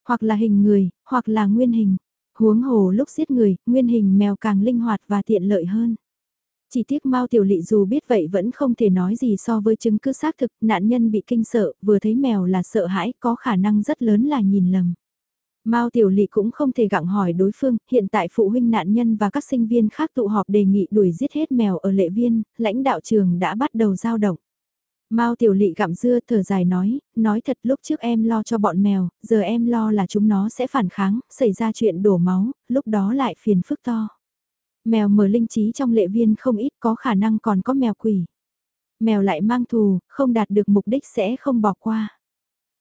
Hoặc là hình người, hoặc là nguyên hình. Huống hồ lúc giết người, nguyên hình mèo càng linh hoạt và tiện lợi hơn. Chỉ tiếc Mao Tiểu Lị dù biết vậy vẫn không thể nói gì so với chứng cứ xác thực, nạn nhân bị kinh sợ, vừa thấy mèo là sợ hãi, có khả năng rất lớn là nhìn lầm. Mao Tiểu Lị cũng không thể gặng hỏi đối phương, hiện tại phụ huynh nạn nhân và các sinh viên khác tụ họp đề nghị đuổi giết hết mèo ở lệ viên, lãnh đạo trường đã bắt đầu giao động. Mao Tiểu Lị gặm dưa thở dài nói, nói thật lúc trước em lo cho bọn mèo, giờ em lo là chúng nó sẽ phản kháng, xảy ra chuyện đổ máu, lúc đó lại phiền phức to. Mèo mở linh trí trong lệ viên không ít có khả năng còn có mèo quỷ. Mèo lại mang thù, không đạt được mục đích sẽ không bỏ qua.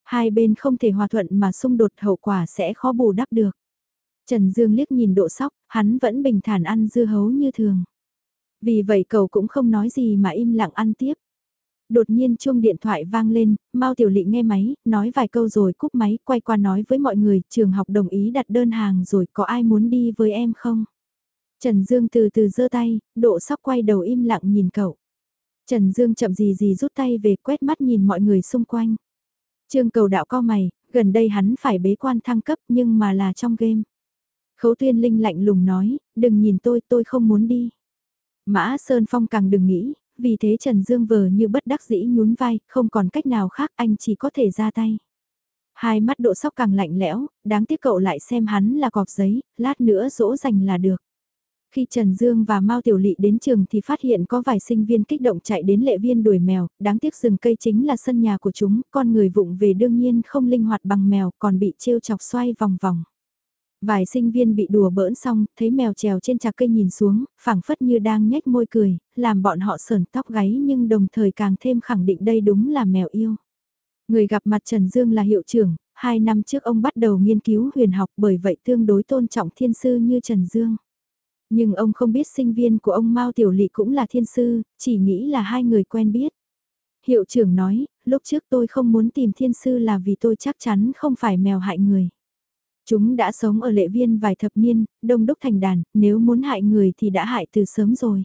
Hai bên không thể hòa thuận mà xung đột hậu quả sẽ khó bù đắp được. Trần Dương liếc nhìn độ sóc, hắn vẫn bình thản ăn dưa hấu như thường. Vì vậy cậu cũng không nói gì mà im lặng ăn tiếp. Đột nhiên chuông điện thoại vang lên, Mao Tiểu Lị nghe máy, nói vài câu rồi cúp máy, quay qua nói với mọi người, trường học đồng ý đặt đơn hàng rồi, có ai muốn đi với em không? Trần Dương từ từ giơ tay, độ sóc quay đầu im lặng nhìn cậu. Trần Dương chậm gì gì rút tay về quét mắt nhìn mọi người xung quanh. Trương cầu đạo co mày, gần đây hắn phải bế quan thăng cấp nhưng mà là trong game. Khấu tuyên linh lạnh lùng nói, đừng nhìn tôi, tôi không muốn đi. Mã Sơn Phong càng đừng nghĩ, vì thế Trần Dương vờ như bất đắc dĩ nhún vai, không còn cách nào khác anh chỉ có thể ra tay. Hai mắt độ sóc càng lạnh lẽo, đáng tiếc cậu lại xem hắn là cọp giấy, lát nữa dỗ dành là được. Khi Trần Dương và Mao Tiểu Lị đến trường thì phát hiện có vài sinh viên kích động chạy đến lệ viên đuổi mèo, đáng tiếc rừng cây chính là sân nhà của chúng, con người vụng về đương nhiên không linh hoạt bằng mèo còn bị trêu chọc xoay vòng vòng. Vài sinh viên bị đùa bỡn xong, thấy mèo trèo trên trạc cây nhìn xuống, phảng phất như đang nhếch môi cười, làm bọn họ sờn tóc gáy nhưng đồng thời càng thêm khẳng định đây đúng là mèo yêu. Người gặp mặt Trần Dương là hiệu trưởng, hai năm trước ông bắt đầu nghiên cứu huyền học bởi vậy tương đối tôn trọng thiên sư như Trần Dương. Nhưng ông không biết sinh viên của ông Mao Tiểu Lị cũng là thiên sư, chỉ nghĩ là hai người quen biết. Hiệu trưởng nói, lúc trước tôi không muốn tìm thiên sư là vì tôi chắc chắn không phải mèo hại người. Chúng đã sống ở lệ viên vài thập niên, đông đúc thành đàn, nếu muốn hại người thì đã hại từ sớm rồi.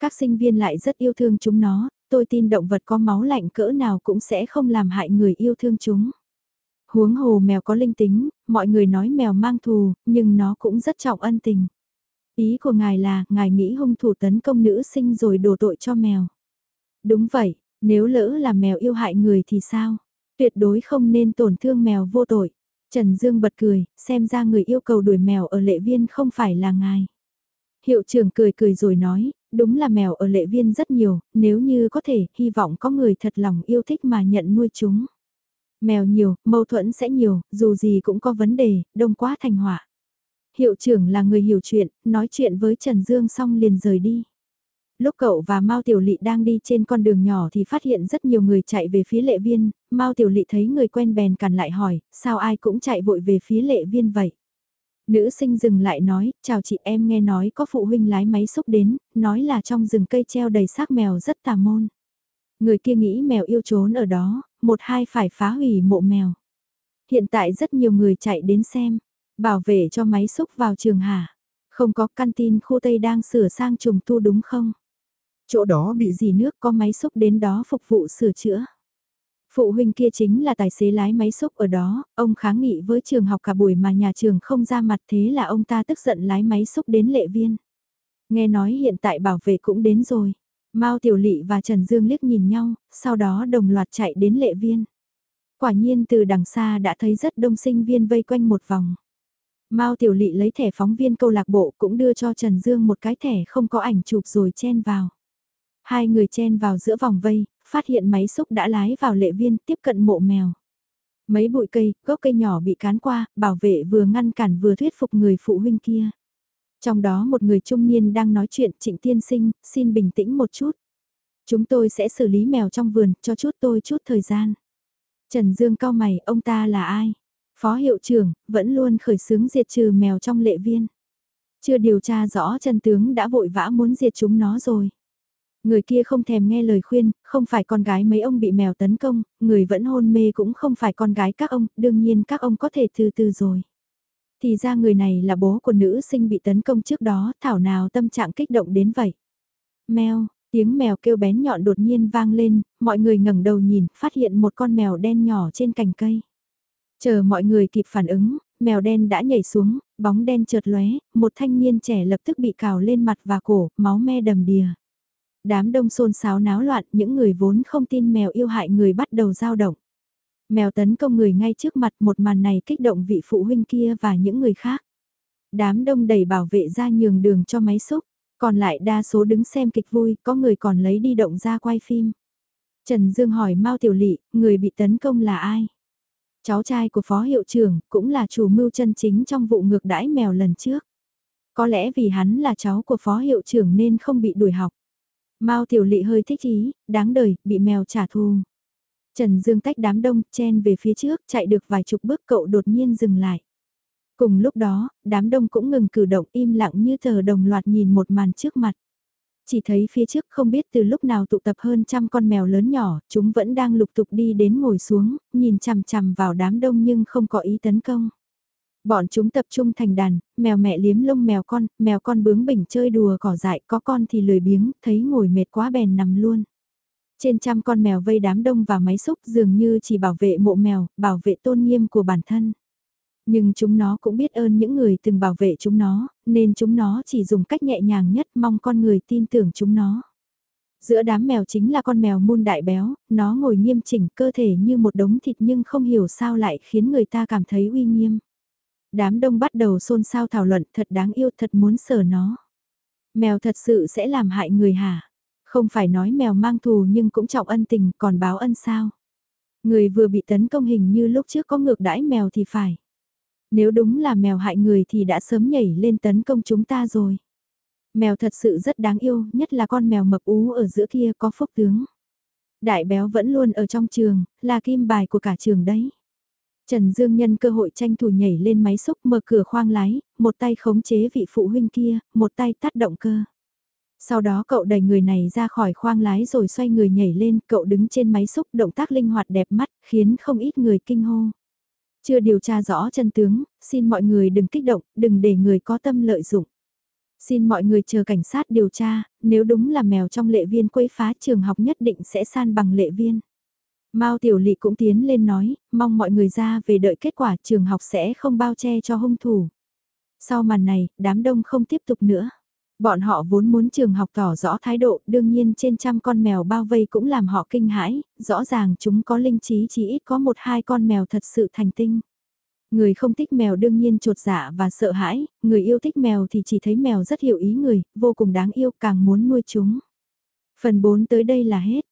Các sinh viên lại rất yêu thương chúng nó, tôi tin động vật có máu lạnh cỡ nào cũng sẽ không làm hại người yêu thương chúng. Huống hồ mèo có linh tính, mọi người nói mèo mang thù, nhưng nó cũng rất trọng ân tình. Ý của ngài là, ngài nghĩ hung thủ tấn công nữ sinh rồi đổ tội cho mèo. Đúng vậy, nếu lỡ là mèo yêu hại người thì sao? Tuyệt đối không nên tổn thương mèo vô tội. Trần Dương bật cười, xem ra người yêu cầu đuổi mèo ở lệ viên không phải là ngài. Hiệu trưởng cười cười rồi nói, đúng là mèo ở lệ viên rất nhiều, nếu như có thể, hy vọng có người thật lòng yêu thích mà nhận nuôi chúng. Mèo nhiều, mâu thuẫn sẽ nhiều, dù gì cũng có vấn đề, đông quá thành họa. Hiệu trưởng là người hiểu chuyện, nói chuyện với Trần Dương xong liền rời đi. Lúc cậu và Mao Tiểu Lị đang đi trên con đường nhỏ thì phát hiện rất nhiều người chạy về phía lệ viên, Mao Tiểu Lị thấy người quen bèn cằn lại hỏi, sao ai cũng chạy vội về phía lệ viên vậy? Nữ sinh dừng lại nói, chào chị em nghe nói có phụ huynh lái máy xúc đến, nói là trong rừng cây treo đầy xác mèo rất tà môn. Người kia nghĩ mèo yêu trốn ở đó, một hai phải phá hủy mộ mèo. Hiện tại rất nhiều người chạy đến xem, bảo vệ cho máy xúc vào trường hả? Không có căn tin khu Tây đang sửa sang trùng tu đúng không? Chỗ đó bị gì nước có máy xúc đến đó phục vụ sửa chữa. Phụ huynh kia chính là tài xế lái máy xúc ở đó, ông kháng nghị với trường học cả buổi mà nhà trường không ra mặt thế là ông ta tức giận lái máy xúc đến lệ viên. Nghe nói hiện tại bảo vệ cũng đến rồi. Mao Tiểu Lị và Trần Dương liếc nhìn nhau, sau đó đồng loạt chạy đến lệ viên. Quả nhiên từ đằng xa đã thấy rất đông sinh viên vây quanh một vòng. Mao Tiểu Lị lấy thẻ phóng viên câu lạc bộ cũng đưa cho Trần Dương một cái thẻ không có ảnh chụp rồi chen vào. Hai người chen vào giữa vòng vây, phát hiện máy xúc đã lái vào lệ viên tiếp cận mộ mèo. Mấy bụi cây, gốc cây nhỏ bị cán qua, bảo vệ vừa ngăn cản vừa thuyết phục người phụ huynh kia. Trong đó một người trung niên đang nói chuyện trịnh tiên sinh, xin bình tĩnh một chút. Chúng tôi sẽ xử lý mèo trong vườn, cho chút tôi chút thời gian. Trần Dương cao mày, ông ta là ai? Phó hiệu trưởng, vẫn luôn khởi xướng diệt trừ mèo trong lệ viên. Chưa điều tra rõ chân tướng đã vội vã muốn diệt chúng nó rồi. Người kia không thèm nghe lời khuyên, không phải con gái mấy ông bị mèo tấn công, người vẫn hôn mê cũng không phải con gái các ông, đương nhiên các ông có thể từ từ rồi. Thì ra người này là bố của nữ sinh bị tấn công trước đó, thảo nào tâm trạng kích động đến vậy. Mèo, tiếng mèo kêu bén nhọn đột nhiên vang lên, mọi người ngẩng đầu nhìn, phát hiện một con mèo đen nhỏ trên cành cây. Chờ mọi người kịp phản ứng, mèo đen đã nhảy xuống, bóng đen chợt lóe, một thanh niên trẻ lập tức bị cào lên mặt và cổ, máu me đầm đìa. Đám đông xôn xáo náo loạn, những người vốn không tin mèo yêu hại người bắt đầu dao động. Mèo tấn công người ngay trước mặt một màn này kích động vị phụ huynh kia và những người khác. Đám đông đẩy bảo vệ ra nhường đường cho máy xúc, còn lại đa số đứng xem kịch vui, có người còn lấy đi động ra quay phim. Trần Dương hỏi Mao Tiểu Lị, người bị tấn công là ai? Cháu trai của phó hiệu trưởng, cũng là chủ mưu chân chính trong vụ ngược đãi mèo lần trước. Có lẽ vì hắn là cháu của phó hiệu trưởng nên không bị đuổi học. Mao Tiểu Lị hơi thích ý, đáng đời, bị mèo trả thù. Trần Dương tách đám đông, chen về phía trước, chạy được vài chục bước cậu đột nhiên dừng lại. Cùng lúc đó, đám đông cũng ngừng cử động im lặng như tờ đồng loạt nhìn một màn trước mặt. Chỉ thấy phía trước không biết từ lúc nào tụ tập hơn trăm con mèo lớn nhỏ, chúng vẫn đang lục tục đi đến ngồi xuống, nhìn chằm chằm vào đám đông nhưng không có ý tấn công. Bọn chúng tập trung thành đàn, mèo mẹ liếm lông mèo con, mèo con bướng bỉnh chơi đùa cỏ dại, có con thì lười biếng, thấy ngồi mệt quá bèn nằm luôn. Trên trăm con mèo vây đám đông và máy xúc dường như chỉ bảo vệ mộ mèo, bảo vệ tôn nghiêm của bản thân. Nhưng chúng nó cũng biết ơn những người từng bảo vệ chúng nó, nên chúng nó chỉ dùng cách nhẹ nhàng nhất mong con người tin tưởng chúng nó. Giữa đám mèo chính là con mèo môn đại béo, nó ngồi nghiêm chỉnh cơ thể như một đống thịt nhưng không hiểu sao lại khiến người ta cảm thấy uy nghiêm. Đám đông bắt đầu xôn xao thảo luận thật đáng yêu thật muốn sờ nó. Mèo thật sự sẽ làm hại người hả? Không phải nói mèo mang thù nhưng cũng trọng ân tình còn báo ân sao? Người vừa bị tấn công hình như lúc trước có ngược đãi mèo thì phải. Nếu đúng là mèo hại người thì đã sớm nhảy lên tấn công chúng ta rồi. Mèo thật sự rất đáng yêu, nhất là con mèo mập ú ở giữa kia có phúc tướng. Đại béo vẫn luôn ở trong trường, là kim bài của cả trường đấy. Trần Dương nhân cơ hội tranh thủ nhảy lên máy xúc mở cửa khoang lái, một tay khống chế vị phụ huynh kia, một tay tắt động cơ. Sau đó cậu đẩy người này ra khỏi khoang lái rồi xoay người nhảy lên, cậu đứng trên máy xúc động tác linh hoạt đẹp mắt, khiến không ít người kinh hô. Chưa điều tra rõ chân tướng, xin mọi người đừng kích động, đừng để người có tâm lợi dụng. Xin mọi người chờ cảnh sát điều tra, nếu đúng là mèo trong lệ viên quấy phá trường học nhất định sẽ san bằng lệ viên. Mao Tiểu Lị cũng tiến lên nói, mong mọi người ra về đợi kết quả trường học sẽ không bao che cho hung thủ. Sau màn này, đám đông không tiếp tục nữa. Bọn họ vốn muốn trường học tỏ rõ thái độ, đương nhiên trên trăm con mèo bao vây cũng làm họ kinh hãi, rõ ràng chúng có linh trí chỉ ít có một hai con mèo thật sự thành tinh. Người không thích mèo đương nhiên trột dạ và sợ hãi, người yêu thích mèo thì chỉ thấy mèo rất hiểu ý người, vô cùng đáng yêu càng muốn nuôi chúng. Phần 4 tới đây là hết.